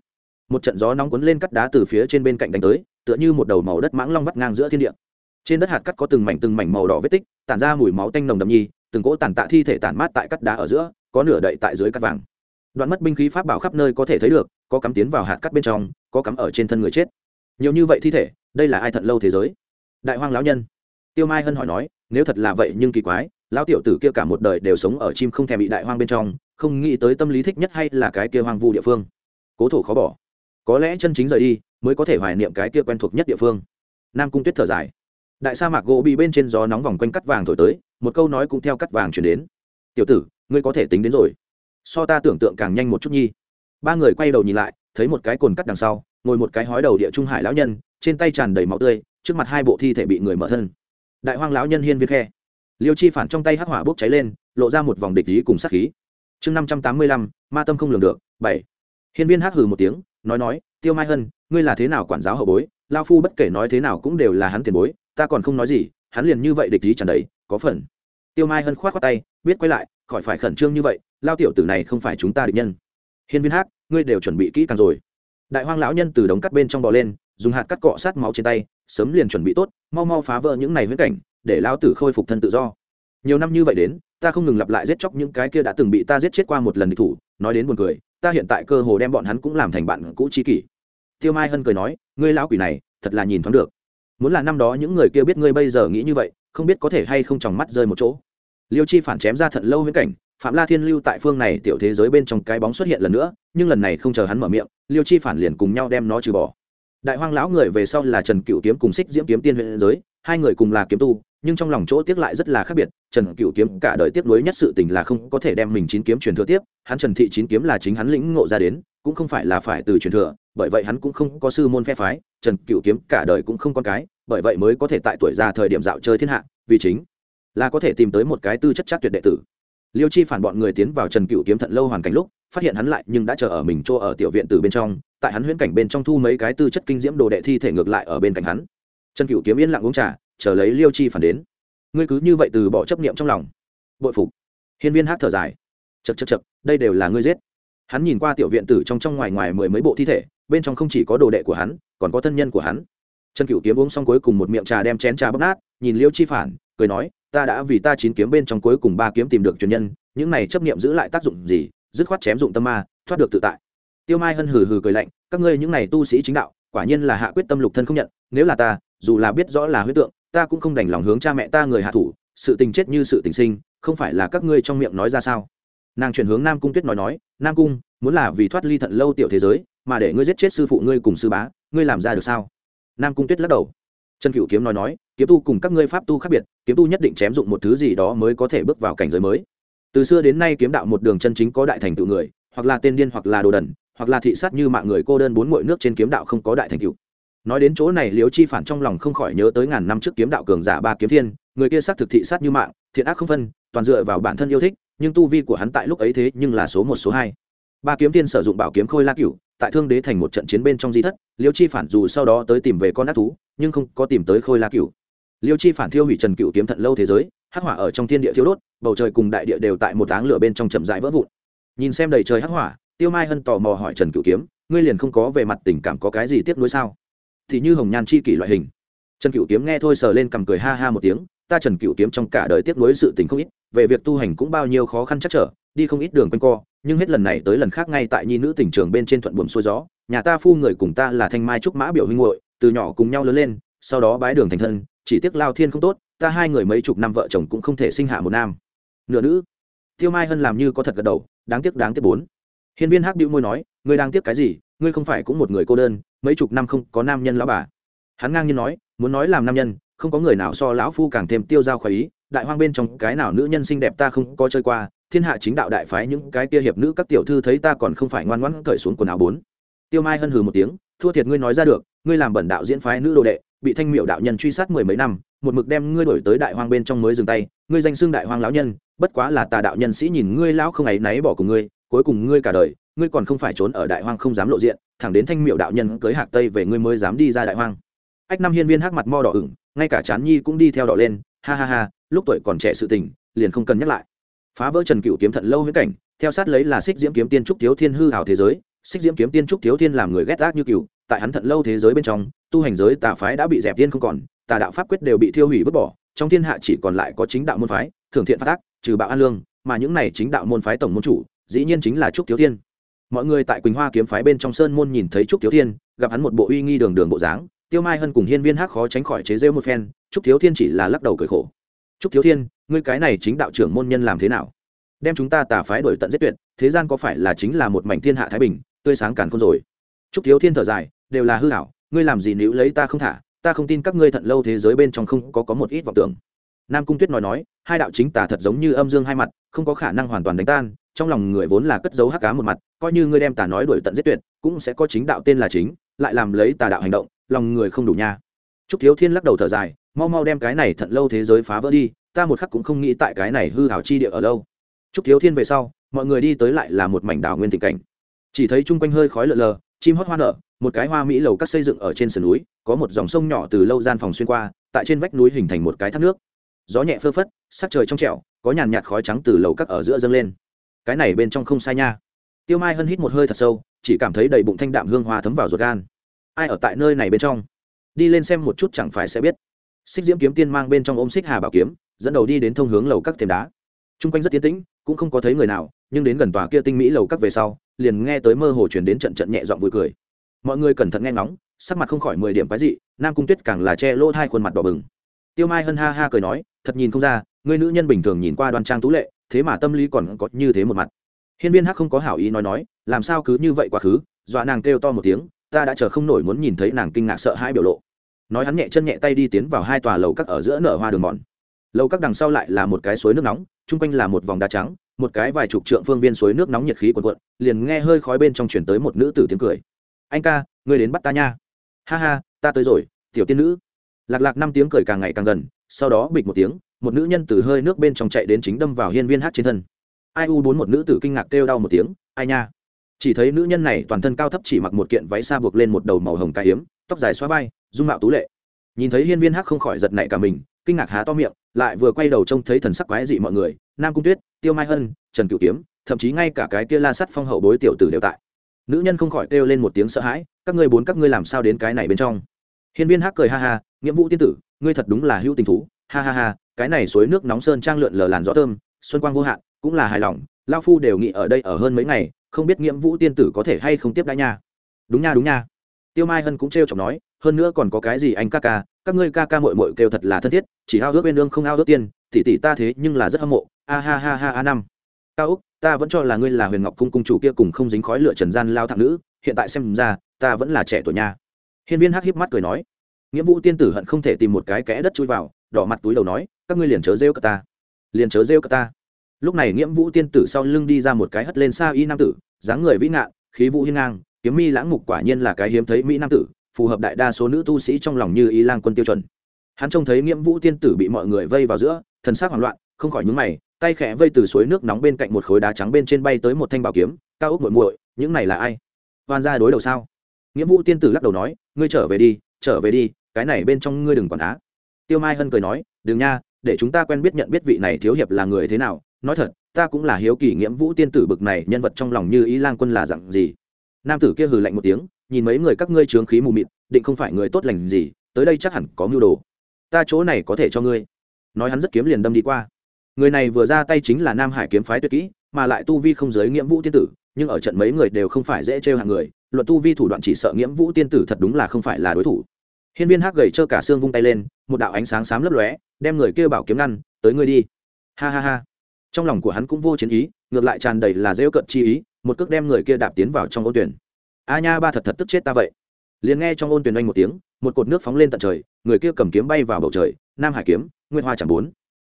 Một trận gió nóng cuốn lên cắt đá từ phía trên bên cạnh đánh tới, tựa như một đầu màu đất mãng long vắt ngang giữa thiên địa. Trên đất hạt cắt có từng mảnh từng mảnh màu đỏ vết tích, tản ra mùi máu tanh nồng đậm nhi, từng cỗ tàn tạ thi thể tản mát tại cắt đá ở giữa, có nửa đậy tại dưới cắt vàng. Đoạn mất binh khí pháp bảo khắp nơi có thể thấy được, có cắm tiến vào hạt cắt bên trong, có cắm ở trên thân người chết. Nhiều như vậy thi thể, đây là ai thận lâu thế giới? Đại hoang lão nhân tiêu mai hân hỏi nói, nếu thật là vậy nhưng kỳ quái, lão tiểu tử kia cả một đời đều sống ở chim không thèm bị đại hoang bên trong, không nghĩ tới tâm lý thích nhất hay là cái kia hoang vu địa phương. Cố thổ khó bỏ. Có lẽ chân chính rời đi mới có thể hoài niệm cái kia quen thuộc nhất địa phương. Nam cung tuyết thở dài. Đại sa mạc gỗ bị bên trên gió nóng vòng quanh cắt vàng thổi tới, một câu nói cũng theo cắt vàng chuyển đến. Tiểu tử, ngươi có thể tính đến rồi. So ta tưởng tượng càng nhanh một chút nhi. Ba người quay đầu nhìn lại, thấy một cái cồn cắt đằng sau, ngồi một cái hói đầu địa trung hải lão nhân, trên tay tràn đầy máu tươi, trước mặt hai bộ thi thể bị người mở thân đại hoang lão nhân hiên viên khe. Liêu chi phản trong tay hắc hỏa bốc cháy lên, lộ ra một vòng địch ý cùng sát khí. Chương năm trăm tám mươi lăm, ma tâm không lường được, bảy. Hiên viên hắc hừ một tiếng, nói nói, tiêu mai hân, ngươi là thế nào quản giáo hậu bối? Lao phu bất kể nói thế nào cũng đều là hắn tiền bối, ta còn không nói gì, hắn liền như vậy địch ý tràn đầy, có phần. Tiêu mai hân khoát khoát tay, biết quay lại, khỏi phải khẩn trương như vậy lao tiểu tử này không phải chúng ta địch nhân. Hiên viên hắc, ngươi đều chuẩn bị kỹ càng rồi. Đại hoang lão nhân từ đống cắt bên trong bò lên, dùng hạt cắt cọ sát máu trên tay sớm liền chuẩn bị tốt, mau mau phá vỡ những này huyết cảnh, để lao tử khôi phục thân tự do. Nhiều năm như vậy đến, ta không ngừng lặp lại giết chóc những cái kia đã từng bị ta giết chết qua một lần địch thủ, nói đến buồn cười, ta hiện tại cơ hồ đem bọn hắn cũng làm thành bạn cũ chi kỷ. Tiêu mai hân cười nói, ngươi lão quỷ này, thật là nhìn thoáng được. Muốn là năm đó những người kia biết ngươi bây giờ nghĩ như vậy, không biết có thể hay không tròng mắt rơi một chỗ. Liêu chi phản chém ra thận lâu huyễn cảnh, phạm la thiên lưu tại phương này tiểu thế giới bên trong cái bóng xuất hiện lần nữa, nhưng lần này không chờ hắn mở miệng, liêu chi phản liền cùng nhau đem nó trừ bỏ đại hoang lão người về sau là trần cựu kiếm cùng xích diễm kiếm tiên huyện giới, hai người cùng là kiếm tu, nhưng trong lòng chỗ tiếc lại rất là khác biệt, trần cựu kiếm cả đời tiếc nuối nhất sự tình là không có thể đem mình chín kiếm truyền thừa tiếp, hắn trần thị chín kiếm là chính hắn lĩnh ngộ ra đến, cũng không phải là phải từ truyền thừa, bởi vậy hắn cũng không có sư môn phe phái, trần cựu kiếm cả đời cũng không con cái, bởi vậy mới có thể tại tuổi già thời điểm dạo chơi thiên hạ, vì chính là có thể tìm tới một cái tư chất chắc tuyệt đệ tử. Liêu chi phản bọn người tiến vào trần cựu kiếm thận lâu hoàn cảnh lúc phát hiện hắn lại nhưng đã chờ ở mình chỗ ở tiểu viện từ bên trong, tại hắn huyễn cảnh bên trong thu mấy cái tư chất kinh diễm đồ đệ thi thể ngược lại ở bên cạnh hắn. Trần cựu kiếm yên lặng uống trà, chờ lấy liêu chi phản đến. Ngươi cứ như vậy từ bỏ chấp niệm trong lòng. Bội phục. Hiên viên hát thở dài. Chật chật chật đây đều là ngươi giết. Hắn nhìn qua tiểu viện tử trong trong ngoài ngoài mười mấy bộ thi thể, bên trong không chỉ có đồ đệ của hắn, còn có thân nhân của hắn. Trần cựu kiếm uống xong cuối cùng một miệng trà đem chén trà bóc nát, nhìn liêu chi phản, cười nói, ta đã vì ta chín kiếm bên trong cuối cùng ba kiếm tìm được truyền nhân, những này chấp niệm giữ lại tác dụng gì? Dứt khoát chém dụng tâm ma, thoát được tự tại. Tiêu mai hân hừ hừ cười lạnh, các ngươi những này tu sĩ chính đạo, quả nhiên là hạ quyết tâm lục thân không nhận, nếu là ta, dù là biết rõ là huyết tượng, ta cũng không đành lòng hướng cha mẹ ta người hạ thủ, sự tình chết như sự tình sinh, không phải là các ngươi trong miệng nói ra sao? Nàng chuyển hướng nam cung tuyết nói nói, nam cung, muốn là vì thoát ly thận lâu tiểu thế giới, mà để ngươi giết chết sư phụ ngươi cùng sư bá, ngươi làm ra được sao? Nam cung tuyết lắc đầu. Trần cựu kiếm nói nói, kiếm tu cùng các ngươi pháp tu khác biệt, kiếm tu nhất định chém dụng một thứ gì đó mới có thể bước vào cảnh giới mới từ xưa đến nay kiếm đạo một đường chân chính có đại thành tựu người, hoặc là tên điên hoặc là đồ đần, hoặc là thị sát như mạng người cô đơn bốn mọi nước trên kiếm đạo không có đại thành tựu. Nói đến chỗ này, Liễu chi phản trong lòng không khỏi nhớ tới ngàn năm trước kiếm đạo cường giả ba kiếm thiên, người kia xác thực thị sát như mạng, thiện ác không phân, toàn dựa vào bản thân yêu thích, nhưng tu vi của hắn tại lúc ấy thế nhưng là số một, số hai. Ba kiếm thiên sử dụng bảo kiếm khôi la cửu, tại thương đế thành một trận chiến bên trong di thất liêu chi phản dù sau đó tới tìm về con ác thú, nhưng không có tìm tới khôi la cửu. Liêu chi phản thiêu hủy trần cựu kiếm thận lâu thế giới hắc hỏa ở trong thiên địa thiếu đốt, bầu trời cùng đại địa đều tại một áng lửa bên trong chậm rãi vỡ vụn. Nhìn xem đầy trời hắc hỏa, tiêu mai hân tò mò hỏi trần cựu kiếm, ngươi liền không có về mặt tình cảm có cái gì tiếc nuối sao? Thì như hồng nhan chi kỷ loại hình. Trần cựu kiếm nghe thôi sờ lên cầm cười ha ha một tiếng, ta trần cựu kiếm trong cả đời tiếc nuối sự tình không ít, về việc tu hành cũng bao nhiêu khó khăn chắc trở, đi không ít đường quanh co, nhưng hết lần này tới lần khác ngay tại nhi nữ tỉnh trường bên trên thuận buồm xuôi gió, nhà ta phu người cùng ta là thanh mai trúc mã biểu huynh hội từ nhỏ cùng nhau lớn lên, sau đó bái đường thành thân, chỉ tiếc lao thiên không tốt ta hai người mấy chục năm vợ chồng cũng không thể sinh hạ một nam. Nửa nữ. Tiêu mai hân làm như có thật gật đầu, đáng tiếc đáng tiếc bốn. Hiên viên hắc điệu môi nói, ngươi đang tiếc cái gì, ngươi không phải cũng một người cô đơn, mấy chục năm không có nam nhân lão bà. Hắn ngang nhiên nói, muốn nói làm nam nhân, không có người nào so lão phu càng thêm tiêu dao khỏi ý, đại hoang bên trong cái nào nữ nhân xinh đẹp ta không có chơi qua, thiên hạ chính đạo đại phái những cái kia hiệp nữ các tiểu thư thấy ta còn không phải ngoan ngoãn cởi xuống quần áo bốn. Tiêu mai hân hừ một tiếng, thua thiệt ngươi nói ra được, ngươi làm bẩn đạo diễn phái nữ đồ đệ, bị thanh miệu đạo nhân truy sát mười mấy năm một mực đem ngươi đổi tới đại hoang bên trong mới dừng tay, ngươi danh xưng đại hoang lão nhân, bất quá là tà đạo nhân sĩ nhìn ngươi lão không ấy náy bỏ cùng ngươi, cuối cùng ngươi cả đời, ngươi còn không phải trốn ở đại hoang không dám lộ diện, thẳng đến thanh miệu đạo nhân cưới hạc tây về ngươi mới dám đi ra đại hoang. Ách năm hiên viên hắc mặt mo đỏ ửng, ngay cả chán nhi cũng đi theo đỏ lên, ha ha ha, lúc tuổi còn trẻ sự tình, liền không cần nhắc lại. Phá vỡ trần cựu kiếm thận lâu huyết cảnh, theo sát lấy là xích diễm kiếm tiên trúc thiếu thiên hư hào thế giới, xích diễm kiếm tiên trúc thiếu thiên làm người ghét ác như cựu tại hắn thận lâu thế giới bên trong, tu hành giới tà phái đã bị dẹp tiên không còn tà đạo pháp quyết đều bị thiêu hủy vứt bỏ, trong thiên hạ chỉ còn lại có chính đạo môn phái, thường thiện phát tác trừ bạo an lương, mà những này chính đạo môn phái tổng môn chủ, dĩ nhiên chính là trúc thiếu thiên. Mọi người tại quỳnh hoa kiếm phái bên trong sơn môn nhìn thấy trúc thiếu thiên, gặp hắn một bộ uy nghi đường đường bộ dáng, tiêu mai hân cùng hiên viên hắc khó tránh khỏi chế rêu một phen, trúc thiếu thiên chỉ là lắc đầu cười khổ. Trúc thiếu thiên, ngươi cái này chính đạo trưởng môn nhân làm thế nào? Đem chúng ta tà phái đổi tận giết tuyệt, thế gian có phải là chính là một mảnh thiên hạ thái bình, tươi sáng càn không rồi? Trúc thiếu thiên thở dài, đều là hư hảo ngươi làm gì níu lấy ta không thả ta không tin các ngươi thận lâu thế giới bên trong không có có một ít vọng tưởng. Nam cung tuyết nói nói, hai đạo chính tà thật giống như âm dương hai mặt, không có khả năng hoàn toàn đánh tan, trong lòng người vốn là cất dấu hắc cá một mặt, coi như ngươi đem tà nói đuổi tận giết tuyệt, cũng sẽ có chính đạo tên là chính, lại làm lấy tà đạo hành động, lòng người không đủ nha. Trúc thiếu thiên lắc đầu thở dài, mau mau đem cái này thận lâu thế giới phá vỡ đi, ta một khắc cũng không nghĩ tại cái này hư hảo chi địa ở lâu. Trúc thiếu thiên về sau, mọi người đi tới lại là một mảnh đảo nguyên tình cảnh. Chỉ thấy chung quanh hơi khói lờ lờ, chim hót hoa nở một cái hoa mỹ lầu các xây dựng ở trên sườn núi, có một dòng sông nhỏ từ lâu gian phòng xuyên qua, tại trên vách núi hình thành một cái thác nước. Gió nhẹ phơ phất, sắc trời trong trẻo, có nhàn nhạt khói trắng từ lầu các ở giữa dâng lên. Cái này bên trong không sai nha. Tiêu mai hân hít một hơi thật sâu, chỉ cảm thấy đầy bụng thanh đạm hương hoa thấm vào ruột gan. Ai ở tại nơi này bên trong? Đi lên xem một chút chẳng phải sẽ biết. Xích diễm kiếm tiên mang bên trong ôm xích hà bảo kiếm, dẫn đầu đi đến thông hướng lầu các thềm đá. T r u n g quanh rất tiến tĩnh, cũng không có thấy người nào, nhưng đến gần tòa kia tinh mỹ lầu các về sau, liền nghe tới mơ hồ chuyển đến trận trận nhẹ dọn vui cười mọi người cẩn thận nghe ngóng, sắc mặt không khỏi mười điểm quái dị, nam cung tuyết càng là che lỗ hai khuôn mặt đỏ bừng. Tiêu mai hân ha ha cười nói, thật nhìn không ra người nữ nhân bình thường nhìn qua đoan trang tú lệ, thế mà tâm lý còn có như thế một mặt. Hiên viên hắc không có hảo ý nói nói, làm sao cứ như vậy quá khứ? Dọa nàng kêu to một tiếng, ta đã chờ không nổi muốn nhìn thấy nàng kinh ngạc sợ hãi biểu lộ. Nói hắn nhẹ chân nhẹ tay đi tiến vào hai tòa lầu các ở giữa nở hoa đường mòn. Lầu các đằng sau lại là một cái suối nước nóng, chung quanh là một vòng đá trắng, một cái vài chục trượng phương viên suối nước nóng nhiệt khí quần quận liền nghe hơi khói bên trong chuyển tới một nữ tử tiếng cười anh ca, ngươi đến bắt ta nha. Ha ha, ta tới rồi, tiểu tiên nữ. Lạc lạc năm tiếng cười càng ngày càng gần, sau đó bịch một tiếng, một nữ nhân từ hơi nước bên trong chạy đến chính đâm vào hiên viên hát trên thân. Ai u bốn một nữ tử kinh ngạc kêu đau một tiếng, ai nha. Chỉ thấy nữ nhân này toàn thân cao thấp chỉ mặc một kiện váy xa buộc lên một đầu màu hồng ca hiếm, tóc dài xoa vai, dung mạo tú lệ. Nhìn thấy hiên viên hắc không khỏi giật nảy cả mình, kinh ngạc há to miệng, lại vừa quay đầu trông thấy thần sắc quái dị mọi người, nam cung tuyết, tiêu mai hân, trần cửu kiếm, thậm chí ngay cả cái kia la sắt phong hậu bối tiểu tử đều tại nữ nhân không khỏi kêu lên một tiếng sợ hãi, các ngươi bốn các ngươi làm sao đến cái này bên trong? Hiên viên hắc cười ha ha nghĩa vụ tiên tử, ngươi thật đúng là hữu tình thú, ha ha ha, cái này suối nước nóng sơn trang lượn lờ làn gió thơm, xuân quang vô hạn, cũng là hài lòng lao phu đều nghĩ ở đây ở hơn mấy ngày, không biết nghiễm vụ tiên tử có thể hay không tiếp đãi nha. Đúng nha đúng nha. Tiêu mai hân cũng trêu chọc nói, hơn nữa còn có cái gì anh ca ca, các ngươi ca ca mội mội kêu thật là thân thiết, chỉ ao ước bên đương không ao ước tiên tỉ tỉ ta thế nhưng là rất hâm mộ, a ha ha ha a năm. Cao úc ta vẫn cho là ngươi là huyền ngọc cung cung chủ kia cùng không dính khói lửa trần gian lao thẳng nữ, hiện tại xem ra, ta vẫn là trẻ tuổi nha. Hiên viên hắc híp mắt cười nói. Nghĩa vũ tiên tử hận không thể tìm một cái kẽ đất chui vào, đỏ mặt túi đầu nói, các ngươi liền chớ rêu cả ta. Liền chớ rêu cả ta. Lúc này nghĩa vũ tiên tử sau lưng đi ra một cái hất lên xa y nam tử, dáng người vĩ ngạn, khí vũ hiên ngang, kiếm mi lãng mục quả nhiên là cái hiếm thấy mỹ nam tử, phù hợp đại đa số nữ tu sĩ trong lòng như ý lang quân tiêu chuẩn. Hắn trông thấy nghĩa vũ tiên tử bị mọi người vây vào giữa, thần sắc hoảng loạn không khỏi nhúng mày, tay khẽ vây từ suối nước nóng bên cạnh một khối đá trắng bên trên bay tới một thanh bảo kiếm, cao ốc muội muội, những này là ai? Hoan ra đối đầu sao? Nghĩa vũ tiên tử lắc đầu nói, ngươi trở về đi, trở về đi, cái này bên trong ngươi đừng quản á. Tiêu mai hân cười nói, đừng nha, để chúng ta quen biết nhận biết vị này thiếu hiệp là người thế nào. Nói thật, ta cũng là hiếu kỳ nghĩa vũ tiên tử bực này nhân vật trong lòng như ý lang quân là dặn gì. Nam tử kia hừ lạnh một tiếng, nhìn mấy người các ngươi trướng khí mù mịt, định không phải người tốt lành gì, tới đây chắc hẳn có mưu đồ. Ta chỗ này có thể cho ngươi. Nói hắn rất kiếm liền đâm đi qua người này vừa ra tay chính là nam hải kiếm phái tuyệt kỹ, mà lại tu vi không giới nghĩa vũ tiên tử, nhưng ở trận mấy người đều không phải dễ trêu hạng người, luận tu vi thủ đoạn chỉ sợ nghĩa vũ tiên tử thật đúng là không phải là đối thủ. Hiên viên hắc gầy trơ cả xương vung tay lên, một đạo ánh sáng xám lấp lóe, đem người kêu bảo kiếm ngăn, tới ngươi đi. Ha ha ha. Trong lòng của hắn cũng vô chiến ý, ngược lại tràn đầy là rêu cận chi ý, một cước đem người kia đạp tiến vào trong ô tuyển. A nha, ba thật thật tức chết ta vậy. Liền nghe trong ôn tuyển oanh một tiếng, một cột nước phóng lên tận trời, người kia cầm kiếm bay vào bầu trời, nam hải kiếm nguyên hoa chẳng bốn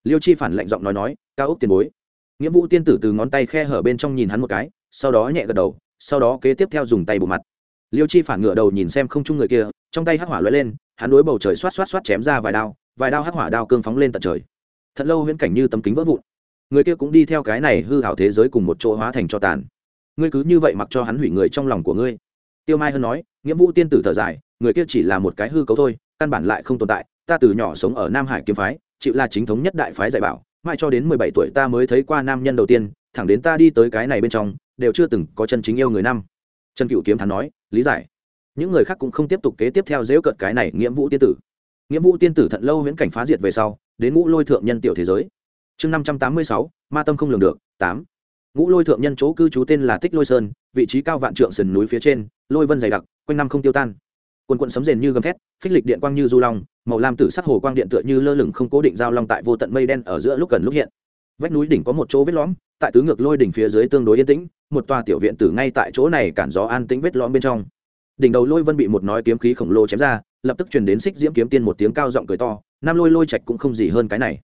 liêu chi phản lạnh giọng nói nói, cao ốc tiền bối. Nghĩa vụ tiên tử từ ngón tay khe hở bên trong nhìn hắn một cái, sau đó nhẹ gật đầu, sau đó kế tiếp theo dùng tay bộ mặt. Liêu chi phản ngựa đầu nhìn xem không chung người kia, trong tay hắc hỏa lóe lên, hắn đối bầu trời xoát xoát xoát chém ra vài đao vài đao hắc hỏa đao cương phóng lên tận trời. Thật lâu huyễn cảnh như tấm kính vỡ vụn. Người kia cũng đi theo cái này hư hảo thế giới cùng một chỗ hóa thành cho tàn. Ngươi cứ như vậy mặc cho hắn hủy người trong lòng của ngươi. Tiêu mai hơn nói, nghĩa vụ tiên tử thở dài, người kia chỉ là một cái hư cấu thôi, căn bản lại không tồn tại, ta từ nhỏ sống ở nam hải kiếm phái chịu là chính thống nhất đại phái dạy bảo, mãi cho đến mười bảy tuổi ta mới thấy qua nam nhân đầu tiên, thẳng đến ta đi tới cái này bên trong, đều chưa từng có chân chính yêu người năm. Trần cựu kiếm thắn nói, lý giải. Những người khác cũng không tiếp tục kế tiếp theo dễu cận cái này nghĩa vụ tiên tử. Nghĩa vụ tiên tử thận lâu viễn cảnh phá diệt về sau, đến ngũ lôi thượng nhân tiểu thế giới. Chương năm trăm tám mươi sáu, ma tâm không lường được, tám. Ngũ lôi thượng nhân chỗ cư trú tên là tích lôi sơn, vị trí cao vạn trượng sườn núi phía trên, lôi vân dày đặc, quanh năm không tiêu tan quần quận sấm rền như gầm thét, phích lịch điện quang như du long, màu lam tử sắc hồ quang điện tựa như lơ lửng không cố định giao long tại vô tận mây đen ở giữa lúc gần lúc hiện. Vách núi đỉnh có một chỗ vết lõm, tại tứ ngược lôi đỉnh phía dưới tương đối yên tĩnh, một tòa tiểu viện tử ngay tại chỗ này cản gió an tĩnh vết lõm bên trong. Đỉnh đầu lôi vân bị một nói kiếm khí khổng lồ chém ra, lập tức truyền đến xích diễm kiếm tiên một tiếng cao giọng cười to nam lôi lôi trạch cũng không gì hơn cái này.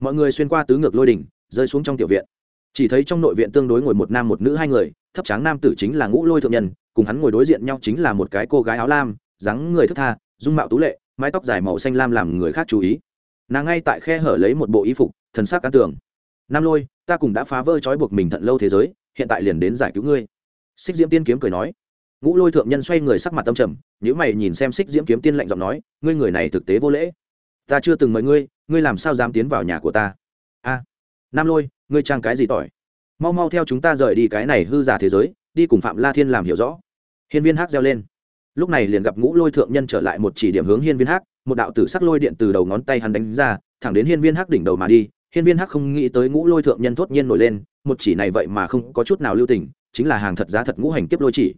Mọi người xuyên qua tứ ngược lôi đỉnh, rơi xuống trong tiểu viện. Chỉ thấy trong nội viện tương đối ngồi một nam một nữ hai người, thấp tráng nam tử chính là ngũ lôi thượng nhân, cùng hắn ngồi đối diện nhau chính là một cái cô gái áo lam dáng người thức tha, dung mạo tú lệ, mái tóc dài màu xanh lam làm người khác chú ý. Nàng ngay tại khe hở lấy một bộ y phục, thần sắc cán tường. Nam lôi, ta cùng đã phá vỡ trói buộc mình thận lâu thế giới, hiện tại liền đến giải cứu ngươi. Xích diễm tiên kiếm cười nói. Ngũ lôi thượng nhân xoay người sắc mặt tâm trầm nếu mày nhìn xem xích diễm kiếm tiên lạnh giọng nói, ngươi người này thực tế vô lễ. Ta chưa từng mời ngươi ngươi làm sao dám tiến vào nhà của ta? A, nam lôi, ngươi trang cái gì tỏi? Mau mau theo chúng ta rời đi cái này hư giả thế giới, đi cùng phạm la thiên làm hiểu rõ. Hiên viên Hắc reo lên lúc này liền gặp ngũ lôi thượng nhân trở lại một chỉ điểm hướng hiên viên hắc, một đạo tử sắc lôi điện từ đầu ngón tay hắn đánh ra, thẳng đến hiên viên hắc đỉnh đầu mà đi. Hiên viên hắc không nghĩ tới ngũ lôi thượng nhân thốt nhiên nổi lên, một chỉ này vậy mà không có chút nào lưu tình, chính là hàng thật giá thật ngũ hành tiếp lôi chỉ.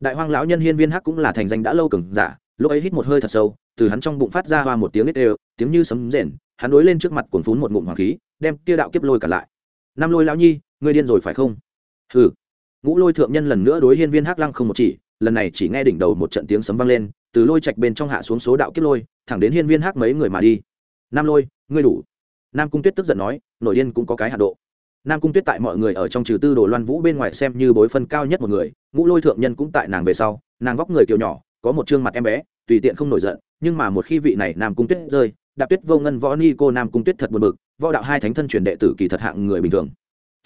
Đại hoang lão nhân hiên viên hắc cũng là thành danh đã lâu cường giả, lúc ấy hít một hơi thật sâu, từ hắn trong bụng phát ra hoa một tiếng ít đều tiếng như sấm rền, hắn đối lên trước mặt cuồn phún một ngụm hoàng khí, đem kia đạo kiếp lôi cả lại. Năm lôi lão nhi, ngươi điên rồi phải không? Hừ. Ngũ lôi thượng nhân lần nữa đối hiên viên hắc lăng không một chỉ lần này chỉ nghe đỉnh đầu một trận tiếng sấm vang lên, từ lôi trạch bên trong hạ xuống số đạo kiếp lôi, thẳng đến hiên viên hắc mấy người mà đi. Nam lôi, ngươi đủ. Nam cung tuyết tức giận nói, nội điên cũng có cái hạ độ. Nam cung tuyết tại mọi người ở trong trừ tư đồ loan vũ bên ngoài xem như bối phân cao nhất một người, ngũ lôi thượng nhân cũng tại nàng về sau, nàng vóc người kiều nhỏ, có một chương mặt em bé, tùy tiện không nổi giận, nhưng mà một khi vị này nam cung tuyết rơi, đạp tuyết vô ngân võ ni cô nam cung tuyết thật buồn bực, võ đạo hai thánh thân truyền đệ tử kỳ thật hạng người bình thường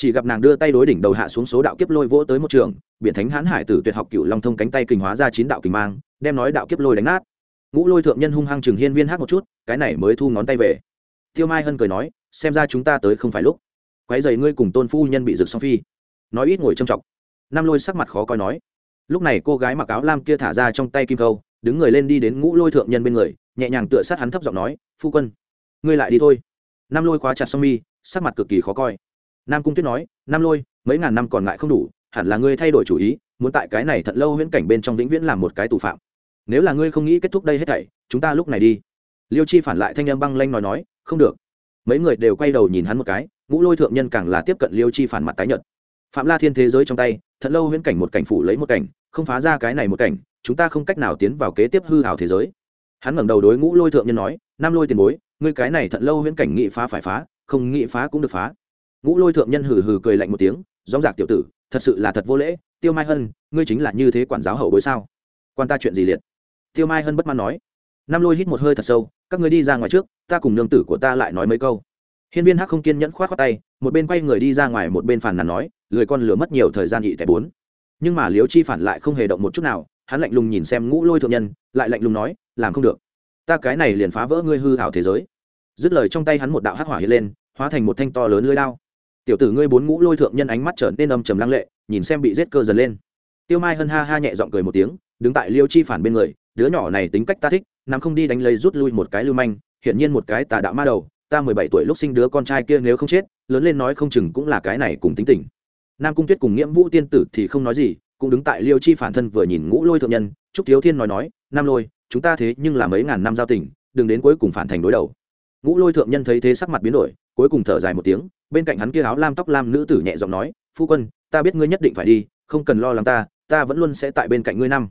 chỉ gặp nàng đưa tay đối đỉnh đầu hạ xuống số đạo kiếp lôi vỗ tới một trường, biển thánh hãn hải tử tuyệt học cựu long thông cánh tay kình hóa ra chín đạo kình mang, đem nói đạo kiếp lôi đánh nát. Ngũ lôi thượng nhân hung hăng chừng hiên viên hát một chút, cái này mới thu ngón tay về. Tiêu mai hân cười nói, xem ra chúng ta tới không phải lúc. Quái dày ngươi cùng tôn phu nhân bị rực song phi. Nói ít ngồi trầm trọng. Nam lôi sắc mặt khó coi nói, lúc này cô gái mặc áo lam kia thả ra trong tay kim câu, đứng người lên đi đến ngũ lôi thượng nhân bên người, nhẹ nhàng tựa sát hắn thấp giọng nói, phu quân, ngươi lại đi thôi. Nam lôi khóa chặt song mi, sắc mặt cực kỳ khó coi nam cung tuyết nói, nam lôi, mấy ngàn năm còn lại không đủ, hẳn là ngươi thay đổi chủ ý, muốn tại cái này thật lâu viễn cảnh bên trong vĩnh viễn làm một cái tù phạm. Nếu là ngươi không nghĩ kết thúc đây hết thảy, chúng ta lúc này đi. Liêu chi phản lại thanh âm băng lanh nói nói, không được. Mấy người đều quay đầu nhìn hắn một cái, ngũ lôi thượng nhân càng là tiếp cận liêu chi phản mặt tái nhợt. Phạm la thiên thế giới trong tay, thật lâu viễn cảnh một cảnh phủ lấy một cảnh, không phá ra cái này một cảnh, chúng ta không cách nào tiến vào kế tiếp hư hào thế giới. Hắn ngẩng đầu đối ngũ lôi thượng nhân nói, nam lôi tiền bối, ngươi cái này thật lâu viễn cảnh nghị phá phải phá, không nghị phá cũng được phá ngũ lôi thượng nhân hừ hừ cười lạnh một tiếng dóng dạc tiểu tử, thật sự là thật vô lễ, tiêu mai hân, ngươi chính là như thế quản giáo hậu bối sao? Quan ta chuyện gì liệt? Tiêu mai hân bất mãn nói nam lôi hít một hơi thật sâu, các ngươi đi ra ngoài trước, ta cùng nương tử của ta lại nói mấy câu. Hiên viên hắc không kiên nhẫn khoát khoát tay, một bên quay người đi ra ngoài một bên phản nàn nói, lười con lửa mất nhiều thời gian nhị tại bốn. Nhưng mà liếu chi phản lại không hề động một chút nào, hắn lạnh lùng nhìn xem ngũ lôi thượng nhân, lại lạnh lùng nói, làm không được. Ta cái này liền phá vỡ ngươi hư hảo thế giới. Dứt lời trong tay hắn một đạo hắc hỏa hiện lên, hóa thành một thanh to lớn lưới đao tiểu tử ngươi bốn ngũ lôi thượng nhân ánh mắt trở nên âm trầm lăng lệ, nhìn xem bị giết cơ dần lên. Tiêu mai hân ha ha nhẹ giọng cười một tiếng, đứng tại liêu chi phản bên người, đứa nhỏ này tính cách ta thích, nằm không đi đánh lấy rút lui một cái lưu manh, hiển nhiên một cái tà đạo ma đầu, ta mười bảy tuổi lúc sinh đứa con trai kia nếu không chết, lớn lên nói không chừng cũng là cái này cùng tính tình. Nam cung tuyết cùng nghiễm vũ tiên tử thì không nói gì, cũng đứng tại liêu chi phản thân vừa nhìn ngũ lôi thượng nhân, trúc thiếu thiên nói nói, nam lôi, chúng ta thế nhưng là mấy ngàn năm giao tình, đừng đến cuối cùng phản thành đối đầu ngũ lôi thượng nhân thấy thế sắc mặt biến đổi, cuối cùng thở dài một tiếng, bên cạnh hắn kia áo lam tóc lam nữ tử nhẹ giọng nói, phu quân, ta biết ngươi nhất định phải đi, không cần lo lắng ta ta vẫn luôn sẽ tại bên cạnh ngươi năm.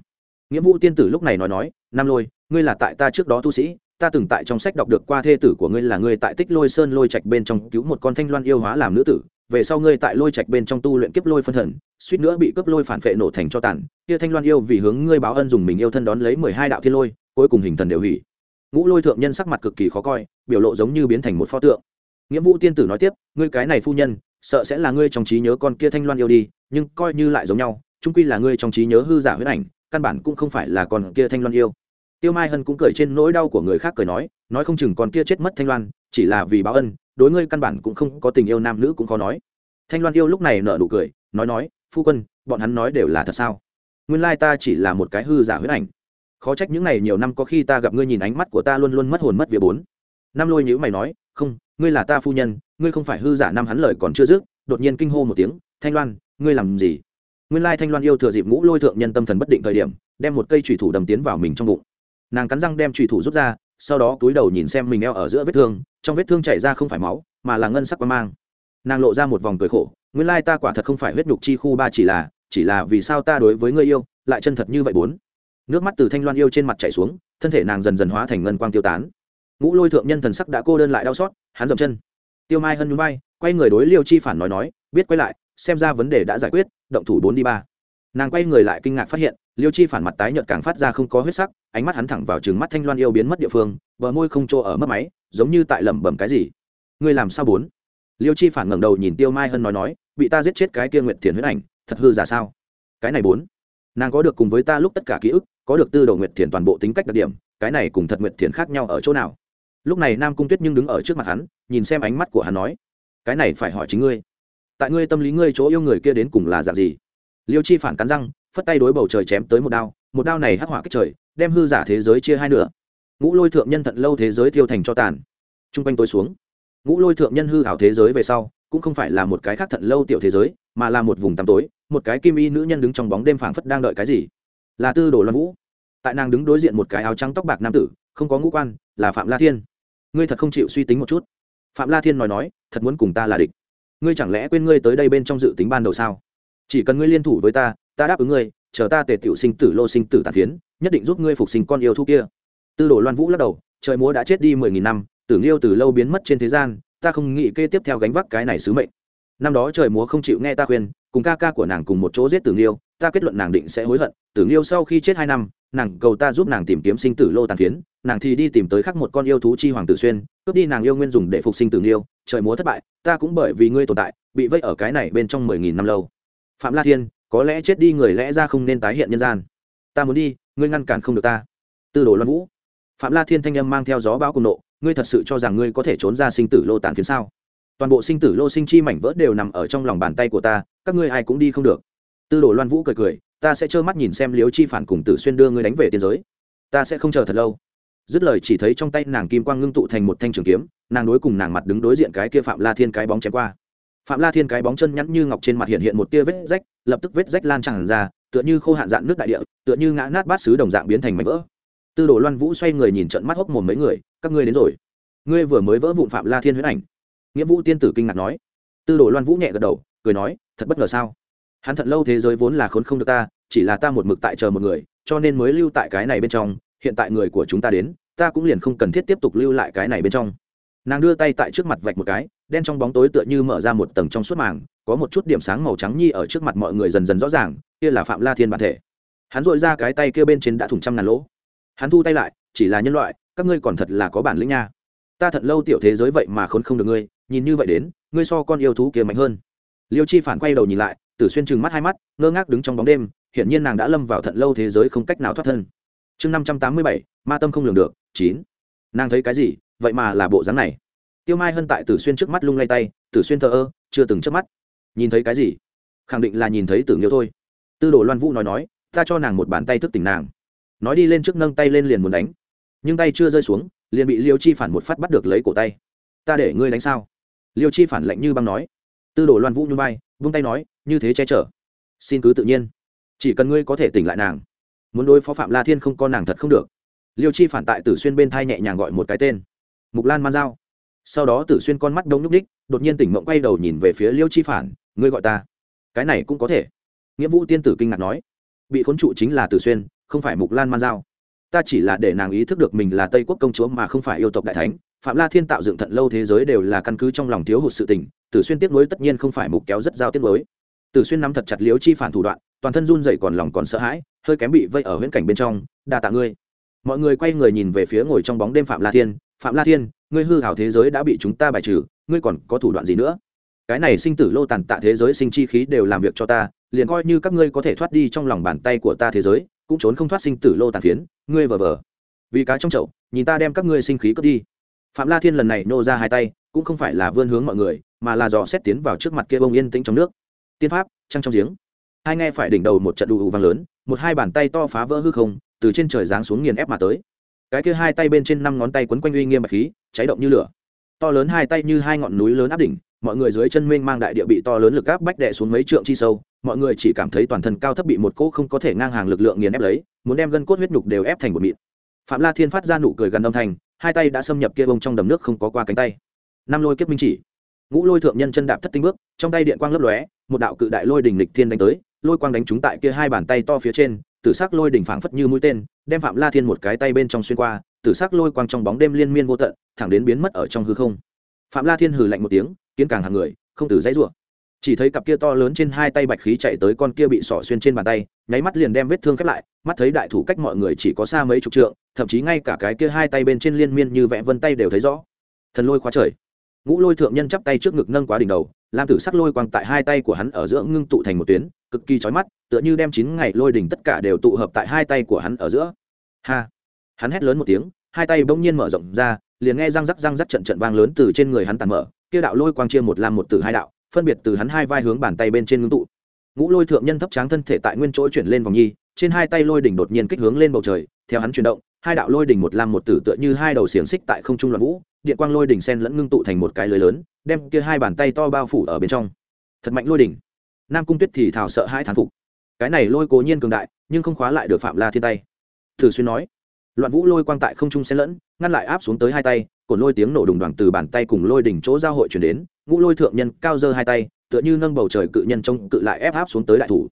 Nghĩa vũ tiên tử lúc này nói nói nam lôi, ngươi là tại ta trước đó tu sĩ, ta từng tại trong sách đọc được qua thê tử của ngươi là ngươi tại tích lôi sơn lôi trạch bên trong cứu một con thanh loan yêu hóa làm nữ tử, về sau ngươi tại lôi trạch bên trong tu luyện kiếp lôi phân thần, suýt nữa bị cướp lôi phản phệ nổ thành cho tàn, kia thanh loan yêu vì hướng ngươi báo ân dùng mình yêu thân đón lấy mười hai đạo thiên lôi, cuối cùng hình thần đều hủy ngũ lôi thượng nhân sắc mặt cực kỳ khó coi, biểu lộ giống như biến thành một pho tượng. Nghĩa vũ tiên tử nói tiếp, ngươi cái này phu nhân, sợ sẽ là ngươi trong trí nhớ con kia thanh loan yêu đi, nhưng coi như lại giống nhau trung quy là ngươi trong trí nhớ hư giả huyết ảnh, căn bản cũng không phải là con kia thanh loan yêu. Tiêu mai hân cũng cười trên nỗi đau của người khác cười nói nói không chừng con kia chết mất thanh loan, chỉ là vì báo ân, đối ngươi căn bản cũng không có tình yêu nam nữ cũng khó nói. Thanh loan yêu lúc này nở nụ cười, nói nói, phu quân, bọn hắn nói đều là thật sao? Nguyên lai ta chỉ là một cái hư giả huyết ảnh khó trách những ngày nhiều năm có khi ta gặp ngươi nhìn ánh mắt của ta luôn luôn mất hồn mất vía bốn. Năm lôi nhữ mày nói, không, ngươi là ta phu nhân, ngươi không phải hư giả năm hắn lời còn chưa dứt. Đột nhiên kinh hô một tiếng, thanh loan, ngươi làm gì? Nguyên lai thanh loan yêu thừa dịp ngũ lôi thượng nhân tâm thần bất định thời điểm, đem một cây trùy thủ đầm tiến vào mình trong bụng. Nàng cắn răng đem trùy thủ rút ra, sau đó túi đầu nhìn xem mình eo ở giữa vết thương, trong vết thương chảy ra không phải máu, mà là ngân sắc quang mang. Nàng lộ ra một vòng cười khổ, nguyên lai ta quả thật không phải huyết nhục chi khu ba chỉ là chỉ là vì sao ta đối với ngươi yêu, lại chân thật như vậy bốn? Nước mắt từ thanh loan yêu trên mặt chảy xuống, thân thể nàng dần dần hóa thành ngân quang tiêu tán. Ngũ lôi thượng nhân thần sắc đã cô đơn lại đau xót, hắn dậm chân. Tiêu mai hân núi bay quay người đối liêu chi phản nói nói, biết quay lại, xem ra vấn đề đã giải quyết, động thủ bốn đi ba. Nàng quay người lại kinh ngạc phát hiện, liêu chi phản mặt tái nhợt càng phát ra không có huyết sắc, ánh mắt hắn thẳng vào chừng mắt thanh loan yêu biến mất địa phương, bờ môi không trô ở mất máy, giống như tại lẩm bẩm cái gì. Ngươi làm sao bốn? Liêu chi phản ngẩng đầu nhìn tiêu mai hân nói nói, bị ta giết chết cái kia nguyện thiền huyết ảnh, thật hư giả sao? Cái này bốn, nàng có được cùng với ta lúc tất cả ký ức có được tư đồ nguyệt thiền toàn bộ tính cách đặc điểm, cái này cùng thật nguyệt thiền khác nhau ở chỗ nào? Lúc này nam cung tuyết nhưng đứng ở trước mặt hắn, nhìn xem ánh mắt của hắn nói, cái này phải hỏi chính ngươi. Tại ngươi tâm lý ngươi chỗ yêu người kia đến cùng là dạng gì? Liêu chi phản cắn răng, phất tay đối bầu trời chém tới một đao một đao này hắc hỏa kích trời, đem hư giả thế giới chia hai nửa. Ngũ lôi thượng nhân thận lâu thế giới thiêu thành cho tàn. T r u n g quanh tối xuống, ngũ lôi thượng nhân hư hảo thế giới về sau, cũng không phải là một cái khác thận lâu tiểu thế giới, mà là một vùng tăm tối, một cái kim y nữ nhân đứng trong bóng đêm phảng phất đang đợi cái gì là tư đồ loan vũ tại nàng đứng đối diện một cái áo trắng tóc bạc nam tử không có ngũ quan là phạm la thiên ngươi thật không chịu suy tính một chút phạm la thiên nói nói thật muốn cùng ta là địch ngươi chẳng lẽ quên ngươi tới đây bên trong dự tính ban đầu sao chỉ cần ngươi liên thủ với ta ta đáp ứng ngươi chờ ta tề tiểu sinh tử lô sinh tử tàn phiến nhất định giúp ngươi phục sinh con yêu thú kia tư đồ loan vũ lắc đầu trời múa đã chết đi mười nghìn năm tử nghiêu từ lâu biến mất trên thế gian ta không nghĩ kê tiếp theo gánh vác cái này sứ mệnh năm đó trời múa không chịu nghe ta khuyên cùng ca ca của nàng cùng một chỗ giết tử nghiêu ta kết luận nàng định sẽ hối hận, tử nghiêu sau khi chết hai năm, nàng cầu ta giúp nàng tìm kiếm sinh tử lô tàn phiến, nàng thì đi tìm tới khắc một con yêu thú chi hoàng tử xuyên, cướp đi nàng yêu nguyên dùng để phục sinh tử nghiêu, trời múa thất bại, ta cũng bởi vì ngươi tồn tại, bị vây ở cái này bên trong mười nghìn năm lâu. Phạm la thiên, có lẽ chết đi người lẽ ra không nên tái hiện nhân gian. Ta muốn đi, ngươi ngăn cản không được ta. Tư đồ loan vũ. Phạm la thiên thanh âm mang theo gió bão cùng nộ, ngươi thật sự cho rằng ngươi có thể trốn ra sinh tử lô tàn phiến sao? Toàn bộ sinh tử lô sinh chi mảnh vỡ đều nằm ở trong lòng bàn tay của ta, các ngươi ai cũng đi không được tư đồ loan vũ cười cười, ta sẽ trơ mắt nhìn xem liếu chi phản cùng tử xuyên đưa ngươi đánh về tiên giới. Ta sẽ không chờ thật lâu. Dứt lời chỉ thấy trong tay nàng kim quang ngưng tụ thành một thanh trường kiếm, nàng đối cùng nàng mặt đứng đối diện cái kia phạm la thiên cái bóng chém qua. Phạm la thiên cái bóng chân nhắn như ngọc trên mặt hiện hiện một tia vết rách, lập tức vết rách lan tràn ra, tựa như khô hạn dạn nước đại địa, tựa như ngã nát bát xứ đồng dạng biến thành mảnh vỡ. Tư đồ loan vũ xoay người nhìn trận mắt hốc mồm mấy người, các ngươi đến rồi. Ngươi vừa mới vỡ vụn phạm la thiên huyết ảnh. Nghĩa vũ tiên tử kinh ngạc nói. Tư đồ loan vũ nhẹ gật đầu, cười nói, thật bất ngờ sao? Hắn thật lâu thế giới vốn là khốn không được ta, chỉ là ta một mực tại chờ một người, cho nên mới lưu tại cái này bên trong, hiện tại người của chúng ta đến, ta cũng liền không cần thiết tiếp tục lưu lại cái này bên trong. Nàng đưa tay tại trước mặt vạch một cái, đen trong bóng tối tựa như mở ra một tầng trong suốt màng, có một chút điểm sáng màu trắng nhi ở trước mặt mọi người dần dần rõ ràng, kia là phạm la thiên bản thể. Hắn dội ra cái tay kia bên trên đã thủng trăm ngàn lỗ. Hắn thu tay lại, chỉ là nhân loại, các ngươi còn thật là có bản lĩnh nha. Ta thật lâu tiểu thế giới vậy mà khốn không được ngươi, nhìn như vậy đến, ngươi so con yêu thú kia mạnh hơn. Liêu chi phản quay đầu nhìn lại tử xuyên trừng mắt hai mắt, ngơ ngác đứng trong bóng đêm, hiển nhiên nàng đã lâm vào thận lâu thế giới không cách nào thoát thân. Chương năm trăm tám mươi bảy, ma tâm không lường được, chín. Nàng thấy cái gì? Vậy mà là bộ dáng này. Tiêu mai hân tại tử xuyên trước mắt lung lay tay, tử xuyên thờ ơ, chưa từng chớp mắt. Nhìn thấy cái gì? Khẳng định là nhìn thấy tử nghiêu thôi. Tư đồ loan vũ nói nói, ta cho nàng một bàn tay thức tỉnh nàng. Nói đi lên trước nâng tay lên liền muốn đánh. Nhưng tay chưa rơi xuống, liền bị liêu chi phản một phát bắt được lấy cổ tay. Ta để ngươi đánh sao? Liêu chi phản lạnh như băng nói. Tư đồ loan vũ nhún vai, vung tay nói như thế che chở. Xin cứ tự nhiên. Chỉ cần ngươi có thể tỉnh lại nàng. Muốn đối phó phạm la thiên không con nàng thật không được. Liêu chi phản tại tử xuyên bên thai nhẹ nhàng gọi một cái tên. Mục lan man dao sau đó tử xuyên con mắt đông nhúc ních, đột nhiên tỉnh mộng quay đầu nhìn về phía liêu chi phản, ngươi gọi ta. Cái này cũng có thể. Nghĩa vũ tiên tử kinh ngạc nói. Bị khốn trụ chính là tử xuyên, không phải mục lan man dao ta chỉ là để nàng ý thức được mình là tây quốc công chúa mà không phải yêu tộc đại thánh. Phạm la thiên tạo dựng thận lâu thế giới đều là căn cứ trong lòng thiếu hụt sự tình, tử xuyên tiếp nối tất nhiên không phải mục kéo rất giao tiếp nối tử xuyên nắm thật chặt liếu chi phản thủ đoạn, toàn thân run dậy còn lòng còn sợ hãi, hơi kém bị vây ở huyễn cảnh bên trong, đa tạ ngươi. Mọi người quay người nhìn về phía ngồi trong bóng đêm phạm la thiên. Phạm la thiên, ngươi hư hảo thế giới đã bị chúng ta bài trừ, ngươi còn có thủ đoạn gì nữa? Cái này sinh tử lô tàn tạ thế giới sinh chi khí đều làm việc cho ta, liền coi như các ngươi có thể thoát đi trong lòng bàn tay của ta thế giới, cũng trốn không thoát sinh tử lô tàn phiến, ngươi vờ vờ. Vì cá trong chậu, nhìn ta đem các ngươi sinh khí cướp đi. Phạm la thiên lần này nô ra hai tay, cũng không phải là vươn hướng mọi người, mà là dò xét tiến vào trước mặt kia bông yên tĩnh trong nước tiên pháp, trăng trong giếng. Hai nghe phải đỉnh đầu một trận đủ vang lớn, một hai bàn tay to phá vỡ hư không, từ trên trời giáng xuống nghiền ép mà tới. Cái kia hai tay bên trên năm ngón tay quấn quanh uy nghiêm bạch khí, cháy động như lửa. To lớn hai tay như hai ngọn núi lớn áp đỉnh, mọi người dưới chân mênh mang đại địa bị to lớn lực áp bách đệ xuống mấy trượng chi sâu, mọi người chỉ cảm thấy toàn thân cao thấp bị một cỗ không có thể ngang hàng lực lượng nghiền ép lấy, muốn đem gân cốt huyết nhục đều ép thành một mịn. Phạm la thiên phát ra nụ cười gần âm thanh, hai tay đã xâm nhập kia bông trong đầm nước không có qua cánh tay. Năm lôi kiếp minh chỉ ngũ lôi thượng nhân chân đạp thất tinh bước, trong tay điện quang lấp lóe, một đạo cự đại lôi đỉnh lịch thiên đánh tới, lôi quang đánh trúng tại kia hai bàn tay to phía trên, tử sắc lôi đỉnh phảng phất như mũi tên, đem phạm la thiên một cái tay bên trong xuyên qua, tử sắc lôi quang trong bóng đêm liên miên vô tận, thẳng đến biến mất ở trong hư không. Phạm la thiên hừ lạnh một tiếng, kiến càng hàng người, không từ dãy rủa. Chỉ thấy cặp kia to lớn trên hai tay bạch khí chạy tới con kia bị sỏ xuyên trên bàn tay, nháy mắt liền đem vết thương khép lại, mắt thấy đại thủ cách mọi người chỉ có xa mấy chục trượng, thậm chí ngay cả cái kia hai tay bên trên liên miên như vẽ vân tay đều thấy rõ. Thần lôi khóa trời ngũ lôi thượng nhân chắp tay trước ngực nâng quá đỉnh đầu, lam tử sắc lôi quang tại hai tay của hắn ở giữa ngưng tụ thành một tuyến, cực kỳ chói mắt, tựa như đem chín ngày lôi đỉnh tất cả đều tụ hợp tại hai tay của hắn ở giữa. Ha! Hắn hét lớn một tiếng, hai tay bỗng nhiên mở rộng ra, liền nghe răng rắc răng rắc trận trận vang lớn từ trên người hắn tàn mở, kia đạo lôi quang chia một lam một tử hai đạo, phân biệt từ hắn hai vai hướng bàn tay bên trên ngưng tụ. Ngũ lôi thượng nhân thấp tráng thân thể tại nguyên chỗ chuyển lên vòng nhi, trên hai tay lôi đỉnh đột nhiên kích hướng lên bầu trời theo hắn chuyển động, hai đạo lôi đỉnh một lam một tử tựa như hai đầu xiềng xích tại không trung loạn vũ, điện quang lôi đỉnh sen lẫn ngưng tụ thành một cái lưới lớn, đem kia hai bàn tay to bao phủ ở bên trong. Thật mạnh lôi đỉnh nam cung tuyết thì thảo sợ hai thán phục. Cái này lôi cố nhiên cường đại, nhưng không khóa lại được phạm la thiên tay. Thử xuyên nói, loạn vũ lôi quang tại không trung xen lẫn, ngăn lại áp xuống tới hai tay cồn lôi tiếng nổ đùng đoàn từ bàn tay cùng lôi đỉnh chỗ giao hội chuyển đến, ngũ lôi thượng nhân cao dơ hai tay, tựa như nâng bầu trời cự nhân trông cự lại ép áp xuống tới đại thủ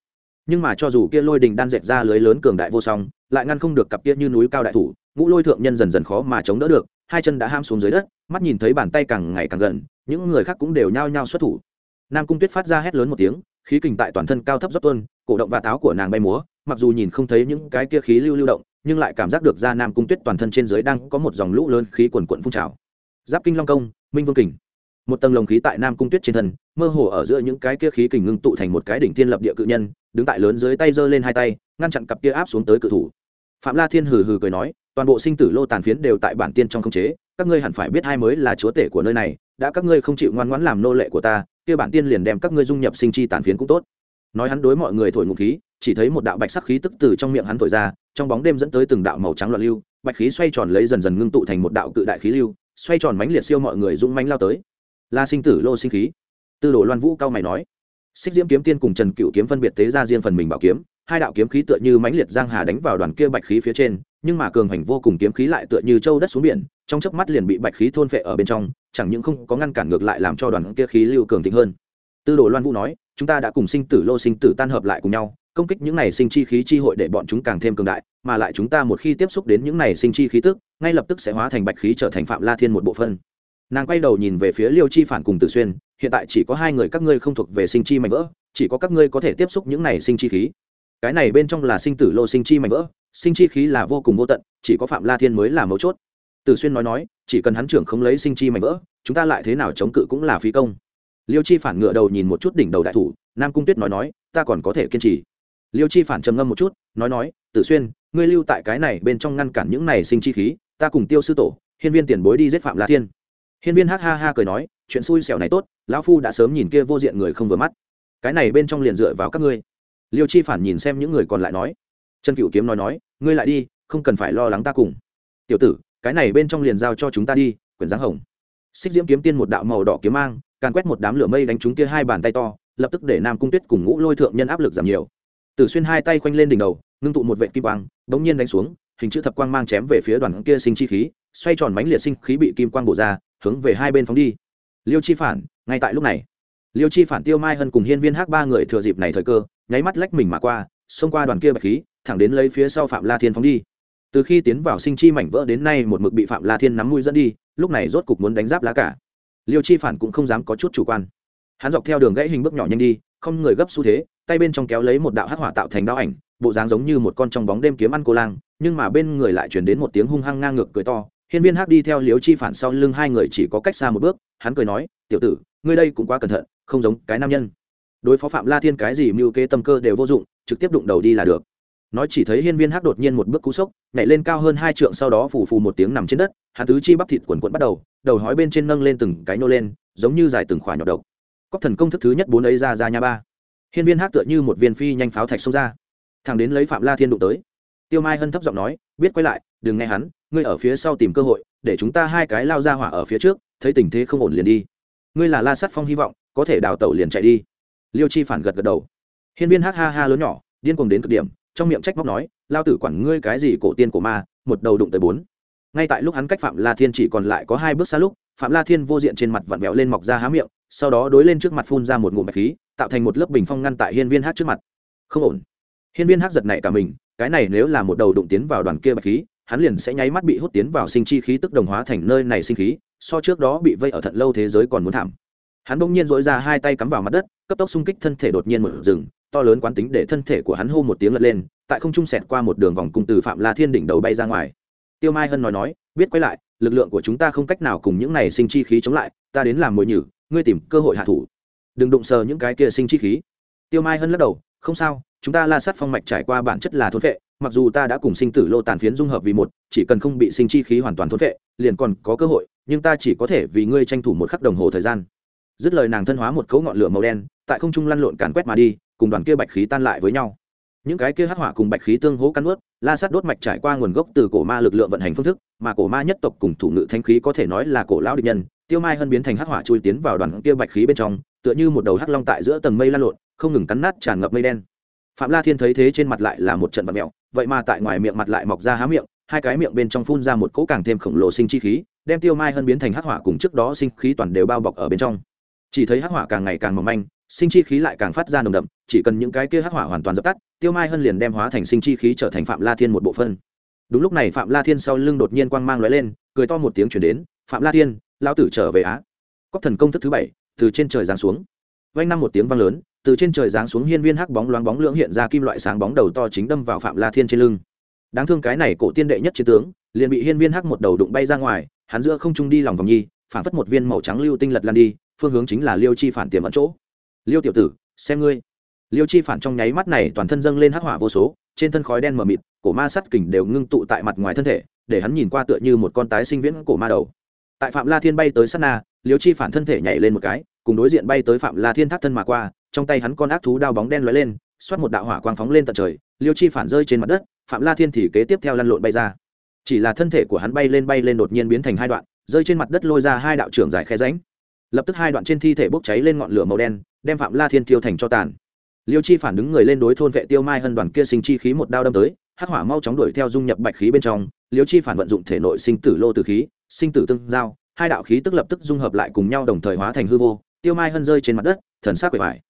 nhưng mà cho dù kia lôi đình đan dẹp ra lưới lớn cường đại vô song, lại ngăn không được cặp kia như núi cao đại thủ, ngũ lôi thượng nhân dần dần khó mà chống đỡ được, hai chân đã ham xuống dưới đất, mắt nhìn thấy bàn tay càng ngày càng gần, những người khác cũng đều nhao nhao xuất thủ. Nam cung tuyết phát ra hét lớn một tiếng, khí kình tại toàn thân cao thấp dốc tuân cổ động và táo của nàng bay múa, mặc dù nhìn không thấy những cái kia khí lưu lưu động, nhưng lại cảm giác được ra nam cung tuyết toàn thân trên dưới đang có một dòng lũ lớn khí quần quận phun trào. Giáp kinh long công, minh vương kình một tầng lồng khí tại nam cung tuyết trên thân, mơ hồ ở giữa những cái kia khí kình ngưng tụ thành một cái đỉnh thiên lập địa cự nhân, đứng tại lớn dưới tay giơ lên hai tay, ngăn chặn cặp kia áp xuống tới cự thủ. Phạm la thiên hừ hừ cười nói, toàn bộ sinh tử lô tàn phiến đều tại bản tiên trong không chế, các ngươi hẳn phải biết hai mới là chúa tể của nơi này, đã các ngươi không chịu ngoan ngoãn làm nô lệ của ta, kia bản tiên liền đem các ngươi dung nhập sinh chi tàn phiến cũng tốt. Nói hắn đối mọi người thổi ngụ khí, chỉ thấy một đạo bạch sắc khí tức từ trong miệng hắn thổi ra, trong bóng đêm dẫn tới từng đạo màu trắng loạn lưu, bạch khí xoay tròn lấy dần dần ngưng tụ thành một đạo cự đại khí lưu, xoay tròn mãnh liệt siêu mọi người dũng mãnh lao tới la sinh tử lô sinh khí. Tư đồ loan vũ cao mày nói, xích diễm kiếm tiên cùng trần cựu kiếm phân biệt tế ra riêng phần mình bảo kiếm, hai đạo kiếm khí tựa như mãnh liệt giang hà đánh vào đoàn kia bạch khí phía trên, nhưng mà cường hành vô cùng kiếm khí lại tựa như châu đất xuống biển, trong chớp mắt liền bị bạch khí thôn phệ ở bên trong, chẳng những không có ngăn cản ngược lại làm cho đoàn kia khí lưu cường thịnh hơn. Tư đồ loan vũ nói, chúng ta đã cùng sinh tử lô sinh tử tan hợp lại cùng nhau, công kích những này sinh chi khí chi hội để bọn chúng càng thêm cường đại, mà lại chúng ta một khi tiếp xúc đến những này sinh chi khí tức, ngay lập tức sẽ hóa thành bạch khí trở thành phạm la thiên một bộ phân nàng quay đầu nhìn về phía liêu chi phản cùng tử xuyên, hiện tại chỉ có hai người các ngươi không thuộc về sinh chi mạnh vỡ, chỉ có các ngươi có thể tiếp xúc những này sinh chi khí. Cái này bên trong là sinh tử lô sinh chi mạnh vỡ, sinh chi khí là vô cùng vô tận, chỉ có phạm la thiên mới là mấu chốt. Tử xuyên nói nói, chỉ cần hắn trưởng không lấy sinh chi mạnh vỡ, chúng ta lại thế nào chống cự cũng là phí công. Liêu chi phản ngựa đầu nhìn một chút đỉnh đầu đại thủ, nam cung tuyết nói nói, ta còn có thể kiên trì. Liêu chi phản trầm ngâm một chút, nói nói, tử xuyên, ngươi lưu tại cái này bên trong ngăn cản những này sinh chi khí, ta cùng tiêu sư tổ, hiên viên tiền bối đi giết phạm la thiên hiên viên hắc ha ha cười nói, chuyện xui xẻo này tốt, lão phu đã sớm nhìn kia vô diện người không vừa mắt. Cái này bên trong liền dựa vào các ngươi. Liêu chi phản nhìn xem những người còn lại nói. Trần cựu kiếm nói nói, ngươi lại đi, không cần phải lo lắng ta cùng. Tiểu tử, cái này bên trong liền giao cho chúng ta đi, quyển giáng hồng. Xích diễm kiếm tiên một đạo màu đỏ kiếm mang, càn quét một đám lửa mây đánh chúng kia hai bàn tay to, lập tức để nam cung tuyết cùng ngũ lôi thượng nhân áp lực giảm nhiều. Tử xuyên hai tay khoanh lên đỉnh đầu, ngưng tụ một vệ kim quang, bỗng nhiên đánh xuống, hình chữ thập quang mang chém về phía đoàn kia sinh chi khí, xoay tròn mánh liệt sinh khí bị kim quang bổ ra hướng về hai bên phóng đi. Liêu chi phản, ngay tại lúc này. Liêu chi phản, tiêu mai hân cùng hiên viên hắc ba người thừa dịp này thời cơ, nháy mắt lách mình mà qua, xông qua đoàn kia bạch khí, thẳng đến lấy phía sau phạm la thiên phóng đi. Từ khi tiến vào sinh chi mảnh vỡ đến nay một mực bị phạm la thiên nắm mũi dẫn đi, lúc này rốt cục muốn đánh giáp lá cả. Liêu chi phản cũng không dám có chút chủ quan. Hắn dọc theo đường gãy hình bước nhỏ nhanh đi, không người gấp xu thế, tay bên trong kéo lấy một đạo hắc hỏa tạo thành đao ảnh, bộ dáng giống như một con trong bóng đêm kiếm ăn cô lang, nhưng mà bên người lại chuyển đến một tiếng hung hăng ngang ngược cười to hiên viên hắc đi theo Liễu chi phản sau lưng hai người chỉ có cách xa một bước, hắn cười nói, tiểu tử, ngươi đây cũng quá cẩn thận, không giống cái nam nhân. Đối phó phạm la thiên cái gì mưu kế tâm cơ đều vô dụng, trực tiếp đụng đầu đi là được. Nói chỉ thấy hiên viên hắc đột nhiên một bước cú sốc, nhảy lên cao hơn hai trượng sau đó phù phù một tiếng nằm trên đất, hắn tứ chi bắp thịt quần quận bắt đầu đầu hói bên trên nâng lên từng cái nô lên, giống như dài từng khỏa nhọc độc. Cóc thần công thức thứ nhất bốn ấy ra ra nhà ba. Hiên viên hắc tựa như một viên phi nhanh pháo thạch xông ra. Thằng đến lấy phạm la thiên đụng tới. Tiêu mai hân thấp giọng nói, biết quay lại, đừng nghe hắn ngươi ở phía sau tìm cơ hội, để chúng ta hai cái lao ra hỏa ở phía trước, thấy tình thế không ổn liền đi. Ngươi là la sắt phong hy vọng, có thể đào tẩu liền chạy đi. Liêu chi phản gật gật đầu. Hiên viên hát ha ha lớn nhỏ, điên cuồng đến cực điểm, trong miệng trách móc nói, lao tử quản ngươi cái gì cổ tiên cổ ma, một đầu đụng tới bốn. Ngay tại lúc hắn cách phạm la thiên chỉ còn lại có hai bước xa lúc, phạm la thiên vô diện trên mặt vặn vẹo lên mọc ra há miệng, sau đó đối lên trước mặt phun ra một ngụm bạch khí, tạo thành một lớp bình phong ngăn tại hiên viên hát trước mặt. Không ổn. Hiên viên hát giật nảy cả mình, cái này nếu là một đầu đụng tiến vào đoàn kia bạch khí hắn liền sẽ nháy mắt bị hút tiến vào sinh chi khí tức đồng hóa thành nơi này sinh khí, so trước đó bị vây ở thận lâu thế giới còn muốn thảm. Hắn bỗng nhiên dỗi ra hai tay cắm vào mặt đất, cấp tốc xung kích thân thể đột nhiên một rừng, to lớn quán tính để thân thể của hắn hô một tiếng lật lên, tại không trung sẹt qua một đường vòng cung từ phạm la thiên đỉnh đầu bay ra ngoài. Tiêu mai hân nói nói, biết quay lại, lực lượng của chúng ta không cách nào cùng những này sinh chi khí chống lại, ta đến làm mồi nhử, ngươi tìm cơ hội hạ thủ. Đừng đụng sờ những cái kia sinh chi khí. Tiêu mai hân lắc đầu, không sao, chúng ta la sát phong mạch trải qua bản chất là thôn vệ mặc dù ta đã cùng sinh tử lô tàn phiến dung hợp vì một, chỉ cần không bị sinh chi khí hoàn toàn thốt vệ liền còn có cơ hội, nhưng ta chỉ có thể vì ngươi tranh thủ một khắc đồng hồ thời gian. Dứt lời nàng thân hóa một cấu ngọn lửa màu đen, tại không trung lăn lộn càn quét mà đi, cùng đoàn kia bạch khí tan lại với nhau. Những cái kia hắc hỏa cùng bạch khí tương hỗ cắn ướt la sát đốt mạch trải qua nguồn gốc từ cổ ma lực lượng vận hành phương thức, mà cổ ma nhất tộc cùng thủ ngự thanh khí có thể nói là cổ lão địch nhân, tiêu mai hân biến thành hắc hỏa chui tiến vào đoàn kia bạch khí bên trong, tựa như một đầu hắc long tại giữa tầng mây lan lộn, không ngừng cắn nát tràn ngập mây đen. Phạm la thiên thấy thế trên mặt lại là một trận vật mèo vậy mà tại ngoài miệng mặt lại mọc ra há miệng, hai cái miệng bên trong phun ra một cỗ càng thêm khổng lồ sinh chi khí, đem tiêu mai hân biến thành hắc hỏa cùng trước đó sinh khí toàn đều bao bọc ở bên trong. Chỉ thấy hắc hỏa càng ngày càng mỏng manh, sinh chi khí lại càng phát ra nồng đậm, chỉ cần những cái kia hắc hỏa hoàn toàn dập tắt, tiêu mai hân liền đem hóa thành sinh chi khí trở thành phạm la thiên một bộ phân đúng lúc này phạm la thiên sau lưng đột nhiên quang mang lóe lên, cười to một tiếng chuyển đến, phạm la thiên lao tử trở về á. Cóc thần công thức thứ bảy, từ trên trời giáng xuống. Vanh năm một tiếng vang lớn từ trên trời giáng xuống hiên viên hắc bóng loáng bóng lưỡng hiện ra kim loại sáng bóng đầu to chính đâm vào phạm la thiên trên lưng. Đáng thương cái này cổ tiên đệ nhất chiến tướng, liền bị hiên viên hắc một đầu đụng bay ra ngoài, hắn giữa không trung đi lòng vòng nhi phản phất một viên màu trắng lưu tinh lật lan đi, phương hướng chính là liêu chi phản tiềm ẩn chỗ. Liêu tiểu tử, xem ngươi. Liêu chi phản trong nháy mắt này toàn thân dâng lên hắc hỏa vô số, trên thân khói đen mờ mịt, cổ ma sắt kình đều ngưng tụ tại mặt ngoài thân thể, để hắn nhìn qua tựa như một con tái sinh viễn cổ ma đầu. Tại phạm la thiên bay tới sát na, liêu chi phản thân thể nhảy lên một cái cùng đối diện bay tới phạm la thiên thác thân mà qua, trong tay hắn con ác thú đao bóng đen lóe lên, xoát một đạo hỏa quang phóng lên tận trời, liêu chi phản rơi trên mặt đất, phạm la thiên thì kế tiếp theo lăn lộn bay ra. Chỉ là thân thể của hắn bay lên bay lên đột nhiên biến thành hai đoạn, rơi trên mặt đất lôi ra hai đạo trưởng dài khe ránh lập tức hai đoạn trên thi thể bốc cháy lên ngọn lửa màu đen, đem phạm la thiên tiêu thành cho tàn. Liêu chi phản đứng người lên đối thôn vệ tiêu mai hân đoàn kia sinh chi khí một đao đâm tới, hắc hỏa mau chóng đuổi theo dung nhập bạch khí bên trong, liêu chi phản vận dụng thể nội sinh tử lô từ khí, sinh tử tương giao, hai đạo khí tức lập tức dung hợp lại cùng nhau đồng thời hóa thành hư vô tiêu mai hân rơi trên mặt đất thần sắc quệ vải